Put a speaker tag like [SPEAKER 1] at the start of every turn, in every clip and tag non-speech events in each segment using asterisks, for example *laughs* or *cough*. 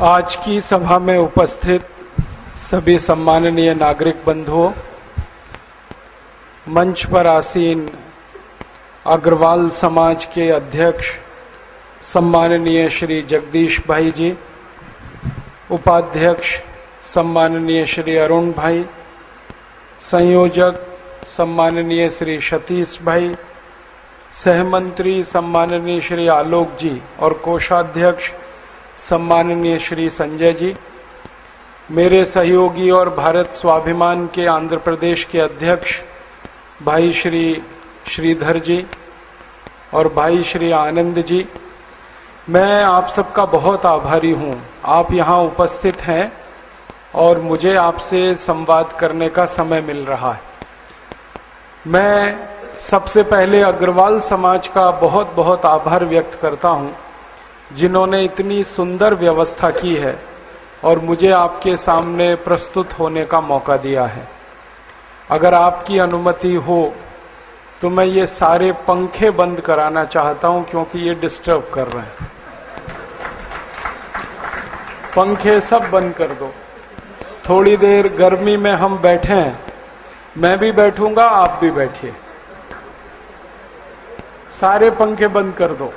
[SPEAKER 1] आज की सभा में उपस्थित सभी सम्माननीय नागरिक बंधुओं, मंच पर आसीन अग्रवाल समाज के अध्यक्ष, सम्माननीय श्री जगदीश भाई जी, उपाध्यक्ष, सम्माननीय श्री अरुण भाई, संयोजक, सम्माननीय श्री सतीश भाई, सहमंत्री सम्माननीय श्री आलोक जी और कोषाध्यक्ष सम्माननीय श्री संजय जी, मेरे सहयोगी और भारत स्वाभिमान के आंध्र प्रदेश के अध्यक्ष भाई श्री श्रीधर जी और भाई श्री आनंद जी, मैं आप सबका बहुत आभारी हूँ। आप यहाँ उपस्थित हैं और मुझे आपसे संवाद करने का समय मिल रहा है। मैं सबसे पहले अग्रवाल समाज का बहुत बहुत आभार व्यक्त करता हूँ। जिन्होंने इतनी सुंदर व्यवस्था की है और मुझे आपके सामने प्रस्तुत होने का मौका दिया है। अगर आपकी अनुमति हो तो मैं ये सारे पंखे बंद कराना चाहता हूँ क्योंकि ये डिस्टर्ब कर रहे हैं। पंखे सब बंद कर दो। थोड़ी देर गर्मी में हम बैठे हैं। मैं भी बैठूँगा, आप भी बैठिए। सारे पंखे बंद कर दो।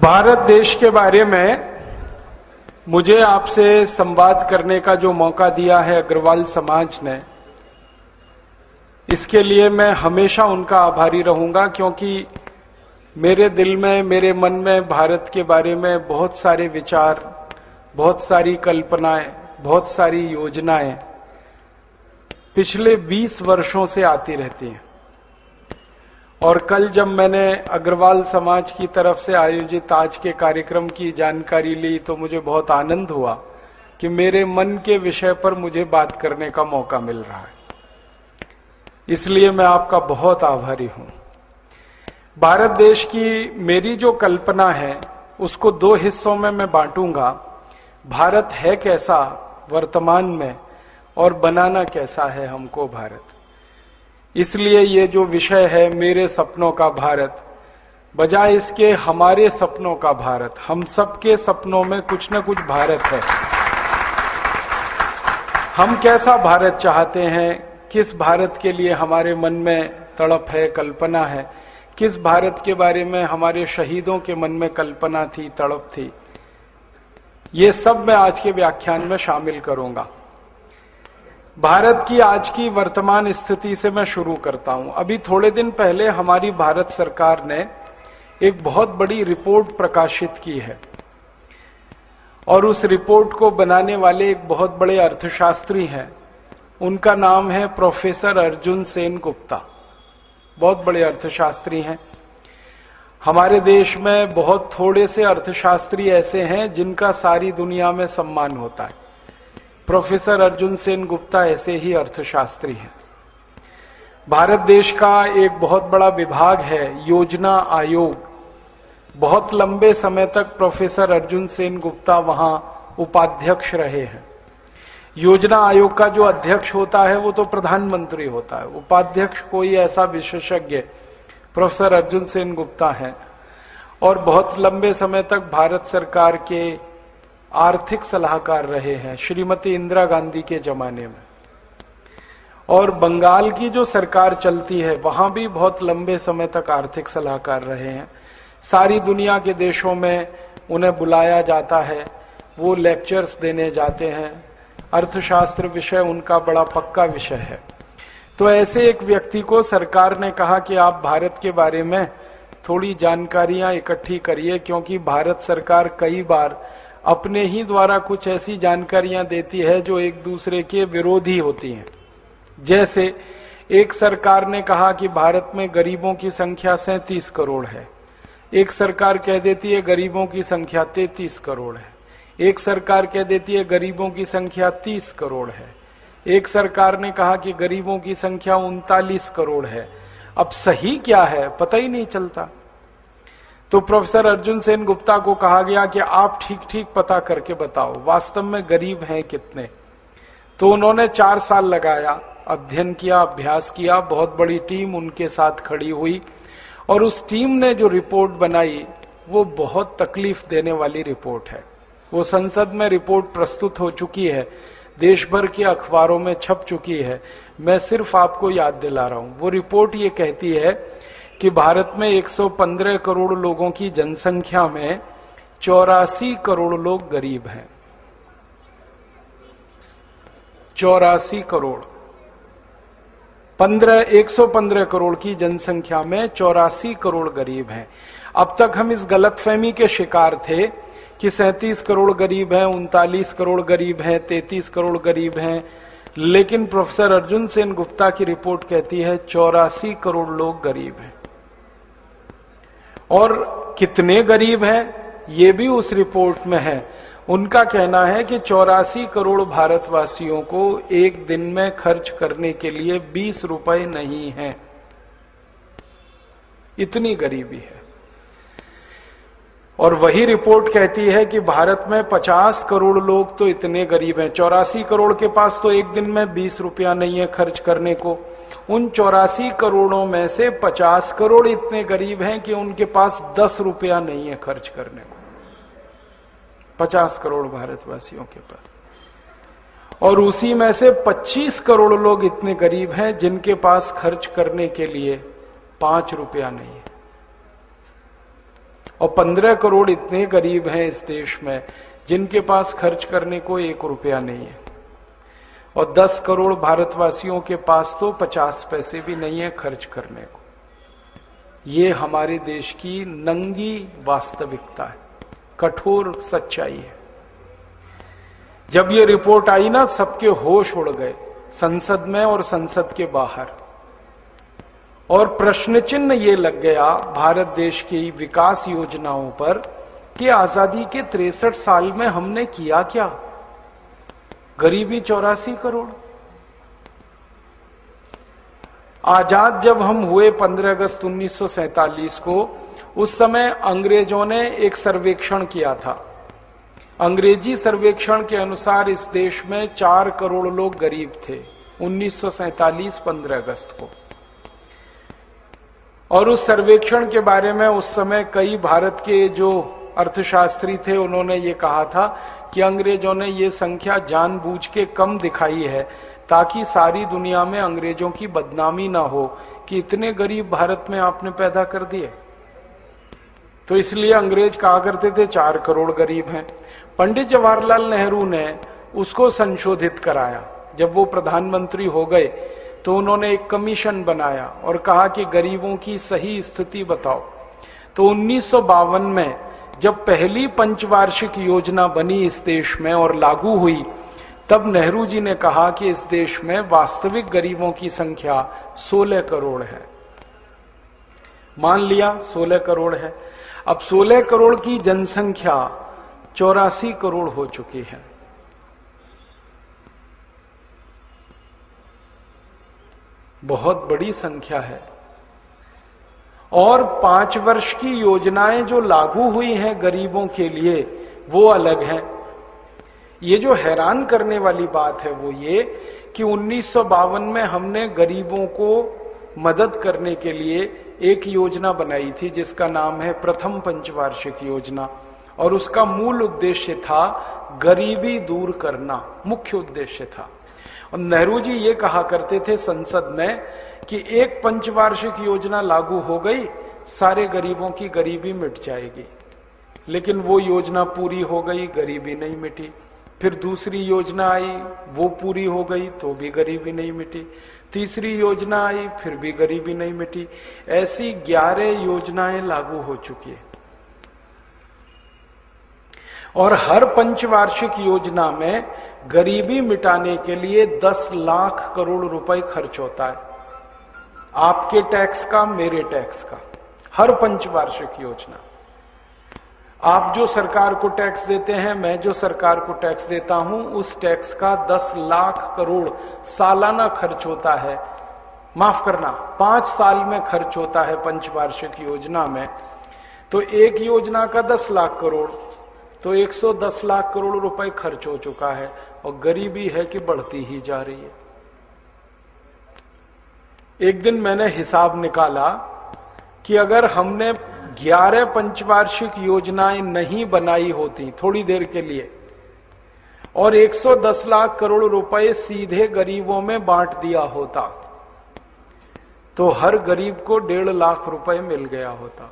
[SPEAKER 1] भारत देश के बारे में मुझे आपसे संवाद करने का जो मौका दिया है अग्रवाल समाज ने, इसके लिए मैं हमेशा उनका आभारी रहूँगा क्योंकि मेरे दिल में, मेरे मन में, भारत के बारे में बहुत सारे विचार, बहुत सारी कल्पनाएँ, बहुत सारी योजनाएँ पिछले 20 वर्षों से आती रहती हैं। और कल जब मैंने अग्रवाल समाज की तरफ़ से आयोजित आज के कार्यक्रम की जानकारी ली तो मुझे बहुत आनंद हुआ कि मेरे मन के विषय पर मुझे बात करने का मौका मिल रहा है। इसलिए मैं आपका बहुत आभारी हूँ। भारत देश की मेरी जो कल्पना है, उसको दो हिस्सों में मैं बांटूँगा। भारत है कैसा वर्तमान में और बनाना कैसा है हमको भारत। इसलिए ये जो विषय है मेरे सपनों का भारत, बजाय इसके हमारे सपनों का भारत, हम सबके सपनों में कुछ न कुछ भारत है। हम कैसा भारत चाहते हैं? किस भारत के लिए हमारे मन में तड़प है, कल्पना है? किस भारत के बारे में हमारे शहीदों के मन में कल्पना थी, तड़प थी? ये सब मैं आज के व्याख्यान में शामिल करूँगा। भारत की आज की वर्तमान स्थिति से मैं शुरू करता हूँ। अभी थोड़े दिन पहले हमारी भारत सरकार ने एक बहुत बड़ी रिपोर्ट प्रकाशित की है। और उस रिपोर्ट को बनाने वाले एक बहुत बड़े अर्थशास्त्री हैं। उनका नाम है प्रोफेसर अर्जुन सेन गुप्ता। बहुत बड़े अर्थशास्त्री हैं। हमारे देश में बहुत थोड़े से अर्थशास्त्री ऐसे हैं जिनका सारी दुनिया में सम्मान होता है। प्रोफेसर अर्जुन सेन गुप्ता ऐसे ही अर्थशास्त्री हैं। भारत देश का एक बहुत बड़ा विभाग है, योजना आयोग। बहुत लंबे समय तक प्रोफेसर अर्जुन सेन गुप्ता वहाँ उपाध्यक्ष रहे हैं। योजना आयोग का जो अध्यक्ष होता है, वो तो प्रधानमंत्री होता है। उपाध्यक्ष कोई ऐसा विशेषज्ञ प्रोफेसर अर्जुन सेन गुप्ता है। और बहुत लंबे समय तक भारत सरकार के आर्थिक सलाहकार रहे हैं, श्रीमती इंदिरा गांधी के जमाने में। और बंगाल की जो सरकार चलती है, वहाँ भी बहुत लंबे समय तक आर्थिक सलाहकार रहे हैं। सारी दुनिया के देशों में उन्हें बुलाया जाता है, वो लेक्चर्स देने जाते हैं। अर्थशास्त्र विषय उनका बड़ा पक्का विषय है। तो ऐसे एक व्यक्ति को सरकार ने कहा कि आप भारत के बारे में थोड़ी जानकारियाँ इकट्ठी करिए, क्योंकि भारत सरकार कई बार अपने ही द्वारा कुछ ऐसी जानकारियाँ देती है जो एक दूसरे के विरोधी होती हैं। जैसे, एक सरकार ने कहा कि भारत में गरीबों की संख्या सैंतीस करोड़ है। एक सरकार कह देती है गरीबों की संख्या तैतीस करोड़ है। एक सरकार कह देती है गरीबों की संख्या तीस करोड़ है। एक सरकार ने कहा कि गरीबों की संख्या उनतालीस करोड़ है। अब सही क्या है? पता ही नहीं चलता। तो प्रोफेसर अर्जुन सेन गुप्ता को कहा गया कि आप ठीक ठीक पता करके बताओ, वास्तव में गरीब हैं कितने? तो उन्होंने चार साल लगाया, अध्ययन किया, अभ्यास किया, बहुत बड़ी टीम उनके साथ खड़ी हुई, और उस टीम ने जो रिपोर्ट बनाई, वो बहुत तकलीफ़ देने वाली रिपोर्ट है। वो संसद में रिपोर्ट प्रस्तुत हो चुकी है देश भर के अखबारों में छप चुकी है। मैं सिर्फ़ आपको याद दिला रहा हूँ। वो रिपोर्ट ये कहती है कि भारत में 115 करोड़ लोगों की जनसंख्या में चौरासी करोड़ लोग गरीब हैं। चौरासी करोड़। पंद्रह, एक सौ पंद्रह करोड़ की जनसंख्या में चौरासी करोड़ गरीब हैं। अब तक हम इस गलतफहमी के शिकार थे कि सैंतीस करोड़ गरीब हैं, उनतालीस करोड़ गरीब हैं, तैतीस करोड़ गरीब हैं। लेकिन प्रोफेसर अर्जुन सेन गुप्ता की रिपोर्ट कहती है, चौरासी करोड़ लोग गरीब हैं। और कितने गरीब हैं, ये भी उस रिपोर्ट में है। उनका कहना है कि चौरासी करोड़ भारतवासियों को एक दिन में खर्च करने के लिए बीस रुपए नहीं है। इतनी गरीबी है। और वही रिपोर्ट कहती है कि भारत में 50 करोड़ लोग तो इतने गरीब हैं। चौरासी करोड़ के पास तो एक दिन में 20 रुपया नहीं है खर्च करने को। उन चौरासी करोड़ों में से 50 करोड़ इतने गरीब हैं कि उनके पास 10 रुपया नहीं है खर्च करने को। पचास करोड़ भारतवासियों के पास। और उसी में से 25 करोड़ लोग इतने गरीब हैं जिनके पास खर्च करने के लिए पाँच रुपया नहीं है। और 15 करोड़ इतने गरीब हैं इस देश में, जिनके पास खर्च करने को एक रुपया नहीं है। और 10 करोड़ भारतवासियों के पास तो 50 पैसे भी नहीं है खर्च करने को। ये हमारे देश की नंगी वास्तविकता है, कठोर सच्चाई है। जब ये रिपोर्ट आई ना, सबके होश उड़ गए, संसद में और संसद के बाहर। और प्रश्न चिन्ह ये लग गया भारत देश की विकास योजनाओं पर कि आज़ादी के तिरसठ साल में हमने किया क्या? गरीबी चौरासी करोड़। आज़ाद जब हम हुए 15 अगस्त 1947 को, उस समय अंग्रेज़ों ने एक सर्वेक्षण किया था। अंग्रेज़ी सर्वेक्षण के अनुसार इस देश में चार करोड़ लोग गरीब थे 1947 15 अगस्त को। और उस सर्वेक्षण के बारे में उस समय कई भारत के जो अर्थशास्त्री थे, उन्होंने ये कहा था कि अंग्रेज़ों ने ये संख्या जानबूझ के कम दिखाई है, ताकि सारी दुनिया में अंग्रेज़ों की बदनामी ना हो कि इतने गरीब भारत में आपने पैदा कर दिए। तो इसलिए अंग्रेज़ कहा करते थे, चार करोड़ गरीब हैं। पंडित जवाहरलाल नेहरू ने उसको संशोधित कराया, जब वो प्रधानमंत्री हो गए। तो उन्होंने एक कमीशन बनाया और कहा कि गरीबों की सही स्थिति बताओ। तो उन्नीस सौ बावन में जब पहली पंचवार्षिक योजना बनी इस देश में और लागू हुई, तब नेहरू जी ने कहा कि इस देश में वास्तविक गरीबों की संख्या 16 करोड़ है। मान लिया 16 करोड़ है। अब 16 करोड़ की जनसंख्या चौरासी करोड़ हो चुकी है। बहुत बड़ी संख्या है। और पाँच वर्ष की योजनाएँ जो लागू हुई हैं गरीबों के लिए, वो अलग हैं। ये जो हैरान करने वाली बात है वो ये कि उन्नीस सौ बावन में हमने गरीबों को मदद करने के लिए एक योजना बनाई थी, जिसका नाम है प्रथम पंचवार्षिक योजना। और उसका मूल उद्देश्य था गरीबी दूर करना, मुख्य उद्देश्य था। और नेहरू जी ये कहा करते थे संसद में कि एक पंचवार्षिक योजना लागू हो गई, सारे गरीबों की गरीबी मिट जाएगी। लेकिन वो योजना पूरी हो गई, गरीबी नहीं मिटी। फिर दूसरी योजना आई, वो पूरी हो गई तो भी गरीबी नहीं मिटी। तीसरी योजना आई, फिर भी गरीबी नहीं मिटी। ऐसी ग्यारह योजनाएँ लागू हो चुकी है। और हर पंचवार्षिक योजना में गरीबी मिटाने के लिए 10 लाख करोड़ रुपए खर्च होता है। आपके टैक्स का, मेरे टैक्स का। हर पंचवार्षिक योजना। आप जो सरकार को टैक्स देते हैं, मैं जो सरकार को टैक्स देता हूँ, उस टैक्स का 10 लाख करोड़ सालाना खर्च होता है। माफ़ करना, पाँच साल में खर्च होता है पंचवार्षिक योजना में। तो एक योजना का 10 लाख करोड़। तो 110 लाख करोड़ रुपए खर्च हो चुका है और गरीबी है कि बढ़ती ही जा रही है। एक दिन मैंने हिसाब निकाला कि अगर हमने 11 पंचवार्षिक योजनाएँ नहीं बनाई होती थोड़ी देर के लिए और 110 लाख करोड़ रुपए सीधे गरीबों में बांट दिया होता तो हर गरीब को डेढ़ लाख रुपए मिल गया होता।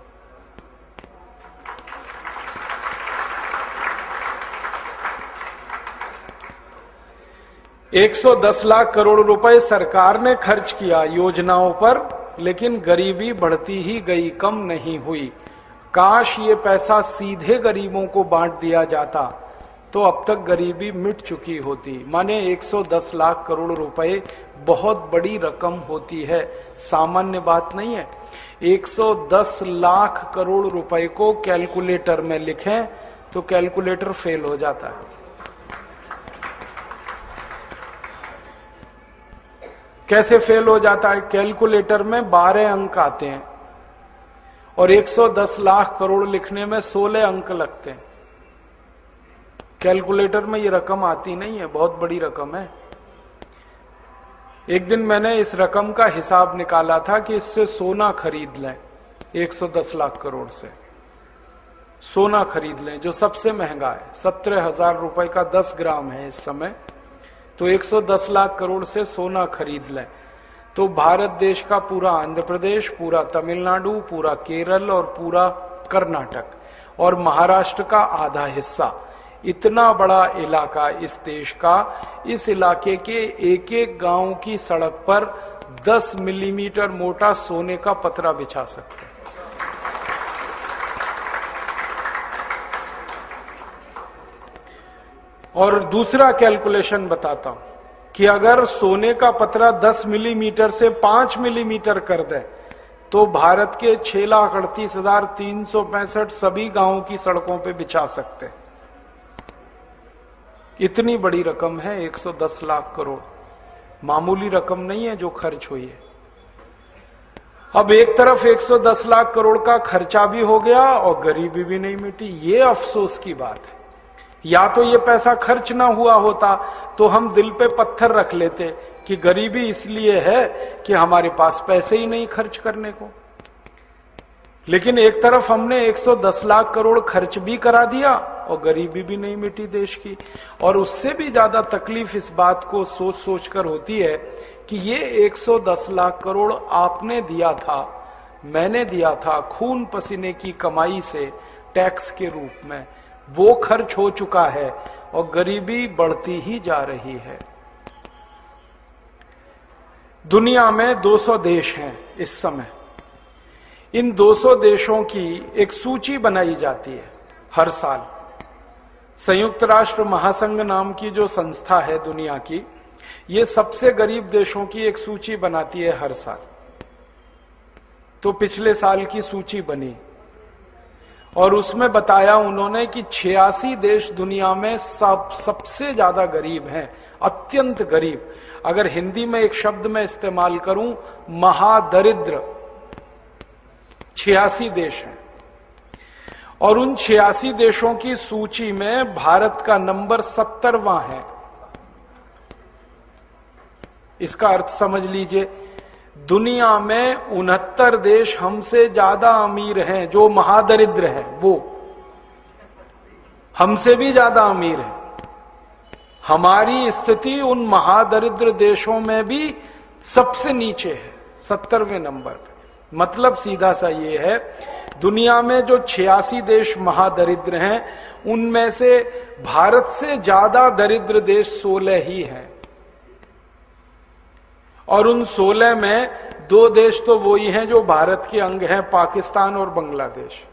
[SPEAKER 1] 110 लाख करोड़ रुपए सरकार ने खर्च किया योजनाओं पर, लेकिन गरीबी बढ़ती ही गई, कम नहीं हुई। काश ये पैसा सीधे गरीबों को बांट दिया जाता तो अब तक गरीबी मिट चुकी होती। माने 110 लाख करोड़ रुपए बहुत बड़ी रकम होती है, सामान्य बात नहीं है। 110 लाख करोड़ रुपए को कैलकुलेटर में लिखें तो कैलकुलेटर फेल हो जाता है। कैसे फेल हो जाता है? कैलकुलेटर में 12 अंक आते हैं। और 110 लाख करोड़ लिखने में 16 अंक लगते हैं। कैलकुलेटर में ये रकम आती नहीं है, बहुत बड़ी रकम है। एक दिन मैंने इस रकम का हिसाब निकाला था कि इससे सोना खरीद लें 110 लाख करोड़ से। सोना खरीद लें, जो सबसे महँगा है। सत्रह हज़ार रुपए का 10 ग्राम है इस समय। तो 110 लाख करोड़ से सोना खरीद लें। तो भारत देश का पूरा आंध्र प्रदेश, पूरा तमिलनाडु, पूरा केरल और पूरा कर्नाटक और महाराष्ट्र का आधा हिस्सा। इतना बड़ा इलाका इस देश का। इस इलाके के एक एक गाँव की सड़क पर 10 मिलीमीटर मोटा सोने का पतरा बिछा सकते और दूसरा कैलकुलेशन बताता हूँ कि अगर सोने का पतरा 10 मिलीमीटर से 5 मिलीमीटर कर दे तो भारत के छह लाख अड़तीस हज़ार तीन सौ पैंसठ सभी गाँवों की सड़कों पे बिछा सकते इतनी बड़ी रकम है 110 लाख करोड़। मामूली रकम नहीं है जो खर्च हुई है। अब एक तरफ़ 110 लाख करोड़ का खर्चा भी हो गया और गरीबी भी नहीं मिटी। ये अफसोस की बात है। या तो ये पैसा खर्च ना हुआ होता तो हम दिल पे पत्थर रख लेते कि गरीबी इसलिए है कि हमारे पास पैसे ही नहीं खर्च करने को। लेकिन एक तरफ़ हमने 110 लाख करोड़ खर्च भी करा दिया और गरीबी भी नहीं मिटी देश की। और उससे भी ज़्यादा तकलीफ़ इस बात को सोच सोच कर होती है कि ये 110 लाख करोड़ आपने दिया था, मैंने दिया था खून पसीने की कमाई से टैक्स के रूप में। वो खर्च हो चुका है और गरीबी बढ़ती ही जा रही है। दुनिया में 200 देश हैं इस समय। इन 200 देशों की एक सूची बनाई जाती है हर साल। संयुक्त राष्ट्र महासंघ नाम की जो संस्था है दुनिया की, ये सबसे गरीब देशों की एक सूची बनाती है हर साल। तो पिछले साल की सूची बनी। और उसमें बताया उन्होंने कि छियासी देश दुनिया में सब, सबसे ज़्यादा गरीब हैं, अत्यंत गरीब। अगर हिंदी में एक शब्द में इस्तेमाल करूँ, महादरिद्र। छियासी देश हैं। और उन छियासी देशों की सूची में भारत का नंबर सत्तरवा है। इसका अर्थ समझ लीजिए दुनिया में उनहत्तर देश हमसे ज़्यादा अमीर हैं, जो महादरिद्र है, वो। हमसे भी ज़्यादा अमीर है। हमारी स्थिति उन महादरिद्र देशों में भी सबसे नीचे है, सत्तरवें नंबर पे। मतलब सीधा सा ये है, दुनिया में जो छियासी देश महादरिद्र हैं, उनमें से भारत से ज़्यादा दरिद्र देश सोलह ही हैं। और उन सोलह में दो देश तो वो ही हैं जो भारत के अंग हैं, पाकिस्तान और बांग्लादेश।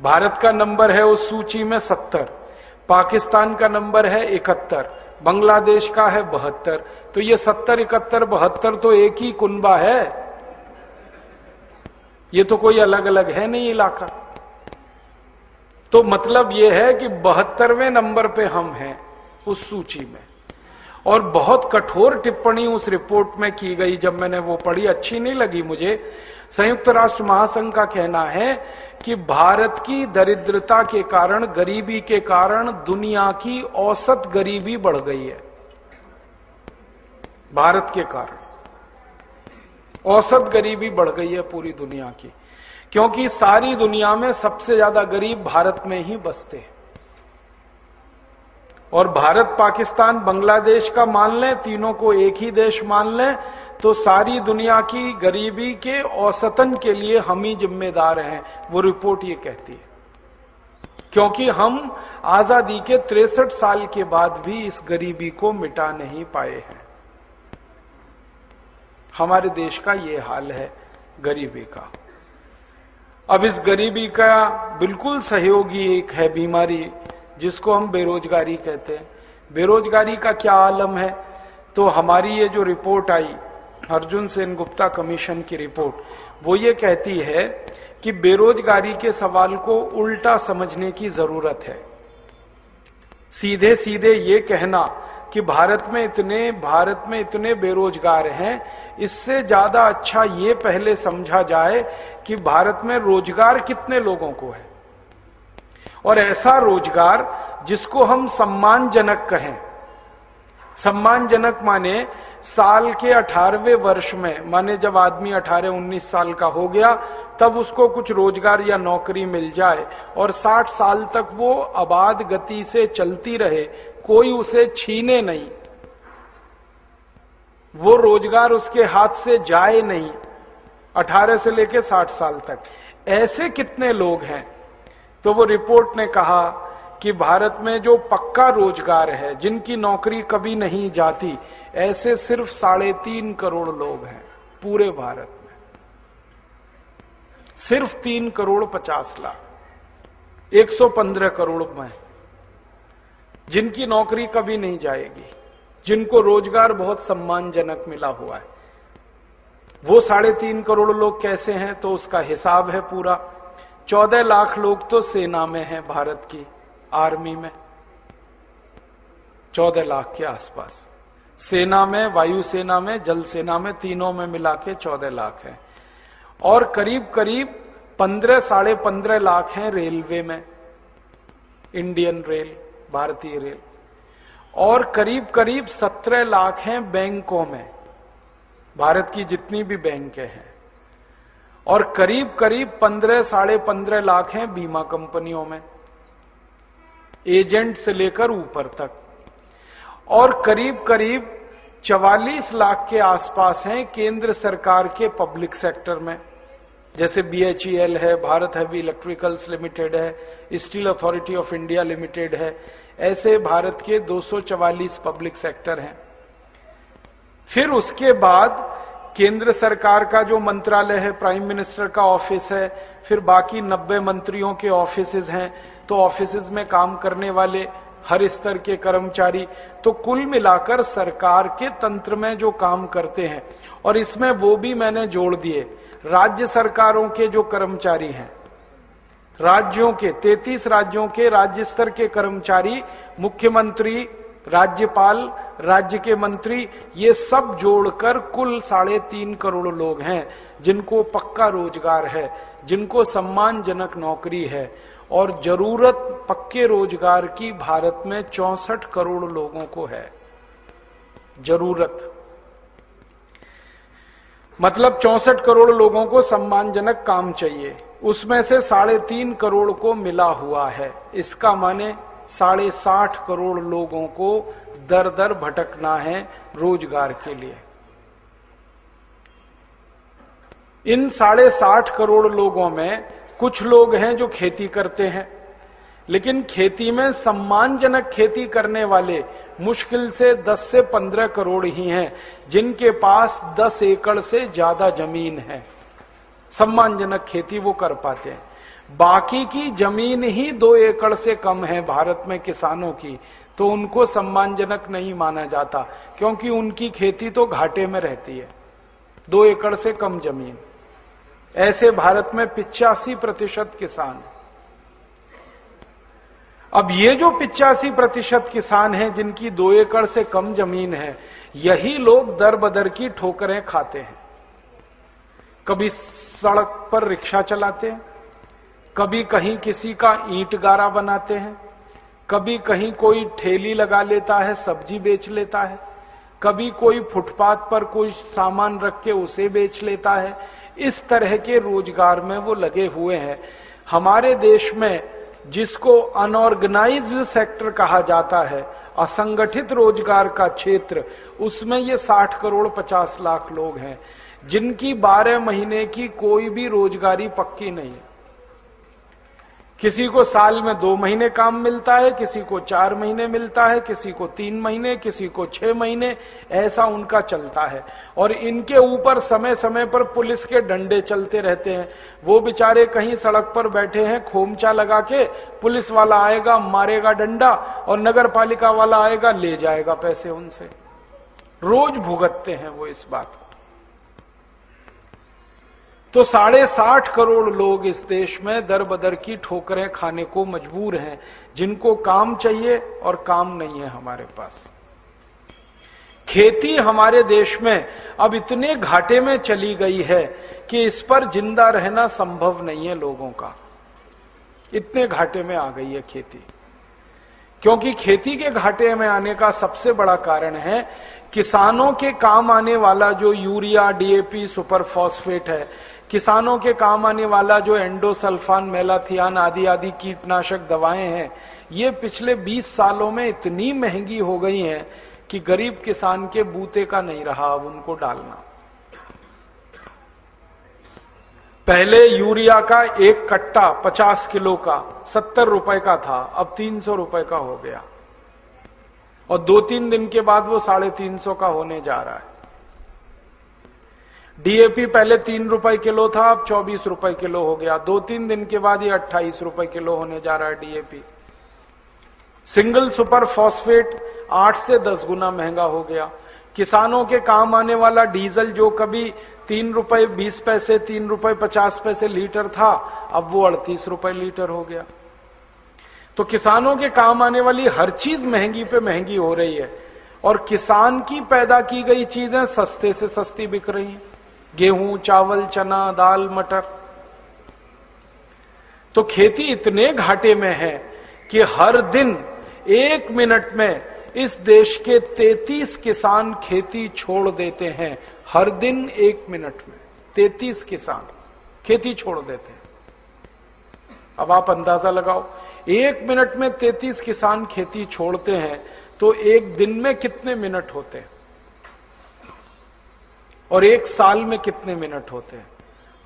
[SPEAKER 1] भारत का नंबर है उस सूची में सत्तर, पाकिस्तान का नंबर है इकहत्तर, बांग्लादेश का है बहत्तर। तो ये सत्तर, इकहत्तर, बहत्तर तो एक ही कुनबा है। ये तो कोई अलग अलग है नहीं इलाका। तो मतलब ये है कि बहत्तरवें नंबर पे हम हैं उस सूची में। और बहुत कठोर टिप्पणी उस रिपोर्ट में की गई जब मैंने वो पढ़ी, अच्छी नहीं लगी मुझे। संयुक्त राष्ट्र महासंघ का कहना है कि भारत की दरिद्रता के कारण, गरीबी के कारण दुनिया की औसत गरीबी बढ़ गई है। भारत के कारण। औसत गरीबी बढ़ गई है पूरी दुनिया की, क्योंकि सारी दुनिया में सबसे ज़्यादा गरीब भारत में ही बसते हैं। और भारत, पाकिस्तान, बांग्लादेश का मान लें, तीनों को एक ही देश मान लें तो सारी दुनिया की गरीबी के औसतन के लिए हम ही जिम्मेदार हैं, वो रिपोर्ट ये कहती है। क्योंकि हम आज़ादी के तिरसठ साल के बाद भी इस गरीबी को मिटा नहीं पाए हैं। हमारे देश का ये हाल है गरीबी का। अब इस गरीबी का बिल्कुल सहयोगी एक है बीमारी जिसको हम बेरोजगारी कहते हैं। बेरोजगारी का क्या आलम है? तो हमारी ये जो रिपोर्ट आई, अर्जुन सेन गुप्ता कमीशन की रिपोर्ट, वो ये कहती है कि बेरोजगारी के सवाल को उल्टा समझने की ज़रूरत है। सीधे सीधे ये कहना कि भारत में इतने, भारत में इतने बेरोजगार हैं, इससे ज़्यादा अच्छा ये पहले समझा जाए कि भारत में रोज़गार कितने लोगों को है। और ऐसा रोज़गार जिसको हम सम्मानजनक कहें। सम्मानजनक माने साल के अठारहवें वर्ष में, माने जब आदमी अठारह उन्नीस साल का हो गया, तब उसको कुछ रोज़गार या नौकरी मिल जाए और साठ साल तक वो आबाद गति से चलती रहे, कोई उसे छीने नहीं। वो रोज़गार उसके हाथ से जाए नहीं, अठारह से लेके साठ साल तक। ऐसे कितने लोग हैं तो वो रिपोर्ट ने कहा कि भारत में जो पक्का रोज़गार है, जिनकी नौकरी कभी नहीं जाती, ऐसे सिर्फ़ साढ़े तीन करोड़ लोग हैं पूरे भारत में। सिर्फ़ तीन करोड़ पचास लाख, एक सौ पंद्रह करोड़ में, जिनकी नौकरी कभी नहीं जाएगी, जिनको रोज़गार बहुत सम्मानजनक मिला हुआ है। वो साढ़े तीन करोड़ लोग कैसे हैं तो उसका हिसाब है पूरा। चौदह लाख लोग तो सेना में हैं भारत की, आर्मी में। चौदह लाख के आसपास। सेना में वायुसेना में, जल सेना में तीनों में मिला के चौदह लाख है। और करीब करीब पंद्रह, साढ़े पंद्रह लाख हैं रेलवे में। इंडियन रेल, भारतीय रेल। और करीब करीब सत्रह लाख हैं बैंकों में। भारत की जितनी भी बैंकें हैं। और करीब करीब पंद्रह, साढ़े पंद्रह लाख हैं बीमा कंपनियों में। एजेंट से लेकर ऊपर तक। और करीब करीब चवालीस लाख के आसपास हैं केंद्र सरकार के पब्लिक सेक्टर में। जैसे बीएचईएल है, भारत हैवी इलेक्ट्रिकल्स लिमिटेड है, steel authority of India limited है। ऐसे भारत के 244 पब्लिक सेक्टर हैं। फिर उसके बाद केंद्र सरकार का जो मंत्रालय है प्राइम मिनिस्टर का ऑफ़िस है, फिर बाकी 90 मंत्रियों के ऑफ़िस हैं तो ऑफ़िस में काम करने वाले हर स्तर के कर्मचारी तो कुल मिलाकर सरकार के तंत्र में जो काम करते हैं, और इसमें वो भी मैंने जोड़ दिए, राज्य सरकारों के जो कर्मचारी हैं, राज्यों के 33 राज्यों के राज्य स्तर के कर्मचारी, मुख्यमंत्री राज्यपाल, राज्य के मंत्री, ये सब जोड़कर कुल साढ़े तीन करोड़ लोग हैं, जिनको पक्का रोज़गार है, जिनको सम्मानजनक नौकरी है, और ज़रूरत पक्के रोज़गार की भारत में चौसठ करोड़ लोगों को है। ज़रूरत। मतलब चौसठ करोड़ लोगों को सम्मानजनक काम चाहिए। उसमें से साढ़े तीन करोड़ को मिला हुआ है। इसका माने साढ़े साठ करोड़ लोगों को दर दर भटकना है रोज़गार के लिए। इन साढ़े साठ करोड़ लोगों में कुछ लोग हैं जो खेती करते हैं, लेकिन खेती में सम्मानजनक खेती करने वाले मुश्किल से 10 से 15 करोड़ ही हैं, जिनके पास 10 एकड़ से ज़्यादा ज़मीन है। सम्मानजनक खेती वो कर पाते हैं। बाकी की ज़मीन ही दो एकड़ से कम है भारत में किसानों की तो उनको सम्मानजनक नहीं माना जाता, क्योंकि उनकी खेती तो घाटे में रहती है। दो एकड़ से कम ज़मीन। ऐसे भारत में पिचासी प्रतिशत किसान। अब ये जो पिचासी प्रतिशत किसान हैं, जिनकी दो एकड़ से कम ज़मीन है, यही लोग दर बदर की ठोकरें खाते हैं। कभी सड़क पर रिक्शा चलाते हैं कभी कहीं किसी का ईंट गारा बनाते हैं, कभी कहीं कोई ठेली लगा लेता है, सब्ज़ी बेच लेता है, कभी कोई फुटपाथ पर कोई सामान रख के उसे बेच लेता है, इस तरह के रोज़गार में वो लगे हुए हैं। हमारे देश में जिसको अनऑर्गेनाइज सेक्टर कहा जाता है, असंगठित रोज़गार का क्षेत्र, उसमें ये 60 करोड़ 50 लाख लोग हैं, जिनकी 12 महीने की कोई भी रोजगारी पक्की नहीं। किसी को साल में दो महीने काम मिलता है, किसी को चार महीने मिलता है, किसी को तीन महीने, किसी को छह महीने, ऐसा उनका चलता है। और इनके ऊपर समय समय पर पुलिस के डंडे चलते रहते हैं। वो बेचारे कहीं सड़क पर बैठे हैं, खोमचा लगा के, पुलिस वाला आएगा, मारेगा डंडा, और नगर पालिका वाला आएगा, ले जाएगा पैसे उनसे। रोज भुगतते हैं वो इस बात को। तो साढ़े साठ करोड़ लोग इस देश में दर बदर की ठोकरें खाने को मजबूर हैं, जिनको काम चाहिए और काम नहीं है हमारे पास। खेती हमारे देश में अब इतने घाटे में चली गई है कि इस पर ज़िंदा रहना संभव नहीं है लोगों का। इतने घाटे में आ गई है खेती। क्योंकि खेती के घाटे में आने का सबसे बड़ा कारण है, किसानों के काम आने वाला जो यूरिया, डीएपी, सुपर फॉस्फेट है किसानों के काम आने वाला जो एंडोसल्फान, मेलाथियान आदि आदि कीटनाशक दवाएँ हैं, ये पिछले 20 सालों में इतनी महँगी हो गई हैं कि गरीब किसान के बूते का नहीं रहा अब उनको डालना। पहले यूरिया का एक कट्टा 50 किलो का, सत्तर रुपए का था, अब तीन सौ रुपए का हो गया। और दो तीन दिन के बाद वो साढ़े तीन सौ का होने जा रहा है। डीएपी पहले तीन रुपए किलो था, अब चौबीस रुपए किलो हो गया। दो तीन दिन के बाद ये अट्ठाईस रुपए किलो होने जा रहा है डीएपी। सिंगल सुपर फॉस्फेट आठ से दस गुना महँगा हो गया। किसानों के काम आने वाला डीजल जो कभी तीन रुपए बीस पैसे, तीन रुपए पचास पैसे लीटर था, अब वो अड़तीस रुपए लीटर हो गया। तो किसानों के काम आने वाली हर चीज़ महँगी पे महँगी हो रही है और किसान की पैदा की गई चीज़ें सस्ते से सस्ती बिक रही हैं। गेहूँ, चावल, चना, दाल, मटर। तो खेती इतने घाटे में है कि हर दिन एक मिनट में इस देश के 33 किसान खेती छोड़ देते हैं। हर दिन एक मिनट में 33 किसान खेती छोड़ देते हैं। अब आप अंदाज़ा लगाओ, एक मिनट में 33 किसान खेती छोड़ते हैं तो एक दिन में कितने मिनट होते हैं? और एक साल में कितने मिनट होते हैं?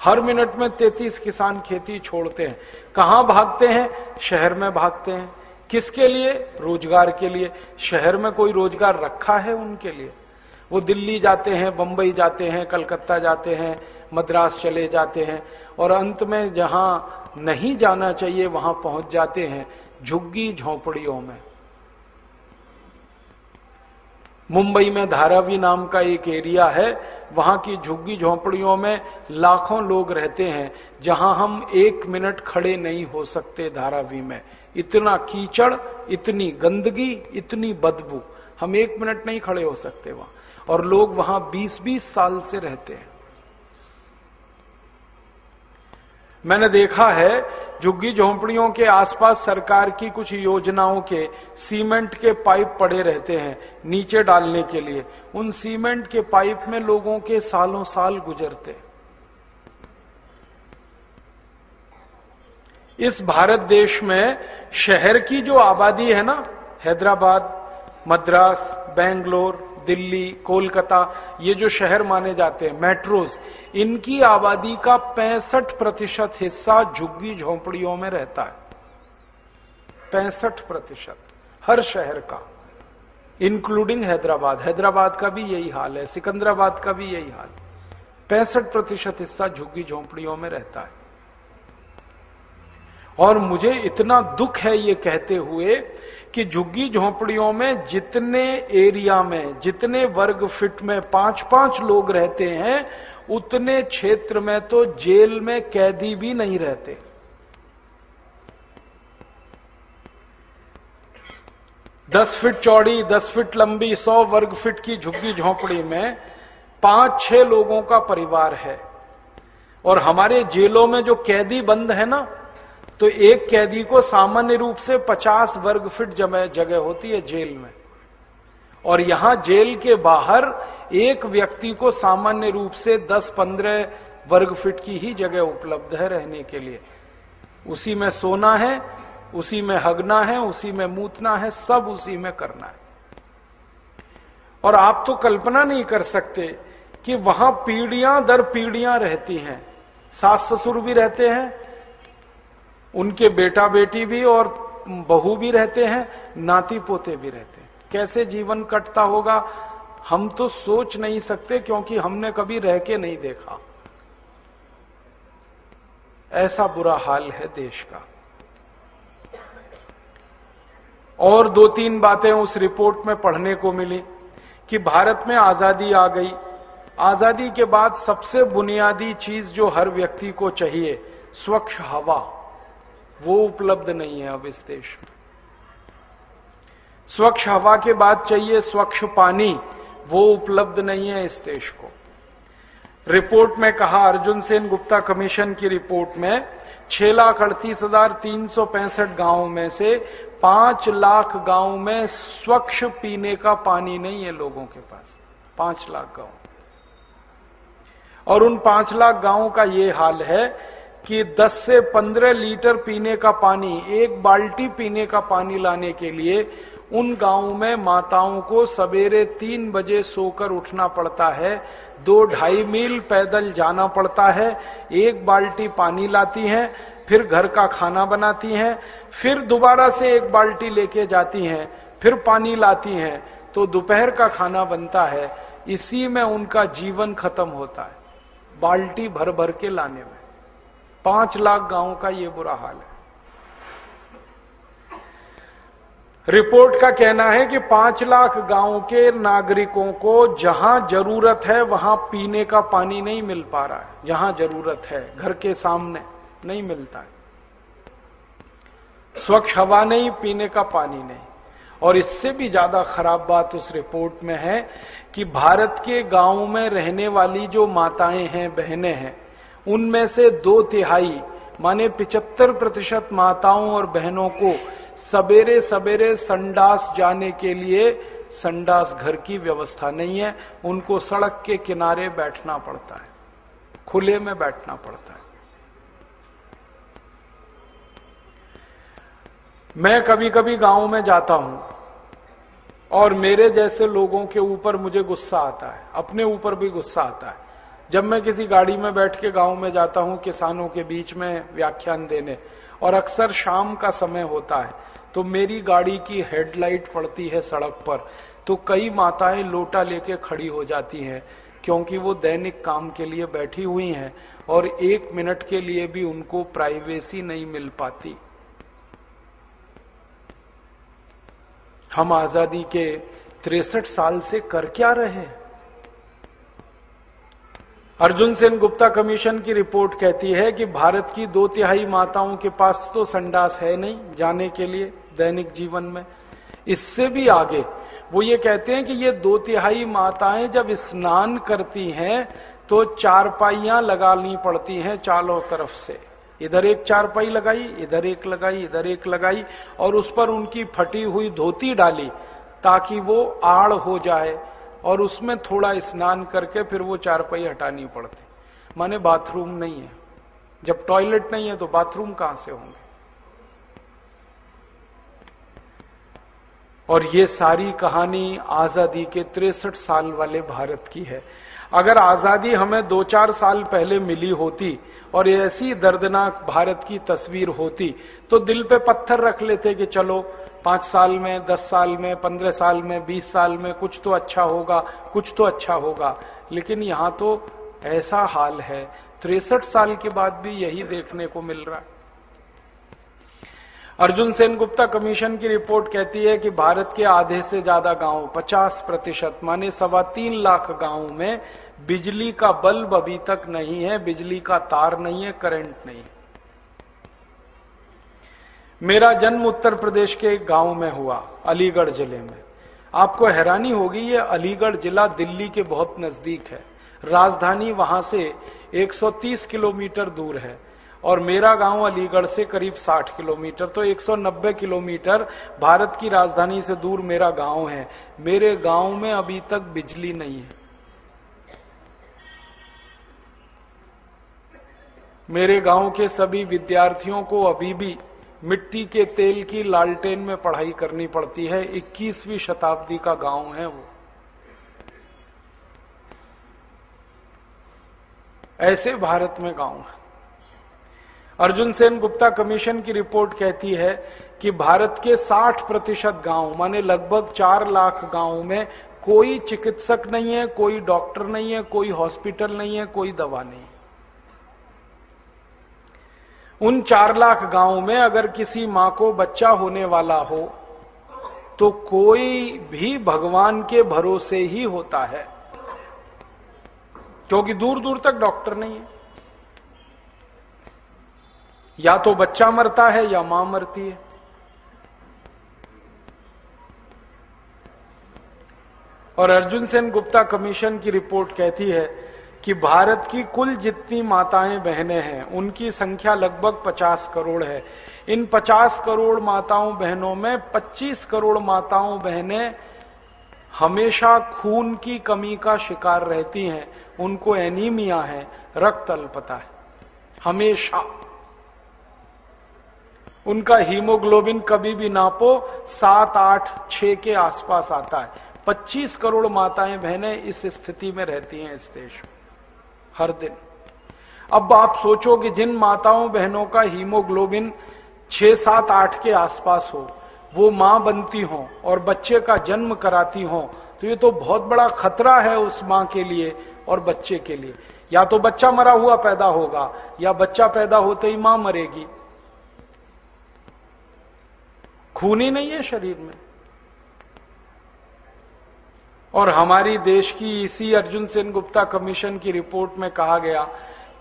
[SPEAKER 1] हर मिनट में 33 किसान खेती छोड़ते हैं। कहाँ भागते हैं? शहर में भागते हैं। किसके लिए? रोज़गार के लिए। शहर में कोई रोज़गार रखा है उनके लिए? वो दिल्ली जाते हैं, बंबई जाते हैं, कलकत्ता जाते हैं, मद्रास चले जाते हैं और अंत में जहाँ नहीं जाना चाहिए, वहाँ पहुँच जाते हैं झुग्गी झोंपड़ियों में। मुंबई में धारावी नाम का एक एरिया है, वहाँ की झुग्गी झोंपड़ियों में लाखों लोग रहते हैं, जहाँ हम एक मिनट खड़े नहीं हो सकते धारावी में। इतना कीचड़, इतनी गंदगी, इतनी बदबू, हम एक मिनट नहीं खड़े हो सकते वहाँ। और लोग वहाँ 20-20 साल से रहते हैं। मैंने देखा है झुग्गी झोंपड़ियों के आसपास सरकार की कुछ योजनाओं के सीमेंट के पाइप पड़े रहते हैं नीचे डालने के लिए। उन सीमेंट के पाइप में लोगों के सालों साल गुजरते। इस भारत देश में शहर की जो आबादी है ना, हैदराबाद, मद्रास, बेंगलोर दिल्ली, कोलकाता, ये जो शहर माने जाते हैं मेट्रोज इनकी आबादी का पैंसठ प्रतिशत हिस्सा झुग्गी झोंपड़ियों में रहता है। पैंसठ प्रतिशत हर शहर का इंक्लूडिंग हैदराबाद। हैदराबाद का भी यही हाल है, सिकंदराबाद का भी यही हाल। पैंसठ प्रतिशत हिस्सा झुग्गी झोंपड़ियों में रहता है। और मुझे इतना दुख है ये कहते हुए कि झुग्गी झोंपड़ियों में जितने एरिया में, जितने वर्ग फिट में पाँच पाँच लोग रहते हैं, उतने क्षेत्र में तो जेल में कैदी भी नहीं रहते। दस फीट चौड़ी, दस फीट लंबी, सौ वर्ग फीट की झुग्गी झोंपड़ी में पाँच छह लोगों का परिवार है। और हमारे जेलों में जो कैदी बंद है ना तो एक कैदी को सामान्य रूप से 50 वर्ग फीट जगह होती है जेल में। और यहाँ जेल के बाहर एक व्यक्ति को सामान्य रूप से 10-15 वर्ग फीट की ही जगह उपलब्ध है रहने के लिए। उसी में सोना है, उसी में हगना है, उसी में मूतना है, सब उसी में करना है। और आप तो कल्पना नहीं कर सकते कि वहाँ पीढ़ियाँ दर पीढ़ियाँ रहती हैं। सास ससुर भी रहते हैं उनके बेटा बेटी भी और बहू भी रहते हैं नाती पोते भी रहते हैं। कैसे जीवन कटता होगा, हम तो सोच नहीं सकते क्योंकि हमने कभी रह के नहीं देखा। ऐसा बुरा हाल है देश का। और दो तीन बातें उस रिपोर्ट में पढ़ने को मिली कि भारत में आज़ादी आ गई। आज़ादी के बाद सबसे बुनियादी चीज़ जो हर व्यक्ति को चाहिए, स्वच्छ हवा। वो उपलब्ध नहीं है अब इस देश में। स्वच्छ हवा के बाद चाहिए स्वच्छ पानी, वो उपलब्ध नहीं है इस देश को। रिपोर्ट में कहा अर्जुन सेन गुप्ता कमीशन की रिपोर्ट में, छह लाख अड़तीस हज़ार तीन सौ पैंसठ गाँवों में से पाँच लाख गाँव में स्वच्छ पीने का पानी नहीं है लोगों के पास। पाँच लाख गाँव। और उन पाँच लाख गाँवों का ये हाल है कि 10 से 15 लीटर पीने का पानी, एक बाल्टी पीने का पानी लाने के लिए उन गाँवों में माताओं को सवेरे तीन बजे सोकर उठना पड़ता है, दो ढाई मील पैदल जाना पड़ता है, एक बाल्टी पानी लाती हैं, फिर घर का खाना बनाती हैं, फिर दोबारा से एक बाल्टी लेके जाती हैं, फिर पानी लाती हैं तो दोपहर का खाना बनता है। इसी में उनका जीवन खत्म होता है। बाल्टी भर भर के लाने में। पाँच लाख गाँवों का ये बुरा हाल है। रिपोर्ट का कहना है कि पाँच लाख गाँव के नागरिकों को जहाँ ज़रूरत है, वहाँ पीने का पानी नहीं मिल पा रहा है। जहाँ ज़रूरत है, घर के सामने नहीं मिलता है। स्वच्छ हवा नहीं, पीने का पानी नहीं। और इससे भी ज़्यादा खराब बात उस रिपोर्ट में है कि भारत के गाँवों में रहने वाली जो माताएँ हैं, बहनें हैं उनमें से दो तिहाई, माने पिचहत्तर प्रतिशत माताओं और बहनों को सवेरे सवेरे संडास जाने के लिए संडास घर की व्यवस्था नहीं है, उनको सड़क के किनारे बैठना पड़ता है, खुले में बैठना पड़ता है। मैं कभी कभी गाँव में जाता हूँ और मेरे जैसे लोगों के ऊपर मुझे गुस्सा आता है, अपने ऊपर भी गुस्सा आता है। जब मैं किसी गाड़ी में बैठ के गाँव में जाता हूँ, किसानों के बीच में व्याख्यान देने, और अक्सर शाम का समय होता है तो मेरी गाड़ी की हेडलाइट पड़ती है सड़क पर तो कई माताएँ लोटा लेके खड़ी हो जाती हैं, क्योंकि वो दैनिक काम के लिए बैठी हुई हैं, और एक मिनट के लिए भी उनको प्राइवेसी नहीं मिल पाती। हम आज़ादी के तिरसठ साल से कर क्या रहे हैं? अर्जुन सेन गुप्ता कमीशन की रिपोर्ट कहती है कि भारत की दो तिहाई माताओं के पास तो संडास है नहीं जाने के लिए दैनिक जीवन में। इससे भी आगे वो ये कहते हैं कि ये दो तिहाई माताएँ जब स्नान करती हैं तो चार चारपाइयाँ लगानी पड़ती हैं चारों तरफ़ से। इधर एक चारपाई लगाई, इधर एक लगाई, इधर एक लगाई, और उस पर उनकी फटी हुई धोती डाली ताकि वो आड़ हो जाए। और उसमें थोड़ा स्नान करके फिर वो चारपाई हटानी पड़ती। माने बाथरूम नहीं है। जब टॉयलेट नहीं है तो बाथरूम कहाँ से होंगे? और ये सारी कहानी आज़ादी के तिरसठ साल वाले भारत की है। अगर आज़ादी हमें दो चार साल पहले मिली होती और ऐसी दर्दनाक भारत की तस्वीर होती तो दिल पे पत्थर रख लेते कि चलो पाँच साल में, दस साल में, पंद्रह साल में, बीस साल में कुछ तो अच्छा होगा, कुछ तो अच्छा होगा। लेकिन यहाँ तो ऐसा हाल है। तिरसठ साल के बाद भी यही देखने को मिल रहा है। अर्जुन सेन गुप्ता कमीशन की रिपोर्ट कहती है कि भारत के आधे से ज़्यादा गाँव 50 प्रतिशत, माने सवा तीन लाख गाँवों में बिजली का बल्ब अभी तक नहीं है, बिजली का तार नहीं है, करंट नहीं है। मेरा जन्म उत्तर प्रदेश के एक गाँव में हुआ, अलीगढ़ ज़िले में। आपको हैरानी होगी, ये अलीगढ़ जिला दिल्ली के बहुत नज़दीक है। राजधानी वहाँ से 130 किलोमीटर दूर है और मेरा गाँव अलीगढ़ से करीब 60 किलोमीटर तो 190 किलोमीटर भारत की राजधानी से दूर मेरा गाँव है। मेरे गाँव में अभी तक बिजली नहीं है। मेरे गाँव के सभी विद्यार्थियों को अभी भी मिट्टी के तेल की लालटेन में पढ़ाई करनी पड़ती है। 21वीं शताब्दी का गाँव है वो। ऐसे भारत में गाँव है। अर्जुन सेन गुप्ता कमीशन की रिपोर्ट कहती है कि भारत के 60 प्रतिशत गाँव, माने लगभग चार लाख गाँव में कोई चिकित्सक नहीं है, कोई डॉक्टर नहीं है, कोई हॉस्पिटल नहीं है, कोई दवा नहीं उन चार लाख गाँव में अगर किसी माँ को बच्चा होने वाला हो तो कोई भी भगवान के भरोसे ही होता है। क्योंकि दूर दूर तक डॉक्टर नहीं है। या तो बच्चा मरता है या माँ मरती है। और अर्जुन सेन गुप्ता कमीशन की रिपोर्ट कहती है कि भारत की कुल जितनी माताएँ बहनें हैं, उनकी संख्या लगभग 50 करोड़ है। इन 50 करोड़ माताओं बहनों में 25 करोड़ माताओं बहनें हमेशा खून की कमी का शिकार रहती हैं। उनको एनीमिया है, रक्त अल्पता है। हमेशा। उनका हीमोग्लोबिन कभी भी नापो सात, आठ, छह के आसपास आता है। 25 करोड़ माताएँ बहनें इस स्थिति में रहती हैं इस देश में। हर दिन। अब आप सोचो कि जिन माताओं, बहनों का हीमोग्लोबिन छह सात आठ के आसपास हो, वो माँ बनती हो और बच्चे का जन्म कराती हो तो ये तो बहुत बड़ा खतरा है उस माँ के लिए और बच्चे के लिए। या तो बच्चा मरा हुआ पैदा होगा, या बच्चा पैदा होते ही माँ मरेगी। खून ही नहीं है शरीर में। और हमारी देश की इसी अर्जुन सेन गुप्ता कमीशन की रिपोर्ट में कहा गया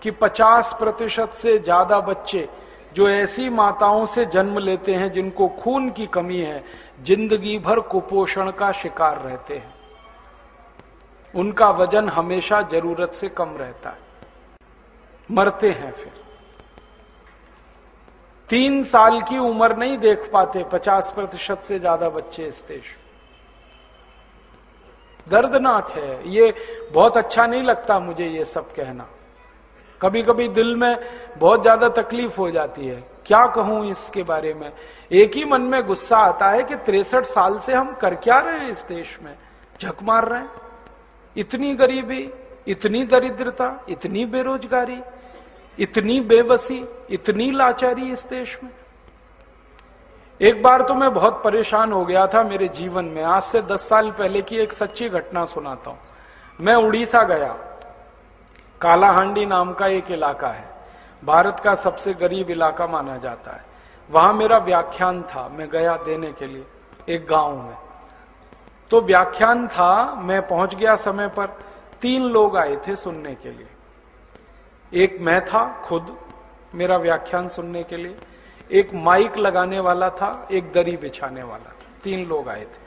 [SPEAKER 1] कि 50 प्रतिशत से ज़्यादा बच्चे जो ऐसी माताओं से जन्म लेते हैं जिनको खून की कमी है, ज़िंदगी भर कुपोषण का शिकार रहते हैं। उनका वज़न हमेशा ज़रूरत से कम रहता है। मरते हैं फिर। तीन साल की उम्र नहीं देख पाते पचास प्रतिशत से ज़्यादा बच्चे इस देश दर्दनाक है। ये बहुत अच्छा नहीं लगता मुझे ये सब कहना। कभी कभी दिल में बहुत ज़्यादा तकलीफ़ हो जाती है। क्या कहूँ इसके बारे में? एक ही मन में गुस्सा आता है कि तिरसठ साल से हम कर क्या रहे हैं इस देश में? झक मार रहे हैं। इतनी गरीबी, इतनी दरिद्रता, इतनी बेरोजगारी, इतनी बेबसी इतनी लाचारी इस देश में। एक बार तो मैं बहुत परेशान हो गया था मेरे जीवन में। आज से दस साल पहले की एक सच्ची घटना सुनाता हूँ। मैं उड़ीसा गया। कालाहांडी नाम का एक इलाका है। भारत का सबसे गरीब इलाका माना जाता है। वहाँ मेरा व्याख्यान था, मैं गया देने के लिए, एक गाँव में। तो व्याख्यान था, मैं पहुँच गया समय पर। तीन लोग आए थे सुनने के लिए। एक मैं था, खुद, मेरा व्याख्यान सुनने के लिए। एक माइक लगाने वाला था, एक दरी बिछाने वाला था। तीन लोग आए थे।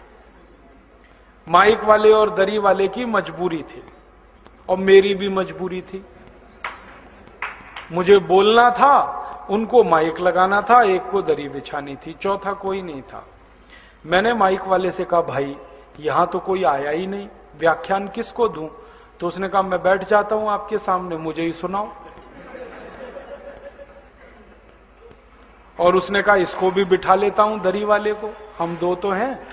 [SPEAKER 1] माइक वाले और दरी वाले की मजबूरी थी और मेरी भी मजबूरी थी। मुझे बोलना था, उनको माइक लगाना था, एक को दरी बिछानी थी, चौथा कोई नहीं था। मैंने माइक वाले से कहा, भाई, यहाँ तो कोई आया ही नहीं। व्याख्यान किसको दूँ? तो उसने कहा, मैं बैठ जाता हूँ आपके सामने, मुझे ही सुनाओ। और उसने कहा, इसको भी बिठा लेता हूँ दरी वाले को। हम दो तो हैं।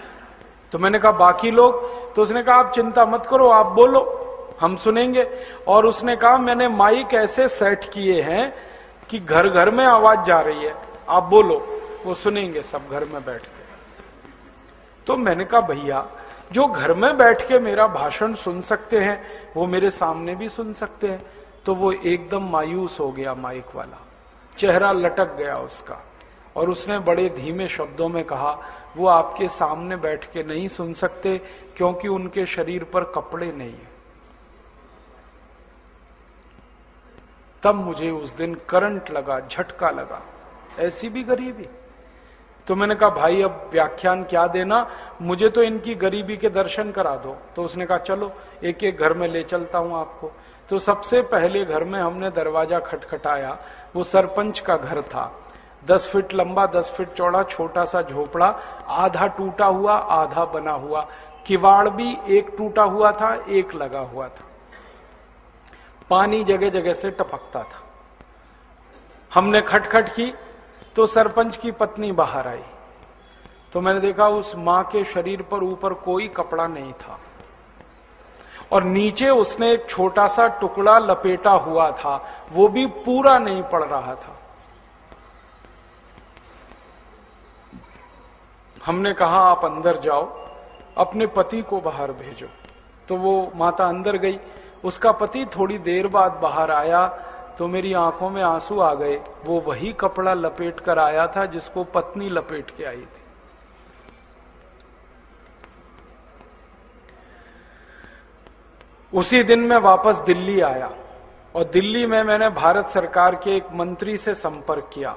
[SPEAKER 1] तो मैंने कहा, बाकी लोग? तो उसने कहा, आप चिंता मत करो, आप बोलो, हम सुनेंगे। और उसने कहा, मैंने माइक ऐसे सेट किए हैं कि घर घर में आवाज़ जा रही है। आप बोलो, वो सुनेंगे सब घर में बैठ के। तो मैंने कहा, भैया, जो घर में बैठ के मेरा भाषण सुन सकते हैं, वो मेरे सामने भी सुन सकते हैं। तो वो एकदम मायूस हो गया माइक वाला। चेहरा लटक गया उसका। और उसने बड़े धीमे शब्दों में कहा, वो आपके सामने बैठ के नहीं सुन सकते, क्योंकि उनके शरीर पर कपड़े नहीं तब मुझे उस दिन करंट लगा, झटका लगा। ऐसी भी गरीबी। तो मैंने कहा, भाई, अब व्याख्यान क्या देना? मुझे तो इनकी गरीबी के दर्शन करा दो। तो उसने कहा, चलो एक एक घर में ले चलता हूँ आपको। तो सबसे पहले घर में हमने दरवाज़ा खटखटाया। वो सरपंच का घर था। दस फीट लंबा, दस फीट चौड़ा, छोटा सा झोपड़ा, आधा टूटा हुआ, आधा बना हुआ। किवाड़ भी एक टूटा हुआ था, एक लगा हुआ था। पानी जगह जगह से टपकता था। हमने खटखट की तो सरपंच की पत्नी बाहर आई। तो मैंने देखा उस माँ के शरीर पर ऊपर कोई कपड़ा नहीं था। और नीचे उसने एक छोटा सा टुकड़ा लपेटा हुआ था। वो भी पूरा नहीं पड़ रहा था। हमने कहा, आप अंदर जाओ, अपने पति को बाहर भेजो। तो वो माता अंदर गई। उसका पति थोड़ी देर बाद बाहर आया तो मेरी आँखों में आँसू आ गए। वो वही कपड़ा लपेट कर आया था, जिसको पत्नी लपेट के आई थी। उसी दिन मैं वापस दिल्ली आया, और दिल्ली में मैंने भारत सरकार के एक मंत्री से संपर्क किया।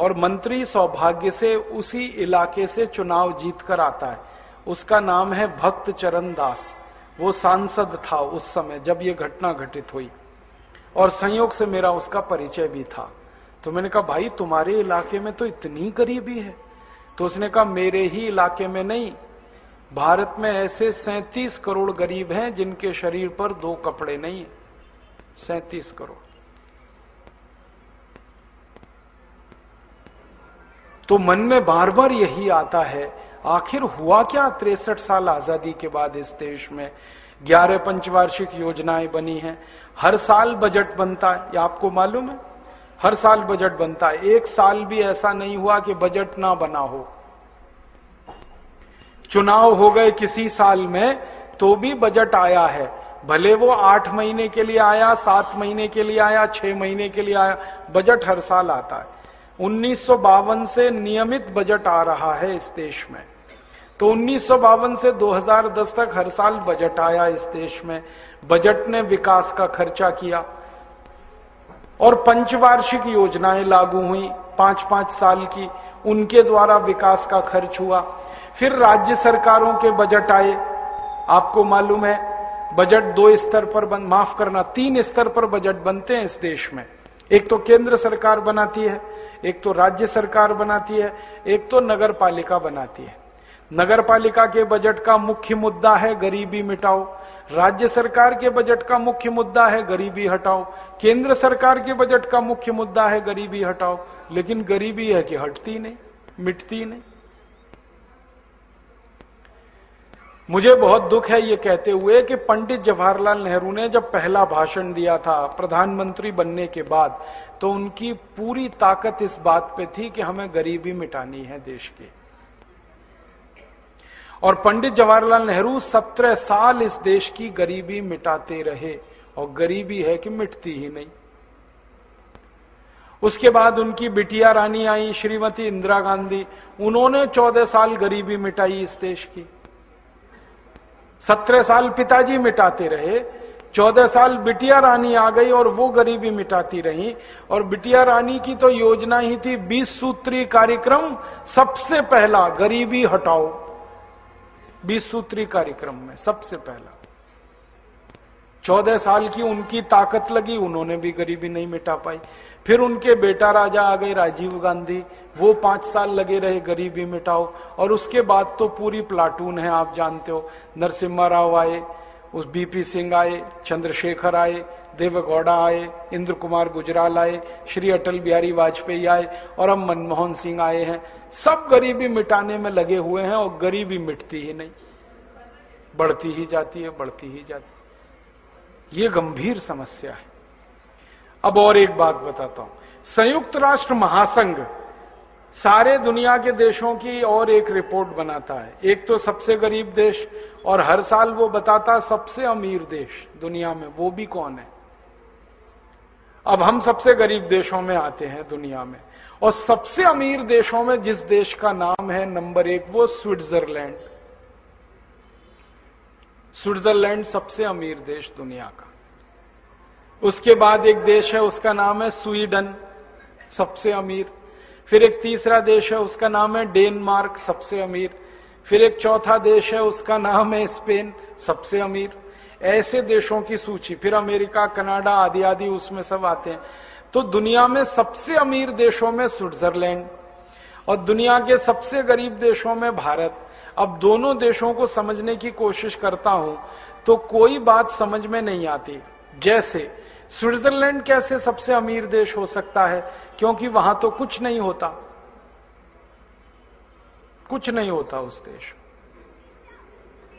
[SPEAKER 1] और मंत्री सौभाग्य से उसी इलाके से चुनाव जीत कर आता है। उसका नाम है भक्त चरण दास। वो सांसद था उस समय, जब ये घटना घटित हुई। और संयोग से मेरा उसका परिचय भी था। तो मैंने कहा, भाई, तुम्हारे इलाके में तो इतनी गरीबी है। तो उसने कहा, मेरे ही इलाके में नहीं। भारत में ऐसे सैतीस करोड़ गरीब हैं जिनके शरीर पर दो कपड़े नहीं है। सैतीस करोड़। तो मन में बार बार यही आता है, आखिर हुआ क्या तिरसठ साल आज़ादी के बाद इस देश में? ग्यारह पंचवार्षिक योजनाएँ बनी हैं। हर साल बजट बनता है। ये आपको मालूम है? हर साल बजट बनता है। एक साल भी ऐसा नहीं हुआ कि बजट ना बना हो। चुनाव हो गए किसी साल में तो भी बजट आया है। भले वो आठ महीने के लिए आया, सात महीने के लिए आया, छह महीने के लिए आया, बजट हर साल आता है। उन्नीस सौ बावन से नियमित बजट आ रहा है इस देश में। तो उन्नीस सौ बावन से 2010 तक हर साल बजट आया इस देश में। बजट ने विकास का खर्चा किया और पंचवार्षिक योजनाएँ लागू हुई पाँच पाँच साल की। उनके द्वारा विकास का खर्च हुआ। फिर राज्य सरकारों के बजट आए। आपको मालूम है बजट दो स्तर पर बन, माफ़ करना तीन स्तर पर बजट बनते हैं इस देश में। एक तो केंद्र सरकार बनाती है, एक तो राज्य सरकार बनाती है, एक तो नगर पालिका बनाती है। नगर पालिका के बजट का मुख्य मुद्दा है गरीबी मिटाओ। राज्य सरकार के बजट का मुख्य मुद्दा है गरीबी हटाओ। केंद्र सरकार के बजट का मुख्य मुद्दा है गरीबी हटाओ। लेकिन गरीबी है कि हटती नहीं, मिटती नहीं। मुझे बहुत दुख है ये कहते हुए कि पंडित जवाहरलाल नेहरू ने जब पहला भाषण दिया था प्रधानमंत्री बनने के बाद तो उनकी पूरी ताकत इस बात पे थी कि हमें गरीबी मिटानी है देश की। और पंडित जवाहरलाल नेहरू सत्रह साल इस देश की गरीबी मिटाते रहे, और गरीबी है कि मिटती ही नहीं। उसके बाद उनकी बिटिया रानी आई, श्रीमती इंदिरा गांधी। उन्होंने चौदह साल गरीबी मिटाई इस देश की। सत्रह साल पिताजी मिटाते रहे, चौदह साल बिटिया रानी आ गई और वो गरीबी मिटाती रही। और बिटिया रानी की तो योजना ही थी, बीस सूत्री कार्यक्रम, सबसे पहला, गरीबी हटाओ। बीस सूत्री कार्यक्रम में, सबसे पहला। चौदह साल की उनकी ताकत लगी, उन्होंने भी गरीबी नहीं मिटा पाई। फिर उनके बेटा राजा आ गए, राजीव गांधी। वो पाँच साल लगे रहे गरीबी मिटाओ। और उसके बाद तो पूरी प्लाटून है, आप जानते हो। नरसिम्हा राव आए, उस बीपी सिंह आए, चंद्रशेखर आए, देवगौड़ा आए इंद्र कुमार गुजराल आए, श्री अटल बिहारी वाजपेयी आए, और अब मनमोहन सिंह आए हैं। सब गरीबी मिटाने में लगे हुए हैं और गरीबी मिटती ही नहीं। बढ़ती ही जाती है, बढ़ती ही जाती है। ये गंभीर समस्या है। अब और एक बात बताता हूँ। संयुक्त राष्ट्र महासंघ सारे दुनिया के देशों की और एक रिपोर्ट बनाता है। एक तो सबसे गरीब देश और हर साल वो बताता सबसे अमीर देश दुनिया में, वो भी कौन है? अब हम सबसे गरीब देशों में आते हैं दुनिया में। और सबसे अमीर देशों में जिस देश का नाम है नंबर एक, वो स्विट्जरलैंड। स्विट्जरलैंड सबसे अमीर देश दुनिया का। उसके बाद एक देश है, उसका नाम है स्वीडन, सबसे अमीर। फिर एक तीसरा देश है, उसका नाम है डेनमार्क, सबसे अमीर। फिर एक चौथा देश है, उसका नाम है स्पेन, सबसे अमीर। ऐसे देशों की सूची, फिर अमेरिका, कनाडा, आदि आदि, उसमें सब आते हैं। तो दुनिया में सबसे अमीर देशों में स्विट्जरलैंड और दुनिया के सबसे गरीब देशों में भारत। अब दोनों देशों को समझने की कोशिश करता हूँ तो कोई बात समझ में नहीं आती। जैसे, स्विट्जरलैंड कैसे सबसे अमीर देश हो सकता है, क्योंकि वहाँ तो कुछ नहीं होता। कुछ नहीं होता उस देश।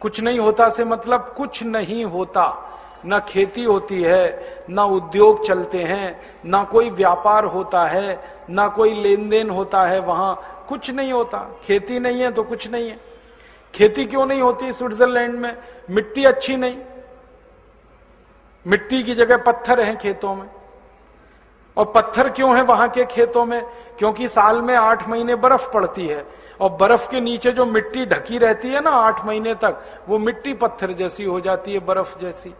[SPEAKER 1] कुछ नहीं होता से मतलब कुछ नहीं होता। न खेती होती है, न उद्योग चलते हैं, न कोई व्यापार होता है, न कोई लेन देन होता है, वहाँ कुछ नहीं होता। खेती नहीं है तो कुछ नहीं है। खेती क्यों नहीं होती स्विट्जरलैंड में? मिट्टी अच्छी नहीं। मिट्टी की जगह पत्थर हैं खेतों में। और पत्थर क्यों है वहाँ के खेतों में? क्योंकि साल में आठ महीने बर्फ़ पड़ती है। और बर्फ़ के नीचे जो मिट्टी ढकी रहती है ना आठ महीने तक, वो मिट्टी पत्थर जैसी हो जाती है, बर्फ़ जैसी।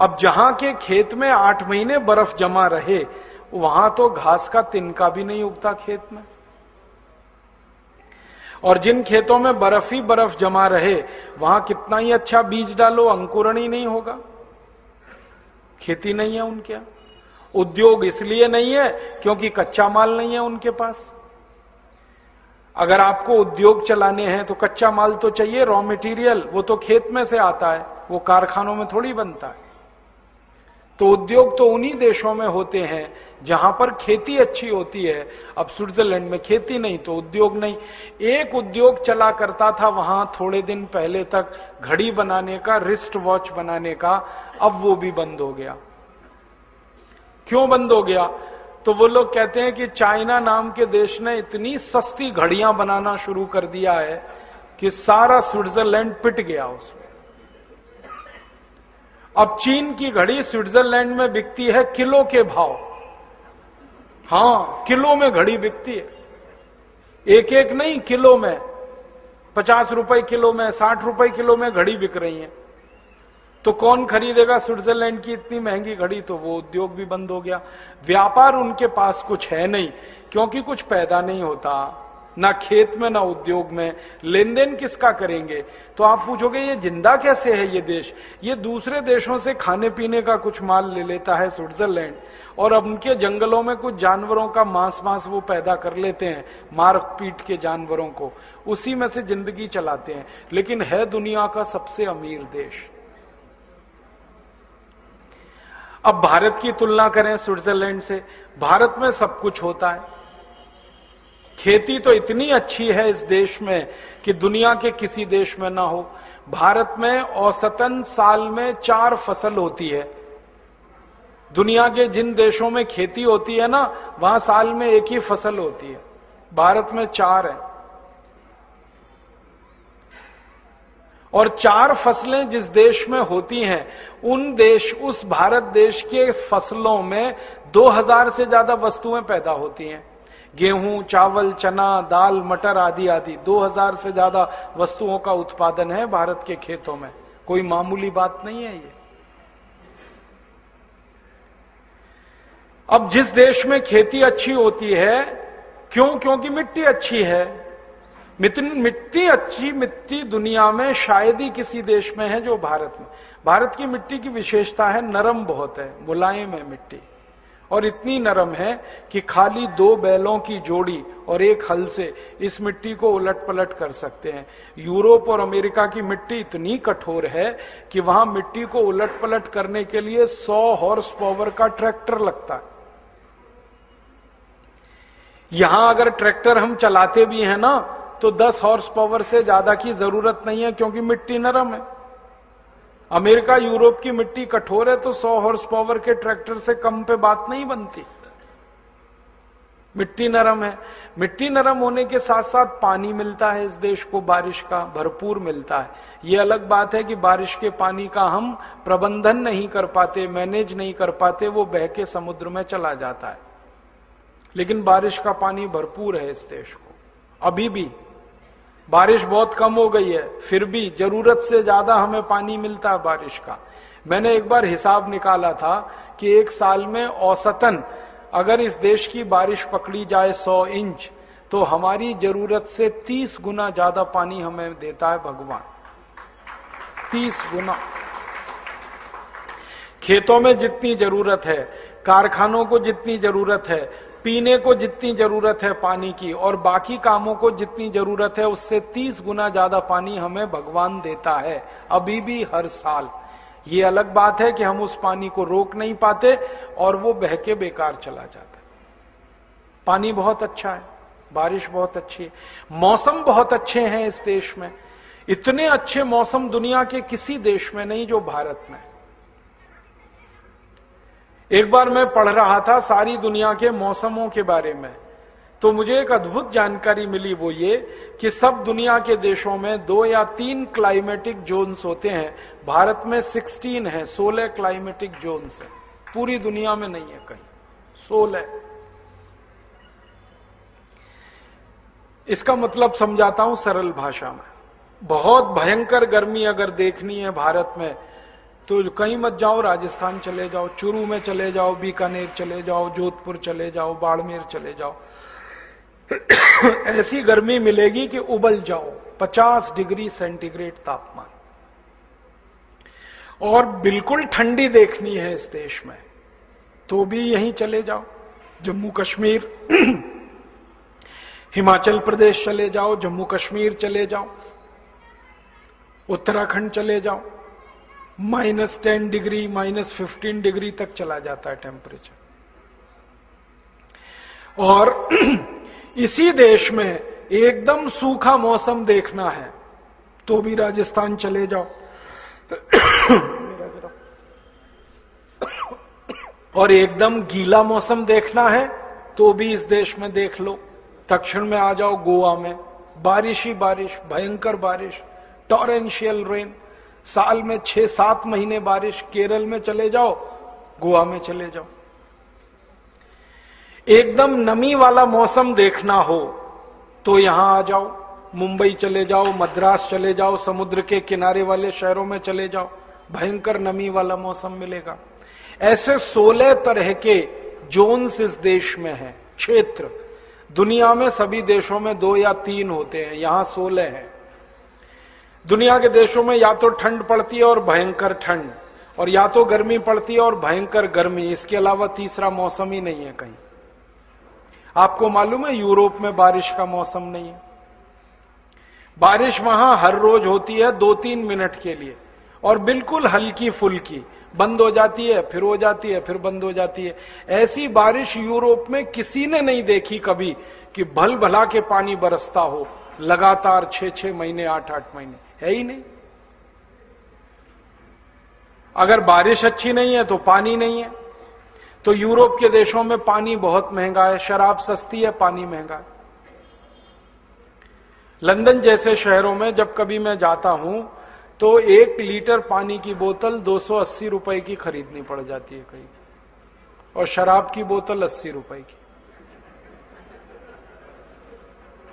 [SPEAKER 1] अब जहाँ के खेत में आठ महीने बर्फ़ जमा रहे, वहाँ तो घास का तिनका भी नहीं उगता खेत में। और जिन खेतों में बर्फ़ ही बर्फ़ जमा रहे, वहाँ कितना ही अच्छा बीज डालो, अंकुरण ही नहीं होगा। खेती नहीं है उनके उद्योग इसलिए नहीं है क्योंकि कच्चा माल नहीं है उनके पास। अगर आपको उद्योग चलाने हैं तो कच्चा माल तो चाहिए रॉ मटेरियल वो तो खेत में से आता है, वो कारखानों में थोड़ी बनता है। तो उद्योग तो उन्हीं देशों में होते हैं जहाँ पर खेती अच्छी होती है। अब स्विट्जरलैंड में खेती नहीं तो उद्योग नहीं। एक उद्योग चला करता था वहाँ थोड़े दिन पहले तक, घड़ी बनाने का, रिस्ट वॉच बनाने का। अब वो भी बंद हो गया। क्यों बंद हो गया? तो वो लोग कहते हैं कि चाइना नाम के देश ने इतनी सस्ती घड़ियाँ बनाना शुरू कर दिया है कि सारा स्विट्जरलैंड पिट गया उसमें। अब चीन की घड़ी स्विट्जरलैंड में बिकती है किलो के भाव। हाँ, किलो में घड़ी बिकती है। एक एक नहीं, किलो में। पचास रुपए किलो में, साठ रुपए किलो में घड़ी बिक रही है। तो कौन खरीदेगा स्विट्जरलैंड की इतनी महँगी घड़ी? तो वो उद्योग भी बंद हो गया। व्यापार उनके पास कुछ है नहीं, क्योंकि कुछ पैदा नहीं होता। ना खेत में, ना उद्योग में। लेन देन किसका करेंगे? तो आप पूछोगे, ये ज़िंदा कैसे है ये देश? ये दूसरे देशों से खाने पीने का कुछ माल ले लेता है स्विट्जरलैंड। और अब उनके जंगलों में कुछ जानवरों का मांस मांस वो पैदा कर लेते हैं मार पीट के जानवरों को। उसी में से ज़िंदगी चलाते हैं। लेकिन है दुनिया का सबसे अमीर देश। अब भारत की तुलना करें स्विट्जरलैंड से। भारत में सब कुछ होता है। खेती तो इतनी अच्छी है इस देश में कि दुनिया के किसी देश में ना हो। भारत में औसतन साल में चार फ़सल होती है। दुनिया के जिन देशों में खेती होती है ना, वहाँ साल में एक ही फ़सल होती है। भारत में चार है। और चार फ़सलें जिस देश में होती हैं, उन देश, उस भारत देश के फ़सलों में 2000 से ज़्यादा वस्तुएँ पैदा होती हैं। गेहूँ, चावल, चना, दाल, मटर आदि आदि। 2000 से ज़्यादा वस्तुओं का उत्पादन है भारत के खेतों में। कोई मामूली बात नहीं है ये। अब जिस देश में खेती अच्छी होती है, क्यों? क्योंकि मिट्टी अच्छी है। मिट्टी अच्छी मिट्टी दुनिया में शायद ही किसी देश में है जो भारत में। भारत की मिट्टी की विशेषता है नरम बहुत है, मुलायम है मिट्टी। और इतनी नरम है कि खाली दो बैलों की जोड़ी और एक हल से इस मिट्टी को उलट पलट कर सकते हैं। यूरोप और अमेरिका की मिट्टी इतनी कठोर है कि वहाँ मिट्टी को उलट पलट करने के लिए 100 हॉर्स पावर का ट्रैक्टर लगता है। यहाँ अगर ट्रैक्टर हम चलाते भी हैं ना तो 10 हॉर्स पावर से ज़्यादा की ज़रूरत नहीं है क्योंकि मिट्टी नरम है। अमेरिका, यूरोप की मिट्टी कठोर है तो 100 हॉर्स पावर के ट्रैक्टर से कम पे बात नहीं बनती। मिट्टी नरम है। मिट्टी नरम होने के साथ साथ पानी मिलता है इस देश को, बारिश का भरपूर मिलता है। ये अलग बात है कि बारिश के पानी का हम प्रबंधन नहीं कर पाते मैनेज नहीं कर पाते, वो बह के समुद्र में चला जाता है। लेकिन बारिश का पानी भरपूर है इस देश को। अभी भी बारिश बहुत कम हो गई है, फिर भी ज़रूरत से ज़्यादा हमें पानी मिलता है बारिश का। मैंने एक बार हिसाब निकाला था कि एक साल में औसतन अगर इस देश की बारिश पकड़ी जाए 100 इंच तो हमारी ज़रूरत से 30 गुना ज़्यादा पानी हमें देता है भगवान। 30 गुना। खेतों में जितनी ज़रूरत है, कारखानों को जितनी ज़रूरत है पीने को जितनी ज़रूरत है पानी की और बाकी कामों को जितनी ज़रूरत है, उससे 30 गुना ज़्यादा पानी हमें भगवान देता है, अभी भी हर साल। ये अलग बात है कि हम उस पानी को रोक नहीं पाते और वो बह के बेकार चला जाता है। पानी बहुत अच्छा है, बारिश बहुत अच्छी है, मौसम बहुत अच्छे हैं इस देश में। इतने अच्छे मौसम दुनिया के किसी देश में नहीं जो भारत में। एक बार मैं पढ़ रहा था सारी दुनिया के मौसमों के बारे में। तो मुझे एक अद्भुत जानकारी मिली वो ये कि सब दुनिया के देशों में दो या तीन क्लाइमेटिक जोन्स होते हैं। भारत में 16 है 16 क्लाइमेटिक जोन्स है। पूरी दुनिया में नहीं है कहीं। 16 इसका मतलब समझाता हूँ सरल भाषा में। बहुत भयंकर गर्मी अगर देखनी है भारत में तो कहीं मत जाओ, राजस्थान चले जाओ, चुरू में चले जाओ, बीकानेर चले जाओ, जोधपुर चले जाओ, बाड़मेर चले जाओ। ऐसी गर्मी मिलेगी कि उबल जाओ 50 डिग्री सेंटीग्रेड तापमान। और बिल्कुल ठंडी देखनी है इस देश में तो भी यहीं चले जाओ, जम्मू कश्मीर। *clears throat* हिमाचल प्रदेश चले जाओ, जम्मू कश्मीर चले जाओ, उत्तराखंड चले जाओ। Minus ten degree, minus fifteen degree तक चला जाता है टेम्परेचर और *clears throat* इसी देश में एकदम सूखा मौसम देखना है तो भी राजस्थान चले जाओ। *coughs* और एकदम गीला मौसम देखना है तो भी इस देश में देख लो। दक्षिण में आ जाओ गोवा में। बारिश ही बारिश, भयंकर बारिश टॉरेंशियल रेन साल में छह सात महीने बारिश केरल में चले जाओ, गोवा में चले जाओ। एकदम नमी वाला मौसम देखना हो तो यहाँ आ जाओ। मुंबई चले जाओ, मद्रास चले जाओ, समुद्र के किनारे वाले शहरों में चले जाओ। भयंकर नमी वाला मौसम मिलेगा। ऐसे 16 तरह के जोन्स इस देश में है, क्षेत्र। दुनिया में सभी देशों में दो या तीन होते हैं, यहाँ 16 हैं। दुनिया के देशों में या तो ठंड पड़ती है और भयंकर ठंड, और या तो गर्मी पड़ती है और भयंकर गर्मी। इसके अलावा तीसरा मौसम ही नहीं है कहीं। आपको मालूम है यूरोप में बारिश का मौसम नहीं है? बारिश वहाँ हर रोज होती है दो तीन मिनट के लिए, और बिल्कुल हल्की फुल्की। बंद हो जाती है, फिर हो जाती है, फिर बंद हो जाती है। ऐसी बारिश यूरोप में किसी ने नहीं देखी कभी कि भल भला के पानी बरसता हो लगातार छह छह महीने, आठ आठ महीने। है ही नहीं। अगर बारिश अच्छी नहीं है तो पानी नहीं है। तो यूरोप के देशों में पानी बहुत महँगा है, शराब सस्ती है, पानी महँगा है। लंदन जैसे शहरों में जब कभी मैं जाता हूँ तो एक लीटर पानी की बोतल 280 रुपए की खरीदनी पड़ जाती है कहीं। और शराब की बोतल 80 रुपए की।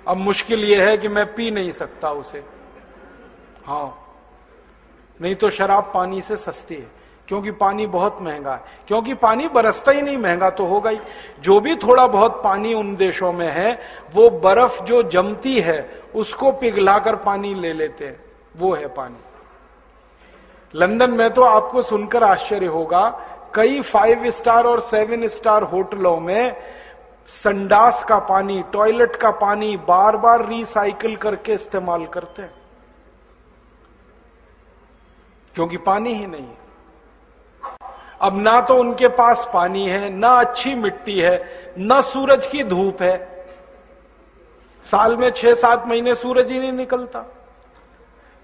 [SPEAKER 1] अब मुश्किल यह है कि मैं पी नहीं सकता उसे। हाँ। नहीं तो शराब पानी से सस्ती है, क्योंकि पानी बहुत महँगा है। क्योंकि पानी बरसता ही नहीं, महँगा तो होगा ही। जो भी थोड़ा बहुत पानी उन देशों में है, वो बर्फ़ जो जमती है, उसको पिघलाकर पानी ले लेते हैं। वो है पानी। लंदन में तो आपको सुनकर आश्चर्य होगा, कई फाइव स्टार और सेवन स्टार होटलों में संडास का पानी, टॉयलेट का पानी बार बार रिसाइकिल करके इस्तेमाल करते हैं। क्योंकि पानी ही नहीं है। अब ना तो उनके पास पानी है, ना अच्छी मिट्टी है, ना सूरज की धूप है। साल में छह सात महीने सूरज ही नहीं निकलता।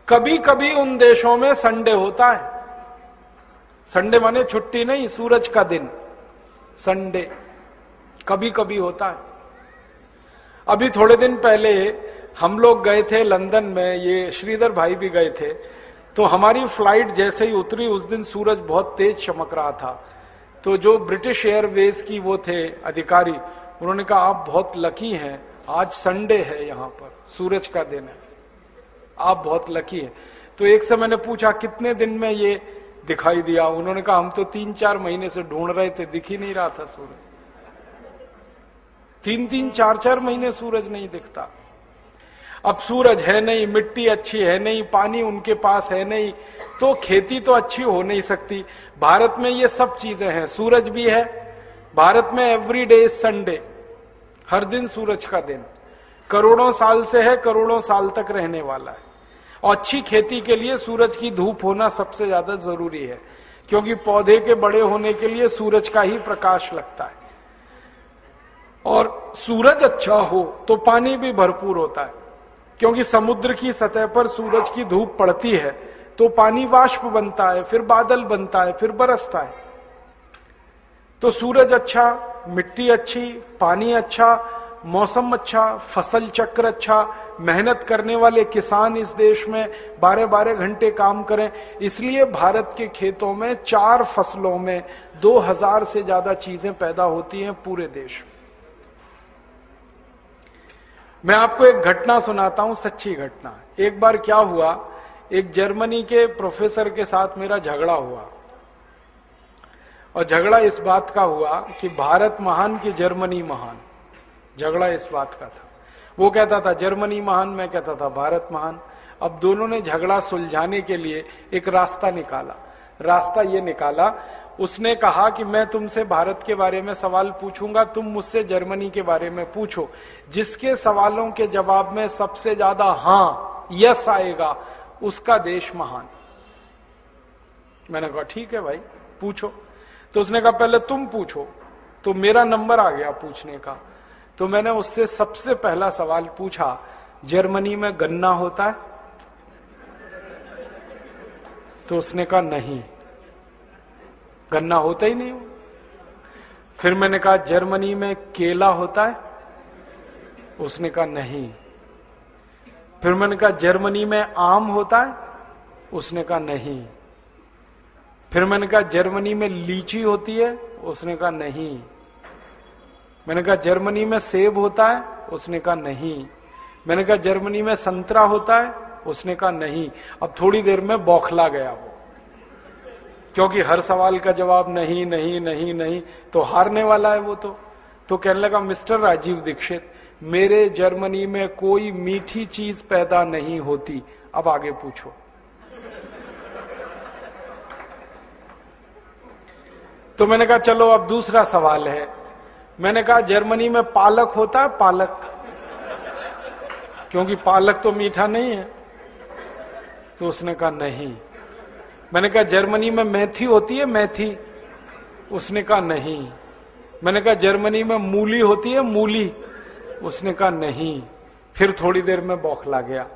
[SPEAKER 1] कभी कभी उन देशों में संडे होता है। संडे माने छुट्टी नहीं, सूरज का दिन। संडे। कभी कभी होता है। अभी थोड़े दिन पहले हम लोग गए थे लंदन में, ये श्रीधर भाई भी गए थे। तो हमारी फ़्लाइट जैसे ही उतरी, उस दिन सूरज बहुत तेज चमक रहा था। तो जो ब्रिटिश एयरवेज की वो थे अधिकारी, उन्होंने कहा, आप बहुत लकी हैं। आज संडे है यहाँ पर, सूरज का दिन है। आप बहुत लकी हैं। तो एक से मैंने पूछा, कितने दिन में ये दिखाई दिया? उन्होंने कहा, हम तो तीन चार महीने से ढूंढ रहे थे, दिख ही नहीं रहा था सूरज। तीन तीन चार चार महीने सूरज नहीं दिखता। अब सूरज है नहीं, मिट्टी अच्छी है नहीं, पानी उनके पास है नहीं तो खेती तो अच्छी हो नहीं सकती। भारत में ये सब चीज़ें हैं, सूरज भी है। भारत में एवरी डे इज़ संडे हर दिन सूरज का दिन। करोड़ों साल से है, करोड़ों साल तक रहने वाला है। और अच्छी खेती के लिए सूरज की धूप होना सबसे ज़्यादा ज़रूरी है, क्योंकि पौधे के बड़े होने के लिए सूरज का ही प्रकाश लगता है। और सूरज अच्छा हो तो पानी भी भरपूर होता है। क्योंकि समुद्र की सतह पर सूरज की धूप पड़ती है तो पानी वाष्प बनता है, फिर बादल बनता है, फिर बरसता है। तो सूरज अच्छा मिट्टी अच्छी, पानी अच्छा मौसम अच्छा फ़सल चक्र अच्छा मेहनत करने वाले किसान इस देश में बारह बारह घंटे काम करें। इसलिए भारत के खेतों में चार फ़सलों में दो हज़ार से ज़्यादा चीज़ें पैदा होती हैं पूरे देश में। मैं आपको एक घटना सुनाता हूँ, सच्ची घटना। एक बार क्या हुआ? एक जर्मनी के प्रोफेसर के साथ मेरा झगड़ा हुआ। और झगड़ा इस बात का हुआ कि भारत महान कि जर्मनी महान? झगड़ा इस बात का था। वो कहता था, जर्मनी महान मैं कहता था, भारत महान अब दोनों ने झगड़ा सुलझाने के लिए एक रास्ता निकाला। रास्ता ये निकाला उसने कहा कि मैं तुमसे भारत के बारे में सवाल पूछूँगा, तुम मुझसे जर्मनी के बारे में पूछो। जिसके सवालों के जवाब में सबसे ज़्यादा हाँ, यस आएगा, उसका देश महान। मैंने कहा, ठीक है भाई, पूछो। तो उसने कहा, पहले तुम पूछो। तो मेरा नंबर आ गया पूछने का। तो मैंने उससे सबसे पहला सवाल पूछा, जर्मनी में गन्ना होता है? तो उसने कहा, नहीं। गन्ना होता ही नहीं फिर मैंने कहा, जर्मनी में केला होता है? उसने कहा, नहीं। फिर मैंने कहा, जर्मनी में आम होता है? उसने कहा, नहीं। फिर मैंने कहा, जर्मनी में लीची होती है? उसने कहा, नहीं। मैंने कहा, जर्मनी में सेब होता है? उसने कहा, नहीं। मैंने कहा, जर्मनी में संतरा होता है? उसने कहा, नहीं। अब थोड़ी देर में बौखला गया वो। क्योंकि हर सवाल का जवाब नहीं नहीं नहीं नहीं तो हारने वाला है वो तो। तो कहने लगा, मिस्टर राजीव दीक्षित, मेरे जर्मनी में कोई मीठी चीज़ पैदा नहीं होती। अब आगे पूछो। तो मैंने कहा, चलो, अब दूसरा सवाल है। मैंने कहा, जर्मनी में पालक होता है, पालक। क्योंकि पालक तो मीठा नहीं है। तो उसने कहा, नहीं। मैंने कहा, जर्मनी में मेथी होती है, मेथी. उसने कहा, नहीं. मैंने कहा, जर्मनी में मूली होती है, मूली. उसने कहा, नहीं. फिर थोड़ी देर में बौखला गया।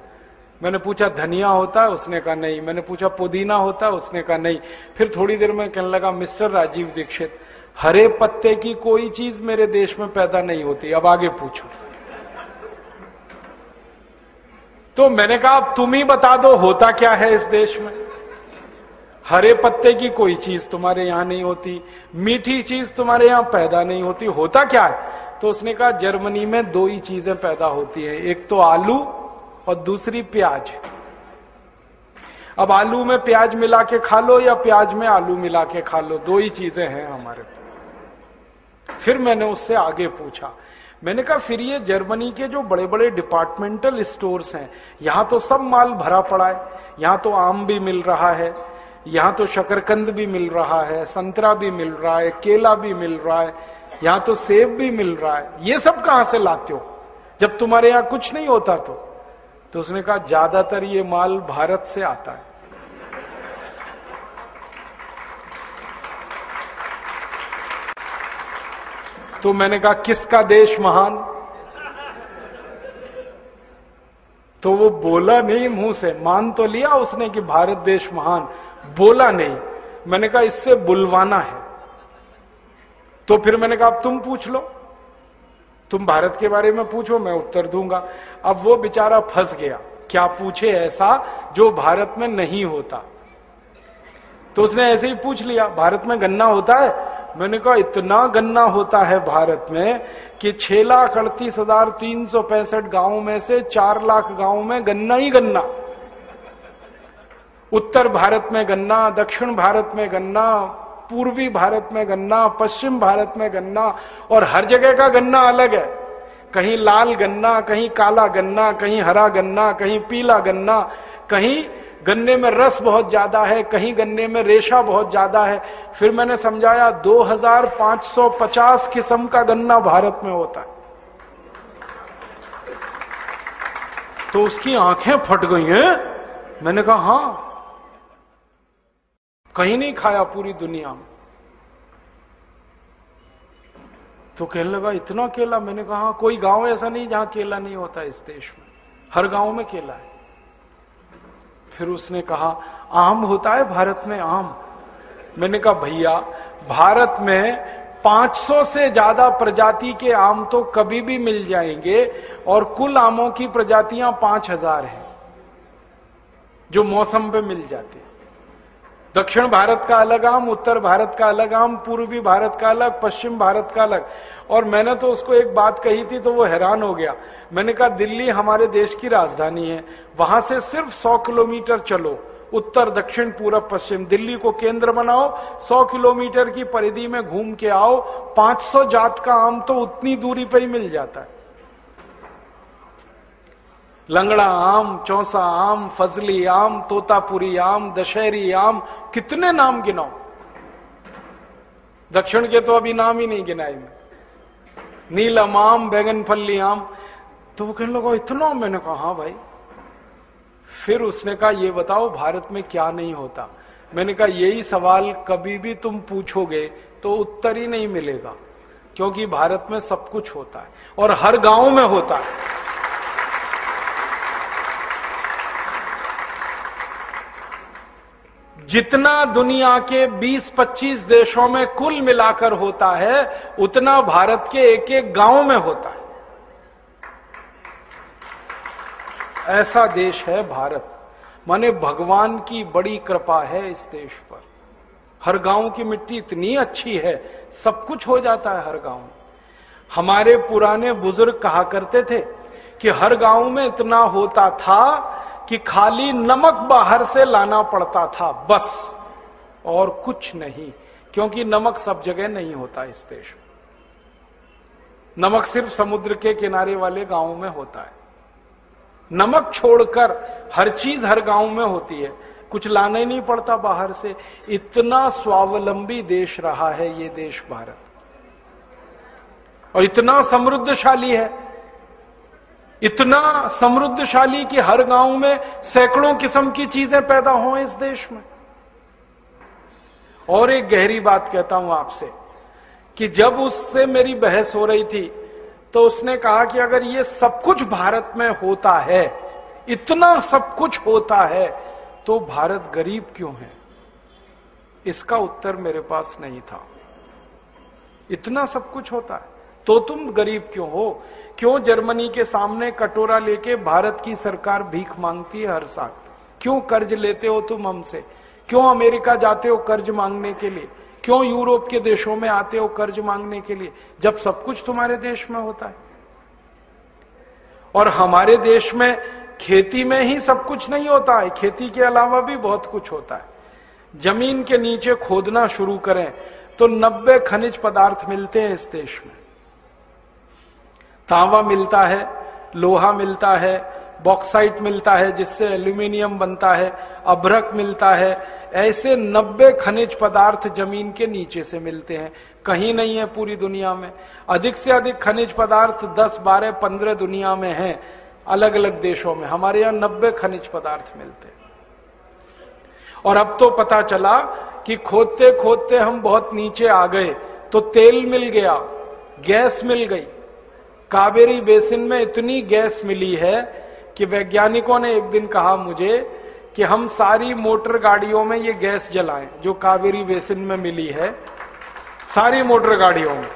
[SPEAKER 1] मैंने पूछा, धनिया होता है? उसने कहा, नहीं. मैंने पूछा, पुदीना होता है? उसने कहा, नहीं. फिर थोड़ी देर में कहने लगा, मिस्टर राजीव दीक्षित, हरे पत्ते की कोई चीज़ मेरे देश में पैदा नहीं होती। अब आगे पूछो. तो मैंने कहा, अब तुम ही बता दो, होता क्या है इस देश में? हरे पत्ते की कोई चीज़ तुम्हारे यहाँ नहीं होती, मीठी चीज़ तुम्हारे यहाँ पैदा नहीं होती, होता क्या है? तो उसने कहा, जर्मनी में दो ही चीज़ें पैदा होती हैं, एक तो आलू और दूसरी प्याज। अब आलू में प्याज मिला के खा लो या प्याज में आलू मिला के खा लो, दो ही चीज़ें हैं हमारे फिर मैंने उससे आगे पूछा, मैंने कहा, फिर ये जर्मनी के जो बड़े बड़े डिपार्टमेंटल स्टोर्स हैं, यहाँ तो सब माल भरा पड़ा है, यहाँ तो आम भी मिल रहा है यहाँ तो शकरकंद भी मिल रहा है, संतरा भी मिल रहा है, केला भी मिल रहा है, यहाँ तो सेब भी मिल रहा है। ये सब कहाँ से लाते हो? जब तुम्हारे यहाँ कुछ नहीं होता तो। तो उसने कहा, ज़्यादातर ये माल भारत से आता है। तो मैंने कहा, किसका देश महान? तो वो बोला नहीं मुँह से। मान तो लिया उसने कि भारत देश महान। बोला नहीं। मैंने कहा, इससे बुलवाना है। तो फिर मैंने कहा, अब तुम पूछ लो। तुम भारत के बारे में पूछो, मैं उत्तर दूँगा। अब वो बेचारा फंस गया। क्या पूछे ऐसा जो भारत में नहीं होता? तो उसने ऐसे ही पूछ लिया, भारत में गन्ना होता है? मैंने कहा, इतना गन्ना होता है भारत में कि छह लाख अड़तीस हज़ार तीन सौ पैंसठ गाँवों में से चार लाख गाँवों में गन्ना ही गन्ना। उत्तर भारत में गन्ना, दक्षिण भारत में गन्ना, पूर्वी भारत में गन्ना, पश्चिम भारत में गन्ना, और हर जगह का गन्ना अलग है। कहीं लाल गन्ना, कहीं काला गन्ना, कहीं हरा गन्ना, कहीं पीला गन्ना, कहीं गन्ने में रस बहुत ज़्यादा है, कहीं गन्ने में रेशा बहुत ज़्यादा है। फिर मैंने समझाया 2550 किस्म का गन्ना भारत में होता है। तो उसकी आँखें फट गई हैं। मैंने कहा, हाँ कहीं नहीं खाया पूरी दुनिया में। तो कहने लगा इतना केला? मैंने कहा हाँ, कोई गाँव ऐसा नहीं जहाँ केला नहीं होता इस देश में। हर गाँव में केला है। फिर उसने कहा आम होता है भारत में आम। मैंने कहा भैया भारत में 500 से ज़्यादा प्रजाति के आम तो कभी भी मिल जाएँगे और कुल आमों की प्रजातियाँ 5000 हैं जो मौसम पे मिल जाते दक्षिण भारत का अलग आम, उत्तर भारत का अलग आम, पूर्वी भारत का अलग, पश्चिम भारत का अलग। और मैंने तो उसको एक बात कही थी तो वो हैरान हो गया। मैंने कहा, दिल्ली हमारे देश की राजधानी है। वहाँ से सिर्फ़ 100 किलोमीटर चलो। उत्तर, दक्षिण, पूरब, पश्चिम। दिल्ली को केंद्र बनाओ 100 किलोमीटर की परिधि में घूम के आओ। 500 जात का आम तो उतनी दूरी पर ही मिल जाता है। लंगड़ा आम, चौसा आम, फजली आम, तोतापुरी आम, दशहरी आम, कितने नाम गिनाओ? दक्षिण के तो अभी नाम ही नहीं गिनाए में नीलम आम बैगन फल्ली आम। तो वो कहने लगा, इतना मैंने कहा हाँ भाई। फिर उसने कहा, ये बताओ, भारत में क्या नहीं होता? मैंने कहा, यही सवाल कभी भी तुम पूछोगे तो उत्तर ही नहीं मिलेगा, क्योंकि भारत में सब कुछ होता है और हर गाँव में होता है। जितना दुनिया के 20-25 देशों में कुल मिलाकर होता है, उतना भारत के एक एक गाँव में होता है। ऐसा देश है भारत। माने भगवान की बड़ी कृपा है इस देश पर। हर गाँव की मिट्टी इतनी अच्छी है, सब कुछ हो जाता है हर गाँव हमारे पुराने बुज़ुर्ग कहा करते थे कि हर गाँव में इतना होता था कि खाली नमक बाहर से लाना पड़ता था, बस। और कुछ नहीं, क्योंकि नमक सब जगह नहीं होता इस देश में। नमक सिर्फ़ समुद्र के किनारे वाले गाँवों में होता है। नमक छोड़कर हर चीज़ हर गाँव में होती है। कुछ लाना नहीं पड़ता बाहर से। इतना स्वावलंबी देश रहा है ये देश भारत। और इतना समृद्धशाली है। इतना समृद्धशाली कि हर गाँव में सैकड़ों किस्म की चीज़ें पैदा हो इस देश में। और एक गहरी बात कहता हूँ आपसे, कि जब उससे मेरी बहस हो रही थी तो उसने कहा कि अगर ये सब कुछ भारत में होता है, इतना सब कुछ होता है तो भारत गरीब क्यों है? इसका उत्तर मेरे पास नहीं था। इतना सब कुछ होता है तो तुम गरीब क्यों हो? क्यों जर्मनी के सामने कटोरा लेके भारत की सरकार भीख मांगती है हर साल? क्यों कर्ज लेते हो तुम हमसे? क्यों अमेरिका जाते हो कर्ज मांगने के लिए? क्यों यूरोप के देशों में आते हो कर्ज मांगने के लिए? जब सब कुछ तुम्हारे देश में होता है। और हमारे देश में खेती में ही सब कुछ नहीं होता है। खेती के अलावा भी बहुत कुछ होता है। ज़मीन के नीचे खोदना शुरू करें तो 90 खनिज पदार्थ मिलते हैं इस देश में। तांबा मिलता है लोहा मिलता है बॉक्साइट मिलता है जिससे एल्यूमिनियम बनता है अभ्रक मिलता है ऐसे 90 खनिज पदार्थ ज़मीन के नीचे से मिलते हैं। कहीं नहीं है पूरी दुनिया में। अधिक से अधिक खनिज पदार्थ 10, 12, 15 दुनिया में हैं अलग अलग देशों में। हमारे यहाँ 90 खनिज पदार्थ मिलते हैं। और अब तो पता चला कि खोदते खोदते हम बहुत नीचे आ गए तो तेल मिल गया गैस मिल गई कावेरी बेसिन में इतनी गैस मिली है कि वैज्ञानिकों ने एक दिन कहा मुझे कि हम सारी मोटर गाड़ियों में ये गैस जलाएँ, जो कावेरी बेसिन में मिली है। सारी मोटर गाड़ियों में।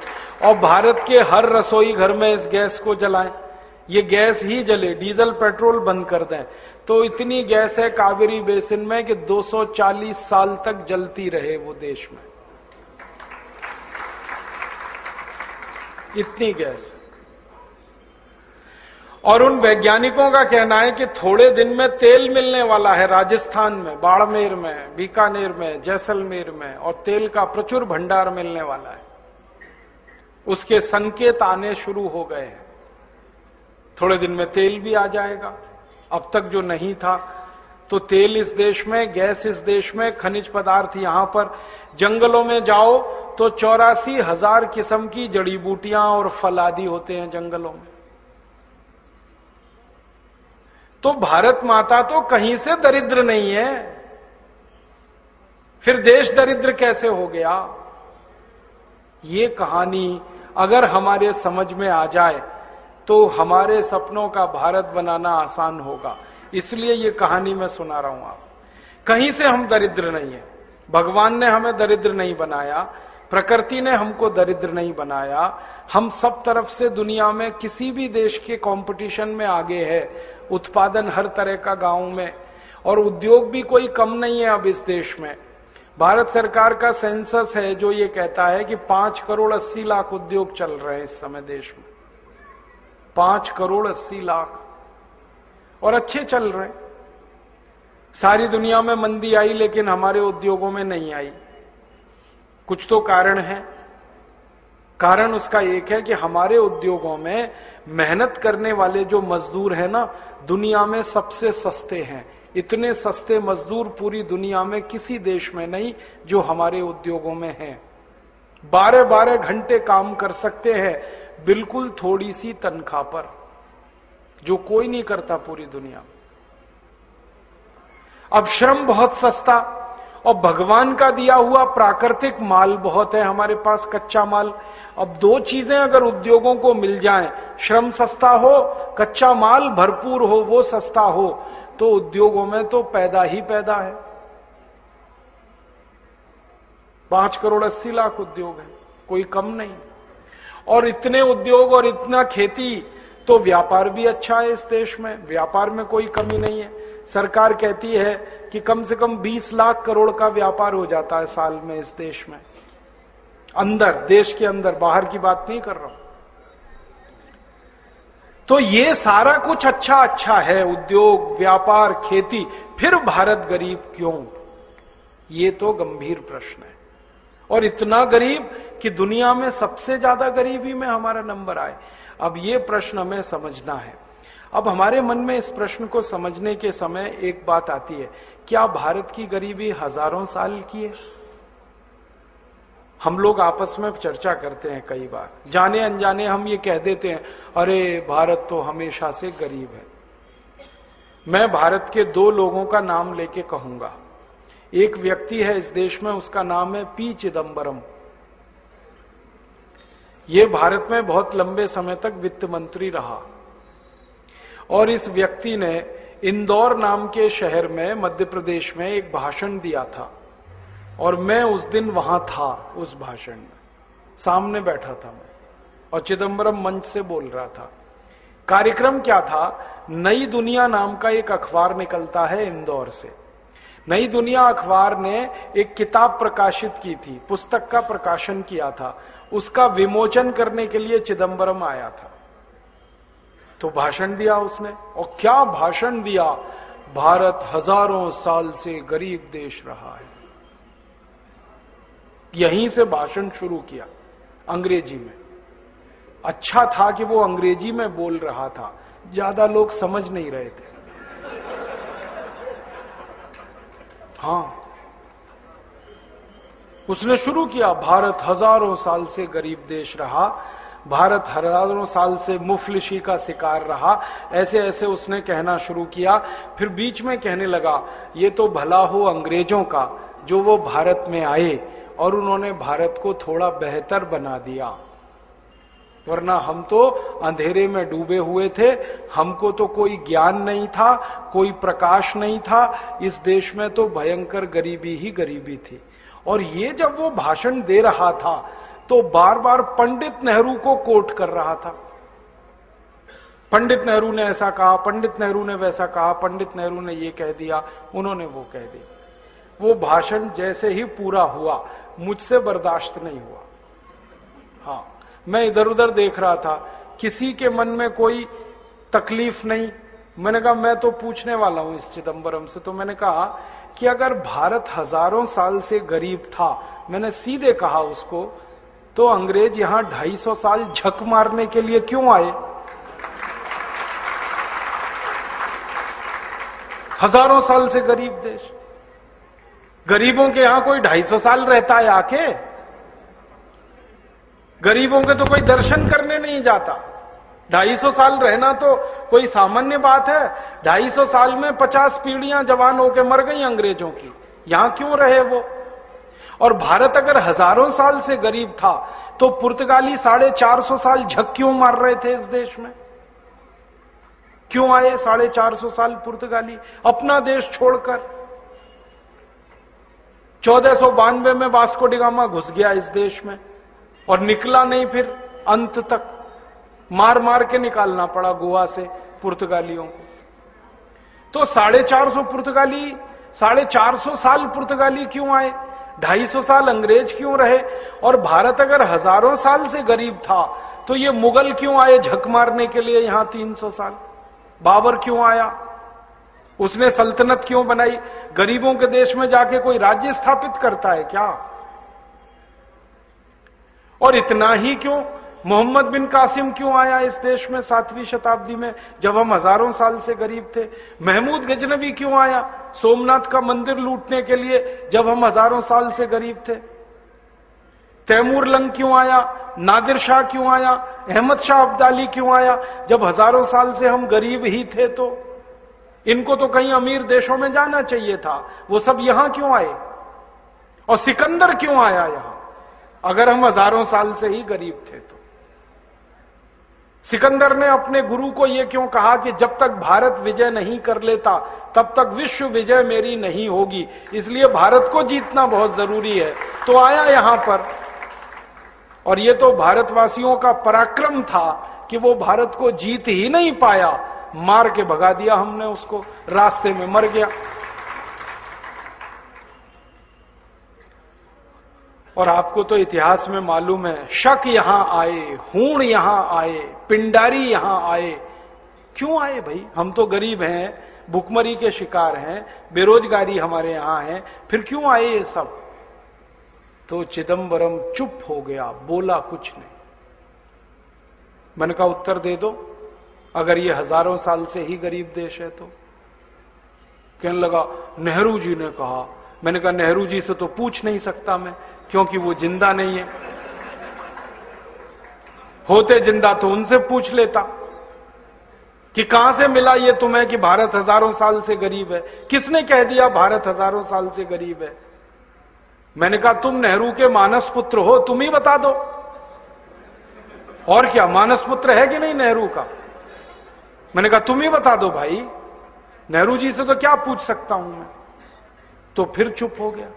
[SPEAKER 1] और भारत के हर रसोई घर में इस गैस को जलाएँ। ये गैस ही जले, डीजल, पेट्रोल बंद कर दें। तो इतनी गैस है कावेरी बेसिन में कि 240 साल तक जलती रहे वो देश में। इतनी गैस। और उन वैज्ञानिकों का कहना है कि थोड़े दिन में तेल मिलने वाला है राजस्थान में, बाड़मेर में, बीकानेर में, जैसलमेर में, और तेल का प्रचुर भंडार मिलने वाला है। उसके संकेत आने शुरू हो गए हैं। थोड़े दिन में तेल भी आ जाएगा। अब तक जो नहीं था तो तेल इस देश में, गैस इस देश में, खनिज पदार्थ यहाँ पर। जंगलों में जाओ तो चौरासी हज़ार किस्म की जड़ी बूटियाँ और फल आदि होते हैं जंगलों में। तो भारत माता तो कहीं से दरिद्र नहीं है। फिर देश दरिद्र कैसे हो गया? ये कहानी अगर हमारे समझ में आ जाए तो हमारे सपनों का भारत बनाना आसान होगा। इसलिए ये कहानी मैं सुना रहा हूँ आप। कहीं से हम दरिद्र नहीं है। भगवान ने हमें दरिद्र नहीं बनाया, प्रकृति ने हमको दरिद्र नहीं बनाया। हम सब तरफ़ से दुनिया में किसी भी देश के कंपटीशन में आगे है। उत्पादन हर तरह का गाँव में, और उद्योग भी कोई कम नहीं है अब इस देश में। भारत सरकार का सेंसस है जो ये कहता है कि पाँच करोड़ अस्सी लाख उद्योग चल रहे हैं इस समय देश में। पाँच करोड़ अस्सी लाख। और अच्छे चल रहे हैं। सारी दुनिया में मंदी आई, लेकिन हमारे उद्योगों में नहीं आई। कुछ तो कारण है। कारण उसका एक है कि हमारे उद्योगों में मेहनत करने वाले जो मजदूर हैं ना, दुनिया में सबसे सस्ते हैं। इतने सस्ते मजदूर पूरी दुनिया में किसी देश में नहीं, जो हमारे उद्योगों में हैं। बारह बारह घंटे काम कर सकते हैं, बिल्कुल थोड़ी सी तनख्वाह पर, जो कोई नहीं करता पूरी दुनिया अब श्रम बहुत सस्ता, और भगवान का दिया हुआ प्राकृतिक माल बहुत है, हमारे पास कच्चा माल। अब दो चीज़ें अगर उद्योगों को मिल जाएँ, श्रम सस्ता हो, कच्चा माल भरपूर हो, वो सस्ता हो तो उद्योगों में तो पैदा ही पैदा है। पाँच करोड़ अस्सी लाख उद्योग है, कोई कम नहीं। और इतने उद्योग और इतना खेती तो व्यापार भी अच्छा है इस देश में, व्यापार में कोई कमी नहीं है। सरकार कहती है कि कम से कम 20 लाख करोड़ का व्यापार हो जाता है साल में इस देश में। अंदर, देश के अंदर, बाहर की बात नहीं कर रहा हूँ। तो ये सारा कुछ अच्छा अच्छा है, उद्योग, व्यापार, खेती, फिर भारत गरीब क्यों? ये तो गंभीर प्रश्न है। और इतना गरीब कि दुनिया में सबसे ज़्यादा गरीबी में हमारा नंबर आए। अब ये प्रश्न हमें समझना है। अब हमारे मन में इस प्रश्न को समझने के समय एक बात आती है, क्या भारत की गरीबी हज़ारों साल की है? हम लोग आपस में चर्चा करते हैं कई बार। जाने अनजाने हम ये कह देते हैं, अरे, भारत तो हमेशा से गरीब है। मैं भारत के दो लोगों का नाम लेके कहूँगा। एक व्यक्ति है इस देश में, उसका नाम है पी चिदम्बरम ये भारत में बहुत लंबे समय तक वित्त मंत्री रहा। और इस व्यक्ति ने इंदौर नाम के शहर में, मध्य प्रदेश में एक भाषण दिया था। और मैं उस दिन वहाँ था, उस भाषण में। सामने बैठा था मैं और चिदम्बरम मंच से बोल रहा था, कार्यक्रम क्या था? नई दुनिया नाम का एक अखबार निकलता है इंदौर से। नई दुनिया अखबार ने एक किताब प्रकाशित की थी, पुस्तक का प्रकाशन किया था। उसका विमोचन करने के लिए चिदम्बरम आया था। तो भाषण दिया उसने और क्या भाषण दिया? भारत हज़ारों साल से गरीब देश रहा है। यहीं से भाषण शुरू किया अंग्रेज़ी में। अच्छा था कि वो अंग्रेज़ी में बोल रहा था। ज़्यादा लोग समझ नहीं रहे थे। हाँ। उसने शुरू किया, भारत हज़ारों साल से गरीब देश रहा, भारत हज़ारों साल से मुफलिशी का शिकार रहा ऐसे ऐसे उसने कहना शुरू किया, फिर बीच में कहने लगा, ये तो भला हो अंग्रेज़ों का, जो वो भारत में आए और उन्होंने भारत को थोड़ा बेहतर बना दिया। वरना हम तो अंधेरे में डूबे हुए थे, हमको तो कोई ज्ञान नहीं था, कोई प्रकाश नहीं था, इस देश में तो भयंकर गरीबी ही गरीबी थी। और ये जब वो भाषण दे रहा था तो बार बार पंडित नेहरू को कोट कर रहा था। पंडित नेहरू ने ऐसा कहा, पंडित नेहरू ने वैसा कहा, पंडित नेहरू ने ये कह दिया, उन्होंने वो कह दिया। वो भाषण जैसे ही पूरा हुआ मुझसे बर्दाश्त नहीं हुआ। हाँ मैं इधर उधर देख रहा था। किसी के मन में कोई तकलीफ़ नहीं। मैंने कहा, मैं तो पूछने वाला हूँ इस चिदंबरम से। तो मैंने कहा कि अगर भारत हज़ारों साल से गरीब था, मैंने सीधे कहा उसको तो अंग्रेज़ यहाँ 250 साल झक मारने के लिए क्यों आए? हज़ारों साल से गरीब देश। गरीबों के यहाँ कोई ढाई सौ साल रहता है आके गरीबों के तो कोई दर्शन करने नहीं जाता। ढाई सौ साल रहना तो कोई सामान्य बात है। ढाई सौ साल में 50 पीढ़ियाँ जवान होकर मर गई अंग्रेज़ों की। यहाँ क्यों रहे वो? और भारत अगर हज़ारों साल से गरीब था तो पुर्तगाली साढ़े चार सौ साल झक क्यों मार रहे थे इस देश में? क्यों आए साढ़े चार सौ साल पुर्तगाली? अपना देश छोड़कर। चौदह में वास्को डिगामा घुस गया इस देश में और निकला नहीं फिर अंत तक। मार मार के निकालना पड़ा गोवा से पुर्तगालियों को। तो साढ़े चार सौ पुर्तगाली, साढ़े चार सौ साल पुर्तगाली क्यों आए? ढाई सौ साल अंग्रेज़ क्यों रहे? और भारत अगर हज़ारों साल से गरीब था तो ये मुगल क्यों आए झक मारने के लिए यहाँ तीन सौ साल? बाबर क्यों आया? उसने सल्तनत क्यों बनाई? गरीबों के देश में जाके कोई राज्य स्थापित करता है क्या? और इतना ही क्यों? मोहम्मद बिन कासिम क्यों आया इस देश में सातवीं शताब्दी में, जब हम हज़ारों साल से गरीब थे? महमूद गजनवी क्यों आया? सोमनाथ का मंदिर लूटने के लिए, जब हम हज़ारों साल से गरीब थे? तैमूर लंग क्यों आया? नादिर शाह क्यों आया? अहमद शाह अब्दाली क्यों आया? जब हज़ारों साल से हम गरीब ही थे तो? इनको तो कहीं अमीर देशों में जाना चाहिए था। वो सब यहाँ क्यों आए? और सिकंदर क्यों आया यहाँ? अगर हम हज़ारों साल से ही गरीब थे तो। सिकंदर ने अपने गुरु को यह क्यों कहा कि जब तक भारत विजय नहीं कर लेता, तब तक विश्व विजय मेरी नहीं होगी। इसलिए भारत को जीतना बहुत ज़रूरी है। तो आया यहाँ पर। और यह तो भारतवासियों का पराक्रम था कि वो भारत को जीत ही नहीं पाया। मार के भगा दिया हमने उसको, रास्ते में मर गया। और आपको तो इतिहास में मालूम है, शक यहाँ आए, हूण यहाँ आए, पिंडारी यहाँ आए। क्यों आए भाई? हम तो गरीब हैं, भुखमरी के शिकार हैं, बेरोजगारी हमारे यहाँ है, फिर क्यों आए ये सब? तो चिदम्बरम चुप हो गया, बोला कुछ नहीं। मन का उत्तर दे दो। अगर ये हज़ारों साल से ही गरीब देश है तो? कहने लगा, नेहरू जी ने कहा। मैंने कहा, नेहरू जी से तो पूछ नहीं सकता मैं, क्योंकि वो ज़िंदा नहीं है। होते ज़िंदा तो उनसे पूछ लेता। कि कहाँ से मिला ये तुम्हें कि भारत हज़ारों साल से गरीब है? किसने कह दिया भारत हज़ारों साल से गरीब है? मैंने कहा, तुम नेहरू के मानस पुत्र हो, तुम ही बता दो। और क्या, मानस पुत्र है कि नहीं नेहरू का? मैंने कहा, तुम ही बता दो भाई, नेहरू जी से तो क्या पूछ सकता हूँ मैं? तो फिर चुप हो गया।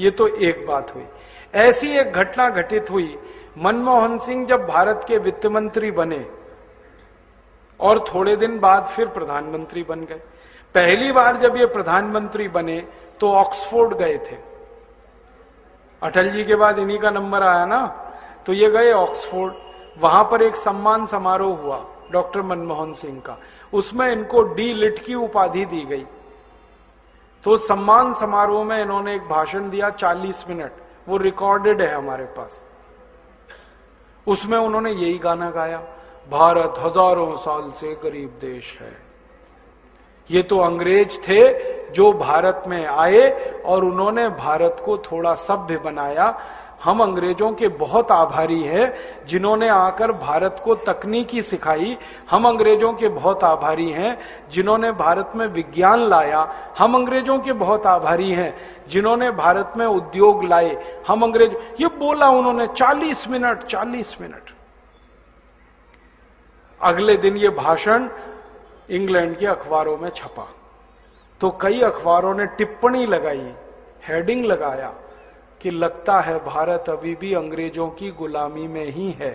[SPEAKER 1] ये तो एक बात हुई। ऐसी एक घटना घटित हुई। मनमोहन सिंह जब भारत के वित्त मंत्री बने और थोड़े दिन बाद फिर प्रधानमंत्री बन गए। पहली बार जब ये प्रधानमंत्री बने तो ऑक्सफोर्ड गए थे। अटल जी के बाद इन्हीं का नंबर आया ना? तो ये गए ऑक्सफोर्ड। वहाँ पर एक सम्मान समारोह हुआ। डॉक्टर मनमोहन सिंह का। उसमें इनको डी लिट की उपाधि दी गई। तो सम्मान समारोह में इन्होंने एक भाषण दिया 40 मिनट। वो रिकॉर्डेड है हमारे पास। उसमें उन्होंने यही गाना गाया, भारत हज़ारों साल से गरीब देश है। ये तो अंग्रेज़ थे जो भारत में आए और उन्होंने भारत को थोड़ा सभ्य बनाया। हम अंग्रेज़ों के बहुत आभारी हैं, जिन्होंने आकर भारत को तकनीकी सिखाई। हम अंग्रेज़ों के बहुत आभारी हैं, जिन्होंने भारत में विज्ञान लाया। हम अंग्रेज़ों के बहुत आभारी हैं, जिन्होंने भारत में उद्योग लाए। हम अंग्रेज़, ये बोला उन्होंने 40 मिनट 40 मिनट। अगले दिन ये भाषण इंग्लैंड के अखबारों में छपा। तो कई अखबारों ने टिप्पणी लगाई, हेडिंग लगाया। कि लगता है भारत अभी भी अंग्रेज़ों की गुलामी में ही है।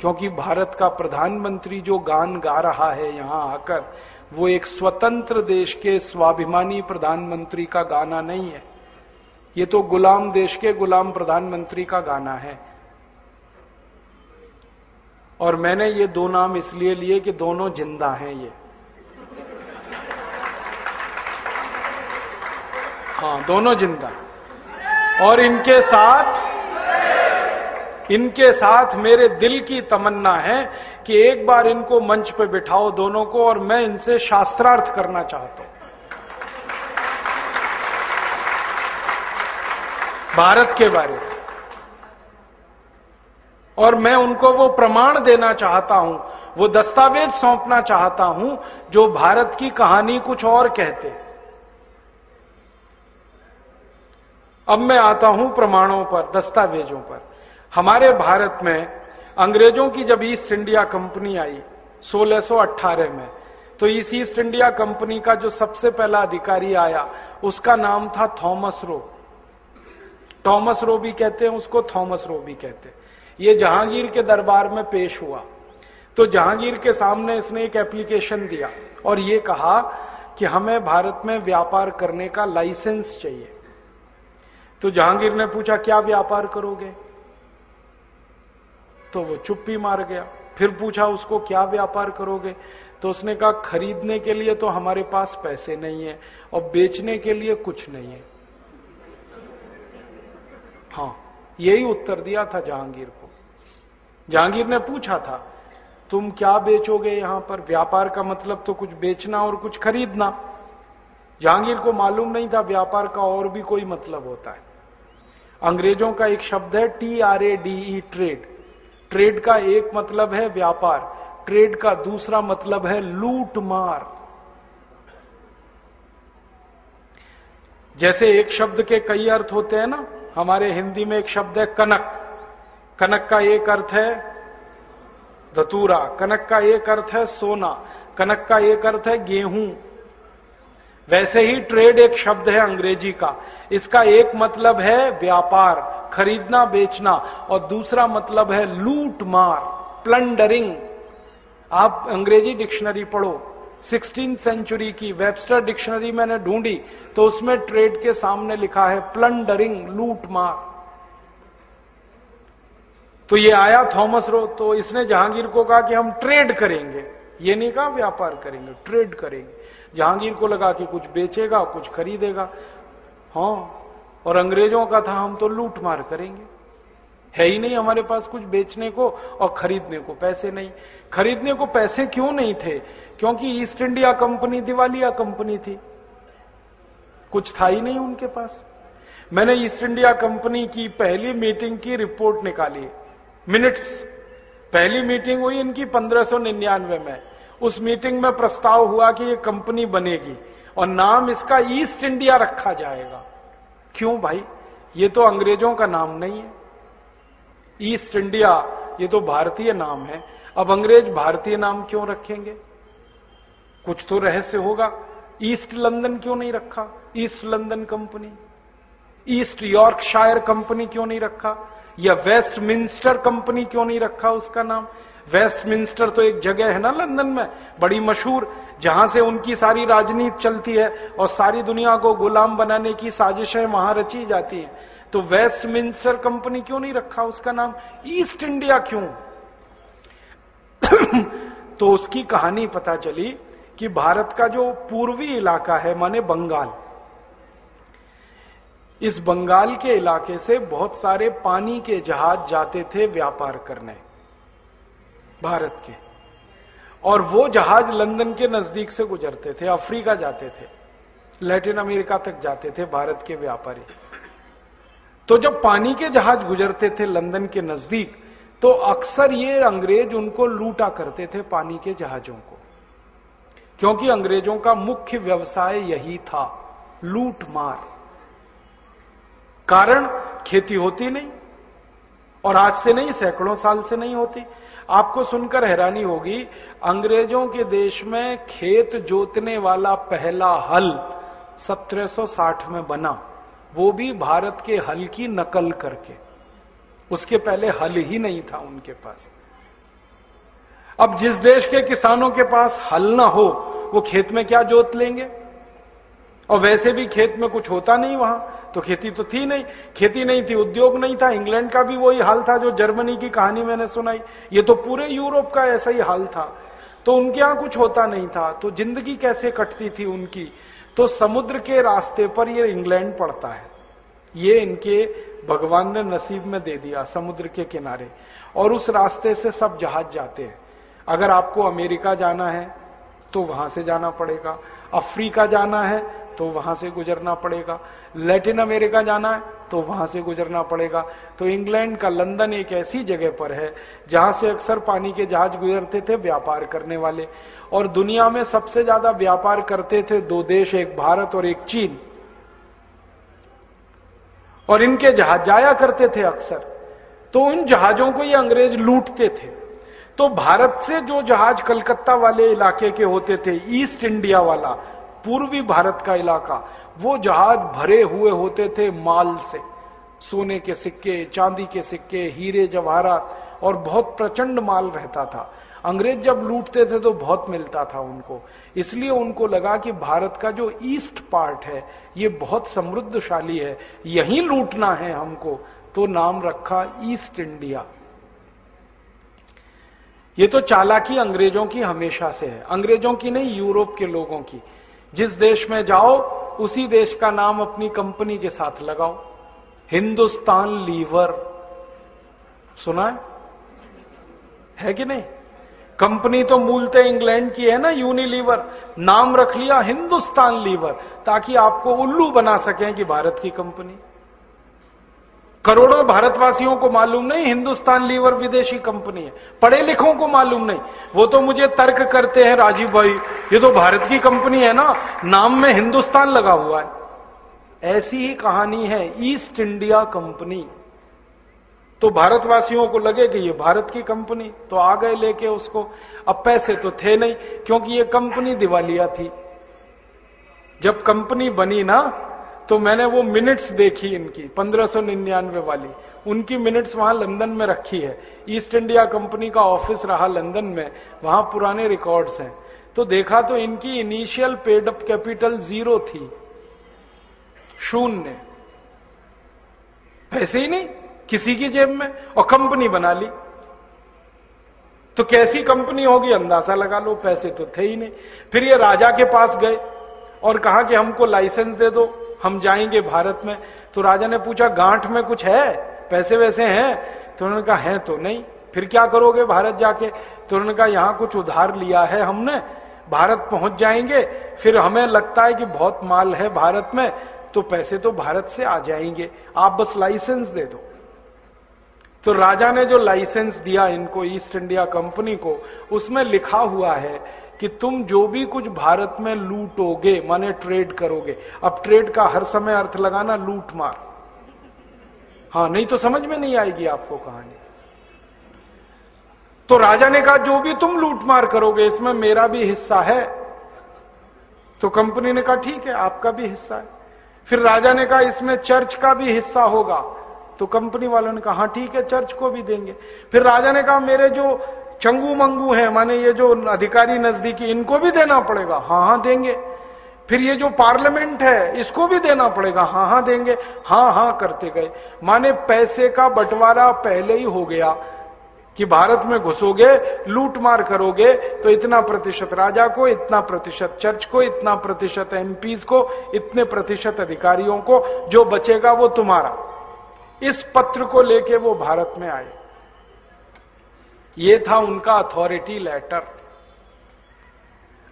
[SPEAKER 1] क्योंकि भारत का प्रधानमंत्री जो गान गा रहा है यहाँ आकर, वो एक स्वतंत्र देश के स्वाभिमानी प्रधानमंत्री का गाना नहीं है। ये तो गुलाम देश के गुलाम प्रधानमंत्री का गाना है। और मैंने ये दो नाम इसलिए लिए कि दोनों ज़िंदा हैं ये। हाँ दोनों ज़िंदा। और इनके साथ इनके साथ मेरे दिल की तमन्ना है कि एक बार इनको मंच पे बिठाओ दोनों को और मैं इनसे शास्त्रार्थ करना चाहता हूँ। भारत के बारे में। और मैं उनको वो प्रमाण देना चाहता हूँ, वो दस्तावेज़ सौंपना चाहता हूँ, जो भारत की कहानी कुछ और कहते अब मैं आता हूँ प्रमाणों पर, दस्तावेजों पर। हमारे भारत में अंग्रेज़ों की जब ईस्ट इंडिया कंपनी आई 1618 में तो इस ईस्ट इंडिया कंपनी का जो सबसे पहला अधिकारी आया, उसका नाम था थॉमस रो। थॉमस रो भी कहते हैं, उसको थॉमस रो भी कहते हैं। ये जहांगीर के दरबार में पेश हुआ। तो जहांगीर के सामने इसने एक एप्लीकेशन दिया और ये कहा कि हमें भारत में व्यापार करने का लाइसेंस चाहिए। तो जहांगीर ने पूछा, क्या व्यापार करोगे? तो वो चुप्पी मार गया। फिर पूछा, उसको क्या व्यापार करोगे? तो उसने कहा, खरीदने के लिए तो हमारे पास पैसे नहीं है और बेचने के लिए कुछ नहीं है। हाँ यही उत्तर दिया था जहांगीर को। जहांगीर ने पूछा था, तुम क्या बेचोगे यहाँ पर? व्यापार का मतलब तो कुछ बेचना और कुछ खरीदना। जहांगीर को मालूम नहीं था, व्यापार का और भी कोई मतलब होता है। अंग्रेज़ों का एक शब्द है T R A D E trade. Trade का एक मतलब है व्यापार। ट्रेड का दूसरा मतलब है लूट मार जैसे एक शब्द के कई अर्थ होते हैं ना, हमारे हिंदी में एक शब्द है कनक। कनक का एक अर्थ है धतूरा। कनक का एक अर्थ है सोना। कनक का एक अर्थ है गेहूँ। वैसे ही ट्रेड एक शब्द है अंग्रेज़ी का। इसका एक मतलब है व्यापार, खरीदना, बेचना, और दूसरा मतलब है लूट, मार प्लंडरिंग आप अंग्रेज़ी डिक्शनरी पढ़ो। सिक्सटीन सेंचुरी की वेबस्टर डिक्शनरी मैंने ढूंढी तो उसमें ट्रेड के सामने लिखा है प्लंडरिंग लूट, मार। तो ये आया थॉमस रो तो इसने जहांगीर को कहा कि हम ट्रेड करेंगे। ये नहीं कहा व्यापार करेंगे ट्रेड करेंगे। जहांगीर को लगा कि कुछ बेचेगा, कुछ खरीदेगा। हाँ और अंग्रेज़ों का था, हम तो लूट मार करेंगे। है ही नहीं हमारे पास कुछ बेचने को और खरीदने को, पैसे नहीं। खरीदने को पैसे क्यों नहीं थे? क्योंकि ईस्ट इंडिया कंपनी दिवालिया कंपनी थी। कुछ था ही नहीं उनके पास। मैंने ईस्ट इंडिया कंपनी की पहली मीटिंग की रिपोर्ट निकाली। मिनट्स। पहली मीटिंग हुई इनकी, पंद्रह में। उस मीटिंग में प्रस्ताव हुआ कि ये कंपनी बनेगी और नाम इसका ईस्ट इंडिया रखा जाएगा। क्यों भाई? ये तो अंग्रेज़ों का नाम नहीं है। ईस्ट इंडिया, ये तो भारतीय नाम है। अब अंग्रेज़ भारतीय नाम क्यों रखेंगे? कुछ तो रहस्य होगा। ईस्ट लंदन क्यों नहीं रखा? East London company. East Yorkshire company क्यों नहीं रखा? या वेस्ट मिंस्टर कंपनी क्यों नहीं रखा उसका नाम? वेस्टमिंस्टर तो एक जगह है ना लंदन में, बड़ी मशहूर, जहाँ से उनकी सारी राजनीति चलती है और सारी दुनिया को गुलाम बनाने की साजिशें वहाँ रची जाती हैं। तो वेस्टमिंस्टर कंपनी क्यों नहीं रखा उसका नाम? ईस्ट इंडिया क्यों? तो उसकी कहानी पता चली कि भारत का जो पूर्वी इलाका है, माने बंगाल, इस बंगाल के इलाके से बहुत सारे पानी के जहाज़ जाते थे व्यापार करने। भारत के। और वो जहाज़ लंदन के नज़दीक से गुजरते थे, अफ्रीका जाते थे, लैटिन अमेरिका तक जाते थे, भारत के व्यापारी। तो जब पानी के जहाज़ गुजरते थे लंदन के नज़दीक तो अक्सर ये अंग्रेज़ उनको लूटा करते थे पानी के जहाजों को। क्योंकि अंग्रेज़ों का मुख्य व्यवसाय यही था, लूट मार। कारण, खेती होती नहीं, और आज से नहीं, सैकड़ों साल से नहीं होती। आपको सुनकर हैरानी होगी, अंग्रेज़ों के देश में खेत जोतने वाला पहला हल 1760 में बना। वो भी भारत के हल की नकल करके। उसके पहले हल ही नहीं था उनके पास। अब जिस देश के किसानों के पास हल ना हो, वो खेत में क्या जोत लेंगे? और वैसे भी खेत में कुछ होता नहीं वहाँ। तो खेती तो थी नहीं, खेती नहीं थी, उद्योग नहीं था, इंग्लैंड का भी वही हाल था जो जर्मनी की कहानी मैंने सुनाई। ये तो पूरे यूरोप का ऐसा ही हाल था। तो उनके यहाँ कुछ होता नहीं था। तो ज़िंदगी कैसे कटती थी उनकी? तो समुद्र के रास्ते पर ये इंग्लैंड पड़ता है। ये इनके भगवान ने नसीब में दे दिया समुद्र के किनारे। और उस रास्ते से सब जहाज़ जाते हैं। अगर आपको अमेरिका जाना है तो वहाँ से जाना पड़ेगा। अफ्रीका जाना है तो वहाँ से गुजरना पड़ेगा। लैटिन अमेरिका जाना है तो वहाँ से गुजरना पड़ेगा। तो इंग्लैंड का लंदन एक ऐसी जगह पर है, जहाँ से अक्सर पानी के जहाज़ गुजरते थे, व्यापार करने वाले। और दुनिया में सबसे ज़्यादा व्यापार करते थे दो देश, एक भारत और एक चीन। और इनके जहाज़ जाया करते थे अक्सर। तो उन जहाजों को ये अंग्रेज़ लूटते थे। तो भारत से जो जहाज़ कलकत्ता वाले इलाके के होते थे, ईस्ट इंडिया वाला पूर्वी भारत का इलाका, वो जहाज़ भरे हुए होते थे माल से। सोने के सिक्के, चांदी के सिक्के, हीरे जवाहरात और बहुत प्रचंड माल रहता था। अंग्रेज़ जब लूटते थे तो बहुत मिलता था उनको। इसलिए उनको लगा कि भारत का जो ईस्ट पार्ट है, ये बहुत समृद्धशाली है। यहीं लूटना है हमको तो नाम रखा ईस्ट इंडिया। ये तो चालाकी अंग्रेज़ों की हमेशा से है। अंग्रेज़ों की नहीं, यूरोप के लोगों की। जिस देश में जाओ उसी देश का नाम अपनी कंपनी के साथ लगाओ। हिंदुस्तान लीवर। सुना है, है कि नहीं? कंपनी तो मूलतः इंग्लैंड की है ना यूनिलीवर। नाम रख लिया हिंदुस्तान लीवर ताकि आपको उल्लू बना सकें कि भारत की कंपनी। करोड़ों भारतवासियों को मालूम नहीं, हिंदुस्तान लीवर विदेशी कंपनी है। पढ़े लिखों को मालूम नहीं। वो तो मुझे तर्क करते हैं, राजीव भाई। ये तो भारत की कंपनी है ना। नाम में हिंदुस्तान लगा हुआ है। ऐसी ही कहानी है, ईस्ट इंडिया कंपनी। तो भारतवासियों को लगे कि ये भारत की कंपनी तो आ गए लेके उसको। अब पैसे तो थे नहीं, क्योंकि ये कंपनी दिवालिया थी। जब कंपनी बनी ना तो मैंने वो मिनट्स देखी इनकी, पंद्रह वाली। उनकी मिनट्स वहाँ लंदन में रखी है। ईस्ट इंडिया कंपनी का ऑफ़िस रहा लंदन में, वहाँ पुराने रिकॉर्ड्स हैं। तो देखा तो इनकी initial paid up capital zero थी, शून्य। पैसे ही नहीं, किसी की जेब में, और कंपनी बना ली। तो कैसी कंपनी होगी, अंदाज़ा लगा लो, पैसे तो थे ही नहीं। फिर ये राजा के पास गए, और कहा कि हमको लाइसेंस दे दो। हम जाएँगे भारत में? तो राजा ने पूछा, गांठ में कुछ है? पैसे वैसे हैं? तो उन्होंने कहा, है तो नहीं। फिर क्या करोगे भारत जाके? तो उन्होंने कहा, यहाँ कुछ उधार लिया है हमने। भारत पहुँच जाएँगे। फिर हमें लगता है कि बहुत माल है भारत में तो पैसे तो भारत से आ जाएँगे। आप बस लाइसेंस दे दो। तो राजा ने जो लाइसेंस दिया इनको, ईस्ट इंडिया कंपनी को, उसमें लिखा हुआ है कि तुम जो भी कुछ भारत में लूटोगे, माने ट्रेड करोगे, अब ट्रेड का हर समय अर्थ लगाना लूट मार। हाँ नहीं तो समझ में नहीं आएगी आपको कहानी। तो राजा ने कहा, जो भी तुम लूट मार करोगे, इसमें मेरा भी हिस्सा है। तो कंपनी ने कहा, ठीक है, आपका भी हिस्सा है। फिर राजा ने कहा, इसमें चर्च का भी हिस्सा होगा। तो कंपनी वालों ने कहा हाँ ठीक है, चर्च को भी देंगे। फिर राजा ने कहा, मेरे जो चंगू मंगू है, माने ये जो अधिकारी नजदीकी, इनको भी देना पड़ेगा। हाँ हाँ देंगे। फिर ये जो पार्लियामेंट है, इसको भी देना पड़ेगा। हाँ हाँ देंगे। हाँ हाँ करते गए। माने पैसे का बंटवारा पहले ही हो गया कि भारत में घुसोगे लूट मार करोगे तो इतना प्रतिशत राजा को, इतना प्रतिशत चर्च को, इतना प्रतिशत एमपीज को, इतने प्रतिशत अधिकारियों को, जो बचेगा वो तुम्हारा। इस पत्र को लेके वो भारत में आए। ये था उनका अथॉरिटी लेटर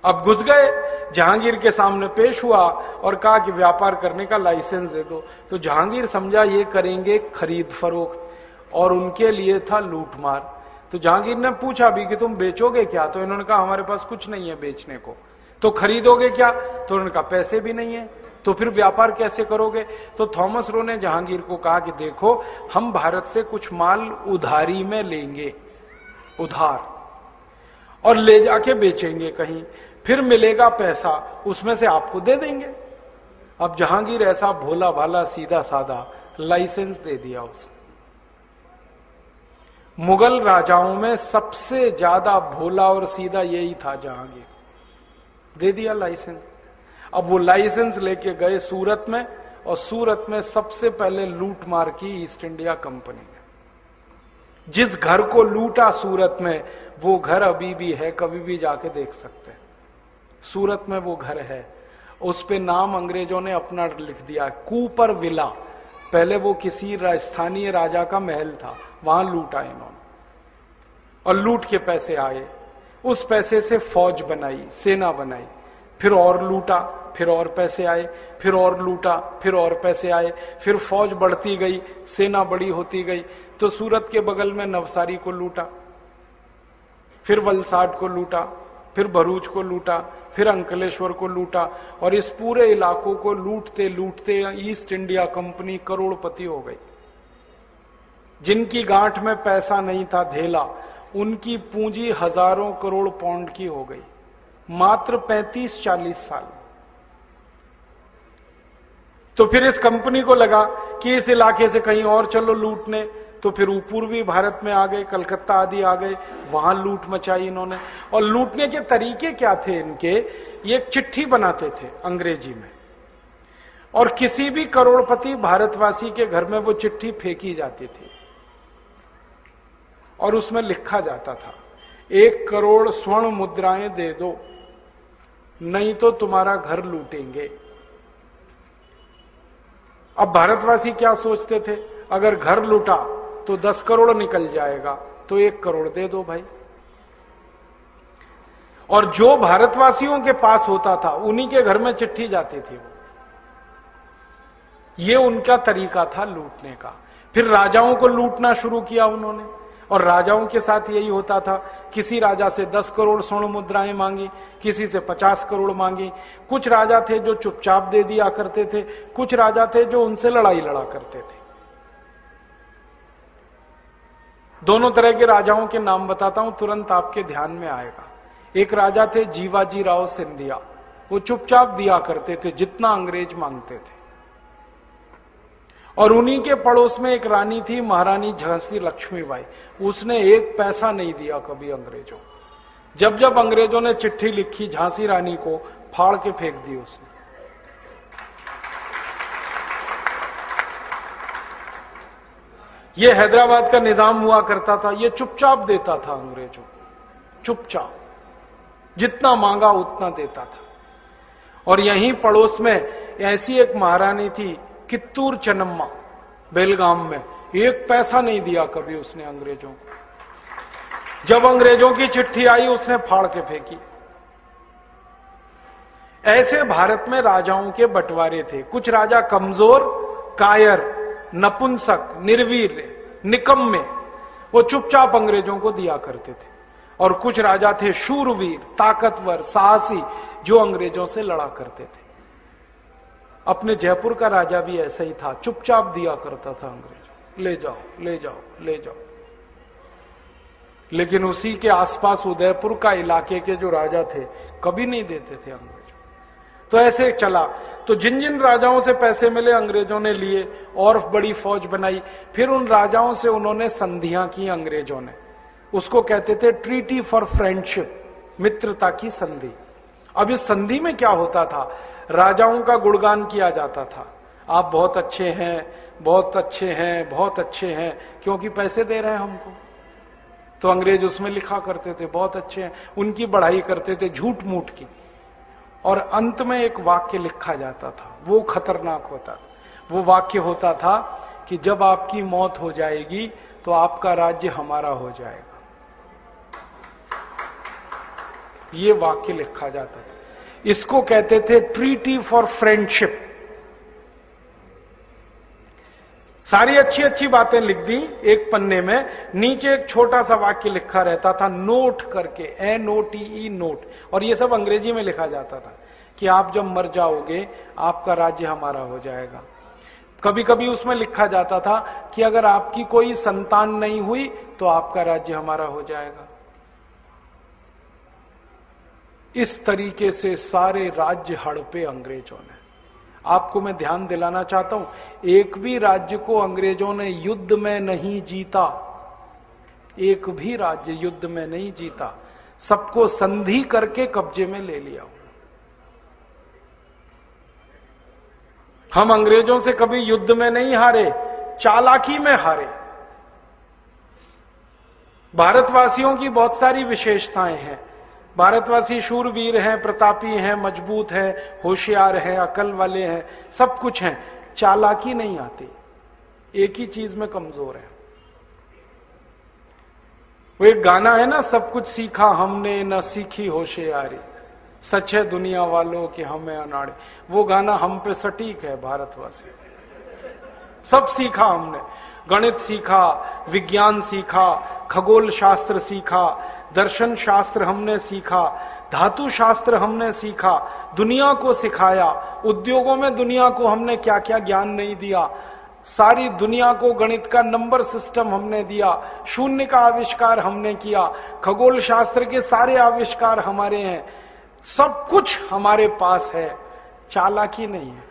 [SPEAKER 1] अब घुस गए, जहांगीर के सामने पेश हुआ और कहा कि व्यापार करने का लाइसेंस दे दो। तो जहांगीर समझा ये करेंगे खरीद फरोख्त और उनके लिए था लूटमार। तो जहांगीर ने पूछा भी कि तुम बेचोगे क्या? तो इन्होंने कहा, हमारे पास कुछ नहीं है बेचने को। तो खरीदोगे क्या? तो उन्होंने कहा, पैसे भी नहीं है। तो फिर व्यापार कैसे करोगे? तो थॉमस रो ने जहांगीर को कहा कि देखो, हम भारत से कुछ माल उधारी में लेंगे। उधार। और ले जाके बेचेंगे कहीं, फिर मिलेगा पैसा, उसमें से आपको दे देंगे। अब जहांगीर ऐसा भोला भाला सीधा साधा लाइसेंस दे दिया उसे। मुगल राजाओं में सबसे ज़्यादा भोला और सीधा यही था जहांगीर। दे दिया लाइसेंस। अब वो लाइसेंस लेके गए सूरत में, और सूरत में सबसे पहले लूट मार की ईस्ट इंडिया कंपनी। जिस घर को लूटा सूरत में, वो घर अभी भी है, कभी भी जाके देख सकते हैं। सूरत में वो घर है। उस पे नाम अंग्रेज़ों ने अपना लिख दिया कूपर विला। पहले वो किसी स्थानीय राजा का महल था, वहाँ लूटा इन्होंने। और लूट के पैसे आए। उस पैसे से फौज बनाई, सेना बनाई। फिर और लूटा, फिर और पैसे आए, फिर और लूटा, फिर और पैसे आए। फिर फौज बढ़ती गई, सेना बड़ी होती गई। तो सूरत के बगल में नवसारी को लूटा, फिर वलसाड को लूटा, फिर भरूच को लूटा, फिर अंकलेश्वर को लूटा, और इस पूरे इलाकों को लूटते लूटते ईस्ट इंडिया कंपनी करोड़पति हो गई। जिनकी गांठ में पैसा नहीं था धेला, उनकी पूंजी हज़ारों करोड़ पाउंड की हो गई, मात्र 35-40 साल। तो फिर इस कंपनी को लगा कि इस इलाके से कहीं और चलो लूटने तो फिर पूर्वी भारत में आ गए, कलकत्ता आदि आ गए, वहाँ लूट मचाई इन्होंने। और लूटने के तरीके क्या थे इनके? ये चिट्ठी बनाते थे अंग्रेज़ी में। और किसी भी करोड़पति भारतवासी के घर में वो चिट्ठी फेंकी जाती थी। और उसमें लिखा जाता था, एक करोड़ स्वर्ण मुद्राएँ दे दो, नहीं तो तुम्हारा घर लूटेंगे। अब भारतवासी क्या सोचते थे? अगर घर लूटा तो दस करोड़ निकल जाएगा तो एक करोड़ दे दो भाई। और जो भारतवासियों के पास होता था, उन्हीं के घर में चिट्ठी जाती थी। वो ये उनका तरीका था लूटने का। फिर राजाओं को लूटना शुरू किया उन्होंने, और राजाओं के साथ यही होता था। किसी राजा से दस करोड़ स्वर्ण मुद्राएँ मांगी, किसी से पचास करोड़ मांगी। कुछ राजा थे जो चुपचाप दे दिया करते थे, कुछ राजा थे जो उनसे लड़ाई लड़ा करते थे। दोनों तरह के राजाओं के नाम बताता हूँ, तुरंत आपके ध्यान में आएगा। एक राजा थे जीवाजी राव सिंधिया। वो चुपचाप दिया करते थे, जितना अंग्रेज़ मांगते थे। और उन्हीं के पड़ोस में एक रानी थी, महारानी झांसी लक्ष्मीबाई। उसने एक पैसा नहीं दिया कभी अंग्रेज़ों जब जब अंग्रेज़ों ने चिट्ठी लिखी, झांसी रानी को फाड़ के फेंक दी उसने। ये हैदराबाद का निज़ाम हुआ करता था, ये चुपचाप देता था अंग्रेज़ों को। चुपचाप। जितना मांगा उतना देता था। और यहीं पड़ोस में ऐसी एक महारानी थी, कित्तूर चनम्मा बेलगाम में। एक पैसा नहीं दिया कभी उसने अंग्रेज़ों को। जब अंग्रेज़ों की चिट्ठी आई, उसने फाड़ के फेंकी। ऐसे भारत में राजाओं के बंटवारे थे। कुछ राजा कमज़ोर, कायर नपुंसक, निर्वीर, निकम्मे, वो चुपचाप अंग्रेज़ों को दिया करते थे। और कुछ राजा थे शूरवीर, ताकतवर, साहसी, जो अंग्रेज़ों से लड़ा करते थे। अपने जयपुर का राजा भी ऐसा ही था, चुपचाप दिया करता था अंग्रेज़ों ले जाओ ले जाओ ले जाओ। लेकिन उसी के आसपास उदयपुर का इलाके के जो राजा थे, कभी नहीं देते थे अंग्रेज़। तो ऐसे चला। तो जिन जिन राजाओं से पैसे मिले, अंग्रेज़ों ने लिए और बड़ी फौज बनाई। फिर उन राजाओं से उन्होंने संधियाँ की अंग्रेज़ों ने। उसको कहते थे ट्रीटी फॉर फ्रेंडशिप मित्रता की संधि। अब इस संधि में क्या होता था? राजाओं का गुणगान किया जाता था। आप बहुत अच्छे हैं, बहुत अच्छे हैं, बहुत अच्छे हैं, क्योंकि पैसे दे रहे हैं हमको। तो अंग्रेज़ उसमें लिखा करते थे, बहुत अच्छे हैं। उनकी बढ़ाई करते थे झूठ मूठ की। और अंत में एक वाक्य लिखा जाता था। वो खतरनाक होता था। वो वाक्य होता था कि जब आपकी मौत हो जाएगी तो आपका राज्य हमारा हो जाएगा। ये वाक्य लिखा जाता था। इसको कहते थे ट्रीटी फॉर फ्रेंडशिप सारी अच्छी अच्छी बातें लिख दी एक पन्ने में। नीचे एक छोटा सा वाक्य लिखा रहता था, नोट करके N O T E note. और ये सब अंग्रेज़ी में लिखा जाता था कि आप जब मर जाओगे, आपका राज्य हमारा हो जाएगा। कभी कभी उसमें लिखा जाता था कि अगर आपकी कोई संतान नहीं हुई तो आपका राज्य हमारा हो जाएगा। इस तरीके से सारे राज्य हड़पे अंग्रेज़ों ने। आपको मैं ध्यान दिलाना चाहता हूँ, एक भी राज्य को अंग्रेज़ों ने युद्ध में नहीं जीता, एक भी राज्य युद्ध में नहीं जीता सबको संधि करके कब्जे में ले लिया। हम अंग्रेज़ों से कभी युद्ध में नहीं हारे, चालाकी में हारे। भारतवासियों की बहुत सारी विशेषताएँ हैं। भारतवासी शूरवीर हैं, प्रतापी हैं, मज़बूत हैं, होशियार हैं, अकल वाले हैं, सब कुछ हैं। चालाकी नहीं आती। एक ही चीज़ में कमज़ोर है। वो एक गाना है ना, सब कुछ सीखा हमने, न सीखी होशियारी सच है दुनिया वालों के हमें अनाड़े। वो गाना हम पे सटीक है भारतवासी। सब सीखा हमने। गणित सीखा, विज्ञान सीखा खगोल शास्त्र सीखा, दर्शन शास्त्र हमने सीखा, धातु शास्त्र हमने सीखा, दुनिया को सिखाया, उद्योगों में दुनिया को हमने क्या क्या ज्ञान नहीं दिया सारी दुनिया को गणित का नंबर सिस्टम हमने दिया, शून्य का आविष्कार हमने किया खगोल शास्त्र के सारे आविष्कार हमारे हैं, सब कुछ हमारे पास है, चालाकी नहीं है।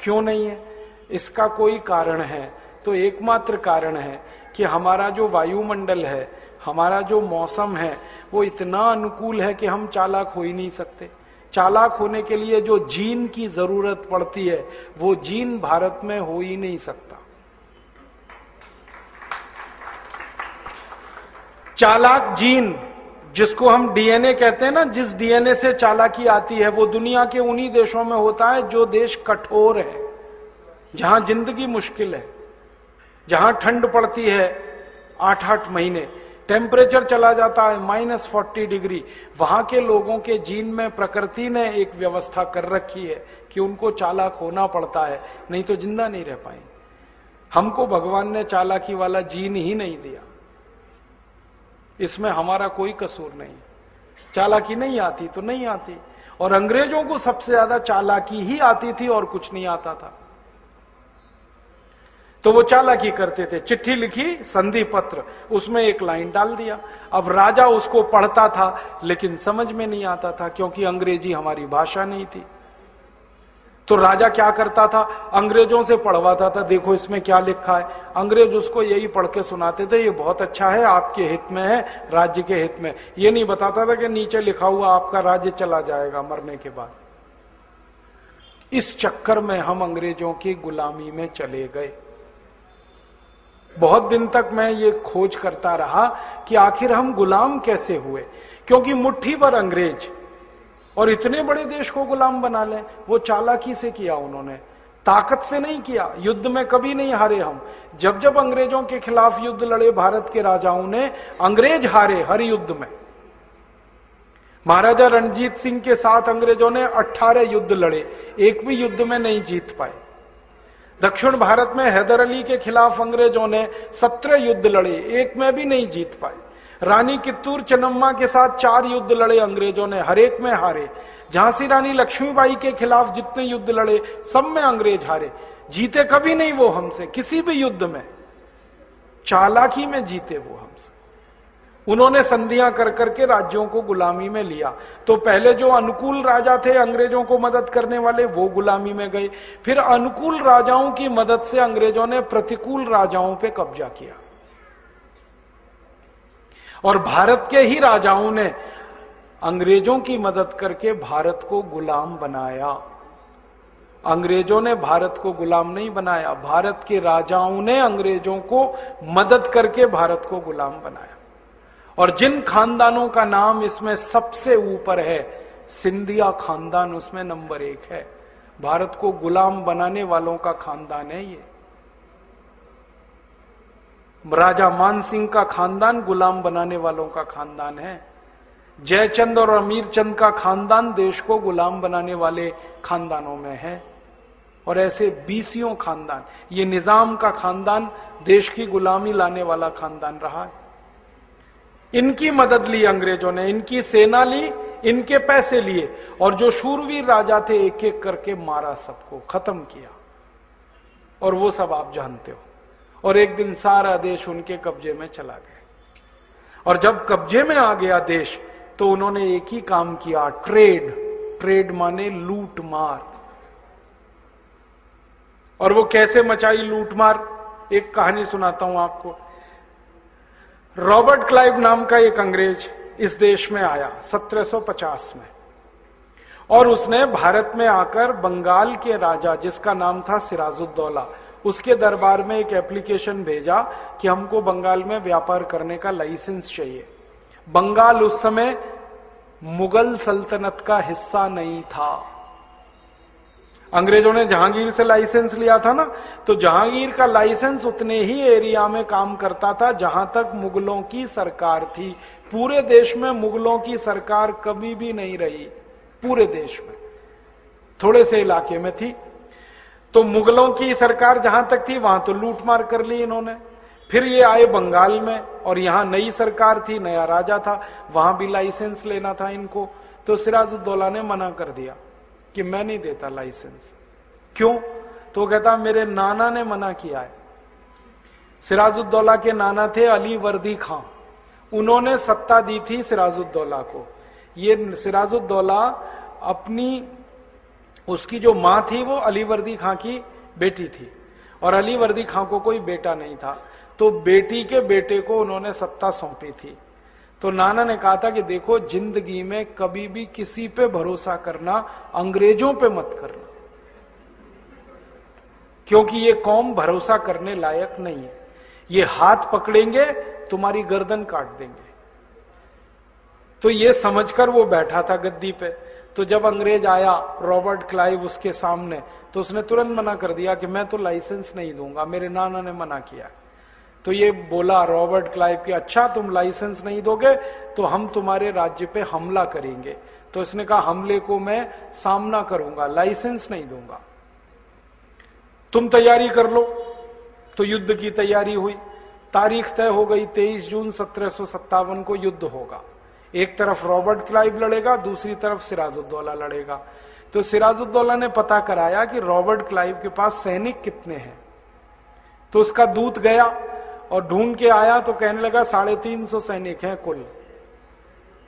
[SPEAKER 1] क्यों नहीं है? इसका कोई कारण है? तो एकमात्र कारण है कि हमारा जो वायुमंडल है, हमारा जो मौसम है, वो इतना अनुकूल है कि हम चालाक हो ही नहीं सकते। चालाक होने के लिए जो जीन की ज़रूरत पड़ती है, वो जीन भारत में हो ही नहीं सकता। चालाक जीन, जिसको हम डीएनए कहते हैं ना, जिस डीएनए से चालाकी आती है, वो दुनिया के उन्हीं देशों में होता है जो देश कठोर है, जहाँ ज़िंदगी मुश्किल है, जहाँ ठंड पड़ती है आठ आठ महीने। टेम्परेचर चला जाता है माइनस फोर्टी डिग्री वहाँ के लोगों के जीन में, प्रकृति ने एक व्यवस्था कर रखी है कि उनको चालाक होना पड़ता है, नहीं तो ज़िंदा नहीं रह पाएँगे। हमको भगवान ने चालाकी वाला जीन ही नहीं दिया। इसमें हमारा कोई कसूर नहीं। चालाकी नहीं आती तो नहीं आती। और अंग्रेज़ों को सबसे ज़्यादा चालाकी ही आती थी और कुछ नहीं आता था। तो वो चालाकी करते थे। चिट्ठी लिखी, संधि पत्र, उसमें एक लाइन डाल दिया। अब राजा उसको पढ़ता था, लेकिन समझ में नहीं आता था, क्योंकि अंग्रेज़ी हमारी भाषा नहीं थी। तो राजा क्या करता था? अंग्रेज़ों से पढ़वाता था, देखो इसमें क्या लिखा है। अंग्रेज़ उसको यही पढ़ के सुनाते थे, ये बहुत अच्छा है, आपके हित में है, राज्य के हित में। ये नहीं बताता था कि नीचे लिखा हुआ आपका राज्य चला जाएगा मरने के बाद। इस चक्कर में हम अंग्रेज़ों की गुलामी में चले गए। बहुत दिन तक मैं ये खोज करता रहा कि आखिर हम गुलाम कैसे हुए? क्योंकि मुट्ठी पर अंग्रेज़ और इतने बड़े देश को गुलाम बना लें, वो चालाकी से किया उन्होंने। ताकत से नहीं किया, युद्ध में कभी नहीं हारे हम। जब जब अंग्रेज़ों के खिलाफ युद्ध लड़े, भारत के राजाओं ने अंग्रेज़ हारे हर युद्ध में। महाराजा रणजीत सिंह के साथ अंग्रेज़ों ने 18 युद्ध लड़े, एक भी युद्ध में नहीं जीत पाए। दक्षिण भारत में हैदर अली के खिलाफ अंग्रेज़ों ने सत्रह युद्ध लड़े, एक में भी नहीं जीत पाए रानी कित्तूर चन्नम्मा के साथ चार युद्ध लड़े अंग्रेज़ों ने हरेक में हारे। झांसी रानी लक्ष्मीबाई के खिलाफ जितने युद्ध लड़े, सब में अंग्रेज़ हारे। जीते कभी नहीं वो हमसे, किसी भी युद्ध में। चालाकी में जीते वो हमसे। उन्होंने संधियाँ कर करके राज्यों को गुलामी में लिया। तो पहले जो अनुकूल राजा थे, अंग्रेज़ों को मदद करने वाले, वो गुलामी में गए। फिर अनुकूल राजाओं की मदद से अंग्रेज़ों ने प्रतिकूल राजाओं पे कब्जा किया। और भारत के ही राजाओं ने अंग्रेज़ों की मदद करके भारत को गुलाम बनाया। अंग्रेज़ों ने भारत को गुलाम नहीं बनाया। भारत के राजाओं ने अंग्रेज़ों को मदद करके भारत को गुलाम बनाया। और जिन खानदानों का नाम इसमें सबसे ऊपर है, सिंधिया खानदान उसमें नंबर एक है। भारत को गुलाम बनाने वालों का खानदान है ये। राजा मान सिंह का खानदान गुलाम बनाने वालों का खानदान है। जयचंद और अमीर चंद का खानदान देश को गुलाम बनाने वाले खानदानों में है। और ऐसे बीसियों खानदान, ये निज़ाम का खानदान, देश की गुलामी लाने वाला खानदान रहा है। इनकी मदद ली अंग्रेज़ों ने, इनकी सेना ली, इनके पैसे लिए, और जो शूरवीर राजा थे एक एक करके मारा सबको, खत्म किया। और वो सब आप जानते हो। और एक दिन सारा देश उनके कब्जे में चला गया। और जब कब्जे में आ गया देश तो उन्होंने एक ही काम किया, ट्रेड। ट्रेड माने लूट मार। और वो कैसे मचाई लूट मार? एक कहानी सुनाता हूँ आपको। रॉबर्ट क्लाइव नाम का एक अंग्रेज़ इस देश में आया 1750 में। और उसने भारत में आकर बंगाल के राजा, जिसका नाम था सिराजुद्दौला, उसके दरबार में एक एप्लीकेशन भेजा कि हमको बंगाल में व्यापार करने का लाइसेंस चाहिए। बंगाल उस समय मुगल सल्तनत का हिस्सा नहीं था। अंग्रेज़ों ने जहांगीर से लाइसेंस लिया था ना तो जहांगीर का लाइसेंस उतने ही एरिया में काम करता था जहाँ तक मुगलों की सरकार थी। पूरे देश में मुगलों की सरकार कभी भी नहीं रही, पूरे देश में। थोड़े से इलाके में थी। तो मुगलों की सरकार जहाँ तक थी, वहाँ तो लूटमार कर ली इन्होंने। फिर ये आए बंगाल में, और यहाँ नई सरकार थी, नया राजा था, वहाँ भी लाइसेंस लेना था इनको। तो सिराजुद्दौला ने मना कर दिया। कि मैं नहीं देता लाइसेंस। क्यों? तो कहता, मेरे नाना ने मना किया है। सिराजुद्दौला के नाना थे अली वर्दी खां। उन्होंने सत्ता दी थी सिराजुद्दौला को। ये सिराजुद्दौला अपनी, उसकी जो माँ थी, वो अली वर्दी खां की बेटी थी। और अली वर्दी खां को कोई बेटा नहीं था। तो बेटी के बेटे को उन्होंने सत्ता सौंपी थी। तो नाना ने कहा था कि देखो, ज़िंदगी में कभी भी किसी पे भरोसा करना, अंग्रेज़ों पे मत करना। क्योंकि ये कौम भरोसा करने लायक नहीं है। ये हाथ पकड़ेंगे, तुम्हारी गर्दन काट देंगे। तो ये समझकर वो बैठा था गद्दी पे। तो जब अंग्रेज़ आया, रॉबर्ट क्लाइव उसके सामने तो उसने तुरंत मना कर दिया कि मैं तो लाइसेंस नहीं दूँगा, मेरे नाना ने मना किया। तो ये बोला रॉबर्ट क्लाइव कि अच्छा तुम लाइसेंस नहीं दोगे तो हम तुम्हारे राज्य पे हमला करेंगे। तो इसने कहा, हमले को मैं सामना करूँगा, लाइसेंस नहीं दूँगा। तुम तैयारी कर लो। तो युद्ध की तैयारी हुई। तारीख तय हो गई 23 जून सत्रह को युद्ध होगा। एक तरफ़ रॉबर्ट क्लाइव लड़ेगा, दूसरी तरफ़ सिराजुद्दौला लड़ेगा। तो सिराजुद्दौला ने पता कराया कि रॉबर्ट क्लाइव के पास सैनिक कितने हैं। तो उसका दूत गया। और ढूंढ के आया तो कहने लगा, साढ़े तीन सौ सैनिक हैं कुल।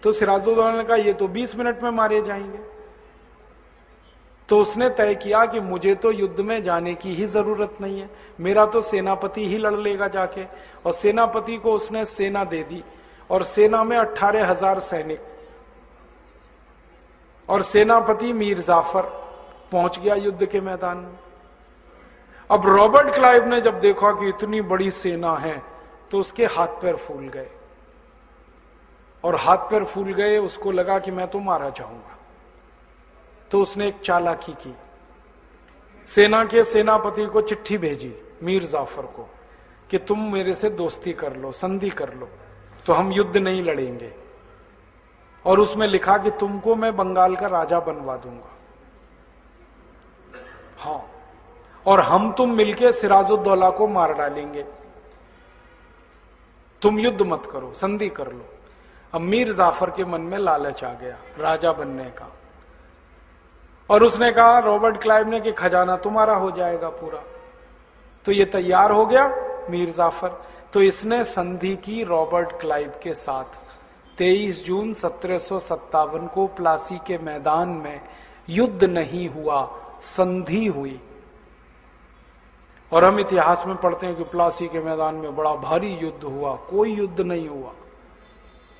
[SPEAKER 1] तो सिराजुद्दौला ने कहा ये तो 20 मिनट में मारे जाएँगे। तो उसने तय किया कि मुझे तो युद्ध में जाने की ही ज़रूरत नहीं है। मेरा तो सेनापति ही लड़ लेगा जाके। और सेनापति को उसने सेना दे दी। और सेना में अट्ठारह हज़ार सैनिक। और सेनापति मीर जाफ़र पहुँच गया युद्ध के मैदान में। अब रॉबर्ट क्लाइव ने जब देखा कि इतनी बड़ी सेना है तो उसके हाथ पैर फूल गए। और हाथ पैर फूल गए, उसको लगा कि मैं तो मारा जाऊँगा। तो उसने एक चालाकी की। सेना के सेनापति को चिट्ठी भेजी, मीर जाफ़र को, कि तुम मेरे से दोस्ती कर लो, संधि कर लो तो हम युद्ध नहीं लड़ेंगे। और उसमें लिखा कि तुमको मैं बंगाल का राजा बनवा दूँगा। हाँ और हम तुम मिलके सिराजुद्दौला को मार डालेंगे। तुम युद्ध मत करो, संधि कर लो। अब मीर जाफ़र के मन में लालच आ गया, राजा बनने का। और उसने कहा, रॉबर्ट क्लाइव ने कि खजाना तुम्हारा हो जाएगा पूरा। तो ये तैयार हो गया मीर जाफ़र। तो इसने संधि की रॉबर्ट क्लाइव के साथ 23 जून सत्रह को प्लासी के मैदान में युद्ध नहीं हुआ, संधि हुई। और हम इतिहास में पढ़ते हैं कि प्लासी के मैदान में बड़ा भारी युद्ध हुआ, कोई युद्ध नहीं हुआ।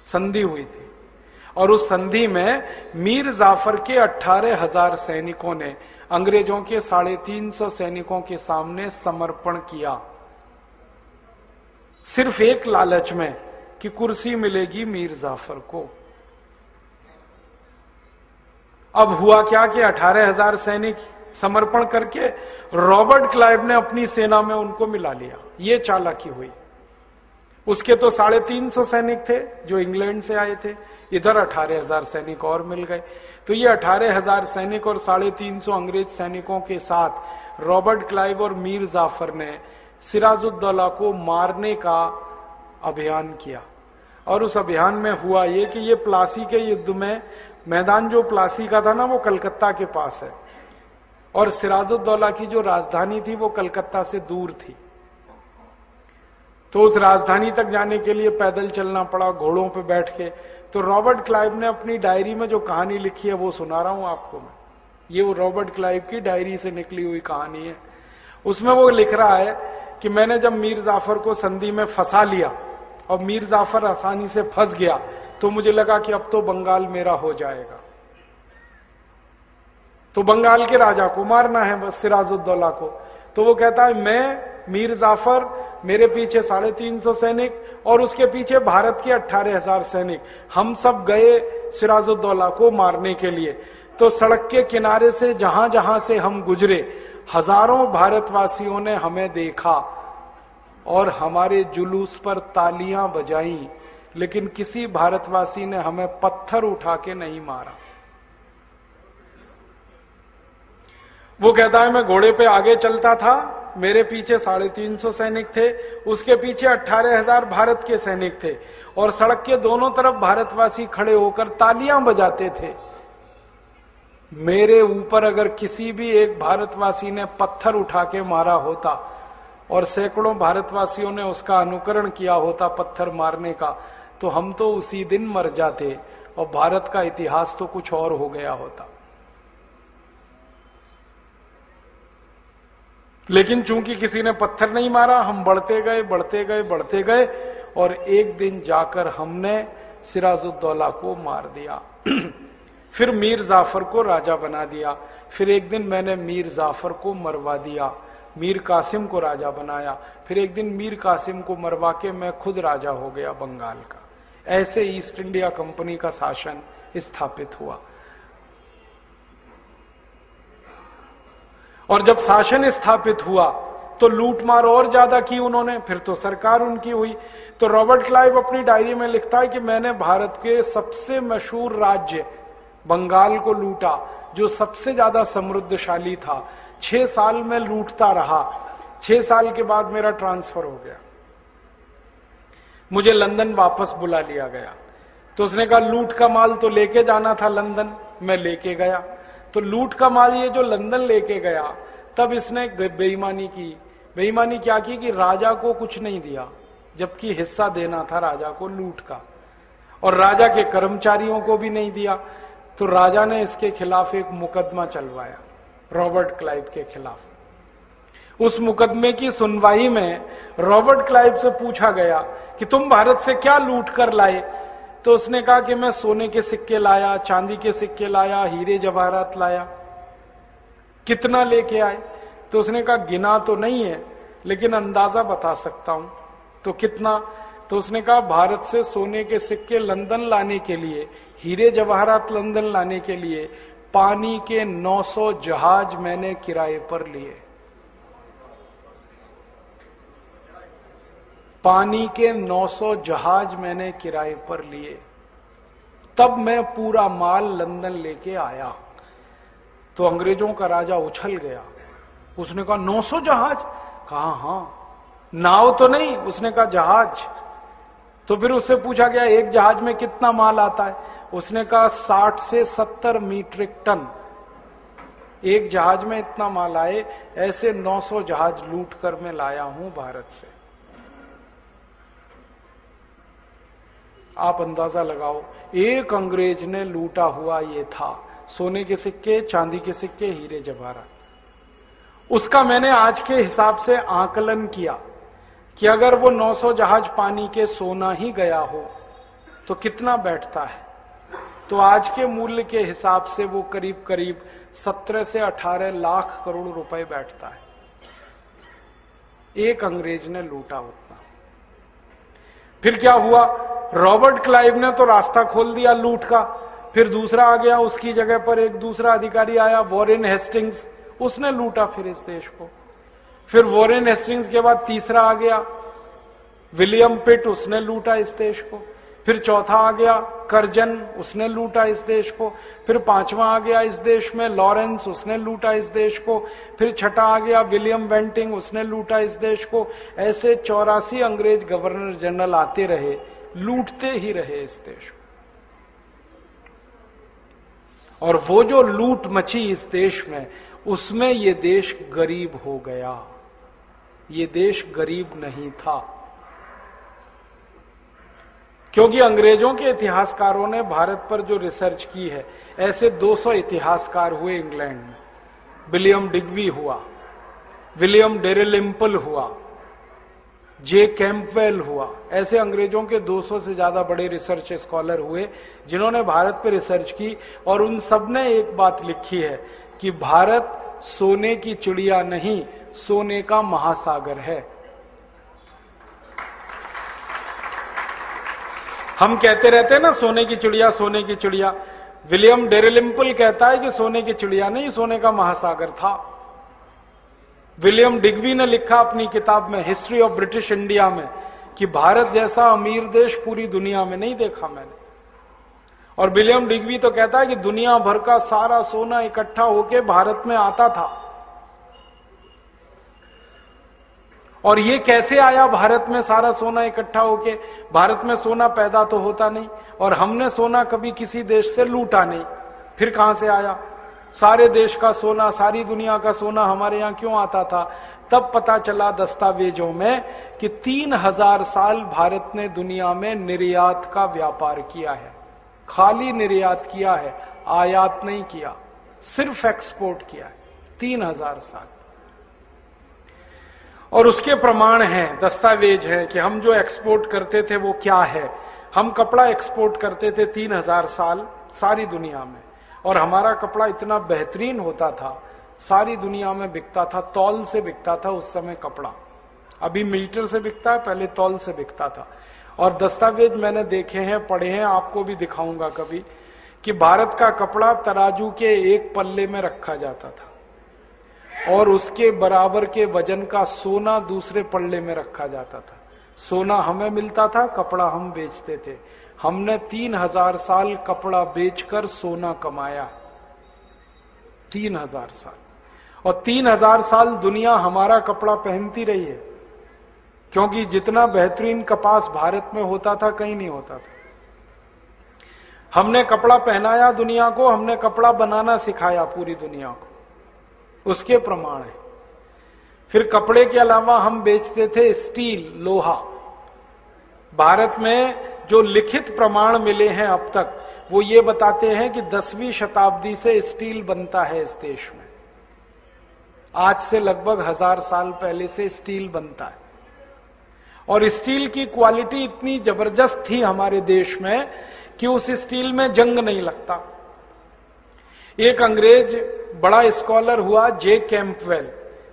[SPEAKER 1] संधि हुई थी। और उस संधि में मीर जाफ़र के अट्ठारह हज़ार सैनिकों ने, अंग्रेज़ों के साढ़े तीन सौ सैनिकों के सामने समर्पण किया। सिर्फ़ एक लालच में कि कुर्सी मिलेगी मीर जाफ़र को। अब हुआ क्या कि अठारह हज़ार सैनिक समर्पण करके रॉबर्ट क्लाइव ने अपनी सेना में उनको मिला लिया। ये चालाकी हुई। उसके तो साढ़े तीन सौ सैनिक थे जो इंग्लैंड से आए थे। इधर अठारह हज़ार सैनिक और मिल गए। तो ये अठारह हज़ार सैनिक और साढ़े तीन सौ अंग्रेज़ सैनिकों के साथ रॉबर्ट क्लाइव और मीर जाफ़र ने सिराजुद्दौला को मारने का अभियान किया। और उस अभियान में हुआ ये कि ये प्लासी के युद्ध में मैदान जो प्लासी का था ना, वो कलकत्ता के पास है। और सिराजुद्दौला की जो राजधानी थी वो कलकत्ता से दूर थी। तो उस राजधानी तक जाने के लिए पैदल चलना पड़ा, घोड़ों पे बैठ के। तो रॉबर्ट क्लाइव ने अपनी डायरी में जो कहानी लिखी है वो सुना रहा हूँ आपको मैं। ये वो रॉबर्ट क्लाइव की डायरी से निकली हुई कहानी है। उसमें वो लिख रहा है कि मैंने जब मीर जाफ़र को संधि में फंसा लिया और मीर जाफ़र आसानी से फंस गया तो मुझे लगा कि अब तो बंगाल मेरा हो जाएगा। तो बंगाल के राजा को मारना है बस, सिराजुद्दौला को। तो वो कहता है, मैं, मीर जाफ़र, मेरे पीछे साढ़े तीन सौ सैनिक और उसके पीछे भारत के अट्ठारह हज़ार सैनिक, हम सब गए सिराजुद्दौला को मारने के लिए। तो सड़क के किनारे से, जहाँ जहाँ से हम गुजरे, हज़ारों भारतवासियों ने हमें देखा और हमारे जुलूस पर तालियाँ बजाई, लेकिन किसी भारतवासी ने हमें पत्थर उठा के नहीं मारा। वो कहता है, मैं घोड़े पे आगे चलता था, मेरे पीछे साढ़े तीन सौ सैनिक थे, उसके पीछे अट्ठारह हज़ार भारत के सैनिक थे, और सड़क के दोनों तरफ़ भारतवासी खड़े होकर तालियाँ बजाते थे। मेरे ऊपर अगर किसी भी एक भारतवासी ने पत्थर उठा के मारा होता, और सैकड़ों भारतवासियों ने उसका अनुकरण किया होता पत्थर मारने का तो हम तो उसी दिन मर जाते, और भारत का इतिहास तो कुछ और हो गया होता। लेकिन चूँकि किसी ने पत्थर नहीं मारा, हम बढ़ते गए बढ़ते गए बढ़ते गए, और एक दिन जाकर हमने सिराजुद्दौला को मार दिया। *clears throat* फिर मीर जाफ़र को राजा बना दिया। फिर एक दिन मैंने मीर जाफ़र को मरवा दिया। मीर कासिम को राजा बनाया। फिर एक दिन मीर कासिम को मरवा के मैं खुद राजा हो गया बंगाल का। ऐसे ईस्ट इंडिया कंपनी का शासन स्थापित हुआ। और जब शासन स्थापित हुआ तो लूटमार और ज़्यादा की उन्होंने, फिर तो सरकार उनकी हुई। तो रॉबर्ट क्लाइव अपनी डायरी में लिखता है कि मैंने भारत के सबसे मशहूर राज्य बंगाल को लूटा, जो सबसे ज़्यादा समृद्धशाली था। छह साल में लूटता रहा। छह साल के बाद मेरा ट्रांसफ़र हो गया। मुझे लंदन वापस बुला लिया गया। तो उसने कहा, लूट का माल तो लेके जाना था लंदन, मैं लेके गया। तो लूट का माल ये जो लंदन लेके गया तब इसने बेईमानी की। बेईमानी क्या की? कि राजा को कुछ नहीं दिया, जबकि हिस्सा देना था राजा को लूट का। और राजा के कर्मचारियों को भी नहीं दिया तो राजा ने इसके खिलाफ एक मुकदमा चलवाया, रॉबर्ट क्लाइव के खिलाफ। उस मुकदमे की सुनवाई में रॉबर्ट क्लाइव से पूछा गया कि तुम भारत से क्या लूट कर लाए? तो उसने कहा कि मैं सोने के सिक्के लाया, चांदी के सिक्के लाया, हीरे जवाहरात लाया। कितना लेके आए? तो उसने कहा, गिना तो नहीं है, लेकिन अंदाज़ा बता सकता हूँ। तो कितना? तो उसने कहा, भारत से सोने के सिक्के लंदन लाने के लिए, हीरे जवाहरात लंदन लाने के लिए, पानी के 900 जहाज़ मैंने किराए पर लिए। पानी के 900 जहाज़ मैंने किराए पर लिए। तब मैं पूरा माल लंदन लेके आया तो अंग्रेज़ों का राजा उछल गया। उसने कहा 900 जहाज़? कहा, हाँ। नाव तो नहीं, उसने कहा, जहाज़। तो फिर उससे पूछा गया, एक जहाज़ में कितना माल आता है? उसने कहा 60 से 70 मीट्रिक टन। एक जहाज़ में इतना माल आए, ऐसे 900 जहाज़ लूट कर मैं लाया हूँ भारत से। आप अंदाज़ा लगाओ, एक अंग्रेज़ ने लूटा हुआ ये था। सोने के सिक्के, चांदी के सिक्के, हीरे जवाहरात। उसका मैंने आज के हिसाब से आकलन किया कि अगर वो 900 जहाज़ पानी के सोना ही गया हो तो कितना बैठता है? तो आज के मूल्य के हिसाब से वो करीब करीब 17 से 18 लाख करोड़ रुपए बैठता है। एक अंग्रेज़ ने लूटा उतना। फिर क्या हुआ? रॉबर्ट क्लाइव ने तो रास्ता खोल दिया लूट का। फिर दूसरा आ गया, उसकी जगह पर एक दूसरा अधिकारी आया, वॉरेन हेस्टिंग्स। उसने लूटा फिर इस देश को। फिर वॉरेन हेस्टिंग्स के बाद तीसरा आ गया, विलियम पिट, उसने लूटा इस देश को। फिर चौथा आ गया, करजन, उसने लूटा इस देश को। फिर पांचवा आ गया इस देश में, लॉरेंस, उसने लूटा इस देश को। फिर छठा आ गया, विलियम वेंटिंग, उसने लूटा इस देश को। ऐसे चौरासी अंग्रेज़ गवर्नर जनरल आते रहे, लूटते ही रहे इस देश को। और वो जो लूट मची इस देश में, उसमें ये देश गरीब हो गया। ये देश गरीब नहीं था। क्योंकि अंग्रेज़ों के इतिहासकारों ने भारत पर जो रिसर्च की है, ऐसे 200 इतिहासकार हुए इंग्लैंड में। विलियम डिग्वी हुआ। विलियम डेरेलिम्पल हुआ। जे कैंपवेल हुआ। ऐसे अंग्रेज़ों के 200 से ज़्यादा बड़े रिसर्च स्कॉलर हुए, जिन्होंने भारत पर रिसर्च की, और उन सबने एक बात लिखी है कि भारत सोने की चिड़िया नहीं, सोने का महासागर है। हम कहते रहते हैं ना, सोने की चिड़िया, सोने की चिड़िया। विलियम डेरेलिम्पल कहता है कि सोने की चिड़िया नहीं, सोने का महासागर था। विलियम डिग्वी ने लिखा अपनी किताब में, हिस्ट्री ऑफ़ ब्रिटिश इंडिया में, कि भारत जैसा अमीर देश पूरी दुनिया में नहीं देखा मैंने। और विलियम डिग्वी तो कहता है कि दुनिया भर का सारा सोना इकट्ठा होके भारत में आता था। और ये कैसे आया भारत में सारा सोना इकट्ठा होके? भारत में सोना पैदा तो होता नहीं, और हमने सोना कभी किसी देश से लूटा नहीं। फिर कहाँ से आया? सारे देश का सोना, सारी दुनिया का सोना हमारे यहाँ क्यों आता था? तब पता चला दस्तावेजों में कि तीन हज़ार साल भारत ने दुनिया में निर्यात का व्यापार किया है। खाली निर्यात किया है, आयात नहीं किया, सिर्फ़ एक्सपोर्ट किया है। तीन हज़ार साल। और उसके प्रमाण हैं, दस्तावेज़ हैं कि हम जो एक्सपोर्ट करते थे वो क्या है? हम कपड़ा एक्सपोर्ट करते थे तीन हज़ार साल सारी दुनिया में। और हमारा कपड़ा इतना बेहतरीन होता था, सारी दुनिया में बिकता था, तौल से बिकता था उस समय कपड़ा। अभी मीटर से बिकता है, पहले तौल से बिकता था। और दस्तावेज़ मैंने देखे हैं, पढ़े हैं, आपको भी दिखाऊँगा कभी, कि भारत का कपड़ा तराजू के एक पल्ले में रखा जाता था। और उसके बराबर के वज़न का सोना दूसरे पल्ले में रखा जाता था। सोना हमें मिलता था, कपड़ा हम बेचते थे। हमने तीन हज़ार साल कपड़ा बेचकर सोना कमाया। तीन हज़ार साल। और तीन हज़ार साल दुनिया हमारा कपड़ा पहनती रही है। क्योंकि जितना बेहतरीन कपास भारत में होता था, कहीं नहीं होता था। हमने कपड़ा पहनाया दुनिया को, हमने कपड़ा बनाना सिखाया पूरी दुनिया को। उसके प्रमाण है। फिर कपड़े के अलावा हम बेचते थे स्टील, लोहा। भारत में जो लिखित प्रमाण मिले हैं अब तक, वो ये बताते हैं कि दसवीं शताब्दी से स्टील बनता है इस देश में। आज से लगभग हज़ार साल पहले से स्टील बनता है। और स्टील की क्वालिटी इतनी ज़बरदस्त थी हमारे देश में कि उस स्टील में जंग नहीं लगता। एक अंग्रेज़ बड़ा स्कॉलर हुआ, जे कैंपवेल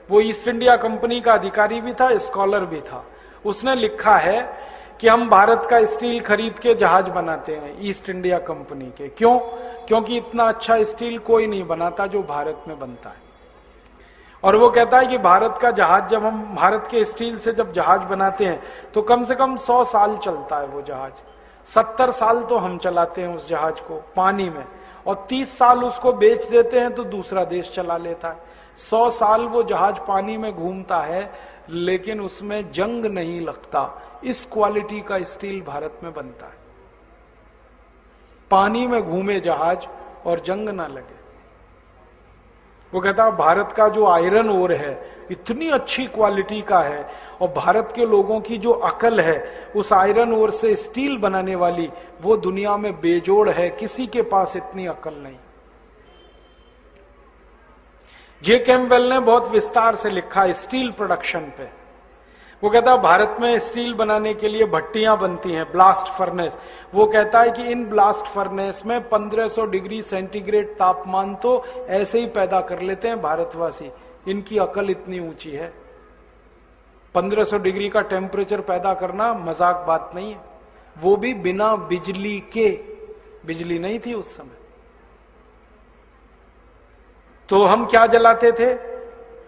[SPEAKER 1] वो ईस्ट इंडिया कंपनी का अधिकारी भी था, स्कॉलर भी था। उसने लिखा है कि हम भारत का स्टील खरीद के जहाज़ बनाते हैं, ईस्ट इंडिया कंपनी के। क्यों? क्योंकि इतना अच्छा स्टील कोई नहीं बनाता जो भारत में बनता है। और वो कहता है कि भारत का जहाज़ जब हम, भारत के स्टील से जब जहाज़ बनाते हैं तो कम से कम सौ साल चलता है वो जहाज़। सत्तर साल तो हम चलाते हैं उस जहाज़ को, पानी में। और तीस साल उसको बेच देते हैं तो दूसरा देश चला लेता है। सौ साल वो जहाज़ पानी में घूमता है लेकिन उसमें जंग नहीं लगता। इस क्वालिटी का स्टील भारत में बनता है। पानी में घूमे जहाज़ और जंग ना लगे। वो कहता, भारत का जो आयरन ओर है, इतनी अच्छी क्वालिटी का है, और भारत के लोगों की जो अकल है, उस आयरन ओर से स्टील बनाने वाली, वो दुनिया में बेजोड़ है, किसी के पास इतनी अकल नहीं। जे कैम्पवेल ने बहुत विस्तार से लिखा स्टील प्रोडक्शन पे। वो कहता है भारत में स्टील बनाने के लिए भट्टियाँ बनती हैं, ब्लास्ट फर्नेस। वो कहता है कि इन ब्लास्ट फर्नेस में 1500 डिग्री सेंटीग्रेड तापमान तो ऐसे ही पैदा कर लेते हैं भारतवासी। इनकी अकल इतनी ऊँची है। 1500 डिग्री का टेम्परेचर पैदा करना मज़ाक बात नहीं है। वो भी बिना बिजली के। बिजली नहीं थी उस समय। तो हम क्या जलाते थे?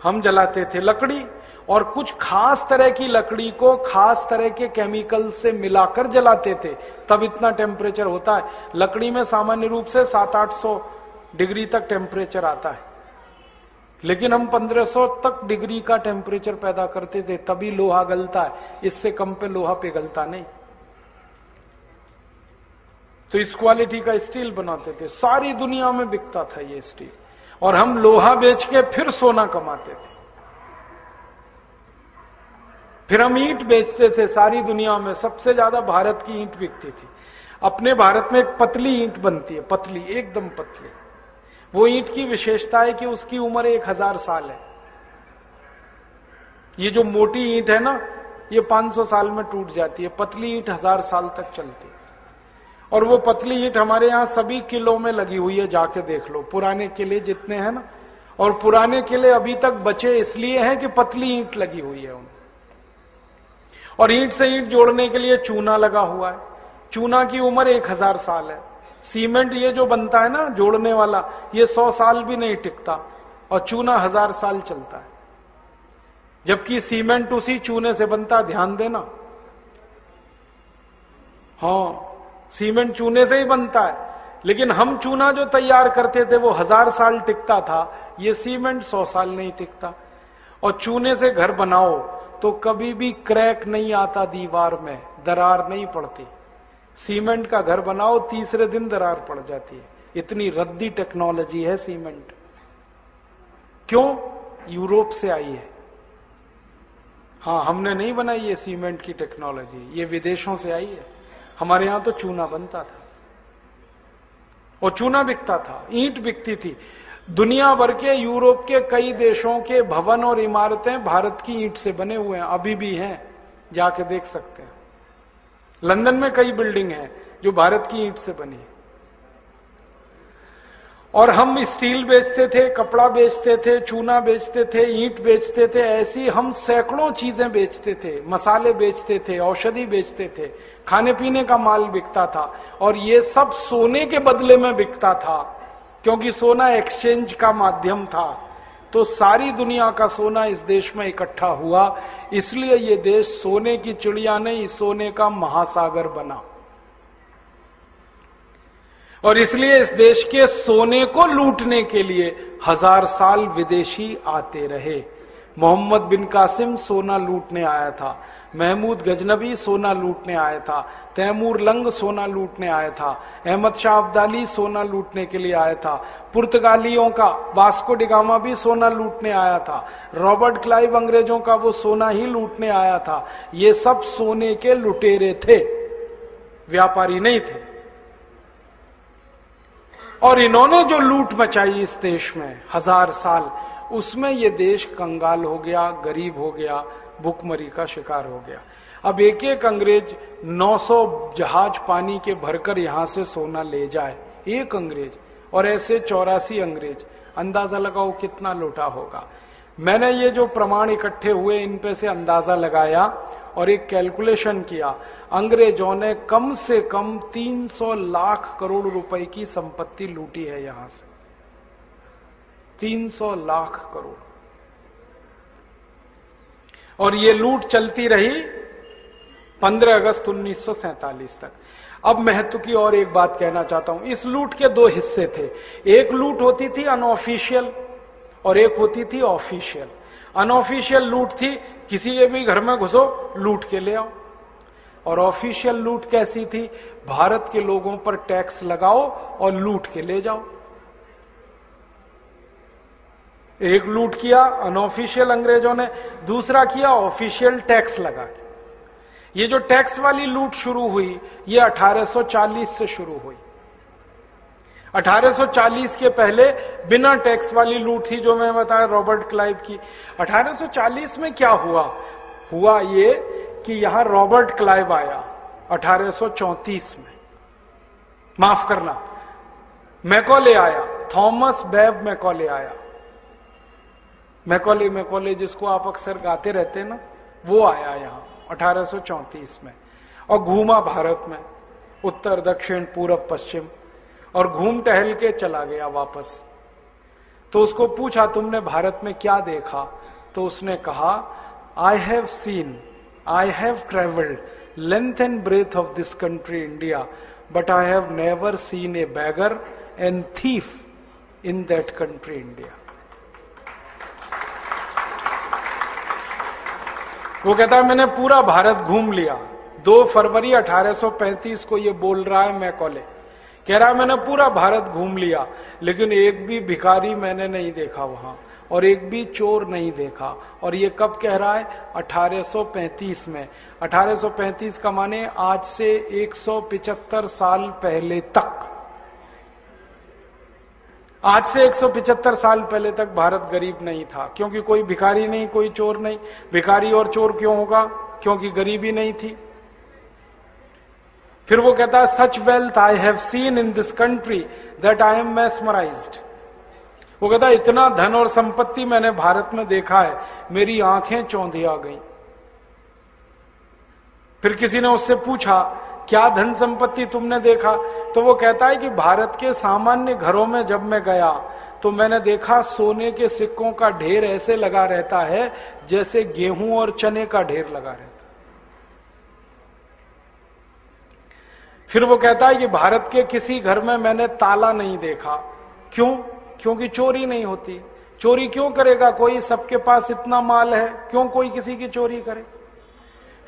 [SPEAKER 1] हम जलाते थे लकड़ी। और कुछ खास तरह की लकड़ी को खास तरह के केमिकल से मिलाकर जलाते थे। तब इतना टेम्परेचर होता है। लकड़ी में सामान्य रूप से सात आठ सौ डिग्री तक टेम्परेचर आता है। लेकिन हम 1500 तक डिग्री का टेम्परेचर पैदा करते थे, तभी लोहा गलता है। इससे कम पे लोहा पिघलता नहीं। तो इस क्वालिटी का स्टील बनाते थे। सारी दुनिया में बिकता था ये स्टील और हम लोहा बेच के फिर सोना कमाते थे। फिर हम ईंट बेचते थे, सारी दुनिया में सबसे ज़्यादा भारत की ईंट बिकती थी। अपने भारत में एक पतली ईंट बनती है, पतली, एकदम पतली। वो ईंट की विशेषता है कि उसकी उम्र एक हज़ार साल है। ये जो मोटी ईंट है ना, ये 500 साल में टूट जाती है, पतली ईंट हज़ार साल तक चलती और वो पतली ईट हमारे यहाँ सभी किलों में लगी हुई है, जाके देख लो। पुराने किले जितने हैं ना, और पुराने किले अभी तक बचे इसलिए हैं कि पतली ईंट लगी हुई है उन और ईंट से ईंट जोड़ने के लिए चूना लगा हुआ है। चूना की उम्र एक हज़ार साल है। सीमेंट ये जो बनता है ना, जोड़ने वाला, ये सौ साल भी नहीं टिकता, और चूना हज़ार साल चलता है। जबकि सीमेंट उसी चूने से बनता, ध्यान देना। हाँ सीमेंट चूने से ही बनता है। लेकिन हम चूना जो तैयार करते थे, वो हज़ार साल टिकता था। ये सीमेंट सौ साल नहीं टिकता। और चूने से घर बनाओ तो कभी भी क्रैक नहीं आता दीवार में, दरार नहीं पड़ती। सीमेंट का घर बनाओ, तीसरे दिन दरार पड़ जाती है। इतनी रद्दी टेक्नोलॉजी है सीमेंट। क्यों? यूरोप से आई है। हाँ हमने नहीं बनाई ये सीमेंट की टेक्नोलॉजी। ये विदेशों से आई है। हमारे यहाँ तो चूना बनता था। और चूना बिकता था, ईंट बिकती थी। दुनिया भर के, यूरोप के, कई देशों के भवन और इमारतें भारत की ईंट से बने हुए हैं, अभी भी हैं, जाके देख सकते हैं। लंदन में कई बिल्डिंग है जो भारत की ईंट से बनी है। और हम स्टील बेचते थे, कपड़ा बेचते थे, चूना बेचते थे, ईंट बेचते थे, ऐसी हम सैकड़ों चीज़ें बेचते थे, मसाले बेचते थे, औषधि बेचते थे खाने पीने का माल बिकता था, और ये सब सोने के बदले में बिकता था, क्योंकि सोना एक्सचेंज का माध्यम था। तो सारी दुनिया का सोना इस देश में इकट्ठा हुआ, इसलिए ये देश सोने की चिड़िया नहीं, सोने का महासागर बना। और इसलिए इस देश के सोने को लूटने के लिए हज़ार साल विदेशी आते रहे। मोहम्मद बिन कासिम सोना लूटने आया था। महमूद गजनबी सोना लूटने आया था। तैमूर लंग सोना लूटने आया था। अहमद शाह अब्दाली सोना लूटने के लिए आया था। पुर्तगालियों का वास्को डिगामा भी सोना लूटने आया था। रॉबर्ट क्लाइव अंग्रेज़ों का वो सोना ही लूटने आया था। ये सब सोने के लुटेरे थे। व्यापारी नहीं थे। और इन्होंने जो लूट मचाई इस देश में हज़ार साल, उसमें ये देश कंगाल हो गया, गरीब हो गया, भुखमरी का शिकार हो गया। अब एक एक अंग्रेज़ 900 जहाज़ पानी के भरकर यहाँ से सोना ले जाए, एक अंग्रेज़ और ऐसे चौरासी अंग्रेज़, अंदाज़ा लगाओ कितना लूटा होगा। मैंने ये जो प्रमाण इकट्ठे हुए, इन पे से अंदाज़ा लगाया और एक कैलकुलेशन किया। अंग्रेज़ों ने कम से कम 300 लाख करोड़ रुपए की संपत्ति लूटी है यहाँ से। 300 लाख करोड़। और ये लूट चलती रही 15 अगस्त 1947 तक। अब महत्व की और एक बात कहना चाहता हूँ, इस लूट के दो हिस्से थे। एक लूट होती थी अनऑफिशियल और एक होती थी ऑफिशियल। अनऑफिशियल लूट थी, किसी के भी घर में घुसो, लूट के ले आओ। और ऑफिशियल लूट कैसी थी? भारत के लोगों पर टैक्स लगाओ और लूट के ले जाओ। एक लूट किया, अनऑफिशियल अंग्रेज़ों ने, दूसरा किया, ऑफिशियल टैक्स लगा के। ये जो टैक्स वाली लूट शुरू हुई, ये 1840 से शुरू हुई। 1840 के पहले बिना टैक्स वाली लूट थी, जो मैं बताया, रॉबर्ट क्लाइव की। 1840 में क्या हुआ? हुआ ये कि यहाँ रॉबर्ट क्लाइव आया 1834 में। माफ़ करना। मैकोले आया। थॉमस बैब मैकोले आया। मैकोले मैकोले जिसको आप अक्सर गाते रहते हैं ना, वो आया यहाँ 1834 में। और घूमा भारत में, उत्तर, दक्षिण, पूरब, पश्चिम, और घूम टहल के चला गया वापस। तो उसको पूछा, तुमने भारत में क्या देखा? तो उसने कहा I have seen I have travelled length and breadth of this country India but I have never seen a beggar and thief in that country India वो कहता है, मैंने पूरा भारत घूम लिया। 2 फरवरी 1835 को ये बोल रहा है मैकॉले कह रहा है, मैंने पूरा भारत घूम लिया, लेकिन एक भी भिखारी मैंने नहीं देखा वहाँ। और एक भी चोर नहीं देखा। और ये कब कह रहा है? 1835 में। 1835 का माने आज से 175 साल पहले तक। आज से 175 साल पहले तक भारत गरीब नहीं था। क्योंकि कोई भिखारी नहीं, कोई चोर नहीं। भिखारी और चोर क्यों होगा? क्योंकि गरीबी नहीं थी। फिर वो कहता है such wealth I have seen in this country that I am mesmerised वो कहता, इतना धन और संपत्ति मैंने भारत में देखा है, मेरी आँखें चौंधी आ गई। फिर किसी ने उससे पूछा, क्या धन संपत्ति तुमने देखा? तो वो कहता है कि भारत के सामान्य घरों में जब मैं गया तो मैंने देखा सोने के सिक्कों का ढेर ऐसे लगा रहता है, जैसे गेहूँ और चने का ढेर लगा रहता फिर वो कहता है कि भारत के किसी घर में मैंने ताला नहीं देखा। क्यों? क्योंकि चोरी नहीं होती। चोरी क्यों करेगा? कोई सबके पास इतना माल है, क्यों कोई किसी की चोरी करे?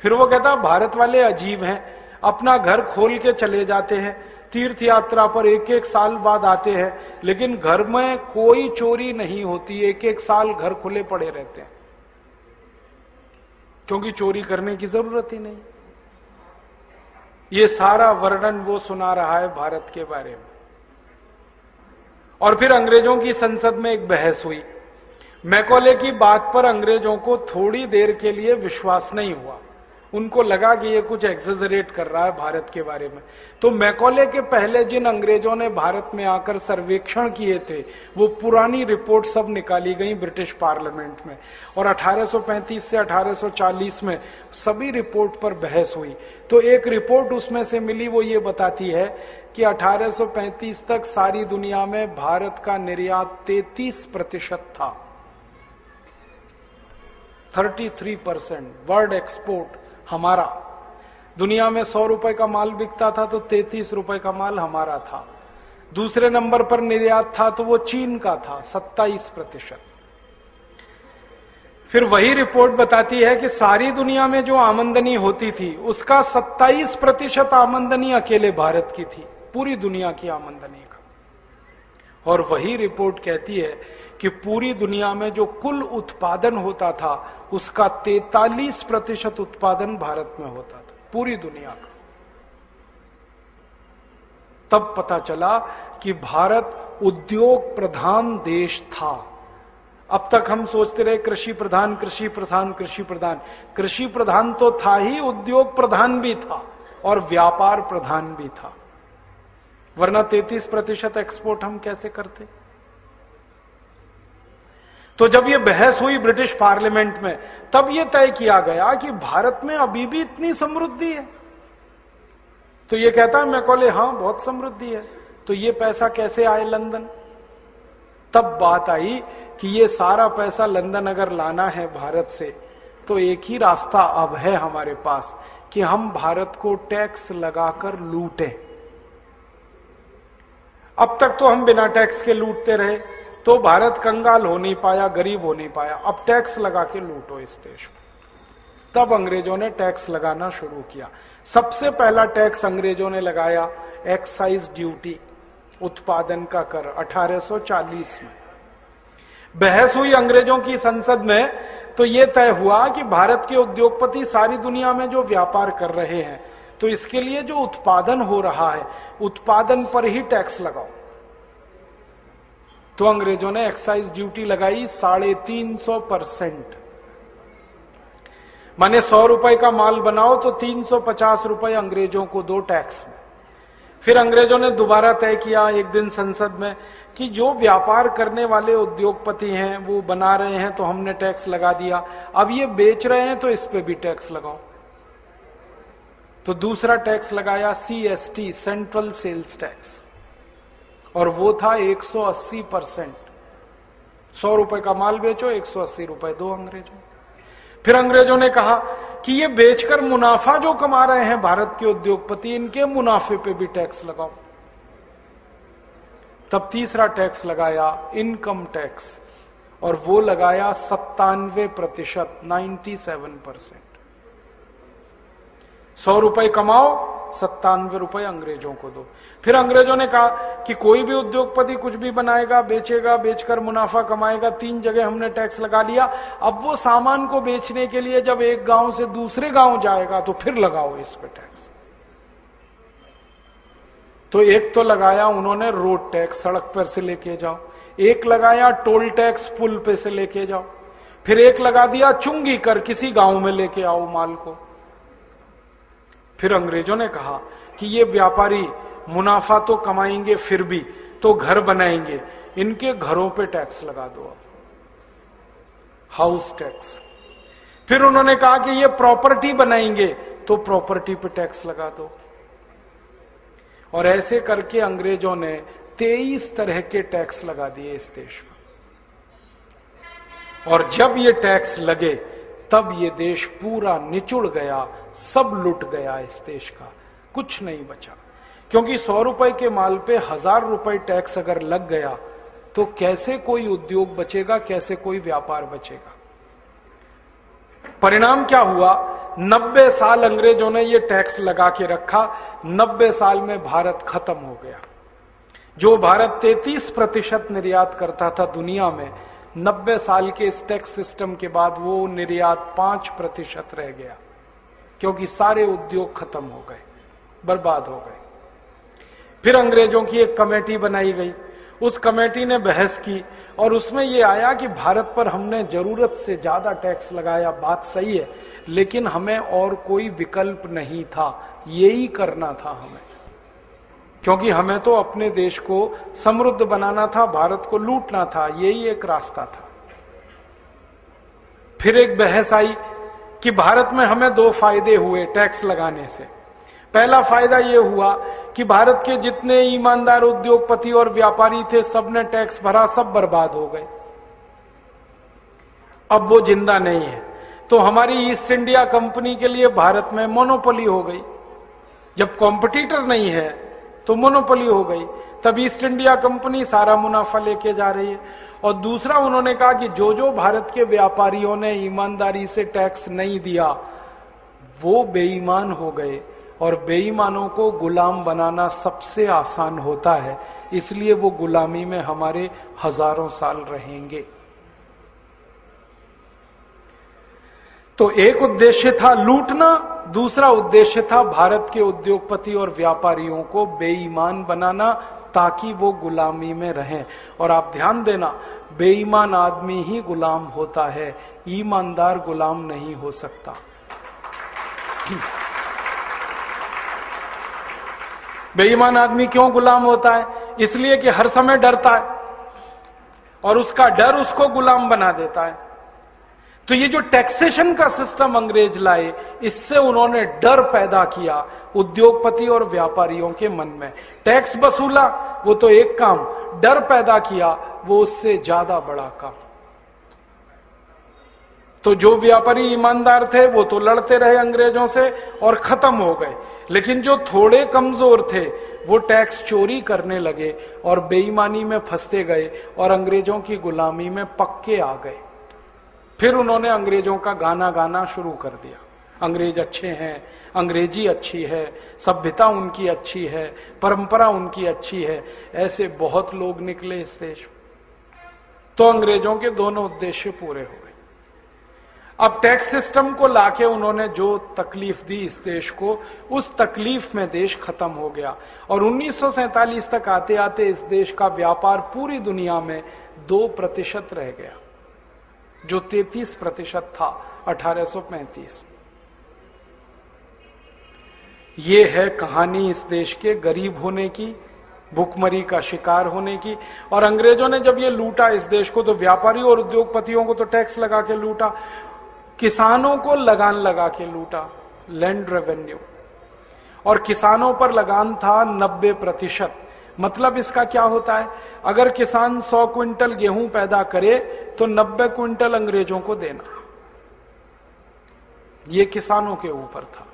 [SPEAKER 1] फिर वो कहता, भारत वाले अजीब हैं। अपना घर खोल के चले जाते हैं। तीर्थ यात्रा पर एक एक साल बाद आते हैं। लेकिन घर में कोई चोरी नहीं होती। एक एक साल घर खुले पड़े रहते हैं। क्योंकि चोरी करने की ज़रूरत ही नहीं। ये सारा वर्णन वो सुना रहा है भारत के बारे में। और फिर अंग्रेज़ों की संसद में एक बहस हुई। मैकोले की बात पर अंग्रेज़ों को थोड़ी देर के लिए विश्वास नहीं हुआ। उनको लगा कि ये कुछ एक्सेजरेट कर रहा है भारत के बारे में। तो मैकोले के पहले जिन अंग्रेज़ों ने भारत में आकर सर्वेक्षण किए थे, वो पुरानी रिपोर्ट सब निकाली गई ब्रिटिश पार्लियामेंट में। और 1835 से 1840 में सभी रिपोर्ट पर बहस हुई। तो एक रिपोर्ट उसमें से मिली, वो ये बताती है कि 1835 तक सारी दुनिया में भारत का निर्यात 33 प्रतिशत था। 33 परसेंट वर्ल्ड एक्सपोर्ट हमारा। दुनिया में सौ रुपए का माल बिकता था तो तैतीस रुपए का माल हमारा था। दूसरे नंबर पर निर्यात था तो वो चीन का था, सत्ताईस प्रतिशत। फिर वही रिपोर्ट बताती है कि सारी दुनिया में जो आमंदनी होती थी, उसका 27 प्रतिशत आमंदनी अकेले भारत की थी। पूरी दुनिया की आमंदनी का। और वही रिपोर्ट कहती है कि पूरी दुनिया में जो कुल उत्पादन होता था, उसका 43 प्रतिशत उत्पादन भारत में होता था, पूरी दुनिया का। तब पता चला कि भारत उद्योग प्रधान देश था। अब तक हम सोचते रहे, कृषि प्रधान कृषि प्रधान कृषि प्रधान। कृषि प्रधान तो था ही, उद्योग प्रधान भी था और व्यापार प्रधान भी था। वरना 33 प्रतिशत एक्सपोर्ट हम कैसे करते? तो जब यह बहस हुई ब्रिटिश पार्लियामेंट में, तब यह तय किया गया कि भारत में अभी भी इतनी समृद्धि है। तो यह कहता है, मैकोले, हाँ, बहुत समृद्धि है। तो ये पैसा कैसे आए लंदन? तब बात आई कि ये सारा पैसा लंदन अगर लाना है भारत से तो एक ही रास्ता अब है हमारे पास कि हम भारत को टैक्स लगाकर लूटें। अब तक तो हम बिना टैक्स के लूटते रहे तो भारत कंगाल हो नहीं पाया, गरीब हो नहीं पाया। अब टैक्स लगा के लूटो इस देश में तब अंग्रेज़ों ने टैक्स लगाना शुरू किया। सबसे पहला टैक्स अंग्रेज़ों ने लगाया, एक्साइज ड्यूटी, उत्पादन का कर 1840 में। बहस हुई अंग्रेज़ों की संसद में तो यह तय हुआ कि भारत के उद्योगपति सारी दुनिया में जो व्यापार कर रहे हैं तो इसके लिए जो उत्पादन हो रहा है उत्पादन पर ही टैक्स लगाओ। तो अंग्रेज़ों ने एक्साइज ड्यूटी लगाई साढ़े तीन सौ परसेंट। माने सौ रुपए का माल बनाओ तो तीन सौ पचास रुपए अंग्रेज़ों को दो टैक्स में। फिर अंग्रेज़ों ने दोबारा तय किया एक दिन संसद में कि जो व्यापार करने वाले उद्योगपति हैं, वो बना रहे हैं तो हमने टैक्स लगा दिया। अब ये बेच रहे हैं तो इस पे भी टैक्स लगाओ। तो दूसरा टैक्स लगाया सीएसटी सेंट्रल सेल्स टैक्स और वो था 180 परसेंट. सौ रुपए का माल बेचो 180 रुपए दो अंग्रेज़ों. फिर अंग्रेज़ों ने कहा कि ये बेचकर मुनाफा जो कमा रहे हैं भारत के उद्योगपति, इनके मुनाफे पे भी टैक्स लगाओ. तब तीसरा टैक्स लगाया इनकम टैक्स, और वो लगाया सत्तानवे प्रतिशत नाइन्टी सेवन परसेंट. सौ रुपए कमाओ, सत्तानवे रुपए अंग्रेज़ों को दो। फिर अंग्रेज़ों ने कहा कि कोई भी उद्योगपति कुछ भी बनाएगा, बेचेगा, बेचकर मुनाफा कमाएगा, तीन जगह हमने टैक्स लगा लिया। अब वो सामान को बेचने के लिए जब एक गाँव से दूसरे गाँव जाएगा तो फिर लगाओ इस पर टैक्स। तो एक तो लगाया उन्होंने, रोड टैक्स सड़क पर से लेके जाओ। एक लगाया टोल टैक्स पुल पे से लेके जाओ। फिर एक लगा दिया चुंगी कर, किसी गाँव में लेके आओ माल को। फिर अंग्रेज़ों ने कहा कि ये व्यापारी मुनाफा तो कमाएँगे फिर भी तो घर बनाएँगे। इनके घरों पे टैक्स लगा दो अब। House tax. फिर उन्होंने कहा कि ये प्रॉपर्टी बनाएँगे तो प्रॉपर्टी पे टैक्स लगा दो। और ऐसे करके अंग्रेज़ों ने तेईस तरह के टैक्स लगा दिए इस देश में। और जब ये टैक्स लगे तब ये देश पूरा निचुड़ गया, सब लुट गया इस देश का। कुछ नहीं बचा। क्योंकि सौ रुपए के माल पे हज़ार रुपए टैक्स अगर लग गया तो कैसे कोई उद्योग बचेगा, कैसे कोई व्यापार बचेगा? परिणाम क्या हुआ? नब्बे साल अंग्रेज़ों ने ये टैक्स लगा के रखा, नब्बे साल में भारत खत्म हो गया। जो भारत 33 प्रतिशत निर्यात करता था दुनिया में नब्बे साल के इस टैक्स सिस्टम के बाद वो निर्यात पाँच प्रतिशत रह गया, क्योंकि सारे उद्योग खत्म हो गए, बर्बाद हो गए। फिर अंग्रेज़ों की एक कमेटी बनाई गई। उस कमेटी ने बहस की और उसमें यह आया कि भारत पर हमने ज़रूरत से ज़्यादा टैक्स लगाया, बात सही है, लेकिन हमें और कोई विकल्प नहीं था। यही करना था हमें। क्योंकि हमें तो अपने देश को समृद्ध बनाना था, भारत को लूटना था, यही एक रास्ता था। फिर एक बहस आई कि भारत में हमें दो फ़ायदे हुए टैक्स लगाने से। पहला फ़ायदा यह हुआ कि भारत के जितने ईमानदार उद्योगपति और व्यापारी थे, सबने टैक्स भरा, सब बर्बाद हो गए। अब वो ज़िंदा नहीं है। तो हमारी ईस्ट इंडिया कंपनी के लिए भारत में मोनोपोली हो गई। जब कॉम्पिटिटर नहीं है तो मोनोपोली हो गई। तब ईस्ट इंडिया कंपनी सारा मुनाफा लेके जा रही है। और दूसरा उन्होंने कहा कि जो जो भारत के व्यापारियों ने ईमानदारी से टैक्स नहीं दिया, वो बेईमान हो गए। और बेईमानों को गुलाम बनाना सबसे आसान होता है। इसलिए वो गुलामी में हमारे हज़ारों साल रहेंगे। तो एक उद्देश्य था लूटना, दूसरा उद्देश्य था भारत के उद्योगपति और व्यापारियों को बेईमान बनाना ताकि वो गुलामी में रहें। और आप ध्यान देना, बेईमान आदमी ही गुलाम होता है, ईमानदार गुलाम नहीं हो सकता। बेईमान आदमी क्यों गुलाम होता है? इसलिए कि हर समय डरता है और उसका डर उसको गुलाम बना देता है। तो ये जो टैक्सेशन का सिस्टम अंग्रेज़ लाए, इससे उन्होंने डर पैदा किया उद्योगपति और व्यापारियों के मन में। टैक्स वसूला, वो तो एक काम, डर पैदा किया, वो उससे ज़्यादा बड़ा काम। तो जो व्यापारी ईमानदार थे, वो तो लड़ते रहे अंग्रेज़ों से और खत्म हो गए। लेकिन जो थोड़े कमज़ोर थे, वो टैक्स चोरी करने लगे और बेईमानी में फंसते गए और अंग्रेज़ों की गुलामी में पक्के आ गए। फिर उन्होंने अंग्रेज़ों का गाना गाना शुरू कर दिया। अंग्रेज़ अच्छे हैं, अंग्रेज़ी अच्छी है, सभ्यता उनकी अच्छी है, परंपरा उनकी अच्छी है, ऐसे बहुत लोग निकले इस देश तो अंग्रेज़ों के दोनों उद्देश्य पूरे हो गए। अब टैक्स सिस्टम को लाके उन्होंने जो तकलीफ़ दी इस देश को, उस तकलीफ़ में देश खत्म हो गया। और उन्नीस तक आते आते इस देश का व्यापार पूरी दुनिया में दो प्रतिशत रह गया। जो 33 प्रतिशत था 1835 ये है कहानी इस देश के गरीब होने की, भुखमरी का शिकार होने की। और अंग्रेज़ों ने जब ये लूटा इस देश को तो व्यापारी और उद्योगपतियों को तो टैक्स लगा के लूटा, किसानों को लगान लगा के लूटा, लैंड रेवेन्यू। और किसानों पर लगान था 90 प्रतिशत। मतलब इसका क्या होता है? अगर किसान 100 क्विंटल गेहूँ पैदा करे तो 90 क्विंटल अंग्रेज़ों को देना। ये किसानों के ऊपर था।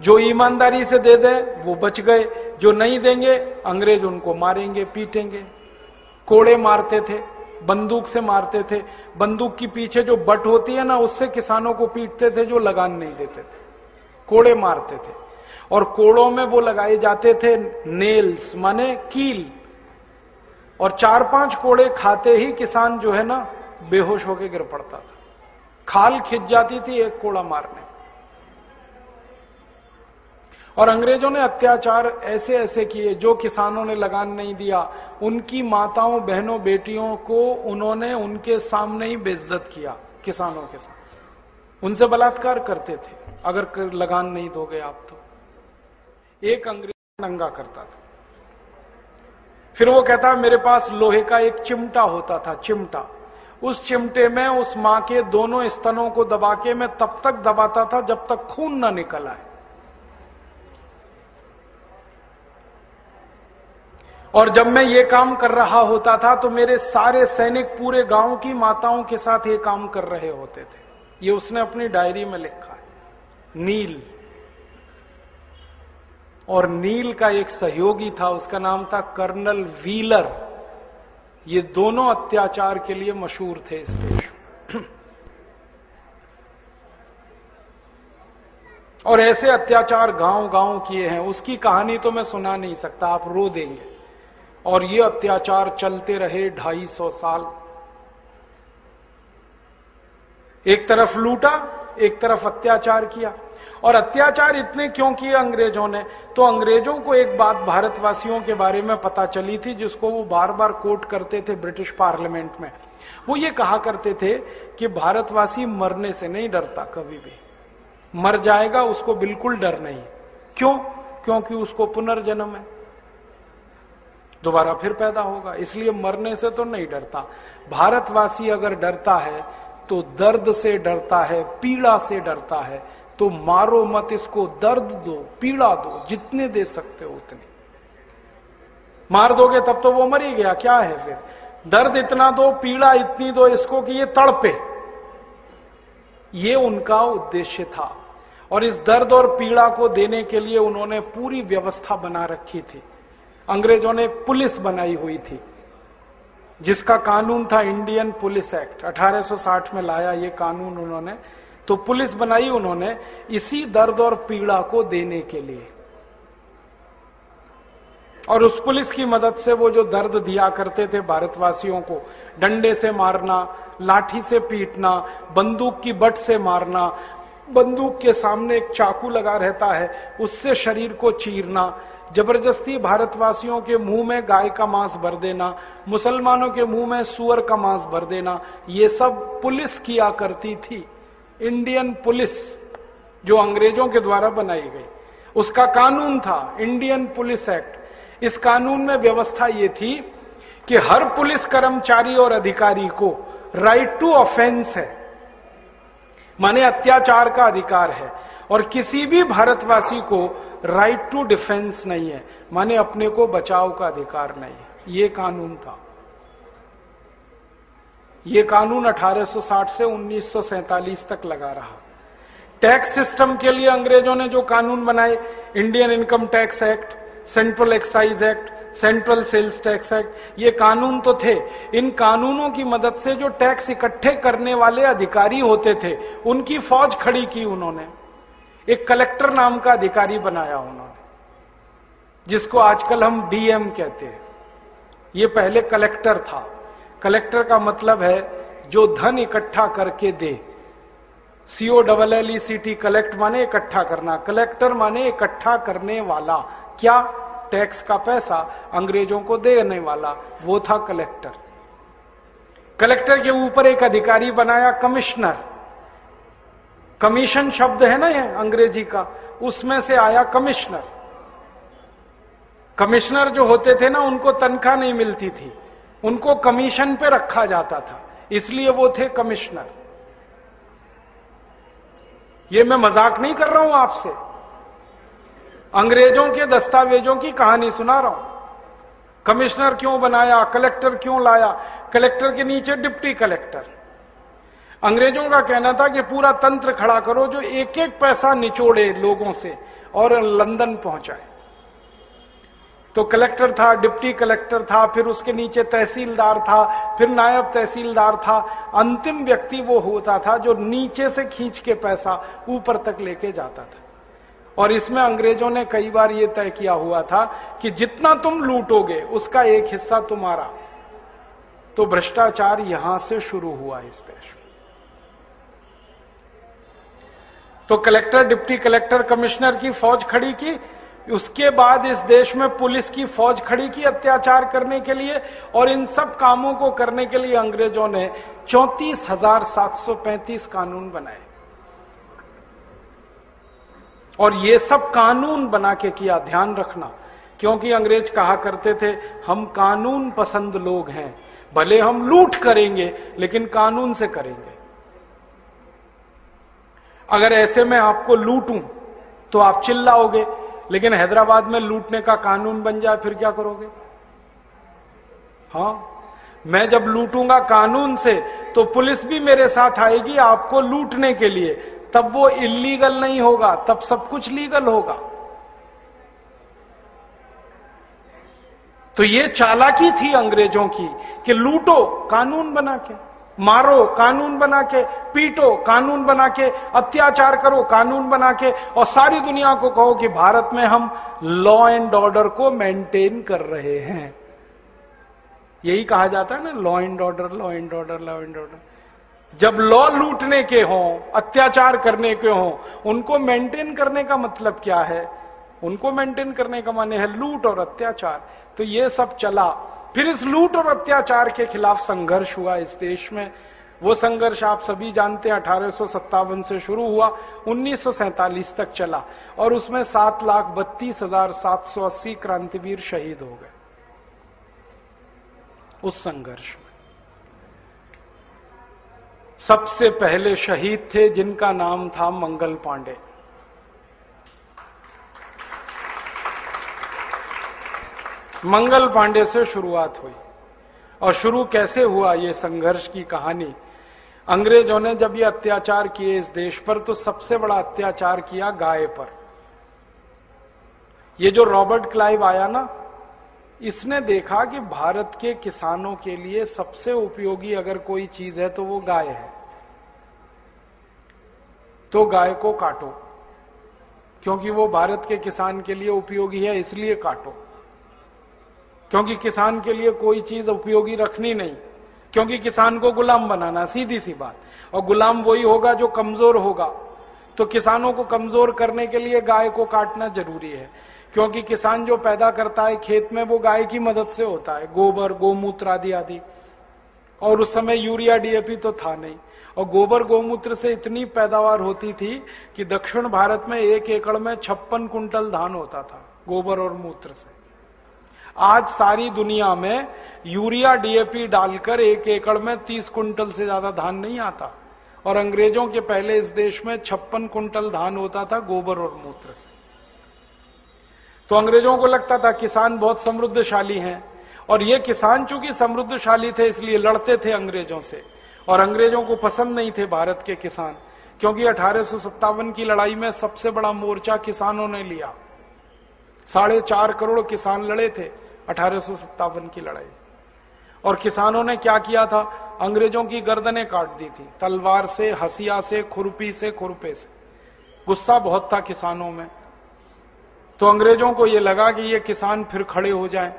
[SPEAKER 1] जो ईमानदारी से दे दें, वो बच गए। जो नहीं देंगे, अंग्रेज़ उनको मारेंगे, पीटेंगे। कोड़े मारते थे, बंदूक से मारते थे। बंदूक की पीछे जो बट होती है ना, उससे किसानों को पीटते थे, जो लगान नहीं देते थे। कोड़े मारते थे। और कोड़ों में वो लगाए जाते थे, नेल्स, माने कील। और चार पाँच कोड़े खाते ही किसान जो है ना, बेहोश होकर गिर पड़ता था। खाल खिंच जाती थी एक कोड़ा मारने। और अंग्रेज़ों ने अत्याचार ऐसे ऐसे किए, जो किसानों ने लगान नहीं दिया, उनकी माताओं, बहनों, बेटियों को उन्होंने उनके सामने ही बेइज्जत किया, किसानों के साथ। उनसे बलात्कार करते थे, अगर लगान नहीं दोगे आप तो। एक अंग्रेज़ नंगा करता था। फिर वो कहता, मेरे पास लोहे का एक चिमटा होता था, चिमटा। उस चिमटे में उस माँ के दोनों स्तनों को दबा के मैं तब तक दबाता था जब तक खून ना निकल आए। और जब मैं ये काम कर रहा होता था तो मेरे सारे सैनिक पूरे गाँव की माताओं के साथ ये काम कर रहे होते थे। ये उसने अपनी डायरी में लिखा है। नील। और नील का एक सहयोगी था, उसका नाम था कर्नल व्हीलर। ये दोनों अत्याचार के लिए मशहूर थे इस देश। *clears throat* और ऐसे अत्याचार गाँव गाँव किए हैं। उसकी कहानी तो मैं सुना नहीं सकता, आप रो देंगे। और ये अत्याचार चलते रहे ढाई सौ साल। एक तरफ़ लूटा, एक तरफ़ अत्याचार किया। और अत्याचार इतने क्यों किए अंग्रेज़ों ने? तो अंग्रेज़ों को एक बात भारतवासियों के बारे में पता चली थी, जिसको वो बार बार कोट करते थे ब्रिटिश पार्लियामेंट में। वो ये कहा करते थे कि भारतवासी मरने से नहीं डरता कभी भी। मर जाएगा, उसको बिल्कुल डर नहीं। क्यों? क्योंकि उसको पुनर्जन्म है। दोबारा फिर पैदा होगा, इसलिए मरने से तो नहीं डरता। भारतवासी अगर डरता है तो दर्द से डरता है, पीड़ा से डरता है तो मारो मत इसको, दर्द दो, पीड़ा दो, जितने दे सकते हो उतने। मार दोगे तब तो वो मर ही गया, क्या है फिर? दर्द इतना दो, पीड़ा इतनी दो इसको कि ये तड़पे। ये उनका उद्देश्य था। और इस दर्द और पीड़ा को देने के लिए उन्होंने पूरी व्यवस्था बना रखी थी। अंग्रेज़ों ने पुलिस बनाई हुई थी, जिसका कानून था इंडियन पुलिस एक्ट। 1860 में लाया ये कानून उन्होंने। तो पुलिस बनाई उन्होंने इसी दर्द और पीड़ा को देने के लिए। और उस पुलिस की मदद से वो जो दर्द दिया करते थे भारतवासियों को, डंडे से मारना, लाठी से पीटना, बंदूक की बट से मारना, बंदूक के सामने एक चाकू लगा रहता है, उससे शरीर को चीरना, ज़बरदस्ती भारतवासियों के मुँह में गाय का मांस भर देना, मुसलमानों के मुँह में सुअर का मांस भर देना, ये सब पुलिस किया करती थी। इंडियन पुलिस जो अंग्रेज़ों के द्वारा बनाई गई। उसका कानून था, इंडियन पुलिस एक्ट। इस कानून में व्यवस्था ये थी कि हर पुलिस कर्मचारी और अधिकारी को राइट टू ऑफेंस है। माने अत्याचार का अधिकार है। और किसी भी भारतवासी को राइट टू डिफेंस नहीं है। माने अपने को बचाव का अधिकार नहीं है। ये कानून था। ये कानून 1860 से 1947 तक लगा रहा। टैक्स सिस्टम के लिए अंग्रेज़ों ने जो कानून बनाए, Indian income tax act, central excise act, central sales tax act, ये कानून तो थे। इन कानूनों की मदद से जो टैक्स इकट्ठे करने वाले अधिकारी होते थे, उनकी फौज खड़ी की उन्होंने। एक कलेक्टर नाम का अधिकारी बनाया उन्होंने, जिसको आजकल हम डीएम कहते हैं। ये पहले कलेक्टर था। कलेक्टर का मतलब है जो धन इकट्ठा करके दे। C O double L E C T collect माने इकट्ठा करना। कलेक्टर माने इकट्ठा करने वाला। क्या? टैक्स का पैसा अंग्रेज़ों को देने वाला। वो था कलेक्टर। कलेक्टर के ऊपर एक अधिकारी बनाया कमिश्नर। कमीशन शब्द है ना ये अंग्रेज़ी का। उसमें से आया कमिश्नर। कमिश्नर जो होते थे ना, उनको तनख्वाह नहीं मिलती थी। उनको कमीशन पे रखा जाता था, इसलिए वो थे कमिश्नर। ये मैं मज़ाक नहीं कर रहा हूँ आपसे। अंग्रेज़ों के दस्तावेजों की कहानी सुना रहा हूँ। कमिश्नर क्यों बनाया, कलेक्टर क्यों लाया? कलेक्टर के नीचे डिप्टी कलेक्टर। अंग्रेज़ों का कहना था कि पूरा तंत्र खड़ा करो जो एक एक पैसा निचोड़े लोगों से और लंदन पहुँचाए। तो कलेक्टर था, डिप्टी कलेक्टर था, फिर उसके नीचे तहसीलदार था, फिर नायब तहसीलदार था। अंतिम व्यक्ति वो होता था जो नीचे से खींच के पैसा ऊपर तक लेके जाता था। और इसमें अंग्रेज़ों ने कई बार ये तय किया हुआ था कि जितना तुम लूटोगे, उसका एक हिस्सा तुम्हारा। तो भ्रष्टाचार यहाँ से शुरू हुआ इस देश तो कलेक्टर, डिप्टी कलेक्टर, कमिश्नर की फौज खड़ी की उसके बाद इस देश में पुलिस की फौज खड़ी की अत्याचार करने के लिए और इन सब कामों को करने के लिए अंग्रेज़ों ने चौंतीस हज़ार सात सौ पैंतीस कानून बनाए। और ये सब कानून बना के किया, ध्यान रखना, क्योंकि अंग्रेज़ कहा करते थे, हम कानून पसंद लोग हैं, भले हम लूट करेंगे, लेकिन कानून से करेंगे। अगर ऐसे में आपको लूटूं तो आप चिल्लाओगे लेकिन हैदराबाद में लूटने का कानून बन जाए, फिर क्या करोगे? हाँ? मैं जब लूटूँगा कानून से तो पुलिस भी मेरे साथ आएगी आपको लूटने के लिए। तब वो इलीगल नहीं होगा, तब सब कुछ लीगल होगा। तो ये चालाकी थी अंग्रेज़ों की कि लूटो, कानून बना के। मारो, कानून बना के पीटो, कानून बना के अत्याचार करो, कानून बना के और सारी दुनिया को कहो कि भारत में हम लॉ एंड ऑर्डर को मेंटेन कर रहे हैं। यही कहा जाता है ना law and order law and order law and order जब लॉ लूटने के हों, अत्याचार करने के हों, उनको मेंटेन करने का मतलब क्या है? उनको मेंटेन करने का माने है लूट और अत्याचार। तो ये सब चला। फिर इस लूट और अत्याचार के खिलाफ संघर्ष हुआ इस देश में। वो संघर्ष आप सभी जानते हैं, अठारह से शुरू हुआ, उन्नीस तक चला और उसमें सात लाख बत्तीस हज़ार सात सौ अस्सी क्रांतिवीर शहीद हो गए उस संघर्ष में। सबसे पहले शहीद थे जिनका नाम था मंगल पांडे। मंगल पांडे से शुरुआत हुई। और शुरू कैसे हुआ ये संघर्ष की कहानी? अंग्रेज़ों ने जब ये अत्याचार किए इस देश पर तो सबसे बड़ा अत्याचार किया गाय पर। ये जो रॉबर्ट क्लाइव आया ना, इसने देखा कि भारत के किसानों के लिए सबसे उपयोगी अगर कोई चीज़ है तो वो गाय है। तो गाय को काटो, क्योंकि वो भारत के किसान के लिए उपयोगी है, इसलिए काटो। क्योंकि किसान के लिए कोई चीज़ उपयोगी रखनी नहीं। क्योंकि किसान को गुलाम बनाना, सीधी सी बात। और गुलाम वही होगा जो कमज़ोर होगा। तो किसानों को कमज़ोर करने के लिए गाय को काटना ज़रूरी है। क्योंकि किसान जो पैदा करता है खेत में, वो गाय की मदद से होता है। गोबर, गोमूत्र आदि आदि। और उस समय यूरिया डीएपी तो था नहीं। और गोबर, गोमूत्र से इतनी पैदावार होती थी कि दक्षिण भारत में एक एकड़ में छप्पन कुंटल धान होता था, गोबर और मूत्र से। आज सारी दुनिया में यूरिया डीएपी डालकर एक एकड़ में तीस कुंटल से ज़्यादा धान नहीं आता। और अंग्रेज़ों के पहले इस देश में छप्पन कुंटल धान होता था गोबर और मूत्र से। तो अंग्रेज़ों को लगता था किसान बहुत समृद्धशाली हैं। और ये किसान चूँकि समृद्धशाली थे, इसलिए लड़ते थे अंग्रेज़ों से। और अंग्रेज़ों को पसंद नहीं थे भारत के किसान, क्योंकि अठारह की लड़ाई में सबसे बड़ा मोर्चा किसानों ने लिया। साढ़े चार करोड़ किसान लड़े थे। अठारह की लड़ाई। और किसानों ने क्या किया था? अंग्रेज़ों की गर्दनें काट दी थी। तलवार से हसिया से खुरपी से खुरपे से। गुस्सा बहुत था किसानों में। तो अंग्रेज़ों को यह लगा कि ये किसान फिर खड़े हो जाएँ,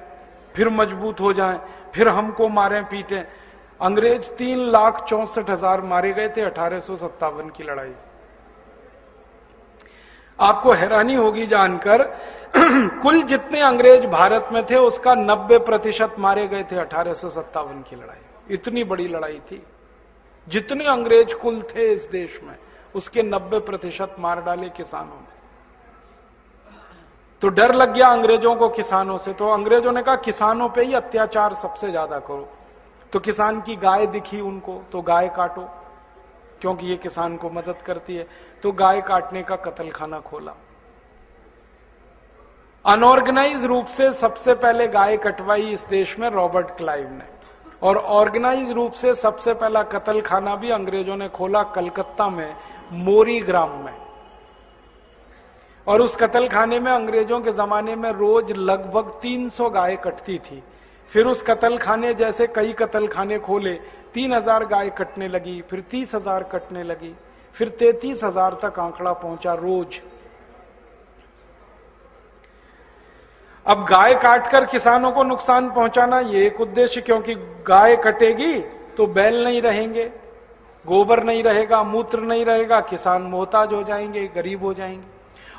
[SPEAKER 1] फिर मज़बूत हो जाएँ, फिर हमको मारे पीटे। अंग्रेज़ तीन लाख चौसठ हज़ार मारे गए थे अठारह की लड़ाई। आपको हैरानी होगी जानकर। *clears throat* कुल जितने अंग्रेज़ भारत में थे, उसका 90 प्रतिशत मारे गए थे अठारह की लड़ाई। इतनी बड़ी लड़ाई थी। जितने अंग्रेज़ कुल थे इस देश में, उसके 90 प्रतिशत मार डाले किसानों ने। तो डर लग गया अंग्रेज़ों को किसानों से। तो अंग्रेज़ों ने कहा, किसानों पे ही अत्याचार सबसे ज़्यादा करो। तो किसान की गाय दिखी उनको तो गाय काटो, क्योंकि ये किसान को मदद करती है। तो गाय काटने का कतल खाना खोला। अनऑर्गेनाइज रूप से सबसे पहले गाय कटवाई इस देश में रॉबर्ट क्लाइव ने। और ऑर्गेनाइज रूप से सबसे पहला कत्ल खाना भी अंग्रेज़ों ने खोला कलकत्ता में, मोरी ग्राम में। और उस कत्ल खाने में अंग्रेज़ों के जमाने में रोज लगभग 300 गाय कटती थी। फिर उस कत्ल खाने जैसे कई कत्ल खाने खोले, तीन हज़ार गाय कटने लगी, फिर तीस हज़ार कटने लगी। फिर तैतीस हज़ार तक आंकड़ा पहुँचा रोज। अब गाय काटकर किसानों को नुकसान पहुंचाना ये एक उद्देश्य, क्योंकि गाय कटेगी तो बैल नहीं रहेंगे, गोबर नहीं रहेगा, मूत्र नहीं रहेगा, किसान मोहताज हो जाएँगे, गरीब हो जाएँगे।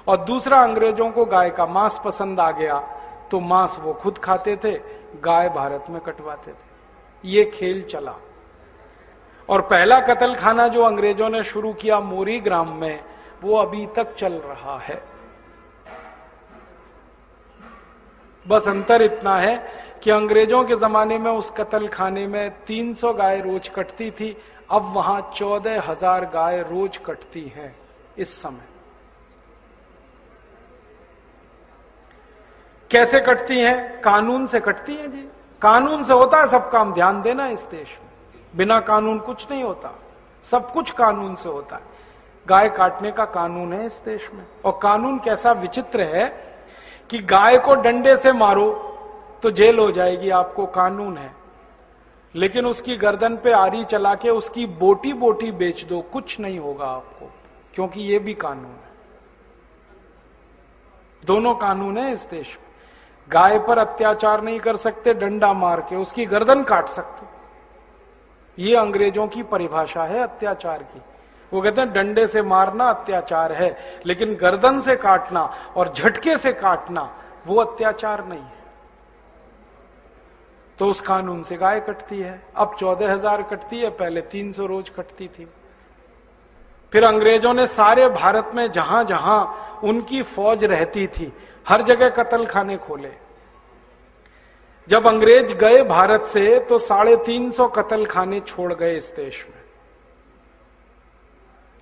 [SPEAKER 1] और दूसरा, अंग्रेज़ों को गाय का मांस पसंद आ गया तो मांस वो खुद खाते थे, गाय भारत में कटवाते थे। ये खेल चला। और पहला कत्ल खाना जो अंग्रेज़ों ने शुरू किया मोरी ग्राम में, वो अभी तक चल रहा है। बस अंतर इतना है कि अंग्रेज़ों के जमाने में उस कतल खाने में 300 गाय रोज कटती थी, अब वहाँ चौदह हज़ार गाय रोज कटती हैं इस समय। कैसे कटती हैं? कानून से कटती हैं जी। कानून से होता है, सब काम ध्यान देना इस देश में। बिना कानून कुछ नहीं होता। सब कुछ कानून से होता है। गाय काटने का कानून है इस देश में। और कानून कैसा विचित्र है कि गाय को डंडे से मारो तो जेल हो जाएगी, आपको कानून है। लेकिन उसकी गर्दन पे आरी चला के उसकी बोटी बोटी बेच दो, कुछ नहीं होगा आपको, क्योंकि ये भी कानून है। दोनों कानून है इस देश में। गाय पर अत्याचार नहीं कर सकते, डंडा मार के उसकी गर्दन काट सकते। ये अंग्रेज़ों की परिभाषा है, अत्याचार की। वो कहते हैं, डंडे से मारना अत्याचार है, लेकिन गर्दन से काटना और झटके से काटना, वो अत्याचार नहीं है। तो उस कानून से गाय कटती है। अब चौदह हज़ार कटती है, पहले तीन सौ रोज कटती थी। फिर अंग्रेज़ों ने सारे भारत में जहाँ जहाँ उनकी फौज रहती थी, हर जगह कतल खाने खोले। जब अंग्रेज़ गए भारत से तो साढ़े तीन सौ कत्ल खाने छोड़ गए इस देश में।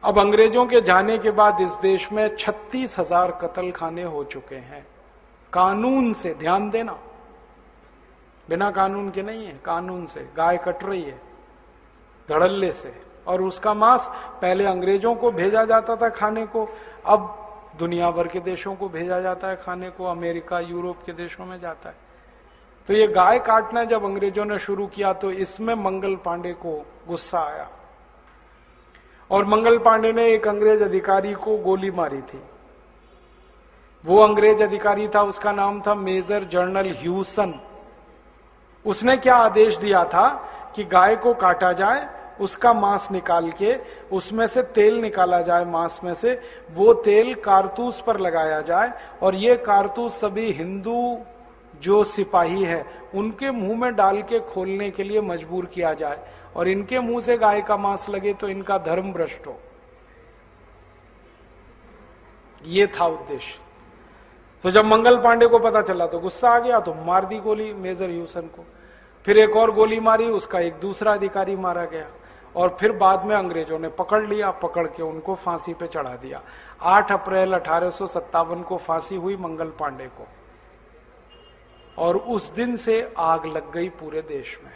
[SPEAKER 1] अब अंग्रेज़ों के जाने के बाद इस देश में छत्तीस हज़ार कत्ल खाने हो चुके हैं। कानून से ध्यान देना। बिना कानून के नहीं है, कानून से। गाय कट रही है, धड़ल्ले से। और उसका मांस, पहले अंग्रेज़ों को भेजा जाता था खाने को, अब दुनिया भर के देशों को भेजा जाता है खाने को, अमेरिका, यूरोप के देशों में जाता है। तो ये गाय काटना जब अंग्रेज़ों ने शुरू किया तो इसमें मंगल पांडे को गुस्सा आया। और मंगल पांडे ने एक अंग्रेज़ अधिकारी को गोली मारी थी। वो अंग्रेज़ अधिकारी था, उसका नाम था मेजर जनरल ह्यूसन। उसने क्या आदेश दिया था कि गाय को काटा जाए, उसका मांस निकाल के, उसमें से तेल निकाला जाए मांस में से, वो तेल कारतूस पर लगाया जाए, और ये कारतूस सभी हिंदू जो सिपाही है, उनके मुँह में डाल के खोलने के लिए मजबूर किया जाए। और इनके मुँह से गाय का मांस लगे तो इनका धर्म भ्रष्ट हो। ये था उद्देश्य। तो जब मंगल पांडे को पता चला तो गुस्सा आ गया तो मार दी गोली मेजर ह्यूसन को। फिर एक और गोली मारी, उसका एक दूसरा अधिकारी मारा गया। और फिर बाद में अंग्रेज़ों ने पकड़ लिया, पकड़ के उनको फांसी पे चढ़ा दिया। 8 अप्रैल अठारह को फांसी हुई मंगल पांडे को। और उस दिन से आग लग गई पूरे देश में।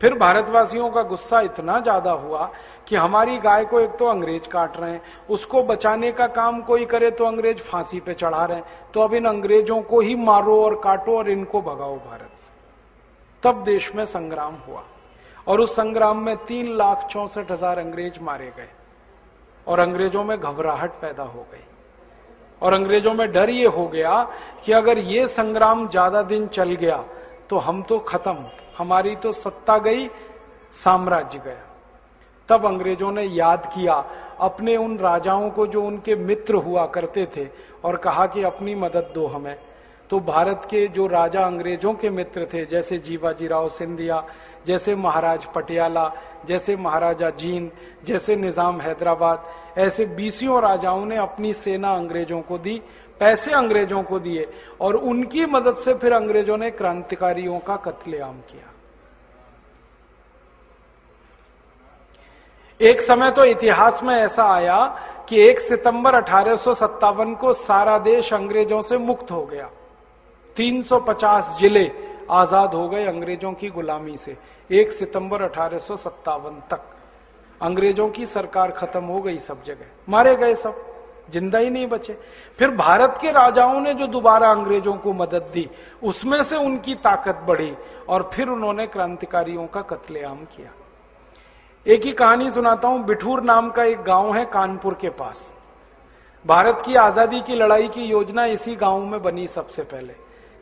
[SPEAKER 1] फिर भारतवासियों का गुस्सा इतना ज़्यादा हुआ कि हमारी गाय को एक तो अंग्रेज़ काट रहे हैं, उसको बचाने का काम कोई करे तो अंग्रेज़ फांसी पे चढ़ा रहे हैं। तो अब इन अंग्रेज़ों को ही मारो और काटो और इनको भगाओ भारत से। तब देश में संग्राम हुआ और उस संग्राम में तीन लाख चौसठ हज़ार अंग्रेज़ मारे गए और अंग्रेज़ों में घबराहट पैदा हो गई। और अंग्रेज़ों में डर ये हो गया कि अगर ये संग्राम ज़्यादा दिन चल गया तो हम तो खत्म, हमारी तो सत्ता गई, साम्राज्य गया। तब अंग्रेज़ों ने याद किया, अपने उन राजाओं को जो उनके मित्र हुआ करते थे और कहा कि अपनी मदद दो हमें। तो भारत के जो राजा अंग्रेज़ों के मित्र थे, जैसे जीवाजी राव सिंधिया, जैसे महाराज पटियाला, जैसे महाराजा जीन जैसे निज़ाम हैदराबाद ऐसे बीसियों राजाओं ने अपनी सेना अंग्रेज़ों को दी, पैसे अंग्रेज़ों को दिए, और उनकी मदद से फिर अंग्रेज़ों ने क्रांतिकारियों का कत्लेआम किया। एक समय तो इतिहास में ऐसा आया कि एक सितंबर अठारह को सारा देश अंग्रेज़ों से मुक्त हो गया। 350 ज़िले आज़ाद हो गए अंग्रेज़ों की गुलामी से, एक सितंबर अठारह तक। अंग्रेज़ों की सरकार खत्म हो गई सब जगह। मारे गए सब। ज़िंदा ही नहीं बचे। फिर भारत के राजाओं ने जो दोबारा अंग्रेज़ों को मदद दी, उसमें से उनकी ताकत बढ़ी और फिर उन्होंने क्रांतिकारियों का कत्लेआम किया। एक ही कहानी सुनाता हूँ। बिठूर नाम का एक गाँव है कानपुर के पास। भारत की आज़ादी की लड़ाई की योजना इसी गाँव में बनी सबसे पहले,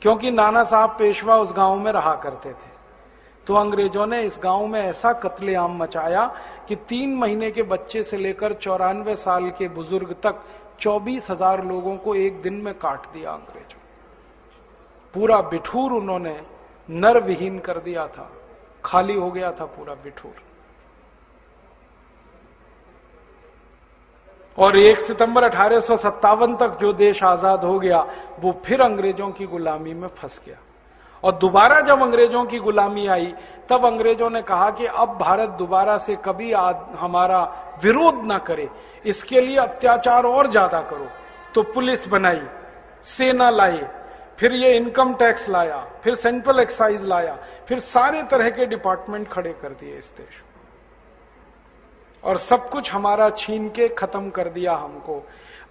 [SPEAKER 1] क्योंकि नाना साहब पेशवा उस गाँव में रहा करते थे। तो अंग्रेज़ों ने इस गाँव में ऐसा कत्लेआम मचाया कि तीन महीने के बच्चे से लेकर चौरानवे साल के बुज़ुर्ग तक चौबीस हज़ार लोगों को एक दिन में काट दिया अंग्रेज़ों। पूरा बिठूर उन्होंने नर विहीन कर दिया था। खाली हो गया था पूरा बिठूर। और एक सितंबर अठारह सौ सत्तावन तक जो देश आज़ाद हो गया, वो फिर अंग्रेज़ों की गुलामी में फंस गया। और दोबारा जब अंग्रेज़ों की गुलामी आई, तब अंग्रेज़ों ने कहा कि अब भारत दोबारा से कभी हमारा विरोध ना करे, इसके लिए अत्याचार और ज़्यादा करो। तो पुलिस बनाई, सेना लाई, फिर ये इनकम टैक्स लाया, फिर सेंट्रल एक्साइज लाया, फिर सारे तरह के डिपार्टमेंट खड़े कर दिए इस देश। और सब कुछ हमारा छीन के खत्म कर दिया हमको।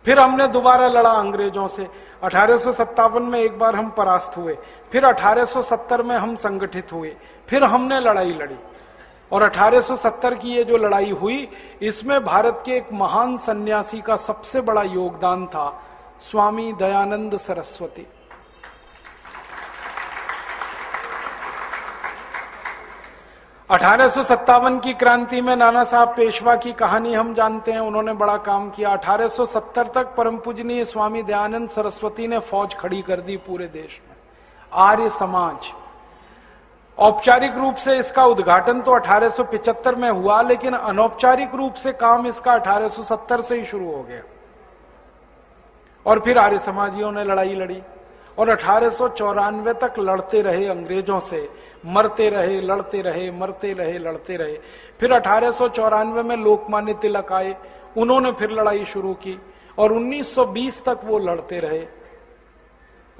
[SPEAKER 1] फिर हमने दोबारा लड़ा अंग्रेज़ों से। अठारह में एक बार हम परास्त हुए। फिर 1870 में हम संगठित हुए। फिर हमने लड़ाई लड़ी। और 1870 की ये जो लड़ाई हुई, इसमें भारत के एक महान सन्यासी का सबसे बड़ा योगदान था, स्वामी दयानंद सरस्वती। अठारह की क्रांति में नाना साहब पेशवा की कहानी हम जानते हैं। उन्होंने बड़ा काम किया। 1870 तक परम पूजनीय स्वामी दयानंद सरस्वती ने फौज खड़ी कर दी पूरे देश में। आर्य समाज। औपचारिक रूप से इसका उद्घाटन तो 1875 में हुआ, लेकिन अनौपचारिक रूप से काम इसका 1870 से ही शुरू हो गया। और फिर आर्य समाजियों ने लड़ाई लड़ी और अठारह सौ चौरानवे तक लड़ते रहे अंग्रेज़ों से। मरते रहे, लड़ते रहे, मरते रहे, लड़ते रहे। फिर अठारह सौ चौरानवे में लोकमान्य तिलक आए, उन्होंने फिर लड़ाई शुरू की और 1920 तक वो लड़ते रहे।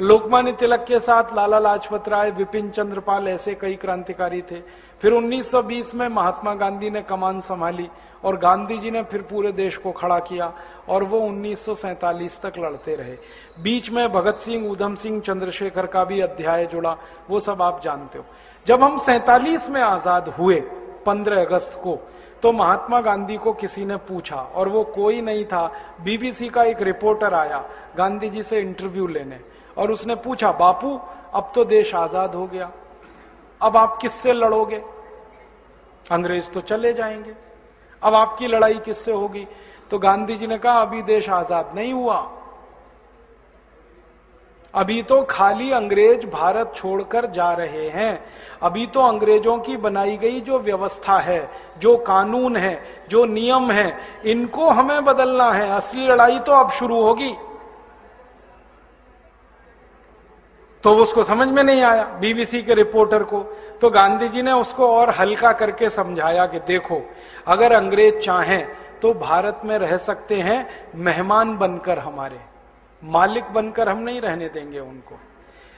[SPEAKER 1] लोकमान्य तिलक के साथ लाला लाजपत राय, विपिन चंद्रपाल ऐसे कई क्रांतिकारी थे। फिर 1920 में महात्मा गांधी ने कमान संभाली और गांधी जी ने फिर पूरे देश को खड़ा किया और वो 1947 तक लड़ते रहे। बीच में भगत सिंह, उधम सिंह, चंद्रशेखर का भी अध्याय जुड़ा, वो सब आप जानते हो। जब हम सैतालीस में आज़ाद हुए 15 अगस्त को तो महात्मा गांधी को किसी ने पूछा, और वो कोई नहीं था। बीबीसी का एक रिपोर्टर आया, गांधी जी से इंटरव्यू लेने, और उसने पूछा, बापू, अब तो देश आज़ाद हो गया। अब आप किससे लड़ोगे? अंग्रेज़ तो चले जाएँगे। अब आपकी लड़ाई किससे होगी? तो गांधी जी ने कहा, अभी देश आज़ाद नहीं हुआ। अभी तो खाली अंग्रेज़ भारत छोड़कर जा रहे हैं। अभी तो अंग्रेज़ों की बनाई गई जो व्यवस्था है, जो कानून है, जो नियम है, इनको हमें बदलना है। असली लड़ाई तो अब शुरू होगी। तो उसको समझ में नहीं आया, बीबीसी के रिपोर्टर को। तो गांधी जी ने उसको और हल्का करके समझाया कि देखो, अगर अंग्रेज़ चाहें तो भारत में रह सकते हैं, मेहमान बनकर हमारे। मालिक बनकर हम नहीं रहने देंगे उनको।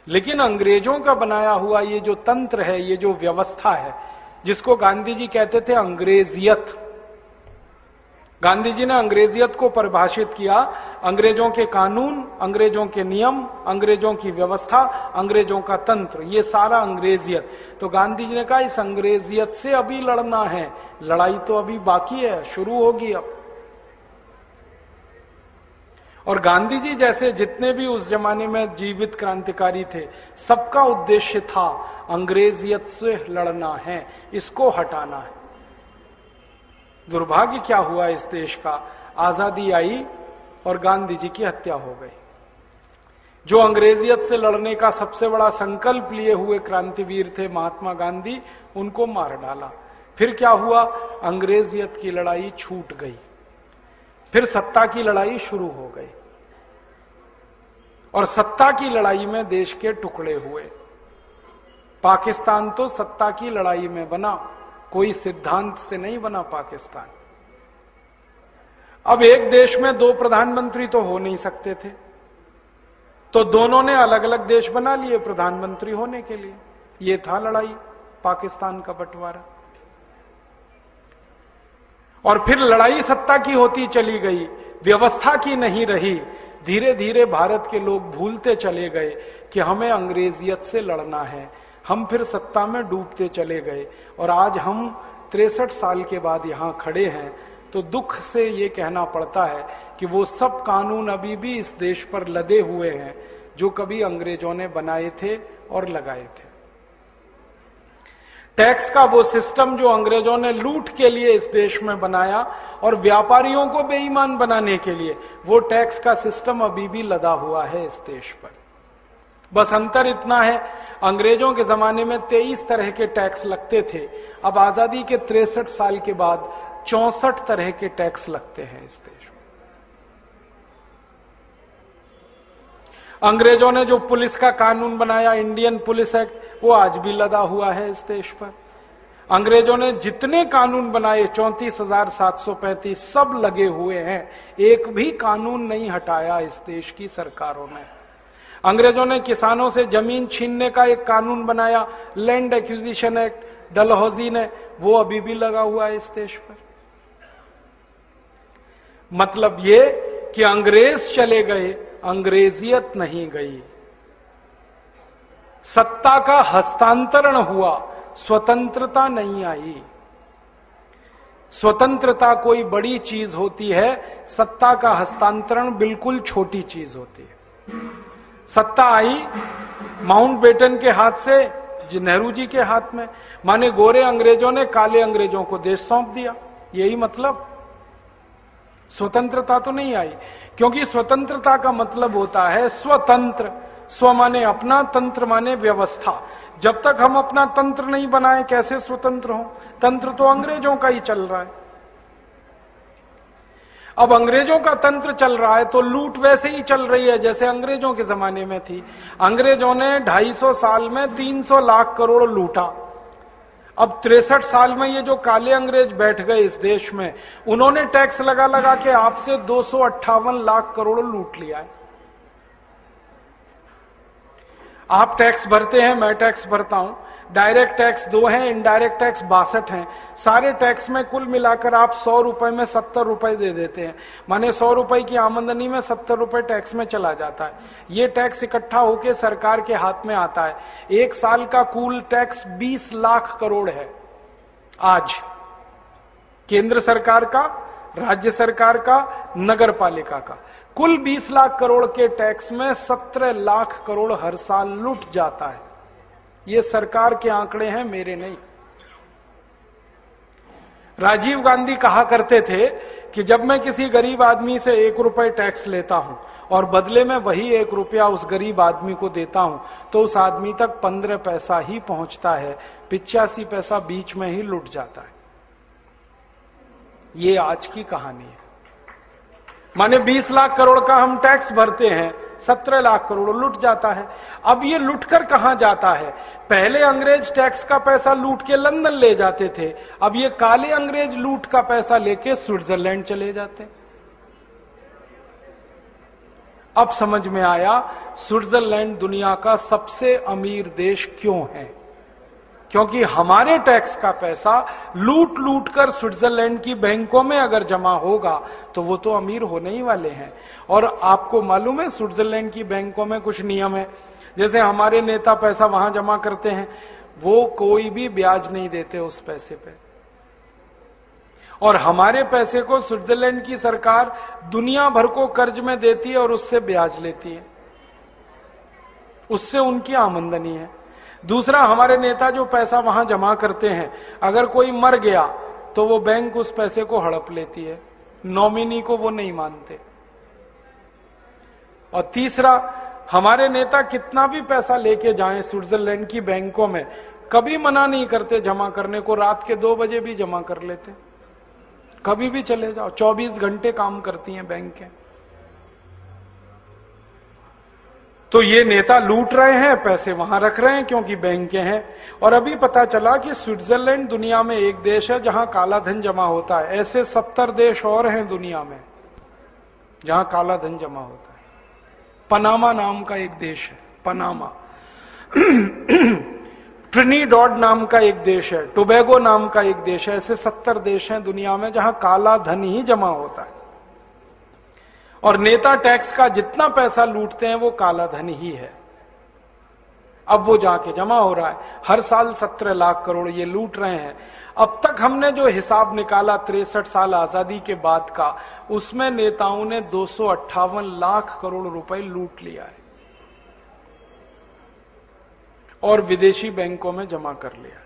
[SPEAKER 1] लेकिन अंग्रेज़ों का बनाया हुआ ये जो तंत्र है, ये जो व्यवस्था है, जिसको गांधी जी कहते थे अंग्रेजियत। गांधी जी ने अंग्रेजियत को परिभाषित किया, अंग्रेज़ों के कानून, अंग्रेज़ों के नियम, अंग्रेज़ों की व्यवस्था, अंग्रेज़ों का तंत्र, ये सारा अंग्रेजियत। तो गांधी जी ने कहा, इस अंग्रेजियत से अभी लड़ना है। लड़ाई तो अभी बाकी है, शुरू होगी अब। और गांधी जी जैसे जितने भी उस जमाने में जीवित क्रांतिकारी थे, सबका उद्देश्य था अंग्रेजियत से लड़ना है, इसको हटाना है। दुर्भाग्य क्या हुआ इस देश का? आज़ादी आई और गांधी जी की हत्या हो गई। जो अंग्रेजियत से लड़ने का सबसे बड़ा संकल्प लिए हुए क्रांतिवीर थे महात्मा गांधी, उनको मार डाला। फिर क्या हुआ? अंग्रेजियत की लड़ाई छूट गई। फिर सत्ता की लड़ाई शुरू हो गई। और सत्ता की लड़ाई में देश के टुकड़े हुए। पाकिस्तान तो सत्ता की लड़ाई में बना, कोई सिद्धांत से नहीं बना पाकिस्तान। अब एक देश में दो प्रधानमंत्री तो हो नहीं सकते थे। तो दोनों ने अलग अलग देश बना लिए प्रधानमंत्री होने के लिए। यह था लड़ाई, पाकिस्तान का बंटवारा। और फिर लड़ाई सत्ता की होती चली गई, व्यवस्था की नहीं रही। धीरे धीरे भारत के लोग भूलते चले गए कि हमें अंग्रेजियत से लड़ना है। हम फिर सत्ता में डूबते चले गए और आज हम तिरसठ साल के बाद यहाँ खड़े हैं। तो दुख से ये कहना पड़ता है कि वो सब कानून अभी भी इस देश पर लदे हुए हैं, जो कभी अंग्रेज़ों ने बनाए थे और लगाए थे। टैक्स का वो सिस्टम जो अंग्रेज़ों ने लूट के लिए इस देश में बनाया और व्यापारियों को बेईमान बनाने के लिए, वो टैक्स का सिस्टम अभी भी लदा हुआ है इस देश पर। बस अंतर इतना है, अंग्रेज़ों के जमाने में तेईस तरह के टैक्स लगते थे, अब आज़ादी के तिरसठ साल के बाद चौसठ तरह के टैक्स लगते हैं इस देश में अंग्रेज़ों ने जो पुलिस का कानून बनाया, इंडियन पुलिस एक्ट, वो आज भी लदा हुआ है इस देश पर। अंग्रेज़ों ने जितने कानून बनाए, चौंतीस हज़ार सात सौ पैंतीस सब लगे हुए हैं। एक भी कानून नहीं हटाया इस देश की सरकारों ने। अंग्रेज़ों ने किसानों से ज़मीन छीनने का एक कानून बनाया, लैंड एक्विजिशन एक्ट, डलहौजी ने, वो अभी भी लगा हुआ है इस देश पर। मतलब ये कि अंग्रेज़ चले गए अंग्रेजियत नहीं गई। सत्ता का हस्तांतरण हुआ, स्वतंत्रता नहीं आई। स्वतंत्रता कोई बड़ी चीज़ होती है, सत्ता का हस्तांतरण बिल्कुल छोटी चीज़ होती है। सत्ता आई माउंट बेटन के हाथ से नेहरू जी के हाथ में। माने गोरे अंग्रेज़ों ने काले अंग्रेज़ों को देश सौंप दिया। यही मतलब। स्वतंत्रता तो नहीं आई, क्योंकि स्वतंत्रता का मतलब होता है स्वतंत्र। स्व माने अपना, तंत्र माने व्यवस्था। जब तक हम अपना तंत्र नहीं बनाए, कैसे स्वतंत्र हो? तंत्र तो अंग्रेज़ों का ही चल रहा है। अब अंग्रेज़ों का तंत्र चल रहा है तो लूट वैसे ही चल रही है, जैसे अंग्रेज़ों के जमाने में थी। अंग्रेज़ों ने 250 साल में 300 लाख करोड़ लूटा। अब तिरसठ साल में ये जो काले अंग्रेज़ बैठ गए इस देश में, उन्होंने टैक्स लगा लगा के आपसे दो सौ अट्ठावन लाख करोड़ लूट लिया है। आप टैक्स भरते हैं, मैं टैक्स भरता हूँ। डायरेक्ट टैक्स दो हैं इनडायरेक्ट टैक्स बासठ हैं। सारे टैक्स में कुल मिलाकर आप सौ रुपए में सत्तर रुपए दे देते हैं। माने सौ रुपए की आमदनी में सत्तर रुपए टैक्स में चला जाता है। ये टैक्स इकट्ठा होकर सरकार के हाथ में आता है। एक साल का कुल टैक्स बीस लाख करोड़ है। आज केंद्र सरकार का, राज्य सरकार का नगर पालिका का। कुल 20 लाख करोड़ के टैक्स में 17 लाख करोड़ हर साल लुट जाता है। ये सरकार के आंकड़े हैं, मेरे नहीं। राजीव गांधी कहा करते थे कि जब मैं किसी गरीब आदमी से एक रुपए टैक्स लेता हूँ और बदले में वही एक रुपया उस गरीब आदमी को देता हूँ तो उस आदमी तक पंद्रह पैसा ही पहुँचता है, पिचासी पैसा बीच में ही लुट जाता है। ये आज की कहानी है। माने 20 लाख करोड़ का हम टैक्स भरते हैं 17 लाख करोड़ लुट जाता है। अब ये लुटकर कहाँ जाता है? पहले अंग्रेज़ टैक्स का पैसा लूट के लंदन ले जाते थे। अब ये काले अंग्रेज़ लूट का पैसा लेके स्विट्जरलैंड चले जाते। अब समझ में आया, स्विट्जरलैंड दुनिया का सबसे अमीर देश क्यों है? क्योंकि हमारे टैक्स का पैसा लूट लूट कर स्विट्जरलैंड की बैंकों में अगर जमा होगा तो वो तो अमीर होने ही वाले हैं। और आपको मालूम है, स्विट्जरलैंड की बैंकों में कुछ नियम है। जैसे हमारे नेता पैसा वहाँ जमा करते हैं, वो कोई भी ब्याज नहीं देते उस पैसे पे। और हमारे पैसे को स्विट्जरलैंड की सरकार दुनिया भर को कर्ज में देती है और उससे ब्याज लेती है। उससे उनकी आमंदनी है। दूसरा, हमारे नेता जो पैसा वहाँ जमा करते हैं, अगर कोई मर गया तो वो बैंक उस पैसे को हड़प लेती है। नॉमिनी को वो नहीं मानते। और तीसरा, हमारे नेता कितना भी पैसा लेके जाएँ स्विट्जरलैंड की बैंकों में, कभी मना नहीं करते जमा करने को, रात के दो बजे भी जमा कर लेते। कभी भी चले जाओ 24 घंटे काम करती हैं बैंकें तो ये नेता लूट रहे हैं, पैसे वहाँ रख रहे हैं क्योंकि बैंक के हैं। और अभी पता चला कि स्विट्जरलैंड दुनिया में एक देश है जहाँ काला धन जमा होता है। ऐसे सत्तर देश और हैं दुनिया में जहाँ काला धन जमा होता है। पनामा नाम का एक देश है, पनामा। *clears throat* ट्रिनीडॉड नाम का एक देश है, टोबैगो नाम का एक देश है। ऐसे सत्तर देश हैं दुनिया में जहाँ काला धन ही जमा होता है। और नेता टैक्स का जितना पैसा लूटते हैं वो काला धन ही है। अब वो जाके जमा हो रहा है। हर साल सत्रह लाख करोड़ ये लूट रहे हैं। अब तक हमने जो हिसाब निकाला तिरसठ साल आज़ादी के बाद का, उसमें नेताओं ने दो सौ अट्ठावन लाख करोड़ रुपए लूट लिया है। और विदेशी बैंकों में जमा कर लिया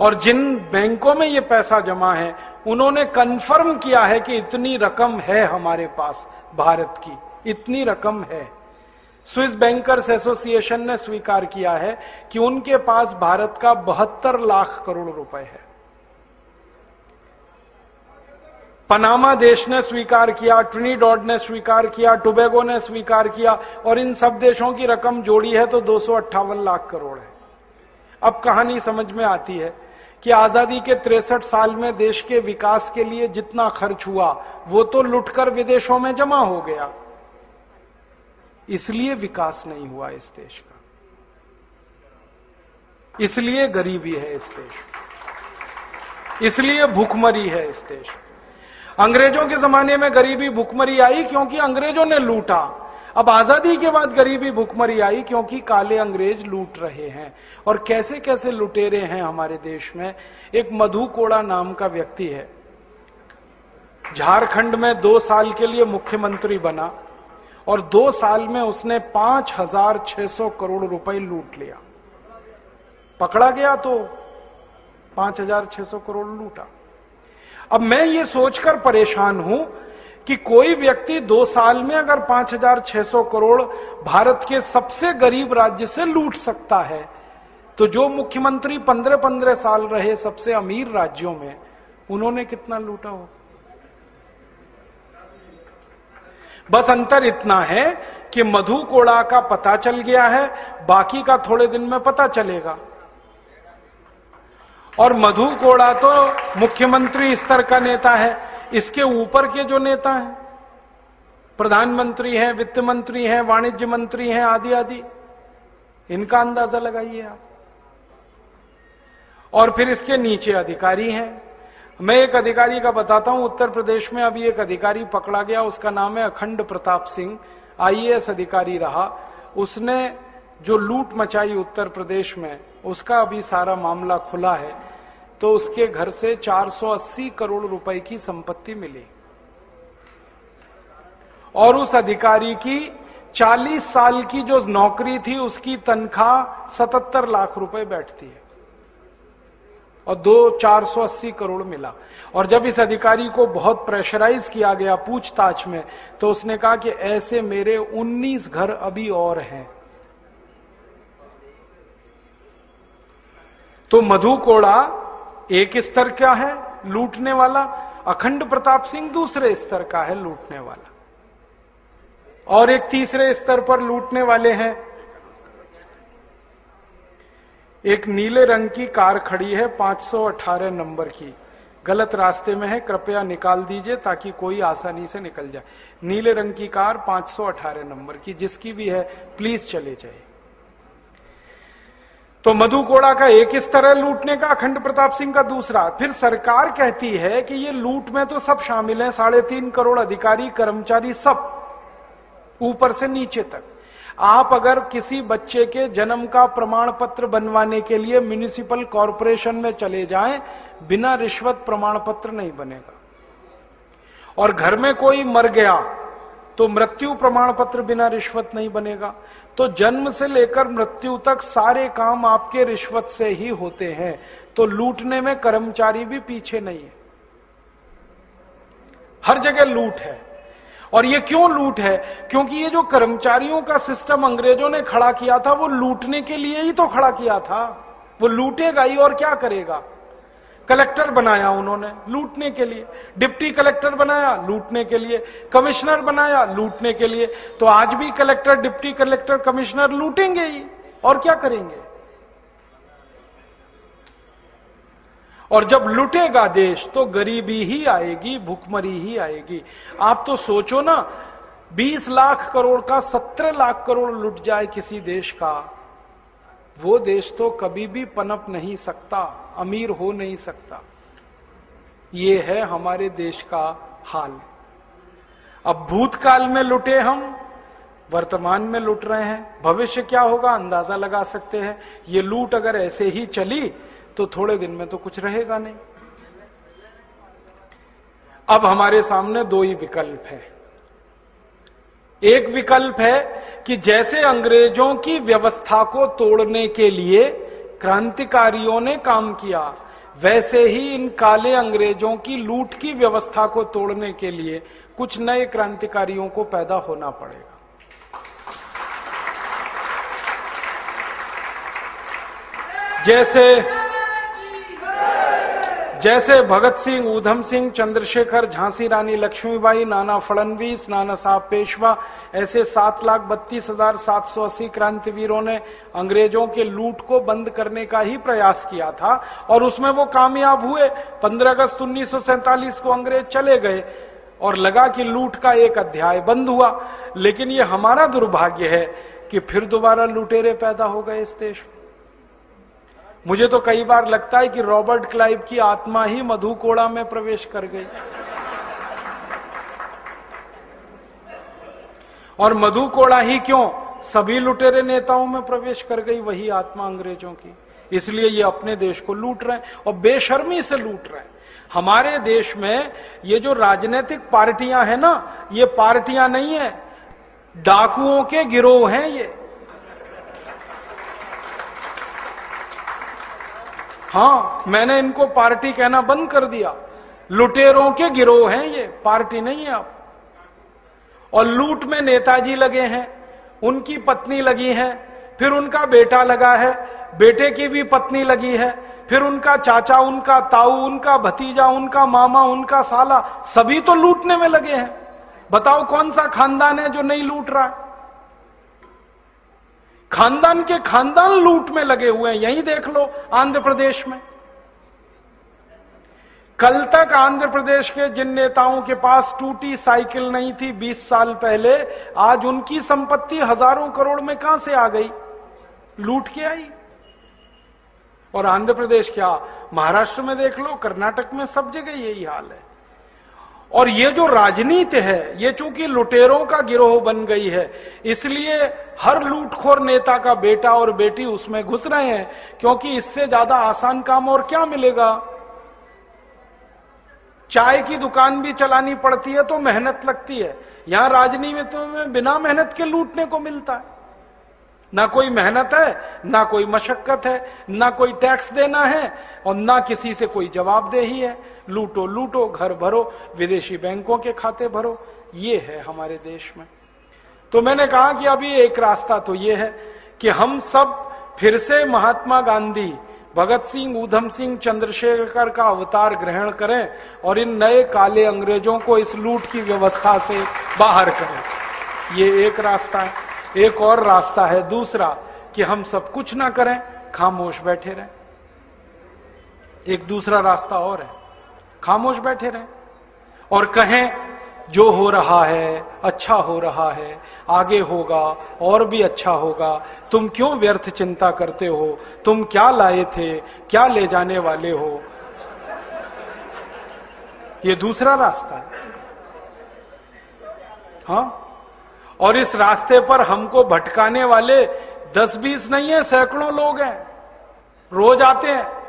[SPEAKER 1] और जिन बैंकों में ये पैसा जमा है, उन्होंने कंफर्म किया है कि इतनी रकम है हमारे पास, भारत की। इतनी रकम है। स्विस बैंकर्स एसोसिएशन ने स्वीकार किया है कि उनके पास भारत का बहत्तर लाख करोड़ रुपए है। पनामा देश ने स्वीकार किया ट्रिनीडॉड ने स्वीकार किया टोबेगो ने स्वीकार किया, और इन सब देशों की रकम जोड़ी है तो दो सौ अट्ठावन लाख करोड़ है। अब कहानी समझ में आती है कि आज़ादी के तिरसठ साल में देश के विकास के लिए जितना खर्च हुआ, वो तो लुटकर विदेशों में जमा हो गया। इसलिए विकास नहीं हुआ इस देश का। इसलिए गरीबी है इस देश इसलिए भूखमरी है इस देश अंग्रेज़ों के जमाने में गरीबी भूखमरी आई क्योंकि अंग्रेज़ों ने लूटा। अब आज़ादी के बाद गरीबी भूखमरी आई क्योंकि काले अंग्रेज़ लूट रहे हैं। और कैसे कैसे लुटेरे हैं हमारे देश में? एक मधु कोड़ा नाम का व्यक्ति है। झारखंड में दो साल के लिए मुख्यमंत्री बना और दो साल में उसने पाँच हज़ार छह सौ करोड़ रुपए लूट लिया। पकड़ा गया तो पाँच हज़ार छह सौ करोड़ लूटा। अब मैं ये सोचकर परेशान हूँ कि कोई व्यक्ति दो साल में अगर पाँच हज़ार छह सौ करोड़ भारत के सबसे गरीब राज्य से लूट सकता है तो जो मुख्यमंत्री पंद्रह पंद्रह साल रहे सबसे अमीर राज्यों में, उन्होंने कितना लूटा हो? बस अंतर इतना है कि मधु कोड़ा का पता चल गया है, बाकी का थोड़े दिन में पता चलेगा। और मधु कोड़ा तो मुख्यमंत्री स्तर का नेता है इसके ऊपर के जो नेता हैं, प्रधानमंत्री हैं, वित्त मंत्री हैं, वाणिज्य मंत्री हैं, आदि आदि, इनका अंदाज़ा लगाइए आप। और फिर इसके नीचे अधिकारी हैं। मैं एक अधिकारी का बताता हूँ, उत्तर प्रदेश में अभी एक अधिकारी पकड़ा गया, उसका नाम है अखंड प्रताप सिंह, आईएएस अधिकारी रहा। उसने जो लूट मचाई उत्तर प्रदेश में, उसका अभी सारा मामला खुला है। तो उसके घर से 480 करोड़ रुपए की संपत्ति मिली। और उस अधिकारी की 40 साल की जो नौकरी थी, उसकी तनख्वाह 77 लाख रुपए बैठती है। और दो चार सौ अस्सी करोड़ मिला। और जब इस अधिकारी को बहुत प्रेशराइज किया गया पूछताछ में तो उसने कहा कि ऐसे मेरे 19 घर अभी और हैं। तो मधु कोड़ा एक स्तर क्या है? लूटने वाला। अखंड प्रताप सिंह दूसरे स्तर का है लूटने वाला। और एक तीसरे स्तर पर लूटने वाले हैं। एक नीले रंग की कार खड़ी है 518 नंबर की। गलत रास्ते में है, कृपया निकाल दीजिए ताकि कोई आसानी से निकल जाए। नीले रंग की कार 518 नंबर की, जिसकी भी है प्लीज़ चले जाए तो मधु कोड़ा का एक स्तर है लूटने का अखंड प्रताप सिंह का दूसरा। फिर सरकार कहती है कि ये लूट में तो सब शामिल हैं, साढ़े तीन करोड़ अधिकारी, कर्मचारी सब ऊपर से नीचे तक। आप अगर किसी बच्चे के जन्म का प्रमाण पत्र बनवाने के लिए म्यूनिसिपल कॉरपोरेशन में चले जाएँ, बिना रिश्वत प्रमाण पत्र नहीं बनेगा। और घर में कोई मर गया तो मृत्यु प्रमाण पत्र बिना रिश्वत नहीं बनेगा। तो जन्म से लेकर मृत्यु तक सारे काम आपके रिश्वत से ही होते हैं। तो लूटने में कर्मचारी भी पीछे नहीं है। हर जगह लूट है। और ये क्यों लूट है? क्योंकि ये जो कर्मचारियों का सिस्टम अंग्रेज़ों ने खड़ा किया था, वो लूटने के लिए ही तो खड़ा किया था। वो लूटेगा ही और क्या करेगा? कलेक्टर बनाया उन्होंने लूटने के लिए, डिप्टी कलेक्टर बनाया लूटने के लिए, कमिश्नर बनाया लूटने के लिए तो आज भी कलेक्टर, डिप्टी कलेक्टर, कमिश्नर लूटेंगे ही, और क्या करेंगे? और जब लुटेगा देश तो गरीबी ही आएगी, भुखमरी ही आएगी। आप तो सोचो ना 20 लाख करोड़ का 17 लाख करोड़ लुट जाए किसी देश का। वो देश तो कभी भी पनप नहीं सकता, अमीर हो नहीं सकता। ये है हमारे देश का हाल। अब भूतकाल में लुटे हम, वर्तमान में लुट रहे हैं, भविष्य क्या होगा अंदाज़ा लगा सकते हैं। ये लूट अगर ऐसे ही चली तो थोड़े दिन में तो कुछ रहेगा नहीं। अब हमारे सामने दो ही विकल्प है। एक विकल्प है कि जैसे अंग्रेज़ों की व्यवस्था को तोड़ने के लिए क्रांतिकारियों ने काम किया, वैसे ही इन काले अंग्रेज़ों की लूट की व्यवस्था को तोड़ने के लिए कुछ नए क्रांतिकारियों को पैदा होना पड़ेगा। जैसे जैसे भगत सिंह, ऊधम सिंह, चंद्रशेखर, झांसी रानी, लक्ष्मीबाई, नाना फडणवीस, नाना साहब पेशवा, ऐसे सात लाख बत्तीस हज़ार सात सौ अस्सी क्रांतिवीरों ने अंग्रेज़ों के लूट को बंद करने का ही प्रयास किया था और उसमें वो कामयाब हुए। 15 अगस्त उन्नीस को अंग्रेज़ चले गए और लगा कि लूट का एक अध्याय बंद हुआ। लेकिन ये हमारा दुर्भाग्य है कि फिर दोबारा लुटेरे पैदा हो गए इस देश में। मुझे तो कई बार लगता है कि रॉबर्ट क्लाइव की आत्मा ही मधु कोड़ा में प्रवेश कर गई। और मधु कोड़ा ही क्यों? सभी लुटेरे नेताओं में प्रवेश कर गई वही आत्मा अंग्रेज़ों की। इसलिए ये अपने देश को लूट रहे हैं और बेशर्मी से लूट रहे हैं। हमारे देश में ये जो राजनीतिक पार्टियाँ हैं ना, ये पार्टियाँ नहीं है। डाकुओं के गिरोह हैं ये। हाँ मैंने इनको पार्टी कहना बंद कर दिया। लुटेरों के गिरोह हैं ये, पार्टी नहीं है आप और लूट में नेताजी लगे हैं, उनकी पत्नी लगी है, फिर उनका बेटा लगा है, बेटे की भी पत्नी लगी है, फिर उनका चाचा, उनका ताऊ, उनका भतीजा, उनका मामा, उनका साला, सभी तो लूटने में लगे हैं। बताओ कौन सा खानदान है जो नहीं लूट रहा है? खानदान के खानदान लूट में लगे हुए हैं, यही देख लो, आंध्र प्रदेश में। कल तक आंध्र प्रदेश के जिन नेताओं के पास टूटी साइकिल नहीं थी 20 साल पहले, आज उनकी संपत्ति हज़ारों करोड़ में कहाँ से आ गई? लूट के आई। और आंध्र प्रदेश क्या? महाराष्ट्र में देख लो, कर्नाटक में सब जगह यही हाल है। और ये जो राजनीति है, ये चूँकि लुटेरों का गिरोह बन गई है, इसलिए हर लूटखोर नेता का बेटा और बेटी उसमें घुस रहे हैं, क्योंकि इससे ज़्यादा आसान काम और क्या मिलेगा? चाय की दुकान भी चलानी पड़ती है तो मेहनत लगती है। यहाँ राजनीति में बिना मेहनत के लूटने को मिलता है। ना कोई मेहनत है, ना कोई मशक्कत है, ना कोई टैक्स देना है, और ना किसी से कोई जवाबदेही है। लूटो लूटो, घर भरो, विदेशी बैंकों के खाते भरो। ये है हमारे देश में। तो मैंने कहा कि अभी एक रास्ता तो ये है कि हम सब फिर से महात्मा गांधी, भगत सिंह, ऊधम सिंह, चंद्रशेखर का अवतार ग्रहण करें और इन नए काले अंग्रेज़ों को इस लूट की व्यवस्था से बाहर करें। ये एक रास्ता है। एक और रास्ता है, दूसरा, कि हम सब कुछ ना करें, खामोश बैठे रहें। एक दूसरा रास्ता और है। खामोश बैठे रहें और कहें, जो हो रहा है अच्छा हो रहा है, आगे होगा, और भी अच्छा होगा। तुम क्यों व्यर्थ चिंता करते हो? तुम क्या लाए थे? क्या ले जाने वाले हो? ये दूसरा रास्ता है। हाँ? और इस रास्ते पर हमको भटकाने वाले दस बीस नहीं है, सैकड़ों लोग हैं। रोज आते हैं।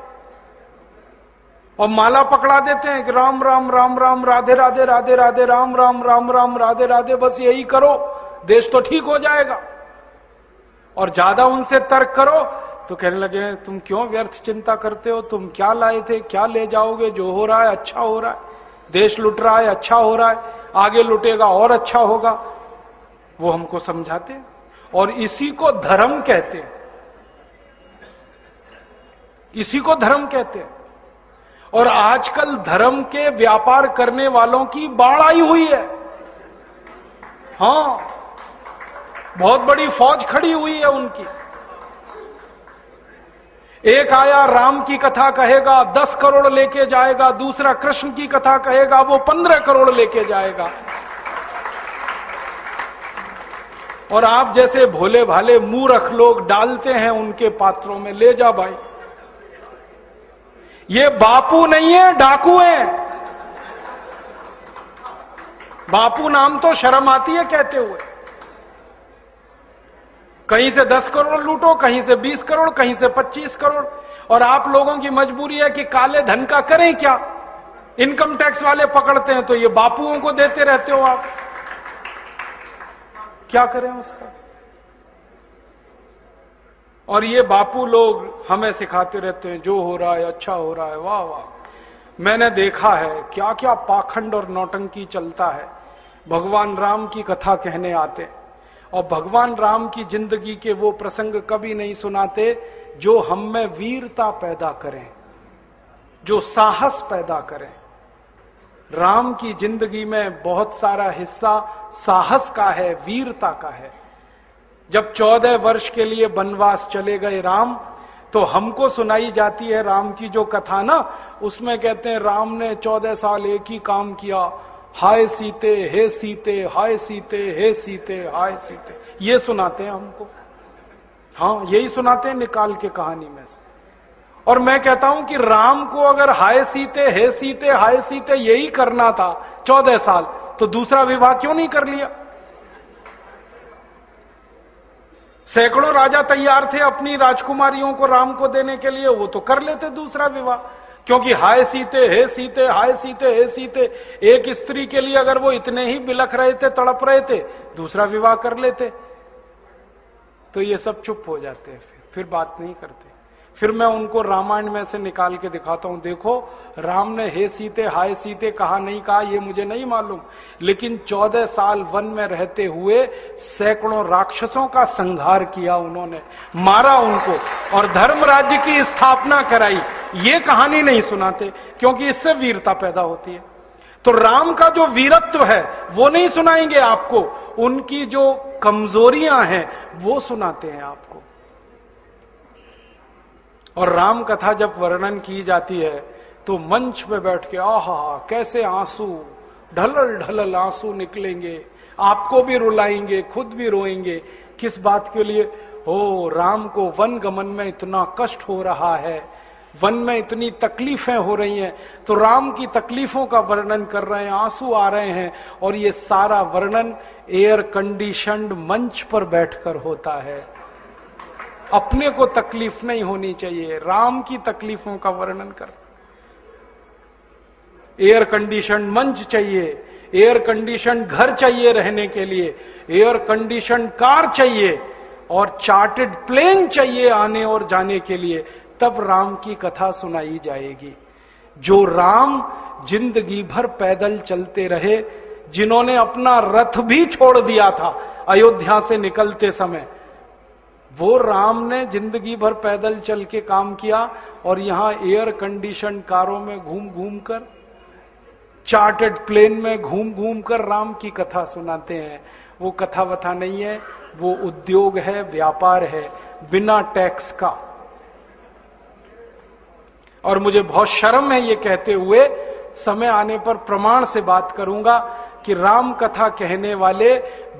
[SPEAKER 1] और माला पकड़ा देते हैं कि राम राम राम राम, राधे राधे राधे राधे, राम राम राम राम, राधे राधे, बस यही करो। देश तो ठीक हो जाएगा। और ज़्यादा उनसे तर्क करो तो कहने लगे, तुम क्यों व्यर्थ चिंता करते हो? तुम क्या लाए थे? क्या ले जाओगे? जो हो रहा है अच्छा हो रहा है। देश लुट रहा है अच्छा हो रहा है। आगे लुटेगा, और अच्छा होगा। वो हमको समझाते और इसी को धर्म कहते हैं। इसी को धर्म कहते हैं। और आजकल धर्म के व्यापार करने वालों की बाढ़ आई हुई है। हाँ, बहुत बड़ी फौज खड़ी हुई है उनकी। एक आया, राम की कथा कहेगा, दस करोड़ लेके जाएगा, दूसरा कृष्ण की कथा कहेगा, वो पंद्रह करोड़ लेके जाएगा। और आप जैसे भोले भाले मूर्ख लोग डालते हैं उनके पात्रों में, ले जा भाई। ये बापू नहीं है, डाकू है। बापू नाम तो शर्म आती है कहते हुए। कहीं से दस करोड़ लूटो, कहीं से बीस करोड़, कहीं से पच्चीस करोड़। और आप लोगों की मजबूरी है कि काले धन का करें क्या? इनकम टैक्स वाले पकड़ते हैं तो ये बापुओं को देते रहते हो आप। क्या करें उसका? और ये बापू लोग हमें सिखाते रहते हैं, जो हो रहा है अच्छा हो रहा है, वाह वाह। मैंने देखा है क्या क्या पाखंड और नौटंकी चलता है। भगवान राम की कथा कहने आते और भगवान राम की ज़िंदगी के वो प्रसंग कभी नहीं सुनाते, जो हम में वीरता पैदा करें, जो साहस पैदा करें। राम की ज़िंदगी में बहुत सारा हिस्सा साहस का है, वीरता का है। जब चौदह वर्ष के लिए वनवास चले गए राम तो हमको सुनाई जाती है राम की जो कथा ना, उसमें कहते हैं, राम ने चौदह साल एक ही काम किया। हाय सीते, हे सीते, हाय सीते, हे सीते, हाय सीते। ये सुनाते हैं हमको। हाँ यही सुनाते हैं निकाल के कहानी में से। और मैं कहता हूँ कि राम को अगर हाय सीते, हे सीते, हाय सीते यही करना था चौदह साल तो दूसरा विवाह क्यों नहीं कर लिया? सैकड़ों राजा तैयार थे अपनी राजकुमारियों को राम को देने के लिए, वो तो कर लेते दूसरा विवाह। क्योंकि हाय सीते, हे सीते, हाय सीते, हे सीते, एक स्त्री के लिए अगर वो इतने ही बिलख रहे थे, तड़प रहे थे, दूसरा विवाह कर लेते। तो ये सब चुप हो जाते हैं फिर फिर बात नहीं करते। फिर मैं उनको रामायण में से निकाल के दिखाता हूँ। देखो, राम ने, हे सीते, हाय सीते, कहा नहीं कहा, ये मुझे नहीं मालूम। लेकिन चौदह साल वन में रहते हुए सैकड़ों राक्षसों का संहार किया उन्होंने, मारा उनको, और धर्म राज्य की स्थापना कराई। ये कहानी नहीं सुनाते, क्योंकि इससे वीरता पैदा होती है। तो राम का जो वीरत्व है, वो नहीं सुनाएँगे आपको। उनकी जो कमजोरियाँ हैं, वो सुनाते हैं आपको और राम कथा जब वर्णन की जाती है तो मंच पे बैठ के, आहा, कैसे आँसू, ढलल ढलल आँसू निकलेंगे, आपको भी रुलाएँगे, खुद भी रोएँगे। किस बात के लिए? हो राम को वन गमन में इतना कष्ट हो रहा है, वन में इतनी तकलीफें हो रही हैं तो राम की तकलीफों का वर्णन कर रहे हैं, आँसू आ रहे हैं, और ये सारा वर्णन एयर कंडीशनड मंच पर बैठकर होता है। अपने को तकलीफ़ नहीं होनी चाहिए। राम की तकलीफों का वर्णन कर। एयर कंडीशन मंच चाहिए। एयर कंडीशन घर चाहिए रहने के लिए। एयर कंडीशन कार चाहिए। और चार्टेड प्लेन चाहिए आने और जाने के लिए। तब राम की कथा सुनाई जाएगी। जो राम ज़िंदगी भर पैदल चलते रहे, जिन्होंने अपना रथ भी छोड़ दिया था अयोध्या से निकलते समय वो राम ने ज़िंदगी भर पैदल चल के काम किया और यहाँ एयर कंडीशन कारों में घूम घूम कर चार्टेड प्लेन में घूम घूम कर राम की कथा सुनाते हैं। वो कथा वथा नहीं है, वो उद्योग है, व्यापार है, बिना टैक्स का। और मुझे बहुत शर्म है ये कहते हुए, समय आने पर प्रमाण से बात करूँगा। कि राम कथा कहने वाले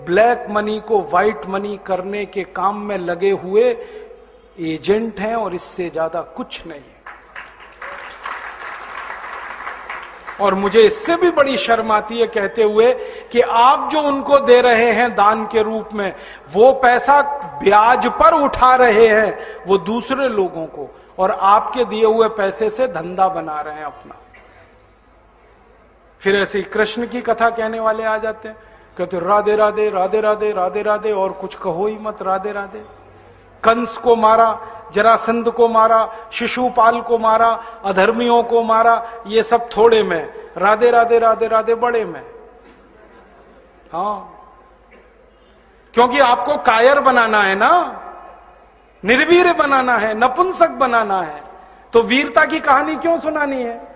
[SPEAKER 1] ब्लैक मनी को व्हाइट मनी करने के काम में लगे हुए एजेंट हैं और इससे ज़्यादा कुछ नहीं है। और मुझे इससे भी बड़ी शर्म आती है कहते हुए कि आप जो उनको दे रहे हैं दान के रूप में, वो पैसा ब्याज पर उठा रहे हैं, वो दूसरे लोगों को, और आपके दिए हुए पैसे से धंधा बना रहे हैं अपना। फिर ऐसे कृष्ण की कथा कहने वाले आ जाते हैं। कहते, राधे राधे राधे राधे राधे राधे, और कुछ कहो ही मत, राधे राधे। कंस को मारा, जरासंध को मारा, शिशुपाल को मारा, अधर्मियों को मारा, ये सब थोड़े में। राधे राधे राधे राधे, बड़े में। हाँ। क्योंकि आपको कायर बनाना है ना? निर्वीर बनाना है, नपुंसक बनाना है। तो वीरता की कहानी क्यों सुनानी है?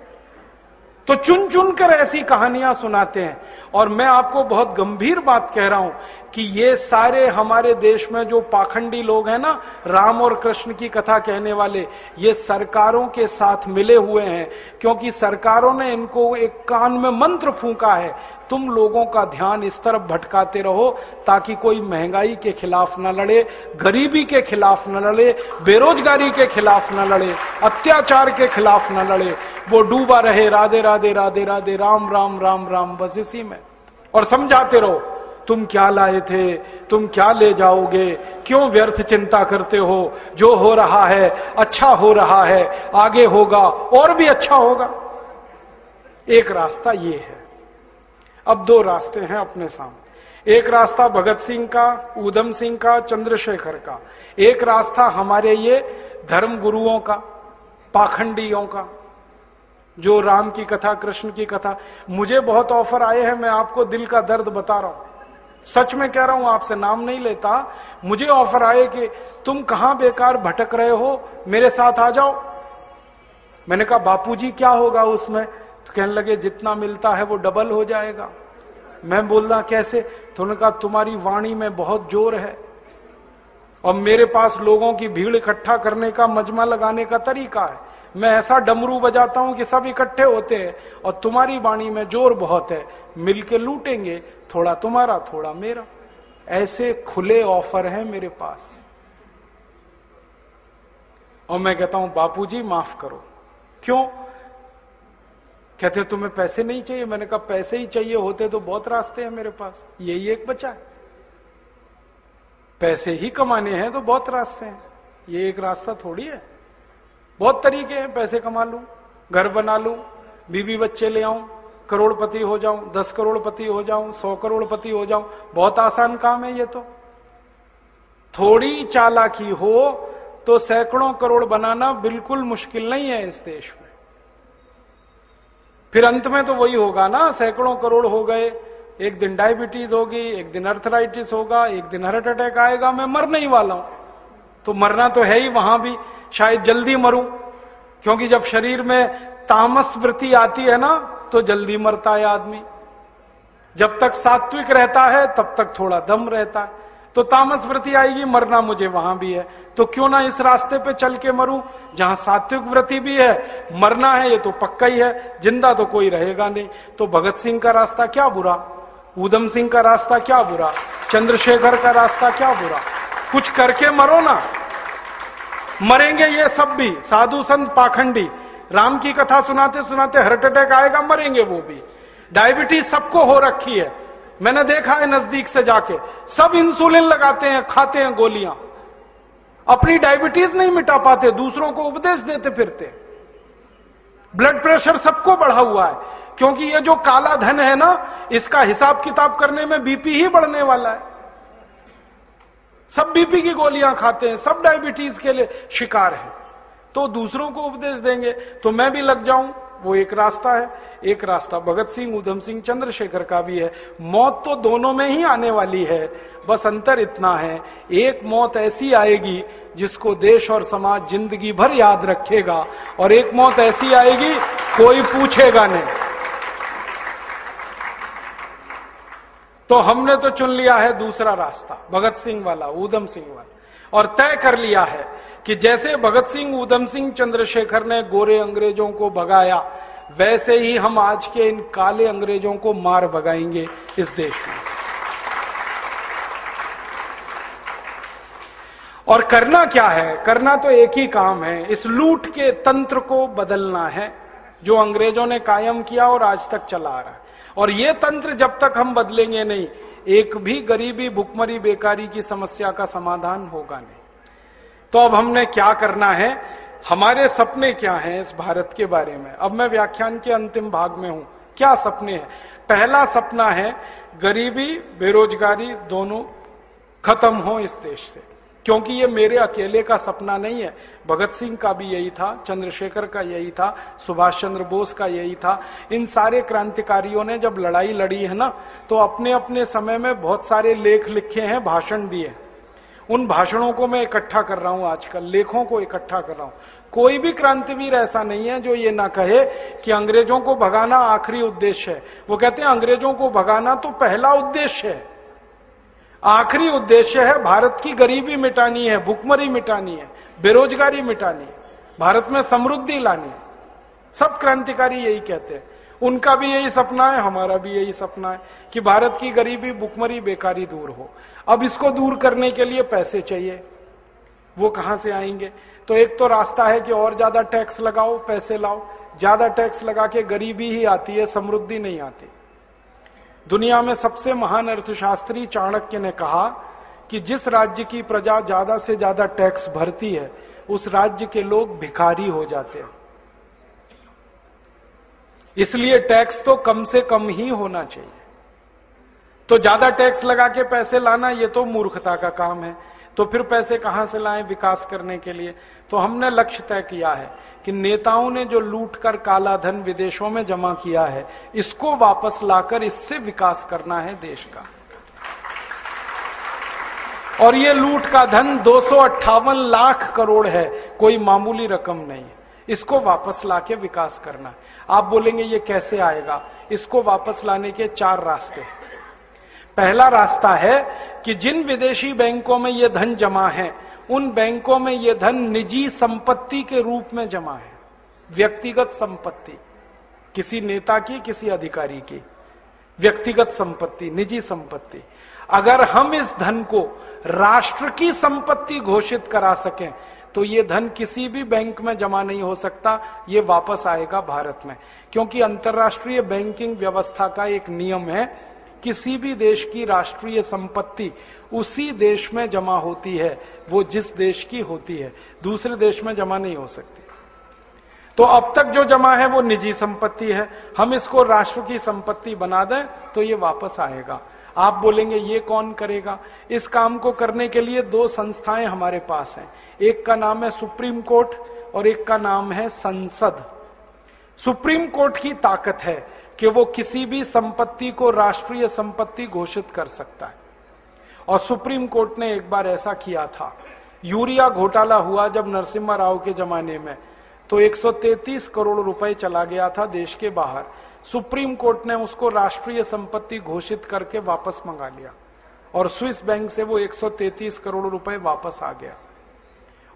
[SPEAKER 1] तो चुन चुन कर ऐसी कहानियाँ सुनाते हैं। और मैं आपको बहुत गंभीर बात कह रहा हूँ। कि ये सारे हमारे देश में जो पाखंडी लोग हैं ना, राम और कृष्ण की कथा कहने वाले, ये सरकारों के साथ मिले हुए हैं। क्योंकि सरकारों ने इनको एक कान में मंत्र फूका है, तुम लोगों का ध्यान इस तरफ़ भटकाते रहो, ताकि कोई महँगाई के खिलाफ न लड़े, गरीबी के खिलाफ न लड़े, बेरोजगारी के खिलाफ न लड़े, अत्याचार के खिलाफ न लड़े। वो डूबा रहे, राधे राधे राधे राधे, राम राम राम राम, बस इसी में। और समझाते रहो तुम क्या लाए थे? तुम क्या ले जाओगे? क्यों व्यर्थ चिंता करते हो? जो हो रहा है अच्छा हो रहा है, आगे होगा, और भी अच्छा होगा। एक रास्ता ये है। अब दो रास्ते हैं अपने सामने। एक रास्ता भगत सिंह का, ऊधम सिंह का, चंद्रशेखर का। एक रास्ता हमारे ये धर्म गुरुओं का, पाखंडियों का। जो राम की कथा, कृष्ण की कथा। मुझे बहुत ऑफ़र आए हैं, मैं आपको दिल का दर्द बता रहा हूँ। सच में कह रहा हूँ, आपसे नाम नहीं लेता। मुझे ऑफ़र आए कि तुम कहाँ बेकार भटक रहे हो? मेरे साथ आ जाओ। मैंने कहा, बापूजी, क्या होगा उसमें? तो कहने लगे, जितना मिलता है वो डबल हो जाएगा। मैं बोलना कैसे? तो उन्होंने कहा, तुम्हारी वाणी में बहुत ज़ोर है। और मेरे पास लोगों की भीड़ इकट्ठा करने का, मजमा लगाने का तरीका है। मैं ऐसा डमरू बजाता हूँ कि सब इकट्ठे होते हैं और तुम्हारी वाणी में ज़ोर बहुत है। मिलके लूटेंगे थोड़ा तुम्हारा, थोड़ा मेरा। ऐसे खुले ऑफ़र हैं मेरे पास। और मैं कहता हूँ, बापूजी, माफ़ करो। क्यों? कहते, तुम्हें पैसे नहीं चाहिए? मैंने कहा, पैसे ही चाहिए होते तो बहुत रास्ते हैं मेरे पास। यही एक बचा है। पैसे ही कमाने हैं तो बहुत रास्ते हैं। ये एक रास्ता थोड़ी है। बहुत तरीके हैं, पैसे कमा लू, घर बना लू बीबी बच्चे ले आऊँ करोड़पति हो जाऊँ, दस करोड़पति हो जाऊँ, सौ करोड़पति हो जाऊँ, बहुत आसान काम है ये तो। थोड़ी चालाकी हो तो सैकड़ों करोड़ बनाना बिल्कुल मुश्किल नहीं है इस देश में। फिर अंत में तो वही होगा ना, सैकड़ों करोड़ हो गए, एक दिन डायबिटीज़ होगी, एक दिन अर्थराइटिस होगा, एक दिन हार्ट अटैक आएगा, मैं मर नहीं वाला हूँ। तो मरना तो है ही वहाँ भी, शायद जल्दी मरूं, क्योंकि जब शरीर में तामस वृत्ति आती है ना तो जल्दी मरता है आदमी। जब तक सात्विक रहता है, तब तक थोड़ा दम रहता है। तो तामस वृत्ति आएगी, मरना मुझे वहाँ भी है। तो क्यों ना इस रास्ते पे चल के मरूं, जहाँ सात्विक व्रति भी है। मरना है, ये तो पक्का ही है। ज़िंदा तो कोई रहेगा नहीं। तो भगत सिंह का रास्ता क्या बुरा? ऊधम सिंह का रास्ता क्या बुरा? चंद्रशेखर का रास्ता क्या बुरा? कुछ करके मरो ना। मरेंगे ये सब भी, साधु संत पाखंडी। राम की कथा सुनाते सुनाते हार्ट अटैक आएगा, मरेंगे वो भी। डायबिटीज़ सबको हो रखी है। मैंने देखा है नज़दीक से जाके। सब इंसुलिन लगाते हैं, खाते हैं गोलियाँ। अपनी डायबिटीज़ नहीं मिटा पाते, दूसरों को उपदेश देते फिरते। ब्लड प्रेशर सबको बढ़ा हुआ है। क्योंकि ये जो काला धन है ना, इसका हिसाब किताब करने में बीपी ही बढ़ने वाला है। सब बीपी की गोलियाँ खाते हैं, सब डायबिटीज़ के लिए शिकार हैं। तो दूसरों को उपदेश देंगे तो मैं भी लग जाऊँ। वो एक रास्ता है। एक रास्ता भगत सिंह, उधम सिंह, चंद्रशेखर का भी है। मौत तो दोनों में ही आने वाली है। बस अंतर इतना है। एक मौत ऐसी आएगी जिसको देश और समाज ज़िंदगी भर याद रखेगा। और एक मौत ऐसी आएगी, कोई पूछेगा नहीं। तो हमने तो चुन लिया है दूसरा रास्ता, भगत सिंह वाला, उधम सिंह वाला। और तय कर लिया है कि जैसे भगत सिंह, उधम सिंह, चंद्रशेखर ने गोरे अंग्रेज़ों को भगाया, वैसे ही हम आज के इन काले अंग्रेज़ों को मार भगाएँगे इस देश में। और करना क्या है? करना तो एक ही काम है। इस लूट के तंत्र को बदलना है, जो अंग्रेज़ों ने कायम किया और आज तक चला आ रहा है। और ये तंत्र जब तक हम बदलेंगे नहीं, एक भी गरीबी, भुखमरी, बेकारी की समस्या का समाधान होगा नहीं। तो अब हमने क्या करना है? हमारे सपने क्या हैं इस भारत के बारे में? अब मैं व्याख्यान के अंतिम भाग में हूँ। क्या सपने हैं? पहला सपना है, गरीबी, बेरोजगारी दोनों खत्म हो इस देश से। क्योंकि ये मेरे अकेले का सपना नहीं है। भगत सिंह का भी यही था, चंद्रशेखर का यही था, सुभाष चंद्र बोस का यही था। इन सारे क्रांतिकारियों ने जब लड़ाई लड़ी है ना तो अपने अपने समय में बहुत सारे लेख लिखे हैं, भाषण दिए उन भाषणों को मैं इकट्ठा कर रहा हूँ आजकल, लेखों को इकट्ठा कर रहा हूँ। कोई भी क्रांतिवीर ऐसा नहीं है जो ये ना कहे कि अंग्रेज़ों को भगाना आखिरी उद्देश्य है। वो कहते हैं, अंग्रेज़ों को भगाना तो पहला उद्देश्य है। आखिरी उद्देश्य है, भारत की गरीबी मिटानी है, भुखमरी मिटानी है, बेरोजगारी मिटानी है, भारत में समृद्धि लानी है। सब क्रांतिकारी यही कहते हैं। उनका भी यही सपना है, हमारा भी यही सपना है कि भारत की गरीबी, भुखमरी, बेकारी दूर हो। अब इसको दूर करने के लिए पैसे चाहिए। वो कहाँ से आएँगे? तो एक तो रास्ता है कि और ज़्यादा टैक्स लगाओ, पैसे लाओ। ज़्यादा टैक्स लगा के गरीबी ही आती है, समृद्धि नहीं आती। दुनिया में सबसे महान अर्थशास्त्री चाणक्य ने कहा कि जिस राज्य की प्रजा ज़्यादा से ज़्यादा टैक्स भरती है, उस राज्य के लोग भिखारी हो जाते हैं। इसलिए टैक्स तो कम से कम ही होना चाहिए। तो ज़्यादा टैक्स लगा के पैसे लाना, ये तो मूर्खता का काम है। तो फिर पैसे कहाँ से लाएँ विकास करने के लिए? तो हमने लक्ष्य तय किया है कि नेताओं ने जो लूट कर काला धन विदेशों में जमा किया है, इसको वापस लाकर इससे विकास करना है देश का। और ये लूट का धन दो सौ अट्ठावन लाख करोड़ है, कोई मामूली रकम नहीं इसको वापस लाके विकास करना आप बोलेंगे, ये कैसे आएगा? इसको वापस लाने के चार रास्ते पहला रास्ता है कि जिन विदेशी बैंकों में ये धन जमा है, उन बैंकों में ये धन निजी संपत्ति के रूप में जमा है। व्यक्तिगत संपत्ति, किसी नेता की, किसी अधिकारी की। व्यक्तिगत संपत्ति, निजी संपत्ति। अगर हम इस धन को राष्ट्र की संपत्ति घोषित करा सकें तो ये धन किसी भी बैंक में जमा नहीं हो सकता, ये वापस आएगा भारत में। क्योंकि अंतर्राष्ट्रीय बैंकिंग व्यवस्था का एक नियम है, किसी भी देश की राष्ट्रीय संपत्ति उसी देश में जमा होती है, वो जिस देश की होती है, दूसरे देश में जमा नहीं हो सकती। तो अब तक जो जमा है वो निजी संपत्ति है, हम इसको राष्ट्र की संपत्ति बना दें तो ये वापस आएगा। आप बोलेंगे, ये कौन करेगा? इस काम को करने के लिए दो संस्थाएँ हमारे पास हैं। एक का नाम है सुप्रीम कोर्ट और एक का नाम है संसद। सुप्रीम कोर्ट की ताकत है कि वो किसी भी संपत्ति को राष्ट्रीय संपत्ति घोषित कर सकता है। और सुप्रीम कोर्ट ने एक बार ऐसा किया था। यूरिया घोटाला हुआ जब नरसिम्हा राव के जमाने में तो 133 करोड़ रुपए चला गया था देश के बाहर। सुप्रीम कोर्ट ने उसको राष्ट्रीय संपत्ति घोषित करके वापस मंगा लिया। और स्विस बैंक से वो 133 करोड़ रुपए वापस आ गया।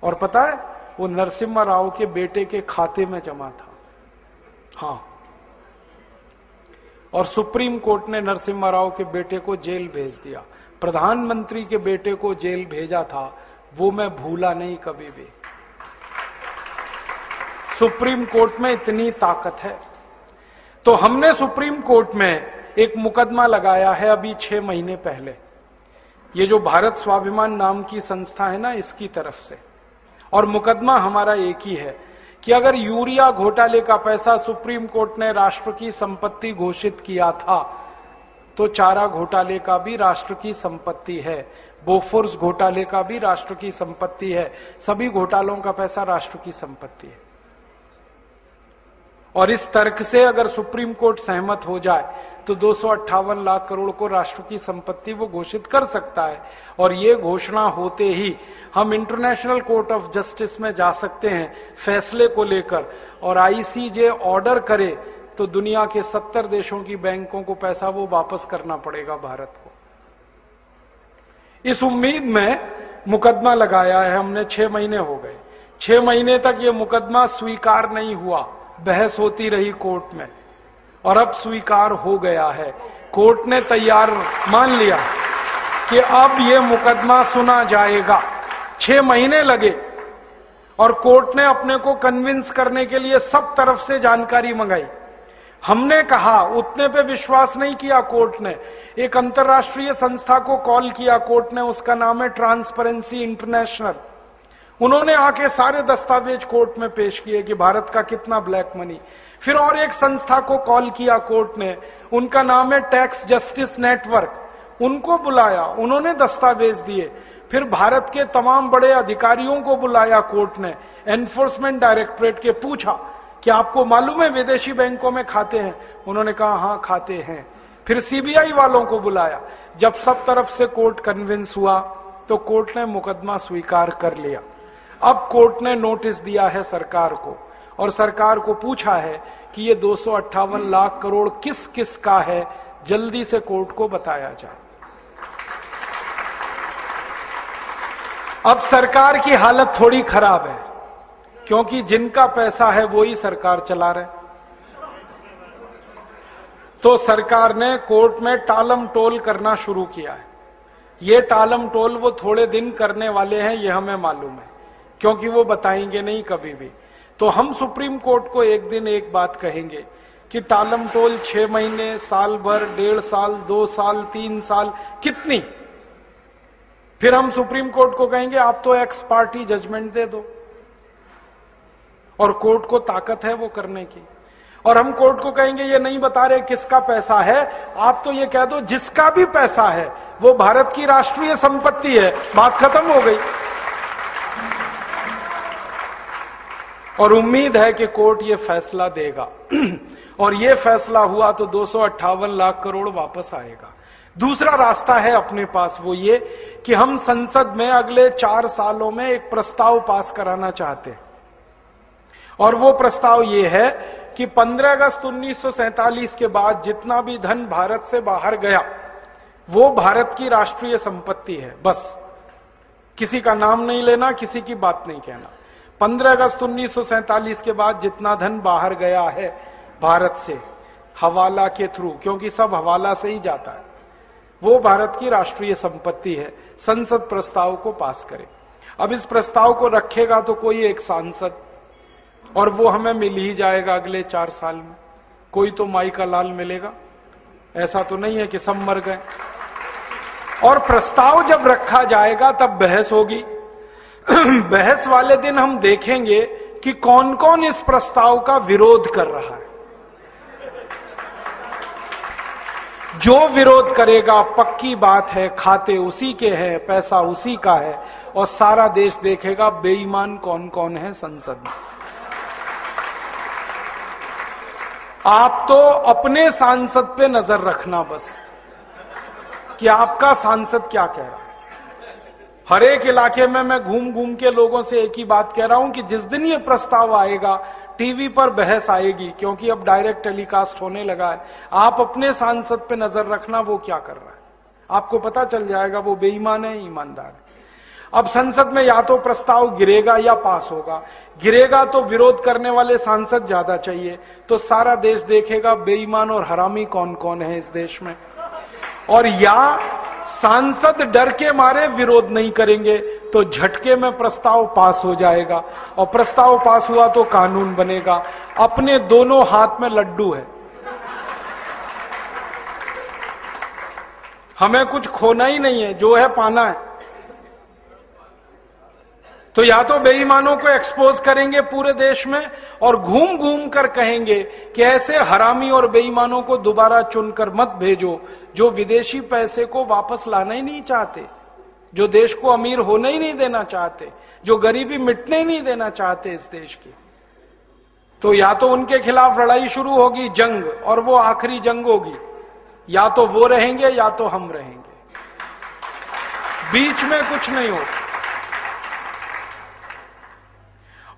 [SPEAKER 1] और पता है, वो नरसिम्हा राव के बेटे के खाते में जमा था। हाँ। और सुप्रीम कोर्ट ने नरसिम्हा राव के बेटे को जेल भेज दिया। प्रधानमंत्री के बेटे को जेल भेजा था, वो मैं भूला नहीं कभी भी। सुप्रीम कोर्ट में इतनी ताकत है। तो हमने सुप्रीम कोर्ट में एक मुकदमा लगाया है अभी छह महीने पहले। ये जो भारत स्वाभिमान नाम की संस्था है ना, इसकी तरफ़ से। और मुकदमा हमारा एक ही है कि अगर यूरिया घोटाले का पैसा सुप्रीम कोर्ट ने राष्ट्र की संपत्ति घोषित किया था तो चारा घोटाले का भी राष्ट्र की संपत्ति है, बोफोर्स घोटाले का भी राष्ट्र की संपत्ति है, सभी घोटालों का पैसा राष्ट्र की संपत्ति है। और इस तर्क से अगर सुप्रीम कोर्ट सहमत हो जाए तो दो सौ अट्ठावन लाख करोड़ को राष्ट्र की संपत्ति वो घोषित कर सकता है। और ये घोषणा होते ही हम इंटरनेशनल कोर्ट ऑफ़ जस्टिस में जा सकते हैं फैसले को लेकर। और आईसीजे ऑर्डर करे तो दुनिया के सत्तर देशों की बैंकों को पैसा वो वापस करना पड़ेगा भारत को। इस उम्मीद में मुकदमा लगाया है, हमने छह महीने हो गए। छह महीने तक ये मुकदमा स्वीकार नहीं हुआ। बहस होती रही कोर्ट में, और अब स्वीकार हो गया है। कोर्ट ने तैयार मान लिया कि अब ये मुकदमा सुना जाएगा। छह महीने लगे, और कोर्ट ने अपने को कन्विंस करने के लिए सब तरफ़ से जानकारी मंगाई। हमने कहा, उतने पे विश्वास नहीं किया कोर्ट ने। एक अंतर्राष्ट्रीय संस्था को कॉल किया कोर्ट ने, उसका नाम है ट्रांसपेरेंसी इंटरनेशनल उन्होंने आके सारे दस्तावेज़ कोर्ट में पेश किए कि भारत का कितना ब्लैक मनी। फिर और एक संस्था को कॉल किया कोर्ट ने। उनका नाम है टैक्स जस्टिस नेटवर्क। उनको बुलाया, उन्होंने दस्तावेज़ दिए। फिर भारत के तमाम बड़े अधिकारियों को बुलाया कोर्ट ने। एनफोर्समेंट डायरेक्टरेट के पूछा कि आपको मालूम है विदेशी बैंकों में खाते हैं? उन्होंने कहा हाँ खाते हैं। फिर सीबीआई वालों को बुलाया। जब सब तरफ़ से कोर्ट कन्विंस हुआ तो कोर्ट ने मुकदमा स्वीकार कर लिया। अब कोर्ट ने नोटिस दिया है सरकार को, और सरकार को पूछा है कि ये दो सौ अट्ठावन लाख करोड़ किस किस का है, जल्दी से कोर्ट को बताया जाए। अब सरकार की हालत थोड़ी खराब है, क्योंकि जिनका पैसा है वो ही सरकार चला रहे तो सरकार ने कोर्ट में टालम टोल करना शुरू किया है। ये टालम टोल वो थोड़े दिन करने वाले हैं, ये हमें मालूम है। क्योंकि वो बताएँगे नहीं कभी भी। तो हम सुप्रीम कोर्ट को एक दिन एक बात कहेंगे कि टालम टोल छह महीने, साल भर, डेढ़ साल, दो साल, तीन साल, कितनी? फिर हम सुप्रीम कोर्ट को कहेंगे, आप तो एक्स पार्टी जजमेंट दे दो। और कोर्ट को ताकत है वो करने की। और हम कोर्ट को कहेंगे, ये नहीं बता रहे किसका पैसा है, आप तो ये कह दो जिसका भी पैसा है, वो भारत की राष्ट्रीय संपत्ति है। बात खत्म हो गई। और उम्मीद है कि कोर्ट ये फैसला देगा। *clears throat* और ये फैसला हुआ तो दो सौ अट्ठावन लाख करोड़ वापस आएगा। दूसरा रास्ता है अपने पास वो ये कि हम संसद में अगले चार सालों में एक प्रस्ताव पास कराना चाहते हैं। और वो प्रस्ताव ये है कि 15 अगस्त उन्नीस के बाद जितना भी धन भारत से बाहर गया, वो भारत की राष्ट्रीय संपत्ति है, बस। किसी का नाम नहीं लेना, किसी की बात नहीं कहना। 15 अगस्त उन्नीस सौ सैंतालीस के बाद जितना धन बाहर गया है भारत से, हवाला के थ्रू, क्योंकि सब हवाला से ही जाता है, वो भारत की राष्ट्रीय संपत्ति है। संसद प्रस्ताव को पास करे। अब इस प्रस्ताव को रखेगा तो कोई एक सांसद, और वो हमें मिल ही जाएगा अगले चार साल में। कोई तो माई का लाल मिलेगा। ऐसा तो नहीं है कि सब मर गए। और प्रस्ताव जब रखा जाएगा तब बहस होगी। *clears throat* बहस वाले दिन हम देखेंगे कि कौन कौन इस प्रस्ताव का विरोध कर रहा है। जो विरोध करेगा, पक्की बात है, खाते उसी के हैं, पैसा उसी का है, और सारा देश देखेगा, बेईमान कौन कौन है संसद में। आप तो अपने सांसद पे नज़र रखना बस। कि आपका सांसद क्या कह रहा है? हर एक इलाके में मैं घूम घूम के लोगों से एक ही बात कह रहा हूँ कि जिस दिन ये प्रस्ताव आएगा, टीवी पर बहस आएगी, क्योंकि अब डायरेक्ट टेलीकास्ट होने लगा है। आप अपने सांसद पे नज़र रखना, वो क्या कर रहा है? आपको पता चल जाएगा, वो बेईमान है, ईमानदार है। अब संसद में या तो प्रस्ताव गिरेगा या पास होगा। गिरेगा तो विरोध करने वाले सांसद ज़्यादा चाहिए। तो सारा देश देखेगा, बेईमान और हरामी कौन कौन है इस देश में। और या सांसद डर के मारे विरोध नहीं करेंगे तो झटके में प्रस्ताव पास हो जाएगा। और प्रस्ताव पास हुआ तो कानून बनेगा। अपने दोनों हाथ में लड्डू है। हमें कुछ खोना ही नहीं है, जो है पाना है। तो या तो बेईमानों को एक्सपोज करेंगे पूरे देश में और घूम घूम कर कहेंगे कि ऐसे हरामी और बेईमानों को दोबारा चुनकर मत भेजो, जो विदेशी पैसे को वापस लाना ही नहीं चाहते, जो देश को अमीर होने ही नहीं देना चाहते, जो गरीबी मिटने ही नहीं देना चाहते इस देश की। तो या तो उनके खिलाफ लड़ाई शुरू होगी जंग और वो आखिरी जंग होगी, या तो वो रहेंगे या तो हम रहेंगे। बीच में कुछ नहीं होगा।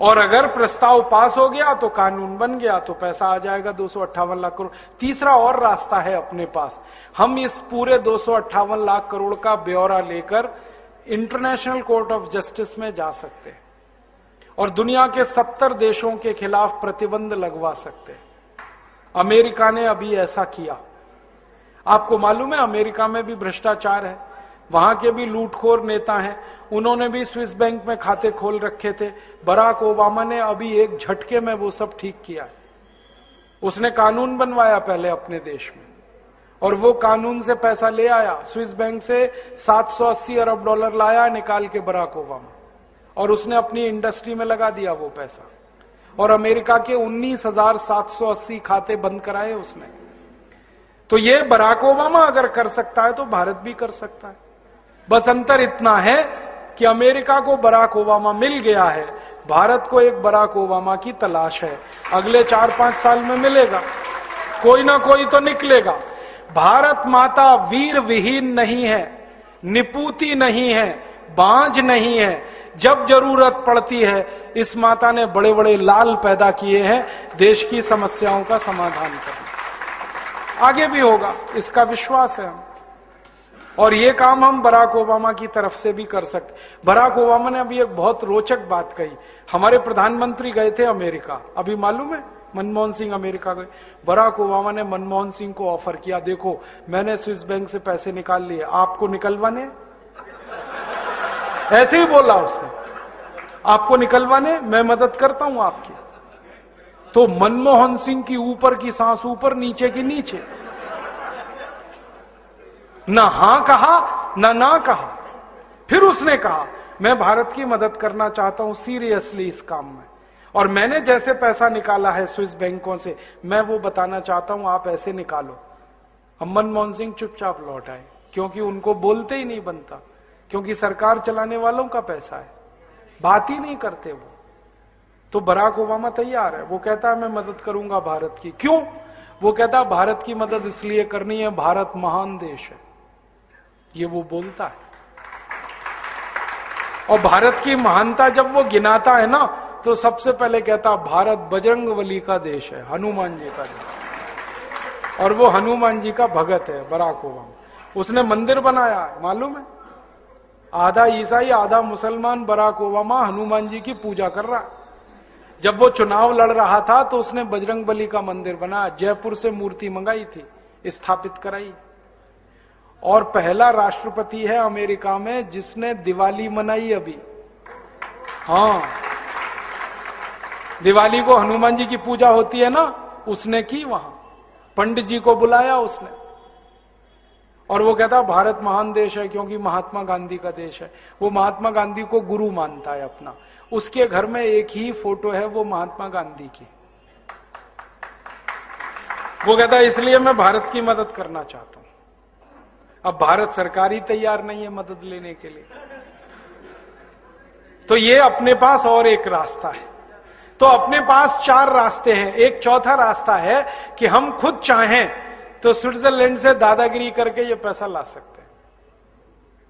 [SPEAKER 1] और अगर प्रस्ताव पास हो गया तो कानून बन गया तो पैसा आ जाएगा दो सौ अट्ठावन लाख करोड़। तीसरा और रास्ता है अपने पास। हम इस पूरे दो सौ अट्ठावन लाख करोड़ का ब्यौरा लेकर इंटरनेशनल कोर्ट ऑफ़ जस्टिस में जा सकते हैं और दुनिया के सत्तर देशों के खिलाफ प्रतिबंध लगवा सकते हैं। अमेरिका ने अभी ऐसा किया। आपको मालूम है, अमेरिका में भी भ्रष्टाचार है। वहाँ के भी लूटखोर नेता हैं। उन्होंने भी स्विस बैंक में खाते खोल रखे थे। बराक ओबामा ने अभी एक झटके में वो सब ठीक किया। उसने कानून बनवाया पहले अपने देश में। और वो कानून से पैसा ले आया। स्विस बैंक से 780 अरब डॉलर लाया निकाल के बराक ओबामा। और उसने अपनी इंडस्ट्री में लगा दिया वो पैसा। और अमेरिका के 19,780 खाते बंद कराए उसने। तो ये बराक ओबामा अगर कर सकता है तो भारत भी कर सकता है। बस अंतर इतना है कि अमेरिका को बराक ओबामा मिल गया है। भारत को एक बराक ओबामा की तलाश है। अगले चार पाँच साल में मिलेगा। कोई ना कोई तो निकलेगा। भारत माता वीर विहीन नहीं है, निपूती नहीं है, बांझ नहीं है। जब ज़रूरत पड़ती है, इस माता ने बड़े बड़े लाल पैदा किए हैं। देश की समस्याओं का समाधान करने आगे भी होगा, इसका विश्वास है हम। और ये काम हम बराक ओबामा की तरफ़ से भी कर सकते। बराक ओबामा ने अभी एक बहुत रोचक बात कही। हमारे प्रधानमंत्री गए थे अमेरिका। अभी मालूम है? मनमोहन सिंह अमेरिका गए। बराक ओबामा ने मनमोहन सिंह को ऑफ़र किया, देखो, मैंने स्विस बैंक से पैसे निकाल लिए, आपको निकलवाने? *laughs* ऐसे ही बोला उसने। आपको निकलवाने, मैं मदद करता हूँ आपकी। तो मनमोहन सिंह की ऊपर की सांस ऊपर, नीचे की नीचे। न हाँ कहा, ना ना कहा। फिर उसने कहा, मैं भारत की मदद करना चाहता हूँ सीरियसली इस काम में। और मैंने जैसे पैसा निकाला है स्विस बैंकों से, मैं वो बताना चाहता हूँ, आप ऐसे निकालो। अब मनमोहन सिंह चुपचाप लौट आए, क्योंकि उनको बोलते ही नहीं बनता, क्योंकि सरकार चलाने वालों का पैसा है। बात ही नहीं करते वो। तो बराक ओबामा तैयार है। वो कहता है, मैं मदद करूँगा भारत की। क्यों? वो कहता है, भारत की मदद इसलिए करनी है, भारत महान देश है। ये वो बोलता है। और भारत की महानता जब वो गिनाता है ना तो सबसे पहले कहता भारत बजरंग बली का देश है, हनुमान जी का देश और वो हनुमान जी का भगत है, बराक ओबामा। उसने मंदिर बनाया मालूम है? आधा ईसाई, आधा मुसलमान, बराक ओबामा हनुमान जी की पूजा कर रहा जब वो चुनाव लड़ रहा था तो उसने बजरंग बली का मंदिर बनाया, जयपुर से मूर्ति मंगाई थी, स्थापित कराई। और पहला राष्ट्रपति है अमेरिका में, जिसने दिवाली मनाई अभी। हाँ। दिवाली को हनुमान जी की पूजा होती है ना, उसने की वहाँ। पंडित जी को बुलाया उसने। और वो कहता, भारत महान देश है, क्योंकि महात्मा गांधी का देश है। वो महात्मा गांधी को गुरु मानता है अपना। उसके घर में एक ही फ़ोटो है, वो महात्मा गांधी की। वो कहता है इसलिए मैं भारत की मदद करना चाहता हूँ। अब भारत सरकार ही तैयार नहीं है मदद लेने के लिए। तो ये अपने पास और एक रास्ता है। तो अपने पास चार रास्ते हैं। एक चौथा रास्ता है कि हम खुद चाहें तो स्विट्जरलैंड से दादागिरी करके ये पैसा ला सकते हैं।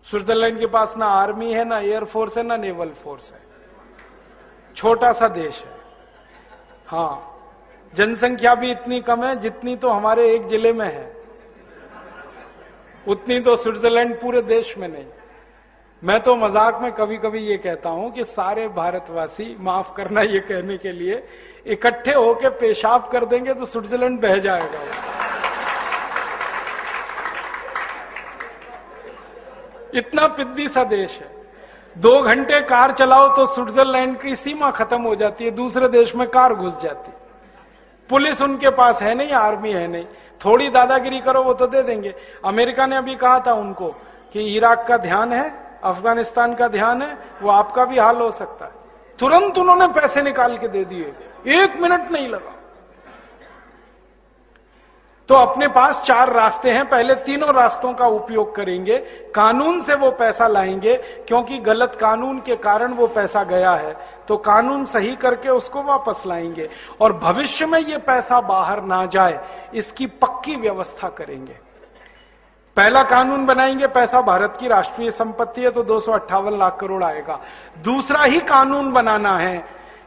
[SPEAKER 1] स्विट्जरलैंड के पास ना आर्मी है, ना एयरफोर्स है, ना नेवल फोर्स है। छोटा सा देश है। हाँ जनसंख्या भी इतनी कम है जितनी तो हमारे एक ज़िले में है। उतनी तो स्विट्जरलैंड पूरे देश में नहीं। मैं तो मज़ाक में कभी कभी ये कहता हूँ कि सारे भारतवासी माफ़ करना ये कहने के लिए इकट्ठे होके पेशाब कर देंगे तो स्विट्जरलैंड बह जाएगा। इतना पिद्दी सा देश है। दो घंटे कार चलाओ तो स्विट्जरलैंड की सीमा खत्म हो जाती है, दूसरे देश में कार घुस जाती पुलिस उनके पास है नहीं, आर्मी है नहीं। थोड़ी दादागिरी करो, वो तो दे देंगे। अमेरिका ने अभी कहा था उनको कि इराक का ध्यान है, अफ़गानिस्तान का ध्यान है, वो आपका भी हाल हो सकता है। तुरंत उन्होंने पैसे निकाल के दे दिए। एक मिनट नहीं लगा। तो अपने पास चार रास्ते हैं। पहले तीनों रास्तों का उपयोग करेंगे। कानून से वो पैसा लाएँगे, क्योंकि गलत कानून के कारण वो पैसा गया है। तो कानून सही करके उसको वापस लाएँगे और भविष्य में ये पैसा बाहर ना जाए, इसकी पक्की व्यवस्था करेंगे। पहला कानून बनाएँगे, पैसा भारत की राष्ट्रीय संपत्ति है तो दो सौ अट्ठावन लाख करोड़ आएगा। दूसरा ही कानून बनाना है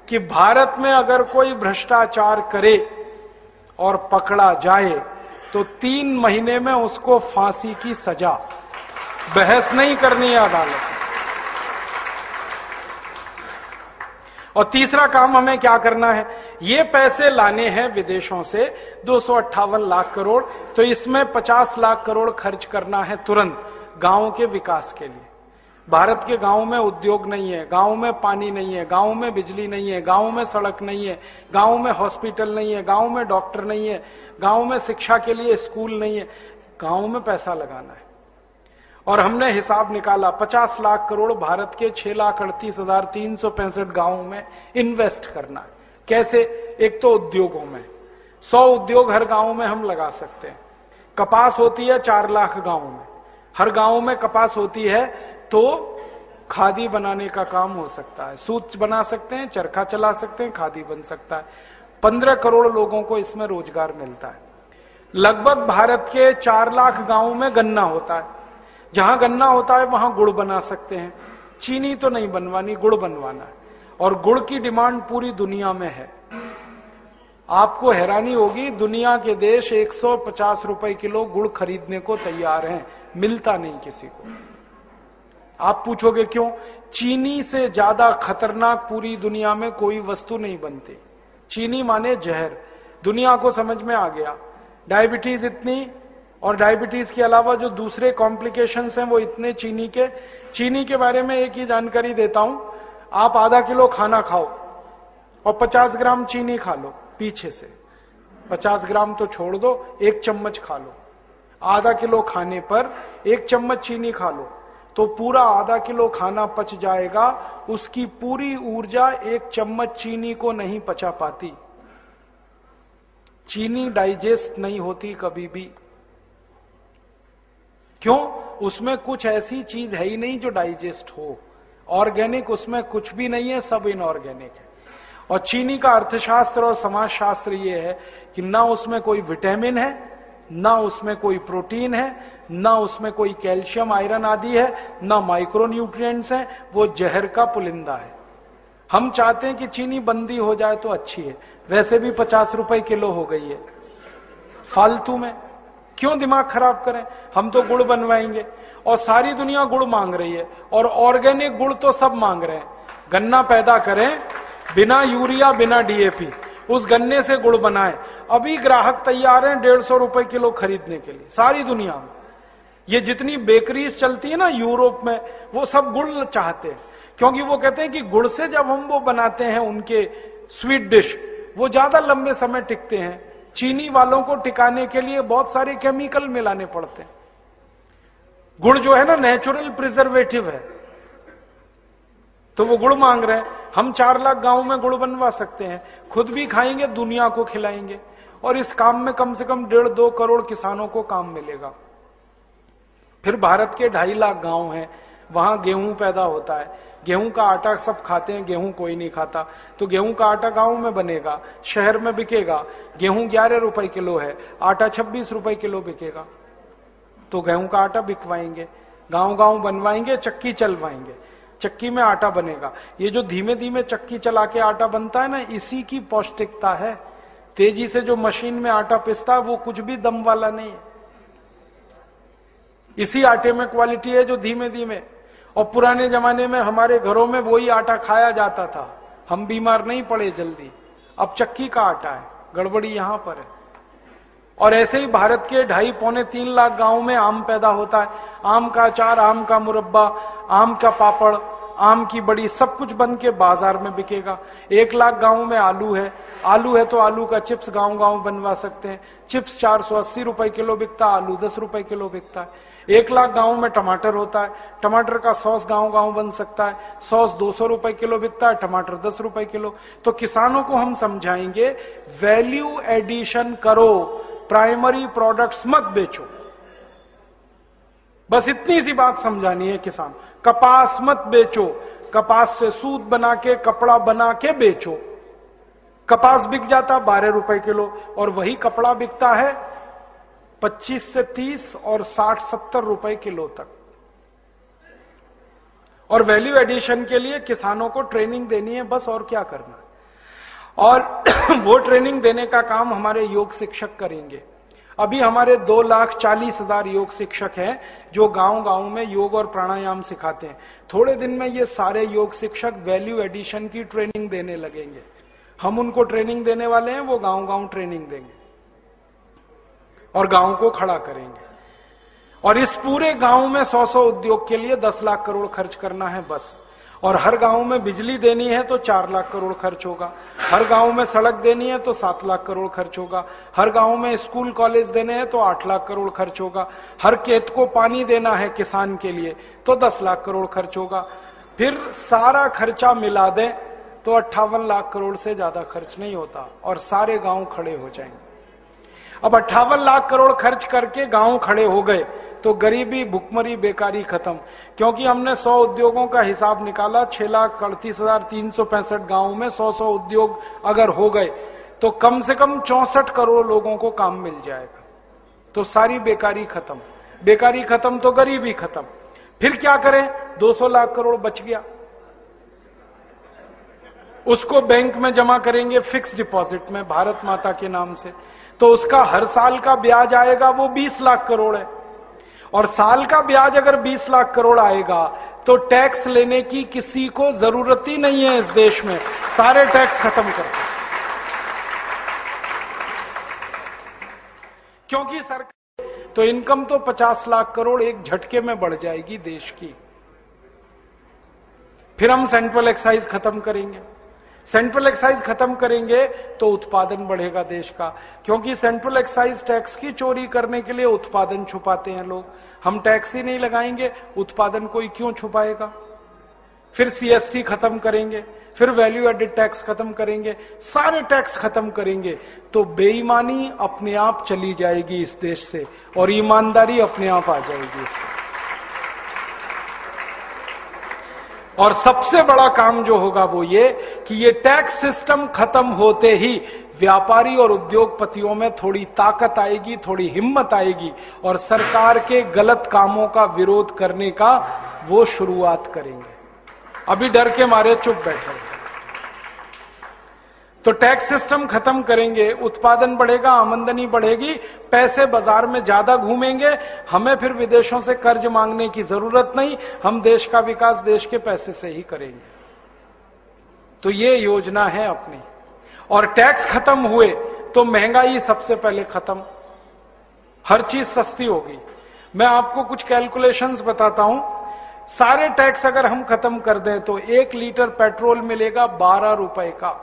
[SPEAKER 1] कि भारत में अगर कोई भ्रष्टाचार करे और पकड़ा जाए तो तीन महीने में उसको फांसी की सजा। बहस नहीं करनी है अदालत। और तीसरा काम हमें क्या करना है? ये पैसे लाने हैं विदेशों से, दो सौ अट्ठावन लाख करोड़ तो इसमें 50 लाख करोड़ खर्च करना है तुरंत, गाँवों के विकास के लिए। भारत के गाँव में उद्योग नहीं है, गाँव में पानी नहीं है, गाँव में बिजली नहीं है, गाँव में सड़क नहीं है, गाँव में हॉस्पिटल नहीं है, गाँव में डॉक्टर नहीं है, गाँव में शिक्षा के लिए स्कूल नहीं है। गाँव में पैसा लगाना है। और हमने हिसाब निकाला 50 लाख करोड़ भारत के छह लाख अड़तीस हज़ार तीन सौ पैंसठ गाँवों में इन्वेस्ट करना कैसे? एक तो उद्योगों में। सौ उद्योग हर गाँव में हम लगा सकते हैं। कपास होती है चार लाख गाँवों में। हर गाँव में कपास होती है तो खादी बनाने का काम हो सकता है। सूत बना सकते हैं, चरखा चला सकते हैं, खादी बन सकता है। पंद्रह करोड़ लोगों को इसमें रोज़गार मिलता है। लगभग भारत के चार लाख गाँवों में गन्ना होता है। जहाँ गन्ना होता है, वहाँ गुड़ बना सकते हैं। चीनी तो नहीं बनवानी, गुड़ बनवाना है। और गुड़ की डिमांड पूरी दुनिया में है। आपको हैरानी होगी, दुनिया के देश 150 रुपए किलो गुड़ खरीदने को तैयार हैं। मिलता नहीं किसी को। आप पूछोगे क्यों? चीनी से ज़्यादा खतरनाक पूरी दुनिया में कोई वस्तु नहीं बनती। चीनी माने जहर। दुनिया को समझ में आ गया। डायबिटीज़ इतनी, और डायबिटीज़ के अलावा जो दूसरे कॉम्प्लिकेशन हैं, वो इतने चीनी के। चीनी के बारे में एक ही जानकारी देता हूँ। आप आधा किलो खाना खाओ और 50 ग्राम चीनी खा लो पीछे से। 50 ग्राम तो छोड़ दो, एक चम्मच खा लो। आधा किलो खाने पर एक चम्मच चीनी खा लो। तो पूरा आधा किलो खाना पच जाएगा, उसकी पूरी ऊर्जा एक चम्मच चीनी को नहीं पचा पाती। चीनी डाइजेस्ट नहीं होती कभी भी। क्यों? उसमें कुछ ऐसी चीज़ है ही नहीं जो डाइजेस्ट हो। ऑर्गेनिक उसमें कुछ भी नहीं है, सब इनऑर्गेनिक है। और चीनी का अर्थशास्त्र और समाजशास्त्र ये है कि ना उसमें कोई विटामिन है, ना उसमें कोई प्रोटीन है ना उसमें कोई कैल्शियम, आयरन आदि है, ना माइक्रो न्यूट्रिएंट्स है, वो जहर का पुलिंदा है। हम चाहते हैं कि चीनी बंदी हो जाए तो अच्छी है। वैसे भी पचास रुपए किलो हो गई है। फालतू में। क्यों दिमाग खराब करें? हम तो गुड़ बनवाएँगे। और सारी दुनिया गुड़ मांग रही है। और ऑर्गेनिक गुड़ तो सब मांग रहे हैं। गन्ना पैदा करें, बिना यूरिया, बिना डीएपी उस गन्ने से गुड़ बनाए। अभी ग्राहक तैयार हैं डेढ़ सौ रुपए किलो खरीदने के लिए। सारी दुनिया में। ये जितनी बेकरीज चलती है ना यूरोप में, वो सब गुड़ चाहते हैं। क्योंकि वो कहते हैं कि गुड़ से जब हम वो बनाते हैं उनके स्वीट डिश, वो ज़्यादा लंबे समय टिकते हैं। चीनी वालों को टिकाने के लिए बहुत सारे केमिकल मिलाने पड़ते हैं। गुड़ जो है ना नेचुरल प्रिजर्वेटिव है। तो वो गुड़ मांग रहे हैं। हम चार लाख गाँव में गुड़ बनवा सकते हैं। खुद भी खाएँगे, दुनिया को खिलाएँगे। और इस काम में कम से कम डेढ़ दो करोड़ किसानों को काम मिलेगा। फिर भारत के ढाई लाख गाँव हैं, वहाँ गेहूँ पैदा होता है। गेहूँ का आटा सब खाते हैं, गेहूँ कोई नहीं खाता। तो गेहूँ का आटा गाँव में बनेगा, शहर में बिकेगा। गेहूँ ग्यारह रुपए किलो है, आटा छब्बीस रुपए किलो बिकेगा। तो गेहूँ का आटा बिकवाएँगे गाँव गाँव बनवाएँगे, चक्की चलवाएँगे। चक्की में आटा बनेगा। ये जो धीमे धीमे चक्की चला के आटा बनता है ना, इसी की पौष्टिकता है। तेज़ी से जो मशीन में आटा पिसता है, वो कुछ भी दम वाला नहीं है। इसी आटे में क्वालिटी है जो धीमे धीमे। और पुराने जमाने में हमारे घरों में वही आटा खाया जाता था। हम बीमार नहीं पड़े जल्दी। अब चक्की का आटा है। गड़बड़ी यहाँ पर है। और ऐसे ही भारत के ढाई पौने तीन लाख गाँव में आम पैदा होता है। आम का अचार, आम का मुरब्बा, आम का पापड़, आम की बड़ी सब कुछ बन के बाज़ार में बिकेगा। एक लाख गाँव में आलू है। आलू है तो आलू का चिप्स गाँव गाँव बनवा सकते हैं। चिप्स चार सौ अस्सी रुपए किलो बिकता, आलू दस रुपए किलो बिकता है। एक लाख गाँव में टमाटर होता है, टमाटर का सॉस गाँव गाँव बन सकता है, सॉस दो सौ रुपए किलो बिकता है, टमाटर दस रुपए किलो। तो किसानों को हम समझाएँगे वैल्यू एडिशन करो प्राइमरी प्रोडक्ट्स मत बेचो। बस इतनी सी बात समझानी है किसान। कपास मत बेचो, कपास से सूत बना के कपड़ा बना के बेचो। कपास बिक जाता बारह रुपए किलो, और वही कपड़ा बिकता है 25 से 30 और 60 70 रुपए किलो तक। और वैल्यू एडिशन के लिए किसानों को ट्रेनिंग देनी है, बस और क्या करना और *clears throat* वो ट्रेनिंग देने का काम हमारे योग शिक्षक करेंगे। अभी हमारे दो लाख चालीस हज़ार योग शिक्षक हैं, जो गाँव गाँव में योग और प्राणायाम सिखाते हैं। थोड़े दिन में ये सारे योग शिक्षक वैल्यू एडिशन की ट्रेनिंग देने लगेंगे। हम उनको ट्रेनिंग देने वाले हैं, वो गाँव गाँव ट्रेनिंग देंगे। और गाँव को खड़ा करेंगे। और इस पूरे गाँव में सौ सौ उद्योग के लिए दस लाख करोड़ खर्च करना है बस। और हर गाँव में बिजली देनी है तो चार लाख करोड़ खर्च होगा। हर गाँव में सड़क देनी है तो सात लाख करोड़ खर्च होगा। हर गाँव में स्कूल कॉलेज देने हैं तो आठ लाख करोड़ खर्च होगा। हर खेत को पानी देना है किसान के लिए तो दस लाख करोड़ खर्च होगा। फिर सारा खर्चा मिला दें तो अट्ठावन लाख करोड़ से ज़्यादा खर्च नहीं होता और सारे गाँव खड़े हो जाएँगे। अब अट्ठावन लाख करोड़ खर्च करके गाँव खड़े हो गए तो गरीबी, भुखमरी, बेकारी खत्म। क्योंकि हमने 100 उद्योगों का हिसाब निकाला, छह लाख अड़तीस हज़ार तीन सौ पैंसठ गाँव में 100 100 उद्योग अगर हो गए तो कम से कम चौसठ करोड़ लोगों को काम मिल जाएगा। तो सारी बेकारी खत्म। बेकारी खत्म तो गरीबी खत्म। फिर क्या करें? 200 लाख करोड़ बच गया। उसको बैंक में जमा करेंगे, फिक्स डिपॉजिट में, भारत माता के नाम से। तो उसका हर साल का ब्याज आएगा, वो 20 लाख करोड़ है। और साल का ब्याज अगर 20 लाख करोड़ आएगा तो टैक्स लेने की किसी को ज़रूरत ही नहीं है इस देश में। सारे टैक्स खत्म कर सकते क्योंकि सरकार तो इनकम तो 50 लाख करोड़ एक झटके में बढ़ जाएगी देश की। फिर हम सेंट्रल एक्साइज खत्म करेंगे। सेंट्रल एक्साइज खत्म करेंगे तो उत्पादन बढ़ेगा देश का, क्योंकि सेंट्रल एक्साइज टैक्स की चोरी करने के लिए उत्पादन छुपाते हैं लोग। हम टैक्स ही नहीं लगाएँगे, उत्पादन कोई क्यों छुपाएगा? फिर सीएसटी खत्म करेंगे, फिर वैल्यू एडेड टैक्स खत्म करेंगे, सारे टैक्स खत्म करेंगे तो बेईमानी अपने आप चली जाएगी इस देश से, और ईमानदारी अपने आप आ जाएगी इसमें और सबसे बड़ा काम जो होगा वो ये कि ये टैक्स सिस्टम खत्म होते ही व्यापारी और उद्योगपतियों में थोड़ी ताकत आएगी, थोड़ी हिम्मत आएगी और सरकार के गलत कामों का विरोध करने का वो शुरुआत करेंगे। अभी डर के मारे चुप बैठे तो टैक्स सिस्टम खत्म करेंगे, उत्पादन बढ़ेगा, आमंदनी बढ़ेगी, पैसे बाज़ार में ज़्यादा घूमेंगे, हमें फिर विदेशों से कर्ज मांगने की ज़रूरत नहीं, हम देश का विकास देश के पैसे से ही करेंगे। तो ये योजना है अपनी। और टैक्स खत्म हुए तो महँगाई सबसे पहले खत्म। हर चीज़ सस्ती होगी मैं आपको कुछ कैलकुलेशंस बताता हूँ। सारे टैक्स अगर हम खत्म कर दें तो एक लीटर पेट्रोल मिलेगा बारह रुपए का।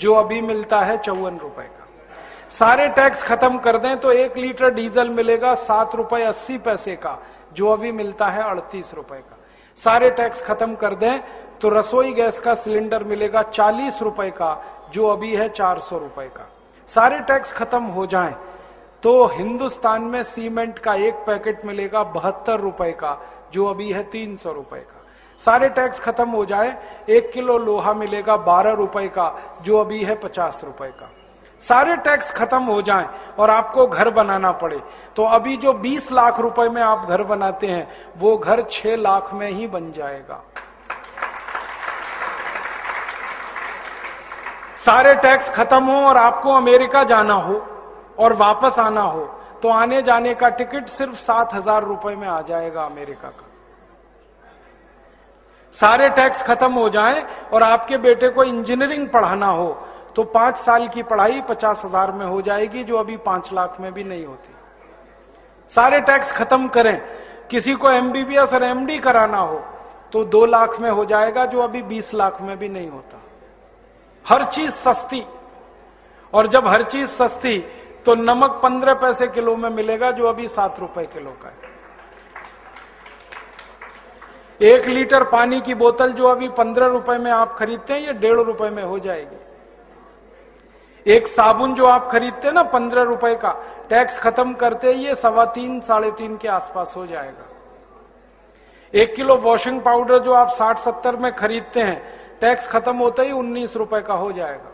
[SPEAKER 1] जो अभी मिलता है चौवन रुपए का। सारे टैक्स खत्म कर दें तो एक लीटर डीजल मिलेगा सात रुपए अस्सी पैसे का, जो अभी मिलता है अड़तीस रुपए का। सारे टैक्स खत्म कर दें तो रसोई गैस का सिलेंडर मिलेगा चालीस रुपए का, जो अभी है चार सौ रुपए का। सारे टैक्स खत्म हो जाएँ तो हिंदुस्तान में सीमेंट का एक पैकेट मिलेगा बहत्तर रुपए का, जो अभी है तीन सौ रुपए का। सारे टैक्स खत्म हो जाए, एक किलो लोहा मिलेगा बारह रुपए का, जो अभी है पचास रुपए का। सारे टैक्स खत्म हो जाएँ और आपको घर बनाना पड़े। तो अभी जो 20 लाख रुपए में आप घर बनाते हैं, वो घर 6 लाख में ही बन जाएगा। सारे टैक्स खत्म हो और आपको अमेरिका जाना हो और वापस आना हो तो आने जाने का टिकट सिर्फ़ सात हज़ार रुपए में आ जाएगा अमेरिका का। सारे टैक्स खत्म हो जाएँ और आपके बेटे को इंजीनियरिंग पढ़ाना हो तो पाँच साल की पढ़ाई पचास हज़ार में हो जाएगी, जो अभी पाँच लाख में भी नहीं होती। सारे टैक्स खत्म करें। किसी को एमबीबीएस और एमडी कराना हो तो दो लाख में हो जाएगा, जो अभी बीस लाख में भी नहीं होता। हर चीज़ सस्ती। और जब हर चीज़ सस्ती तो नमक पंद्रह पैसे किलो में मिलेगा, जो अभी सात रुपए किलो का है। एक लीटर पानी की बोतल जो अभी पंद्रह रुपए में आप खरीदते हैं, ये डेढ़ रुपए में हो जाएगी। एक साबुन जो आप खरीदते हैं ना, पंद्रह रुपए का, टैक्स खत्म करते ये सवा तीन, साढ़े तीन के आसपास हो जाएगा। एक किलो वॉशिंग पाउडर जो आप साठ, सत्तर में खरीदते हैं, टैक्स खत्म होते ही उन्नीस रुपए का हो जाएगा।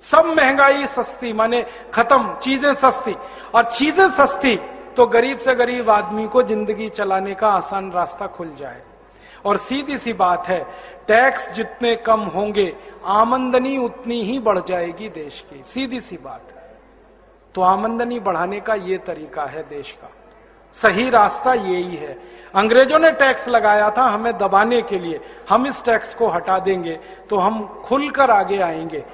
[SPEAKER 1] सब महँगाई सस्ती, माने खत्म, चीज़ें सस्ती। और चीज़ें सस्ती तो गरीब से गरीब आदमी को ज़िंदगी चलाने का आसान रास्ता खुल जाए। और सीधी सी बात है, टैक्स जितने कम होंगे, आमंदनी उतनी ही बढ़ जाएगी देश की। सीधी सी बात तो आमंदनी बढ़ाने का ये तरीका है देश का। सही रास्ता यही है। अंग्रेज़ों ने टैक्स लगाया था हमें दबाने के लिए। हम इस टैक्स को हटा देंगे तो हम खुलकर आगे आएँगे।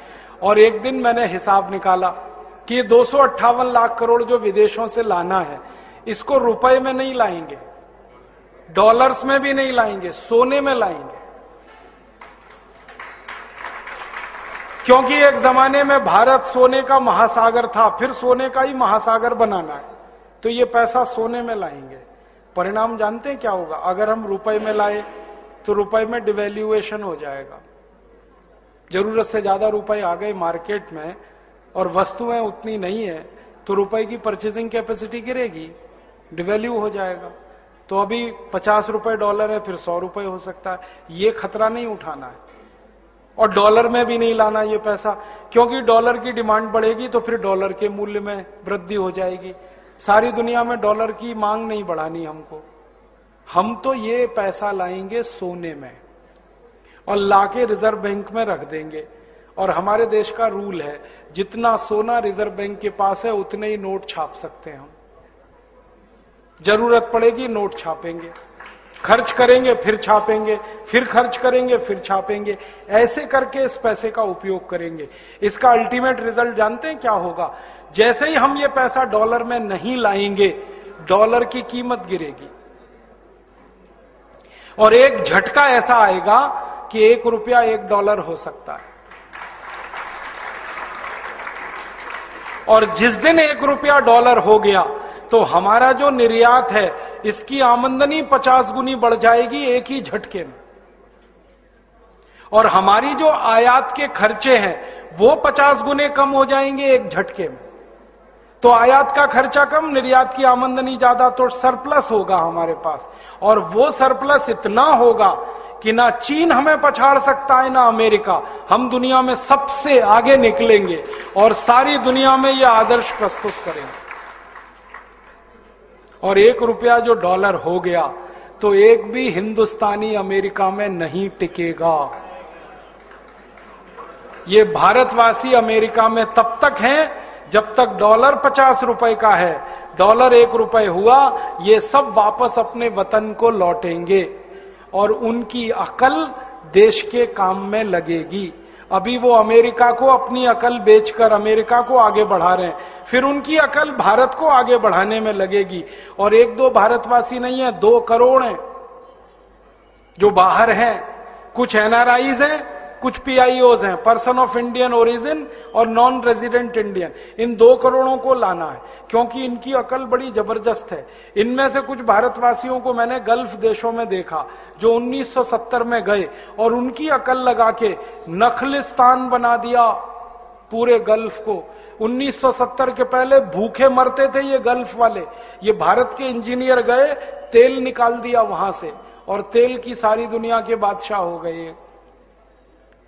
[SPEAKER 1] और एक दिन मैंने हिसाब निकाला कि दो सौ अट्ठावन लाख करोड़ जो विदेशों से लाना है इसको रुपए में नहीं लाएँगे, डॉलर्स में भी नहीं लाएँगे, सोने में लाएँगे। क्योंकि एक जमाने में भारत सोने का महासागर था, फिर सोने का ही महासागर बनाना है। तो ये पैसा सोने में लाएँगे। परिणाम जानते हैं क्या होगा? अगर हम रुपए में लाए तो रुपए में डिवेल्युएशन हो जाएगा। ज़रूरत से ज़्यादा रुपए आ गए मार्केट में, और वस्तुएँ उतनी नहीं है तो रुपए की परचेजिंग कैपेसिटी गिरेगी। डिवेल्यू हो जाएगा। तो अभी पचास रुपए डॉलर है, फिर सौ रुपए हो सकता है। ये खतरा नहीं उठाना है। और डॉलर में भी नहीं लाना ये पैसा। क्योंकि डॉलर की डिमांड बढ़ेगी तो फिर डॉलर के मूल्य में वृद्धि हो जाएगी। सारी दुनिया में डॉलर की मांग नहीं बढ़ानी हमको। हम तो ये पैसा लाएँगे सोने में। और लाके रिज़र्व बैंक में रख देंगे। और हमारे देश का रूल है, जितना सोना रिज़र्व बैंक के पास है, उतने ही नोट छाप सकते हैं हम। ज़रूरत पड़ेगी, नोट छापेंगे। खर्च करेंगे, फिर छापेंगे। फिर खर्च करेंगे, फिर छापेंगे। ऐसे करके इस पैसे का उपयोग करेंगे। इसका अल्टीमेट रिज़ल्ट जानते हैं क्या होगा? जैसे ही हम ये पैसा डॉलर में नहीं लाएँगे डॉलर की कीमत गिरेगी। और एक झटका ऐसा आएगा कि एक रुपया एक डॉलर हो सकता है। और जिस दिन एक रुपया डॉलर हो गया तो हमारा जो निर्यात है, इसकी आमंदनी पचास गुनी बढ़ जाएगी एक ही झटके में। और हमारी जो आयात के खर्चे हैं, वो पचास गुने कम हो जाएँगे एक झटके में। तो आयात का खर्चा कम, निर्यात की आमंदनी ज़्यादा तो सरप्लस होगा हमारे पास। और वो सरप्लस इतना होगा कि ना चीन हमें पछाड़ सकता है, ना अमेरिका। हम दुनिया में सबसे आगे निकलेंगे और सारी दुनिया में यह आदर्श प्रस्तुत करेंगे। और एक रुपया जो डॉलर हो गया तो एक भी हिंदुस्तानी अमेरिका में नहीं टिकेगा। ये भारतवासी अमेरिका में तब तक हैं, जब तक डॉलर पचास रुपए का है। डॉलर एक रुपए हुआ, ये सब वापस अपने वतन को लौटेंगे और उनकी अकल देश के काम में लगेगी। अभी वो अमेरिका को अपनी अकल बेचकर अमेरिका को आगे बढ़ा रहे हैं। फिर उनकी अकल भारत को आगे बढ़ाने में लगेगी। और एक दो भारतवासी नहीं है, दो करोड़ हैं जो बाहर हैं। कुछ एनआरआईज हैं कुछ पीआईओज हैं पर्सन ऑफ़ इंडियन ओरिजिन और नॉन रेजिडेंट इंडियन इन दो करोड़ों को लाना है, क्योंकि इनकी अकल बड़ी ज़बरदस्त है। इनमें से कुछ भारतवासियों को मैंने गल्फ देशों में देखा, जो 1970 में गए और उनकी अकल लगा के नखलिस्तान बना दिया पूरे गल्फ को। 1970 के पहले भूखे मरते थे ये गल्फ वाले। ये भारत के इंजीनियर गए, तेल निकाल दिया वहाँ से और तेल की सारी दुनिया के बादशाह हो गए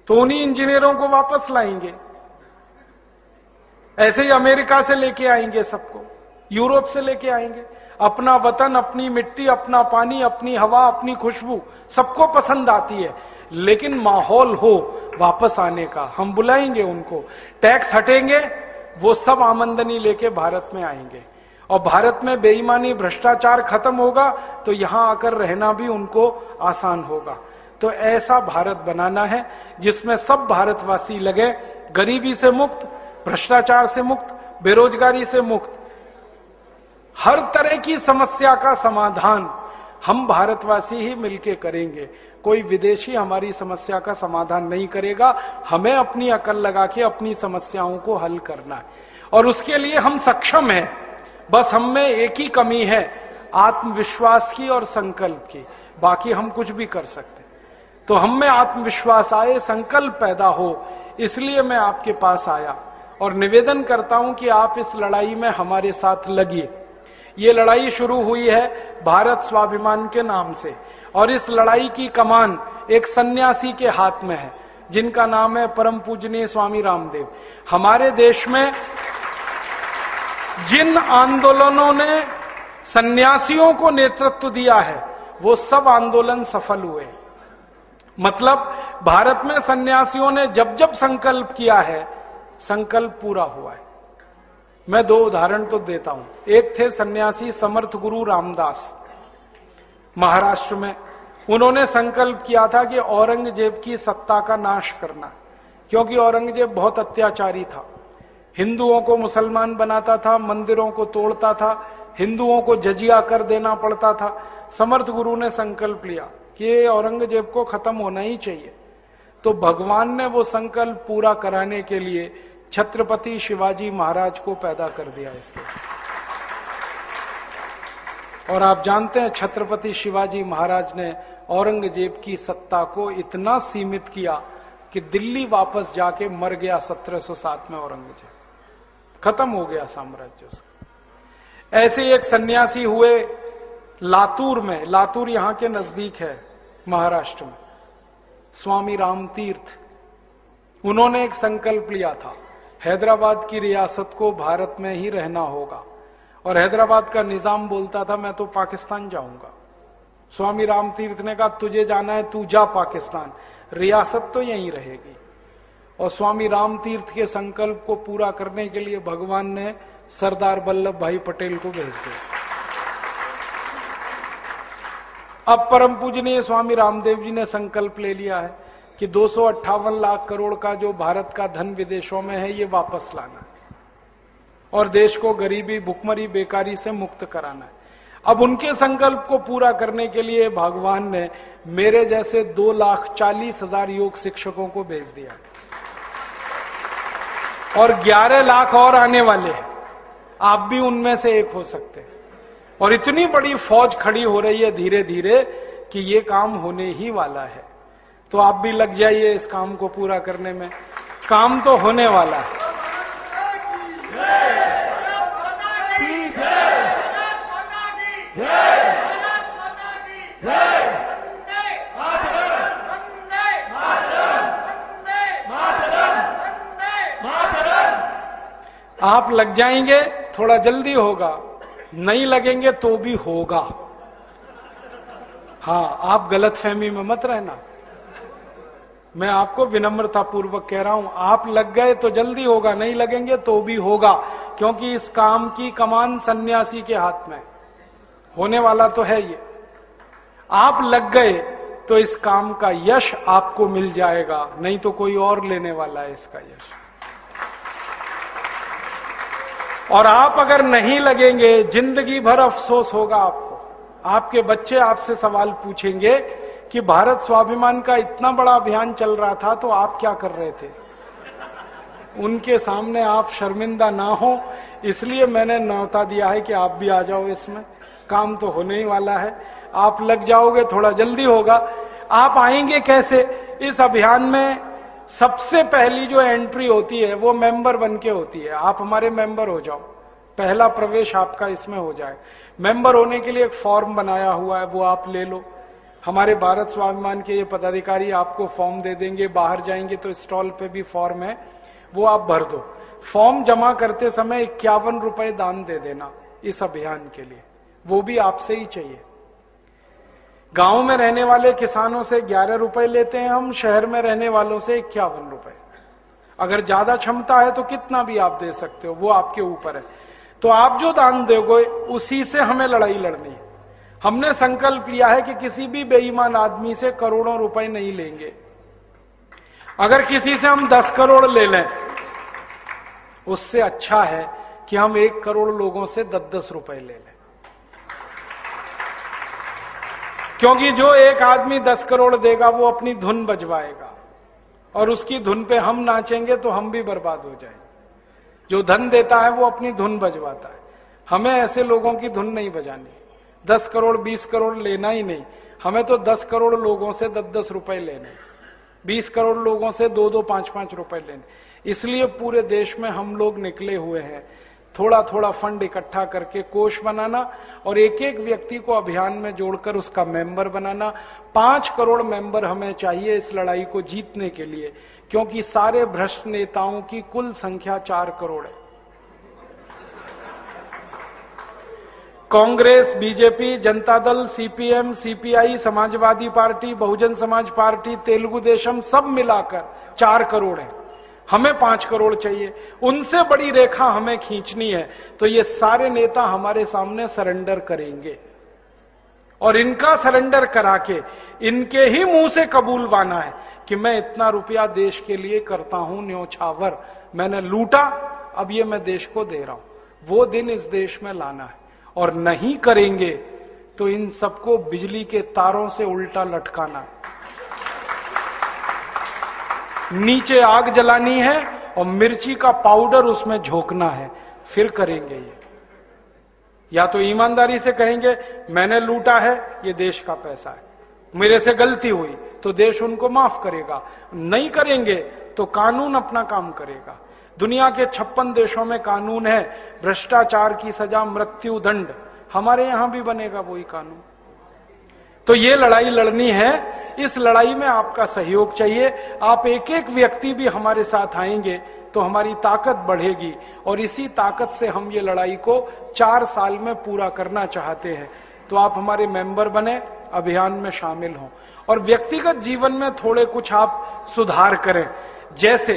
[SPEAKER 1] तो उन्हीं इंजीनियरों को वापस लाएँगे। ऐसे ही अमेरिका से लेके आएँगे सबको, यूरोप से लेके आएँगे। अपना वतन, अपनी मिट्टी, अपना पानी, अपनी हवा, अपनी खुशबू सबको पसंद आती है। लेकिन माहौल हो वापस आने का, हम बुलाएँगे उनको। टैक्स हटेंगे, वो सब आमंदनी लेके भारत में आएँगे। और भारत में बेईमानी, भ्रष्टाचार खत्म होगा तो यहाँ आकर रहना भी उनको आसान होगा। तो ऐसा भारत बनाना है, जिसमें सब भारतवासी लगे, गरीबी से मुक्त, भ्रष्टाचार से मुक्त, बेरोजगारी से मुक्त। हर तरह की समस्या का समाधान हम भारतवासी ही मिलके करेंगे। कोई विदेशी हमारी समस्या का समाधान नहीं करेगा। हमें अपनी अकल लगा के अपनी समस्याओं को हल करना है। और उसके लिए हम सक्षम हैं। बस हम में एक ही कमी है, आत्मविश्वास की और संकल्प की। बाकी हम कुछ भी कर सकते तो हम में आत्मविश्वास आए, संकल्प पैदा हो, इसलिए मैं आपके पास आया। और निवेदन करता हूँ कि आप इस लड़ाई में हमारे साथ लगिए। ये लड़ाई शुरू हुई है भारत स्वाभिमान के नाम से। और इस लड़ाई की कमान एक सन्यासी के हाथ में है, जिनका नाम है परम पूजनीय स्वामी रामदेव। हमारे देश में जिन आंदोलनों ने सन्यासियों को नेतृत्व दिया है, वो सब आंदोलन सफल हुए। मतलब भारत में सन्यासियों ने जब जब संकल्प किया है, संकल्प पूरा हुआ है। मैं दो उदाहरण तो देता हूँ। एक थे सन्यासी समर्थ गुरु रामदास महाराष्ट्र में। उन्होंने संकल्प किया था कि औरंगज़ेब की सत्ता का नाश करना, क्योंकि औरंगज़ेब बहुत अत्याचारी था। हिंदुओं को मुसलमान बनाता था, मंदिरों को तोड़ता था, हिंदुओं को जजिया कर देना पड़ता था। समर्थ गुरु ने संकल्प लिया। कि औरंगज़ेब को खत्म होना ही चाहिए। तो भगवान ने वो संकल्प पूरा कराने के लिए छत्रपति शिवाजी महाराज को पैदा कर दिया इसलिए और आप जानते हैं छत्रपति शिवाजी महाराज ने औरंगज़ेब की सत्ता को इतना सीमित किया कि दिल्ली वापस जाके मर गया 1707 में औरंगज़ेब। खत्म हो गया साम्राज्य उसका। ऐसे एक सन्यासी हुए लातूर में, लातूर यहाँ के नज़दीक है, महाराष्ट्र में। स्वामी राम तीर्थ उन्होंने एक संकल्प लिया था, हैदराबाद की रियासत को भारत में ही रहना होगा। और हैदराबाद का निज़ाम बोलता था, मैं तो पाकिस्तान जाऊँगा। स्वामी राम तीर्थ ने कहा, तुझे जाना है, तू जा पाकिस्तान। रियासत तो यहीं रहेगी। और स्वामी राम तीर्थ के संकल्प को पूरा करने के लिए भगवान ने सरदार वल्लभ भाई पटेल को भेज दिया। अब परम पूजनीय स्वामी रामदेव जी ने संकल्प ले लिया है कि दो सौ अट्ठावन लाख करोड़ का जो भारत का धन विदेशों में है, ये वापस लाना है। और देश को गरीबी, भुखमरी, बेकारी से मुक्त कराना है। अब उनके संकल्प को पूरा करने के लिए भगवान ने मेरे जैसे दो लाख चालीस हज़ार योग शिक्षकों को भेज दिया और ग्यारह लाख और आने वाले हैं। आप भी उनमें से एक हो सकते हैं। और इतनी बड़ी फौज खड़ी हो रही है धीरे धीरे कि ये काम होने ही वाला है। तो आप भी लग जाइए इस काम को पूरा करने में। काम तो होने वाला है। आप लग जाएँगे, थोड़ा जल्दी होगा। नहीं लगेंगे तो भी होगा। हाँ आप गलत फहमी में मत रहना। मैं आपको विनम्रता पूर्वक कह रहा हूँ, आप लग गए तो जल्दी होगा, नहीं लगेंगे तो भी होगा, क्योंकि इस काम की कमान सन्यासी के हाथ में होने वाला तो है ये। आप लग गए तो इस काम का यश आपको मिल जाएगा, नहीं तो कोई और लेने वाला है इसका यश। और आप अगर नहीं लगेंगे, ज़िंदगी भर अफसोस होगा आपको। आपके बच्चे आपसे सवाल पूछेंगे कि भारत स्वाभिमान का इतना बड़ा अभियान चल रहा था तो आप क्या कर रहे थे? उनके सामने आप शर्मिंदा ना हो, इसलिए मैंने न्यौता दिया है कि आप भी आ जाओ इसमें। काम तो होने ही वाला है। आप लग जाओगे, थोड़ा जल्दी होगा। आप आएँगे कैसे? इस अभियान में सबसे पहली जो एंट्री होती है, वो मेंबर बन के होती है। आप हमारे मेंबर हो जाओ। पहला प्रवेश आपका इसमें हो जाए। मेंबर होने के लिए एक फॉर्म बनाया हुआ है, वो आप ले लो। हमारे भारत स्वाभिमान के ये पदाधिकारी आपको फॉर्म दे देंगे, बाहर जाएँगे तो स्टॉल पे भी फॉर्म है, वो आप भर दो। फॉर्म जमा करते समय इक्यावन रुपए दान दे देना, इस अभियान के लिए। वो भी आपसे ही चाहिए। गाँव में रहने वाले किसानों से ग्यारह रुपए लेते हैं हम, शहर में रहने वालों से इक्यावन रुपए। अगर ज़्यादा क्षमता है तो कितना भी आप दे सकते हो, वो आपके ऊपर है। तो आप जो दान दोगे, उसी से हमें लड़ाई लड़नी है। हमने संकल्प लिया है कि किसी भी बेईमान आदमी से करोड़ों रुपए नहीं लेंगे। अगर किसी से हम दस करोड़ ले लें, उससे अच्छा है कि हम एक करोड़ लोगों से दस दस रुपए ले लें। क्योंकि जो एक आदमी दस करोड़ देगा, वो अपनी धुन बजवाएगा। और उसकी धुन पे हम नाचेंगे तो हम भी बर्बाद हो जाएँगे। जो धन देता है, वो अपनी धुन बजवाता है। हमें ऐसे लोगों की धुन नहीं बजानी। दस करोड़, बीस करोड़ लेना ही नहीं। हमें तो दस करोड़ लोगों से दस दस रुपए लेने। बीस करोड़ लोगों से दो दो, पाँच पाँच रुपए लेने। इसलिए पूरे देश में हम लोग निकले हुए हैं। थोड़ा थोड़ा फंड इकट्ठा करके कोष बनाना और एक एक व्यक्ति को अभियान में जोड़कर उसका मेंबर बनाना। पाँच करोड़ मेंबर हमें चाहिए इस लड़ाई को जीतने के लिए, क्योंकि सारे भ्रष्ट नेताओं की कुल संख्या चार करोड़ है। Congress, BJP, Janata Dal, CPM, CPI, Samajwadi party, Bahujan Samaj party, Telugu Desam सब मिलाकर चार करोड़ है। हमें पाँच करोड़ चाहिए। उनसे बड़ी रेखा हमें खींचनी है। तो ये सारे नेता हमारे सामने सरेंडर करेंगे। और इनका सरेंडर करा के इनके ही मुँह से कबूलवाना है कि मैं इतना रुपया देश के लिए करता हूँ, न्योछावर। मैंने लूटा, अब ये मैं देश को दे रहा हूँ। वो दिन इस देश में लाना है। और नहीं करेंगे तो इन सबको बिजली के तारों से उल्टा लटकाना है। नीचे आग जलानी है और मिर्ची का पाउडर उसमें झोंकना है। फिर करेंगे ये। या तो ईमानदारी से कहेंगे, मैंने लूटा है, ये देश का पैसा है। मेरे से गलती हुई तो देश उनको माफ़ करेगा। नहीं करेंगे तो कानून अपना काम करेगा। दुनिया के छप्पन देशों में कानून है, भ्रष्टाचार की सजा मृत्यु दंड हमारे यहाँ भी बनेगा वही कानून। तो ये लड़ाई लड़नी है, इस लड़ाई में आपका सहयोग चाहिए। आप एक एक व्यक्ति भी हमारे साथ आएँगे तो हमारी ताकत बढ़ेगी और इसी ताकत से हम ये लड़ाई को चार साल में पूरा करना चाहते हैं। तो आप हमारे मेंबर बने, अभियान में शामिल हों। और व्यक्तिगत जीवन में थोड़े कुछ आप सुधार करें। जैसे,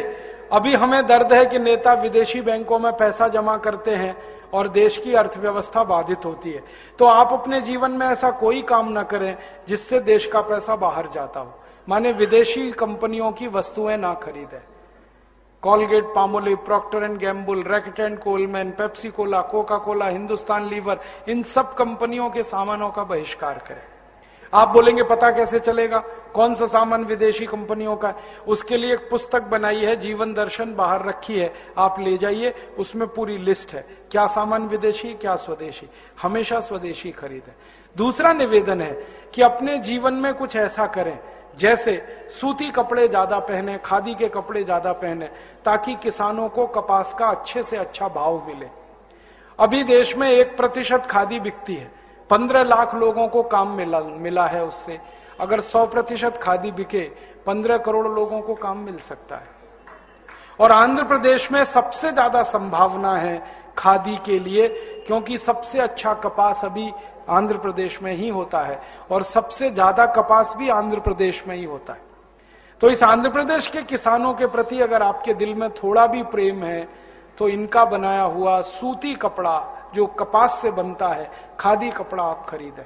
[SPEAKER 1] अभी हमें दर्द है कि नेता विदेशी बैंकों में पैसा जमा करते हैं और देश की अर्थव्यवस्था बाधित होती है। तो आप अपने जीवन में ऐसा कोई काम ना करें जिससे देश का पैसा बाहर जाता हो। माने विदेशी कंपनियों की वस्तुएँ ना खरीदें। Colgate Palmolive Procter and Gamble, Reckitt and Colman, Pepsi cola, Coca cola, Hindustan lever, इन सब कंपनियों के सामानों का बहिष्कार करें। आप बोलेंगे, पता कैसे चलेगा? कौन सा सामान विदेशी कंपनियों का है? उसके लिए एक पुस्तक बनाई है, जीवन दर्शन, बाहर रखी है। आप ले जाइए, उसमें पूरी लिस्ट है। क्या सामान विदेशी, क्या स्वदेशी? हमेशा स्वदेशी खरीदें। दूसरा निवेदन है कि अपने जीवन में कुछ ऐसा करें, जैसे सूती कपड़े ज़्यादा पहने, खादी के कपड़े ज़्यादा पहने, ताकि किसानों को कपास का अच्छे से अच्छा भाव मिले। अभी देश में एक प्रतिशत खादी बिकती है। पंद्रह लाख लोगों को काम मिला मिला है उससे। अगर सौ प्रतिशत खादी बिके, पंद्रह करोड़ लोगों को काम मिल सकता है। और आंध्र प्रदेश में सबसे ज़्यादा संभावना है खादी के लिए, क्योंकि सबसे अच्छा कपास अभी आंध्र प्रदेश में ही होता है, और सबसे ज़्यादा कपास भी आंध्र प्रदेश में ही होता है। तो इस आंध्र प्रदेश के किसानों के प्रति अगर आपके दिल में थोड़ा भी प्रेम है तो इनका बनाया हुआ सूती कपड़ा जो कपास से बनता है, खादी कपड़ा आप खरीदें।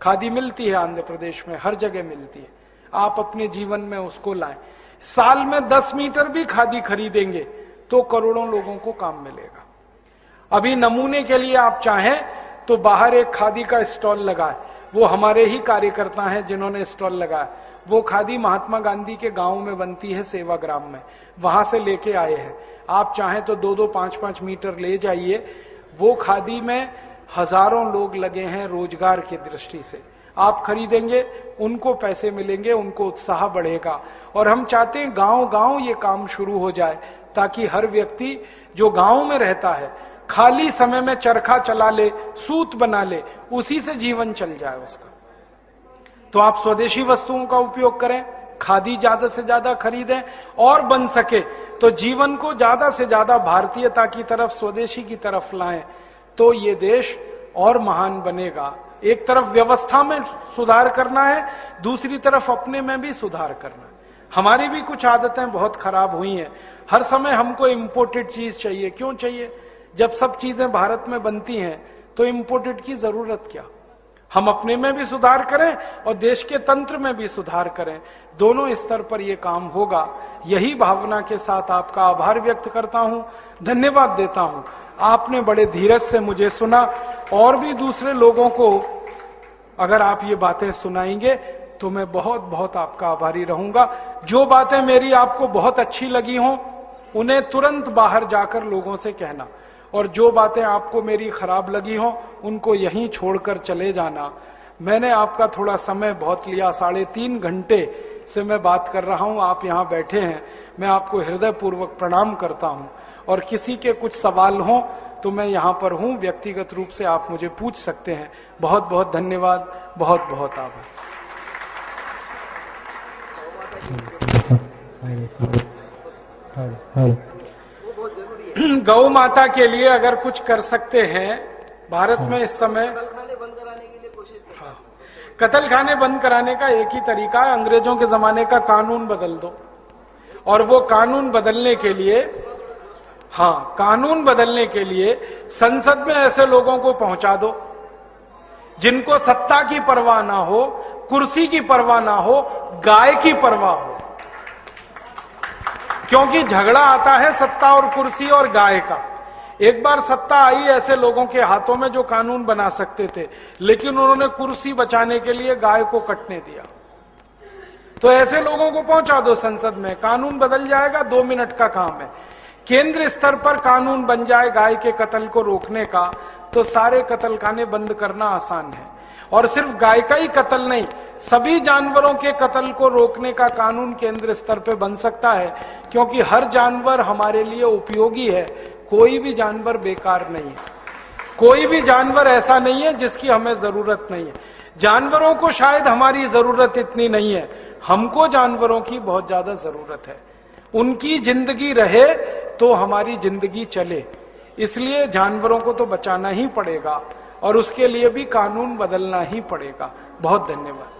[SPEAKER 1] खादी मिलती है आंध्र प्रदेश में, हर जगह मिलती है। आप अपने जीवन में उसको लाएँ। साल में दस मीटर भी खादी खरीदेंगे तो करोड़ों लोगों को काम मिलेगा। अभी नमूने के लिए आप चाहें तो बाहर एक खादी का स्टॉल लगाए। वो हमारे ही कार्यकर्ता हैं जिन्होंने स्टॉल लगाया। वो खादी महात्मा गांधी के गाँव में बनती है सेवाग्राम में। वहाँ से लेके आए हैं। आप चाहें तो दो दो पाँच पाँच मीटर ले जाइए। वो खादी में हज़ारों लोग लगे हैं रोज़गार की दृष्टि से। आप खरीदेंगे, उनको पैसे मिलेंगे, उनको उत्साह बढ़ेगा। और हम चाहते हैं गाँव गाँव ये काम शुरू हो जाए, ताकि हर व्यक्ति जो गाँव में रहता है, खाली समय में चरखा चला ले, सूत बना ले, उसी से जीवन चल जाए उसका। तो आप स्वदेशी वस्तुओं का उपयोग करें खादी ज़्यादा से ज़्यादा खरीदें और बन सके। तो जीवन को ज़्यादा से ज़्यादा भारतीयता की तरफ़, स्वदेशी की तरफ़ लाएँ। तो ये देश और महान बनेगा। एक तरफ़ व्यवस्था में सुधार करना है, दूसरी तरफ़ अपने में भी सुधार करना है। हमारी भी कुछ आदतें बहुत खराब हुई हैं। हर समय हमको इम्पोर्टेड चीज़ चाहिए। क्यों चाहिए? जब सब चीज़ें भारत में बनती हैं तो इम्पोर्टेड की ज़रूरत क्या? हम अपने में भी सुधार करें और देश के तंत्र में भी सुधार करें। दोनों स्तर पर यह काम होगा। यही भावना के साथ आपका आभार व्यक्त करता हूँ। धन्यवाद देता हूँ। आपने बड़े धीरज से मुझे सुना। और भी दूसरे लोगों को अगर आप ये बातें सुनाएँगे तो मैं बहुत बहुत आपका आभारी रहूँगा। जो बातें मेरी आपको बहुत अच्छी लगी हों, उन्हें तुरंत बाहर जाकर लोगों से कहना। और जो बातें आपको मेरी खराब लगी हो, उनको यहीं छोड़कर चले जाना। मैंने आपका थोड़ा समय बहुत लिया, साढ़े तीन घंटे से मैं बात कर रहा हूँ, आप यहाँ बैठे हैं। मैं आपको हृदय पूर्वक प्रणाम करता हूँ। और किसी के कुछ सवाल हो तो मैं यहाँ पर हूँ। व्यक्तिगत रूप से आप मुझे पूछ सकते हैं। बहुत बहुत धन्यवाद बहुत बहुत आभार *clears throat* गौ माता के लिए अगर कुछ कर सकते हैं भारत में इस समय हाँ। कतल खाने बंद कराने का एक ही तरीका है अंग्रेज़ों के जमाने का कानून बदल दो। और वो कानून बदलने के लिए हाँ कानून बदलने के लिए संसद में ऐसे लोगों को पहुँचा दो जिनको सत्ता की परवाह ना हो कुर्सी की परवाह ना हो गाय की परवाह हो। क्योंकि झगड़ा आता है सत्ता और कुर्सी और गाय का। एक बार सत्ता आई ऐसे लोगों के हाथों में जो कानून बना सकते थे, लेकिन उन्होंने कुर्सी बचाने के लिए गाय को कटने दिया। तो ऐसे लोगों को पहुँचा दो संसद में। कानून बदल जाएगा, दो मिनट का काम है। केंद्र स्तर पर कानून बन जाए गाय के कत्ल को रोकने का तो सारे कत्ल खाने बंद करना आसान है। और सिर्फ़ गाय का ही कत्ल नहीं, सभी जानवरों के कत्ल को रोकने का कानून केंद्र स्तर पे बन सकता है, क्योंकि हर जानवर हमारे लिए उपयोगी है, कोई भी जानवर बेकार नहीं है। कोई भी जानवर ऐसा नहीं है जिसकी हमें ज़रूरत नहीं है। जानवरों को शायद हमारी ज़रूरत इतनी नहीं है, हमको जानवरों की बहुत ज़्यादा ज़रूरत है। उनकी ज़िंदगी रहे तो हमारी ज़िंदगी चले, इसलिए जानवरों को तो बचाना ही पड़ेगा। और उसके लिए भी कानून बदलना ही पड़ेगा। बहुत धन्यवाद।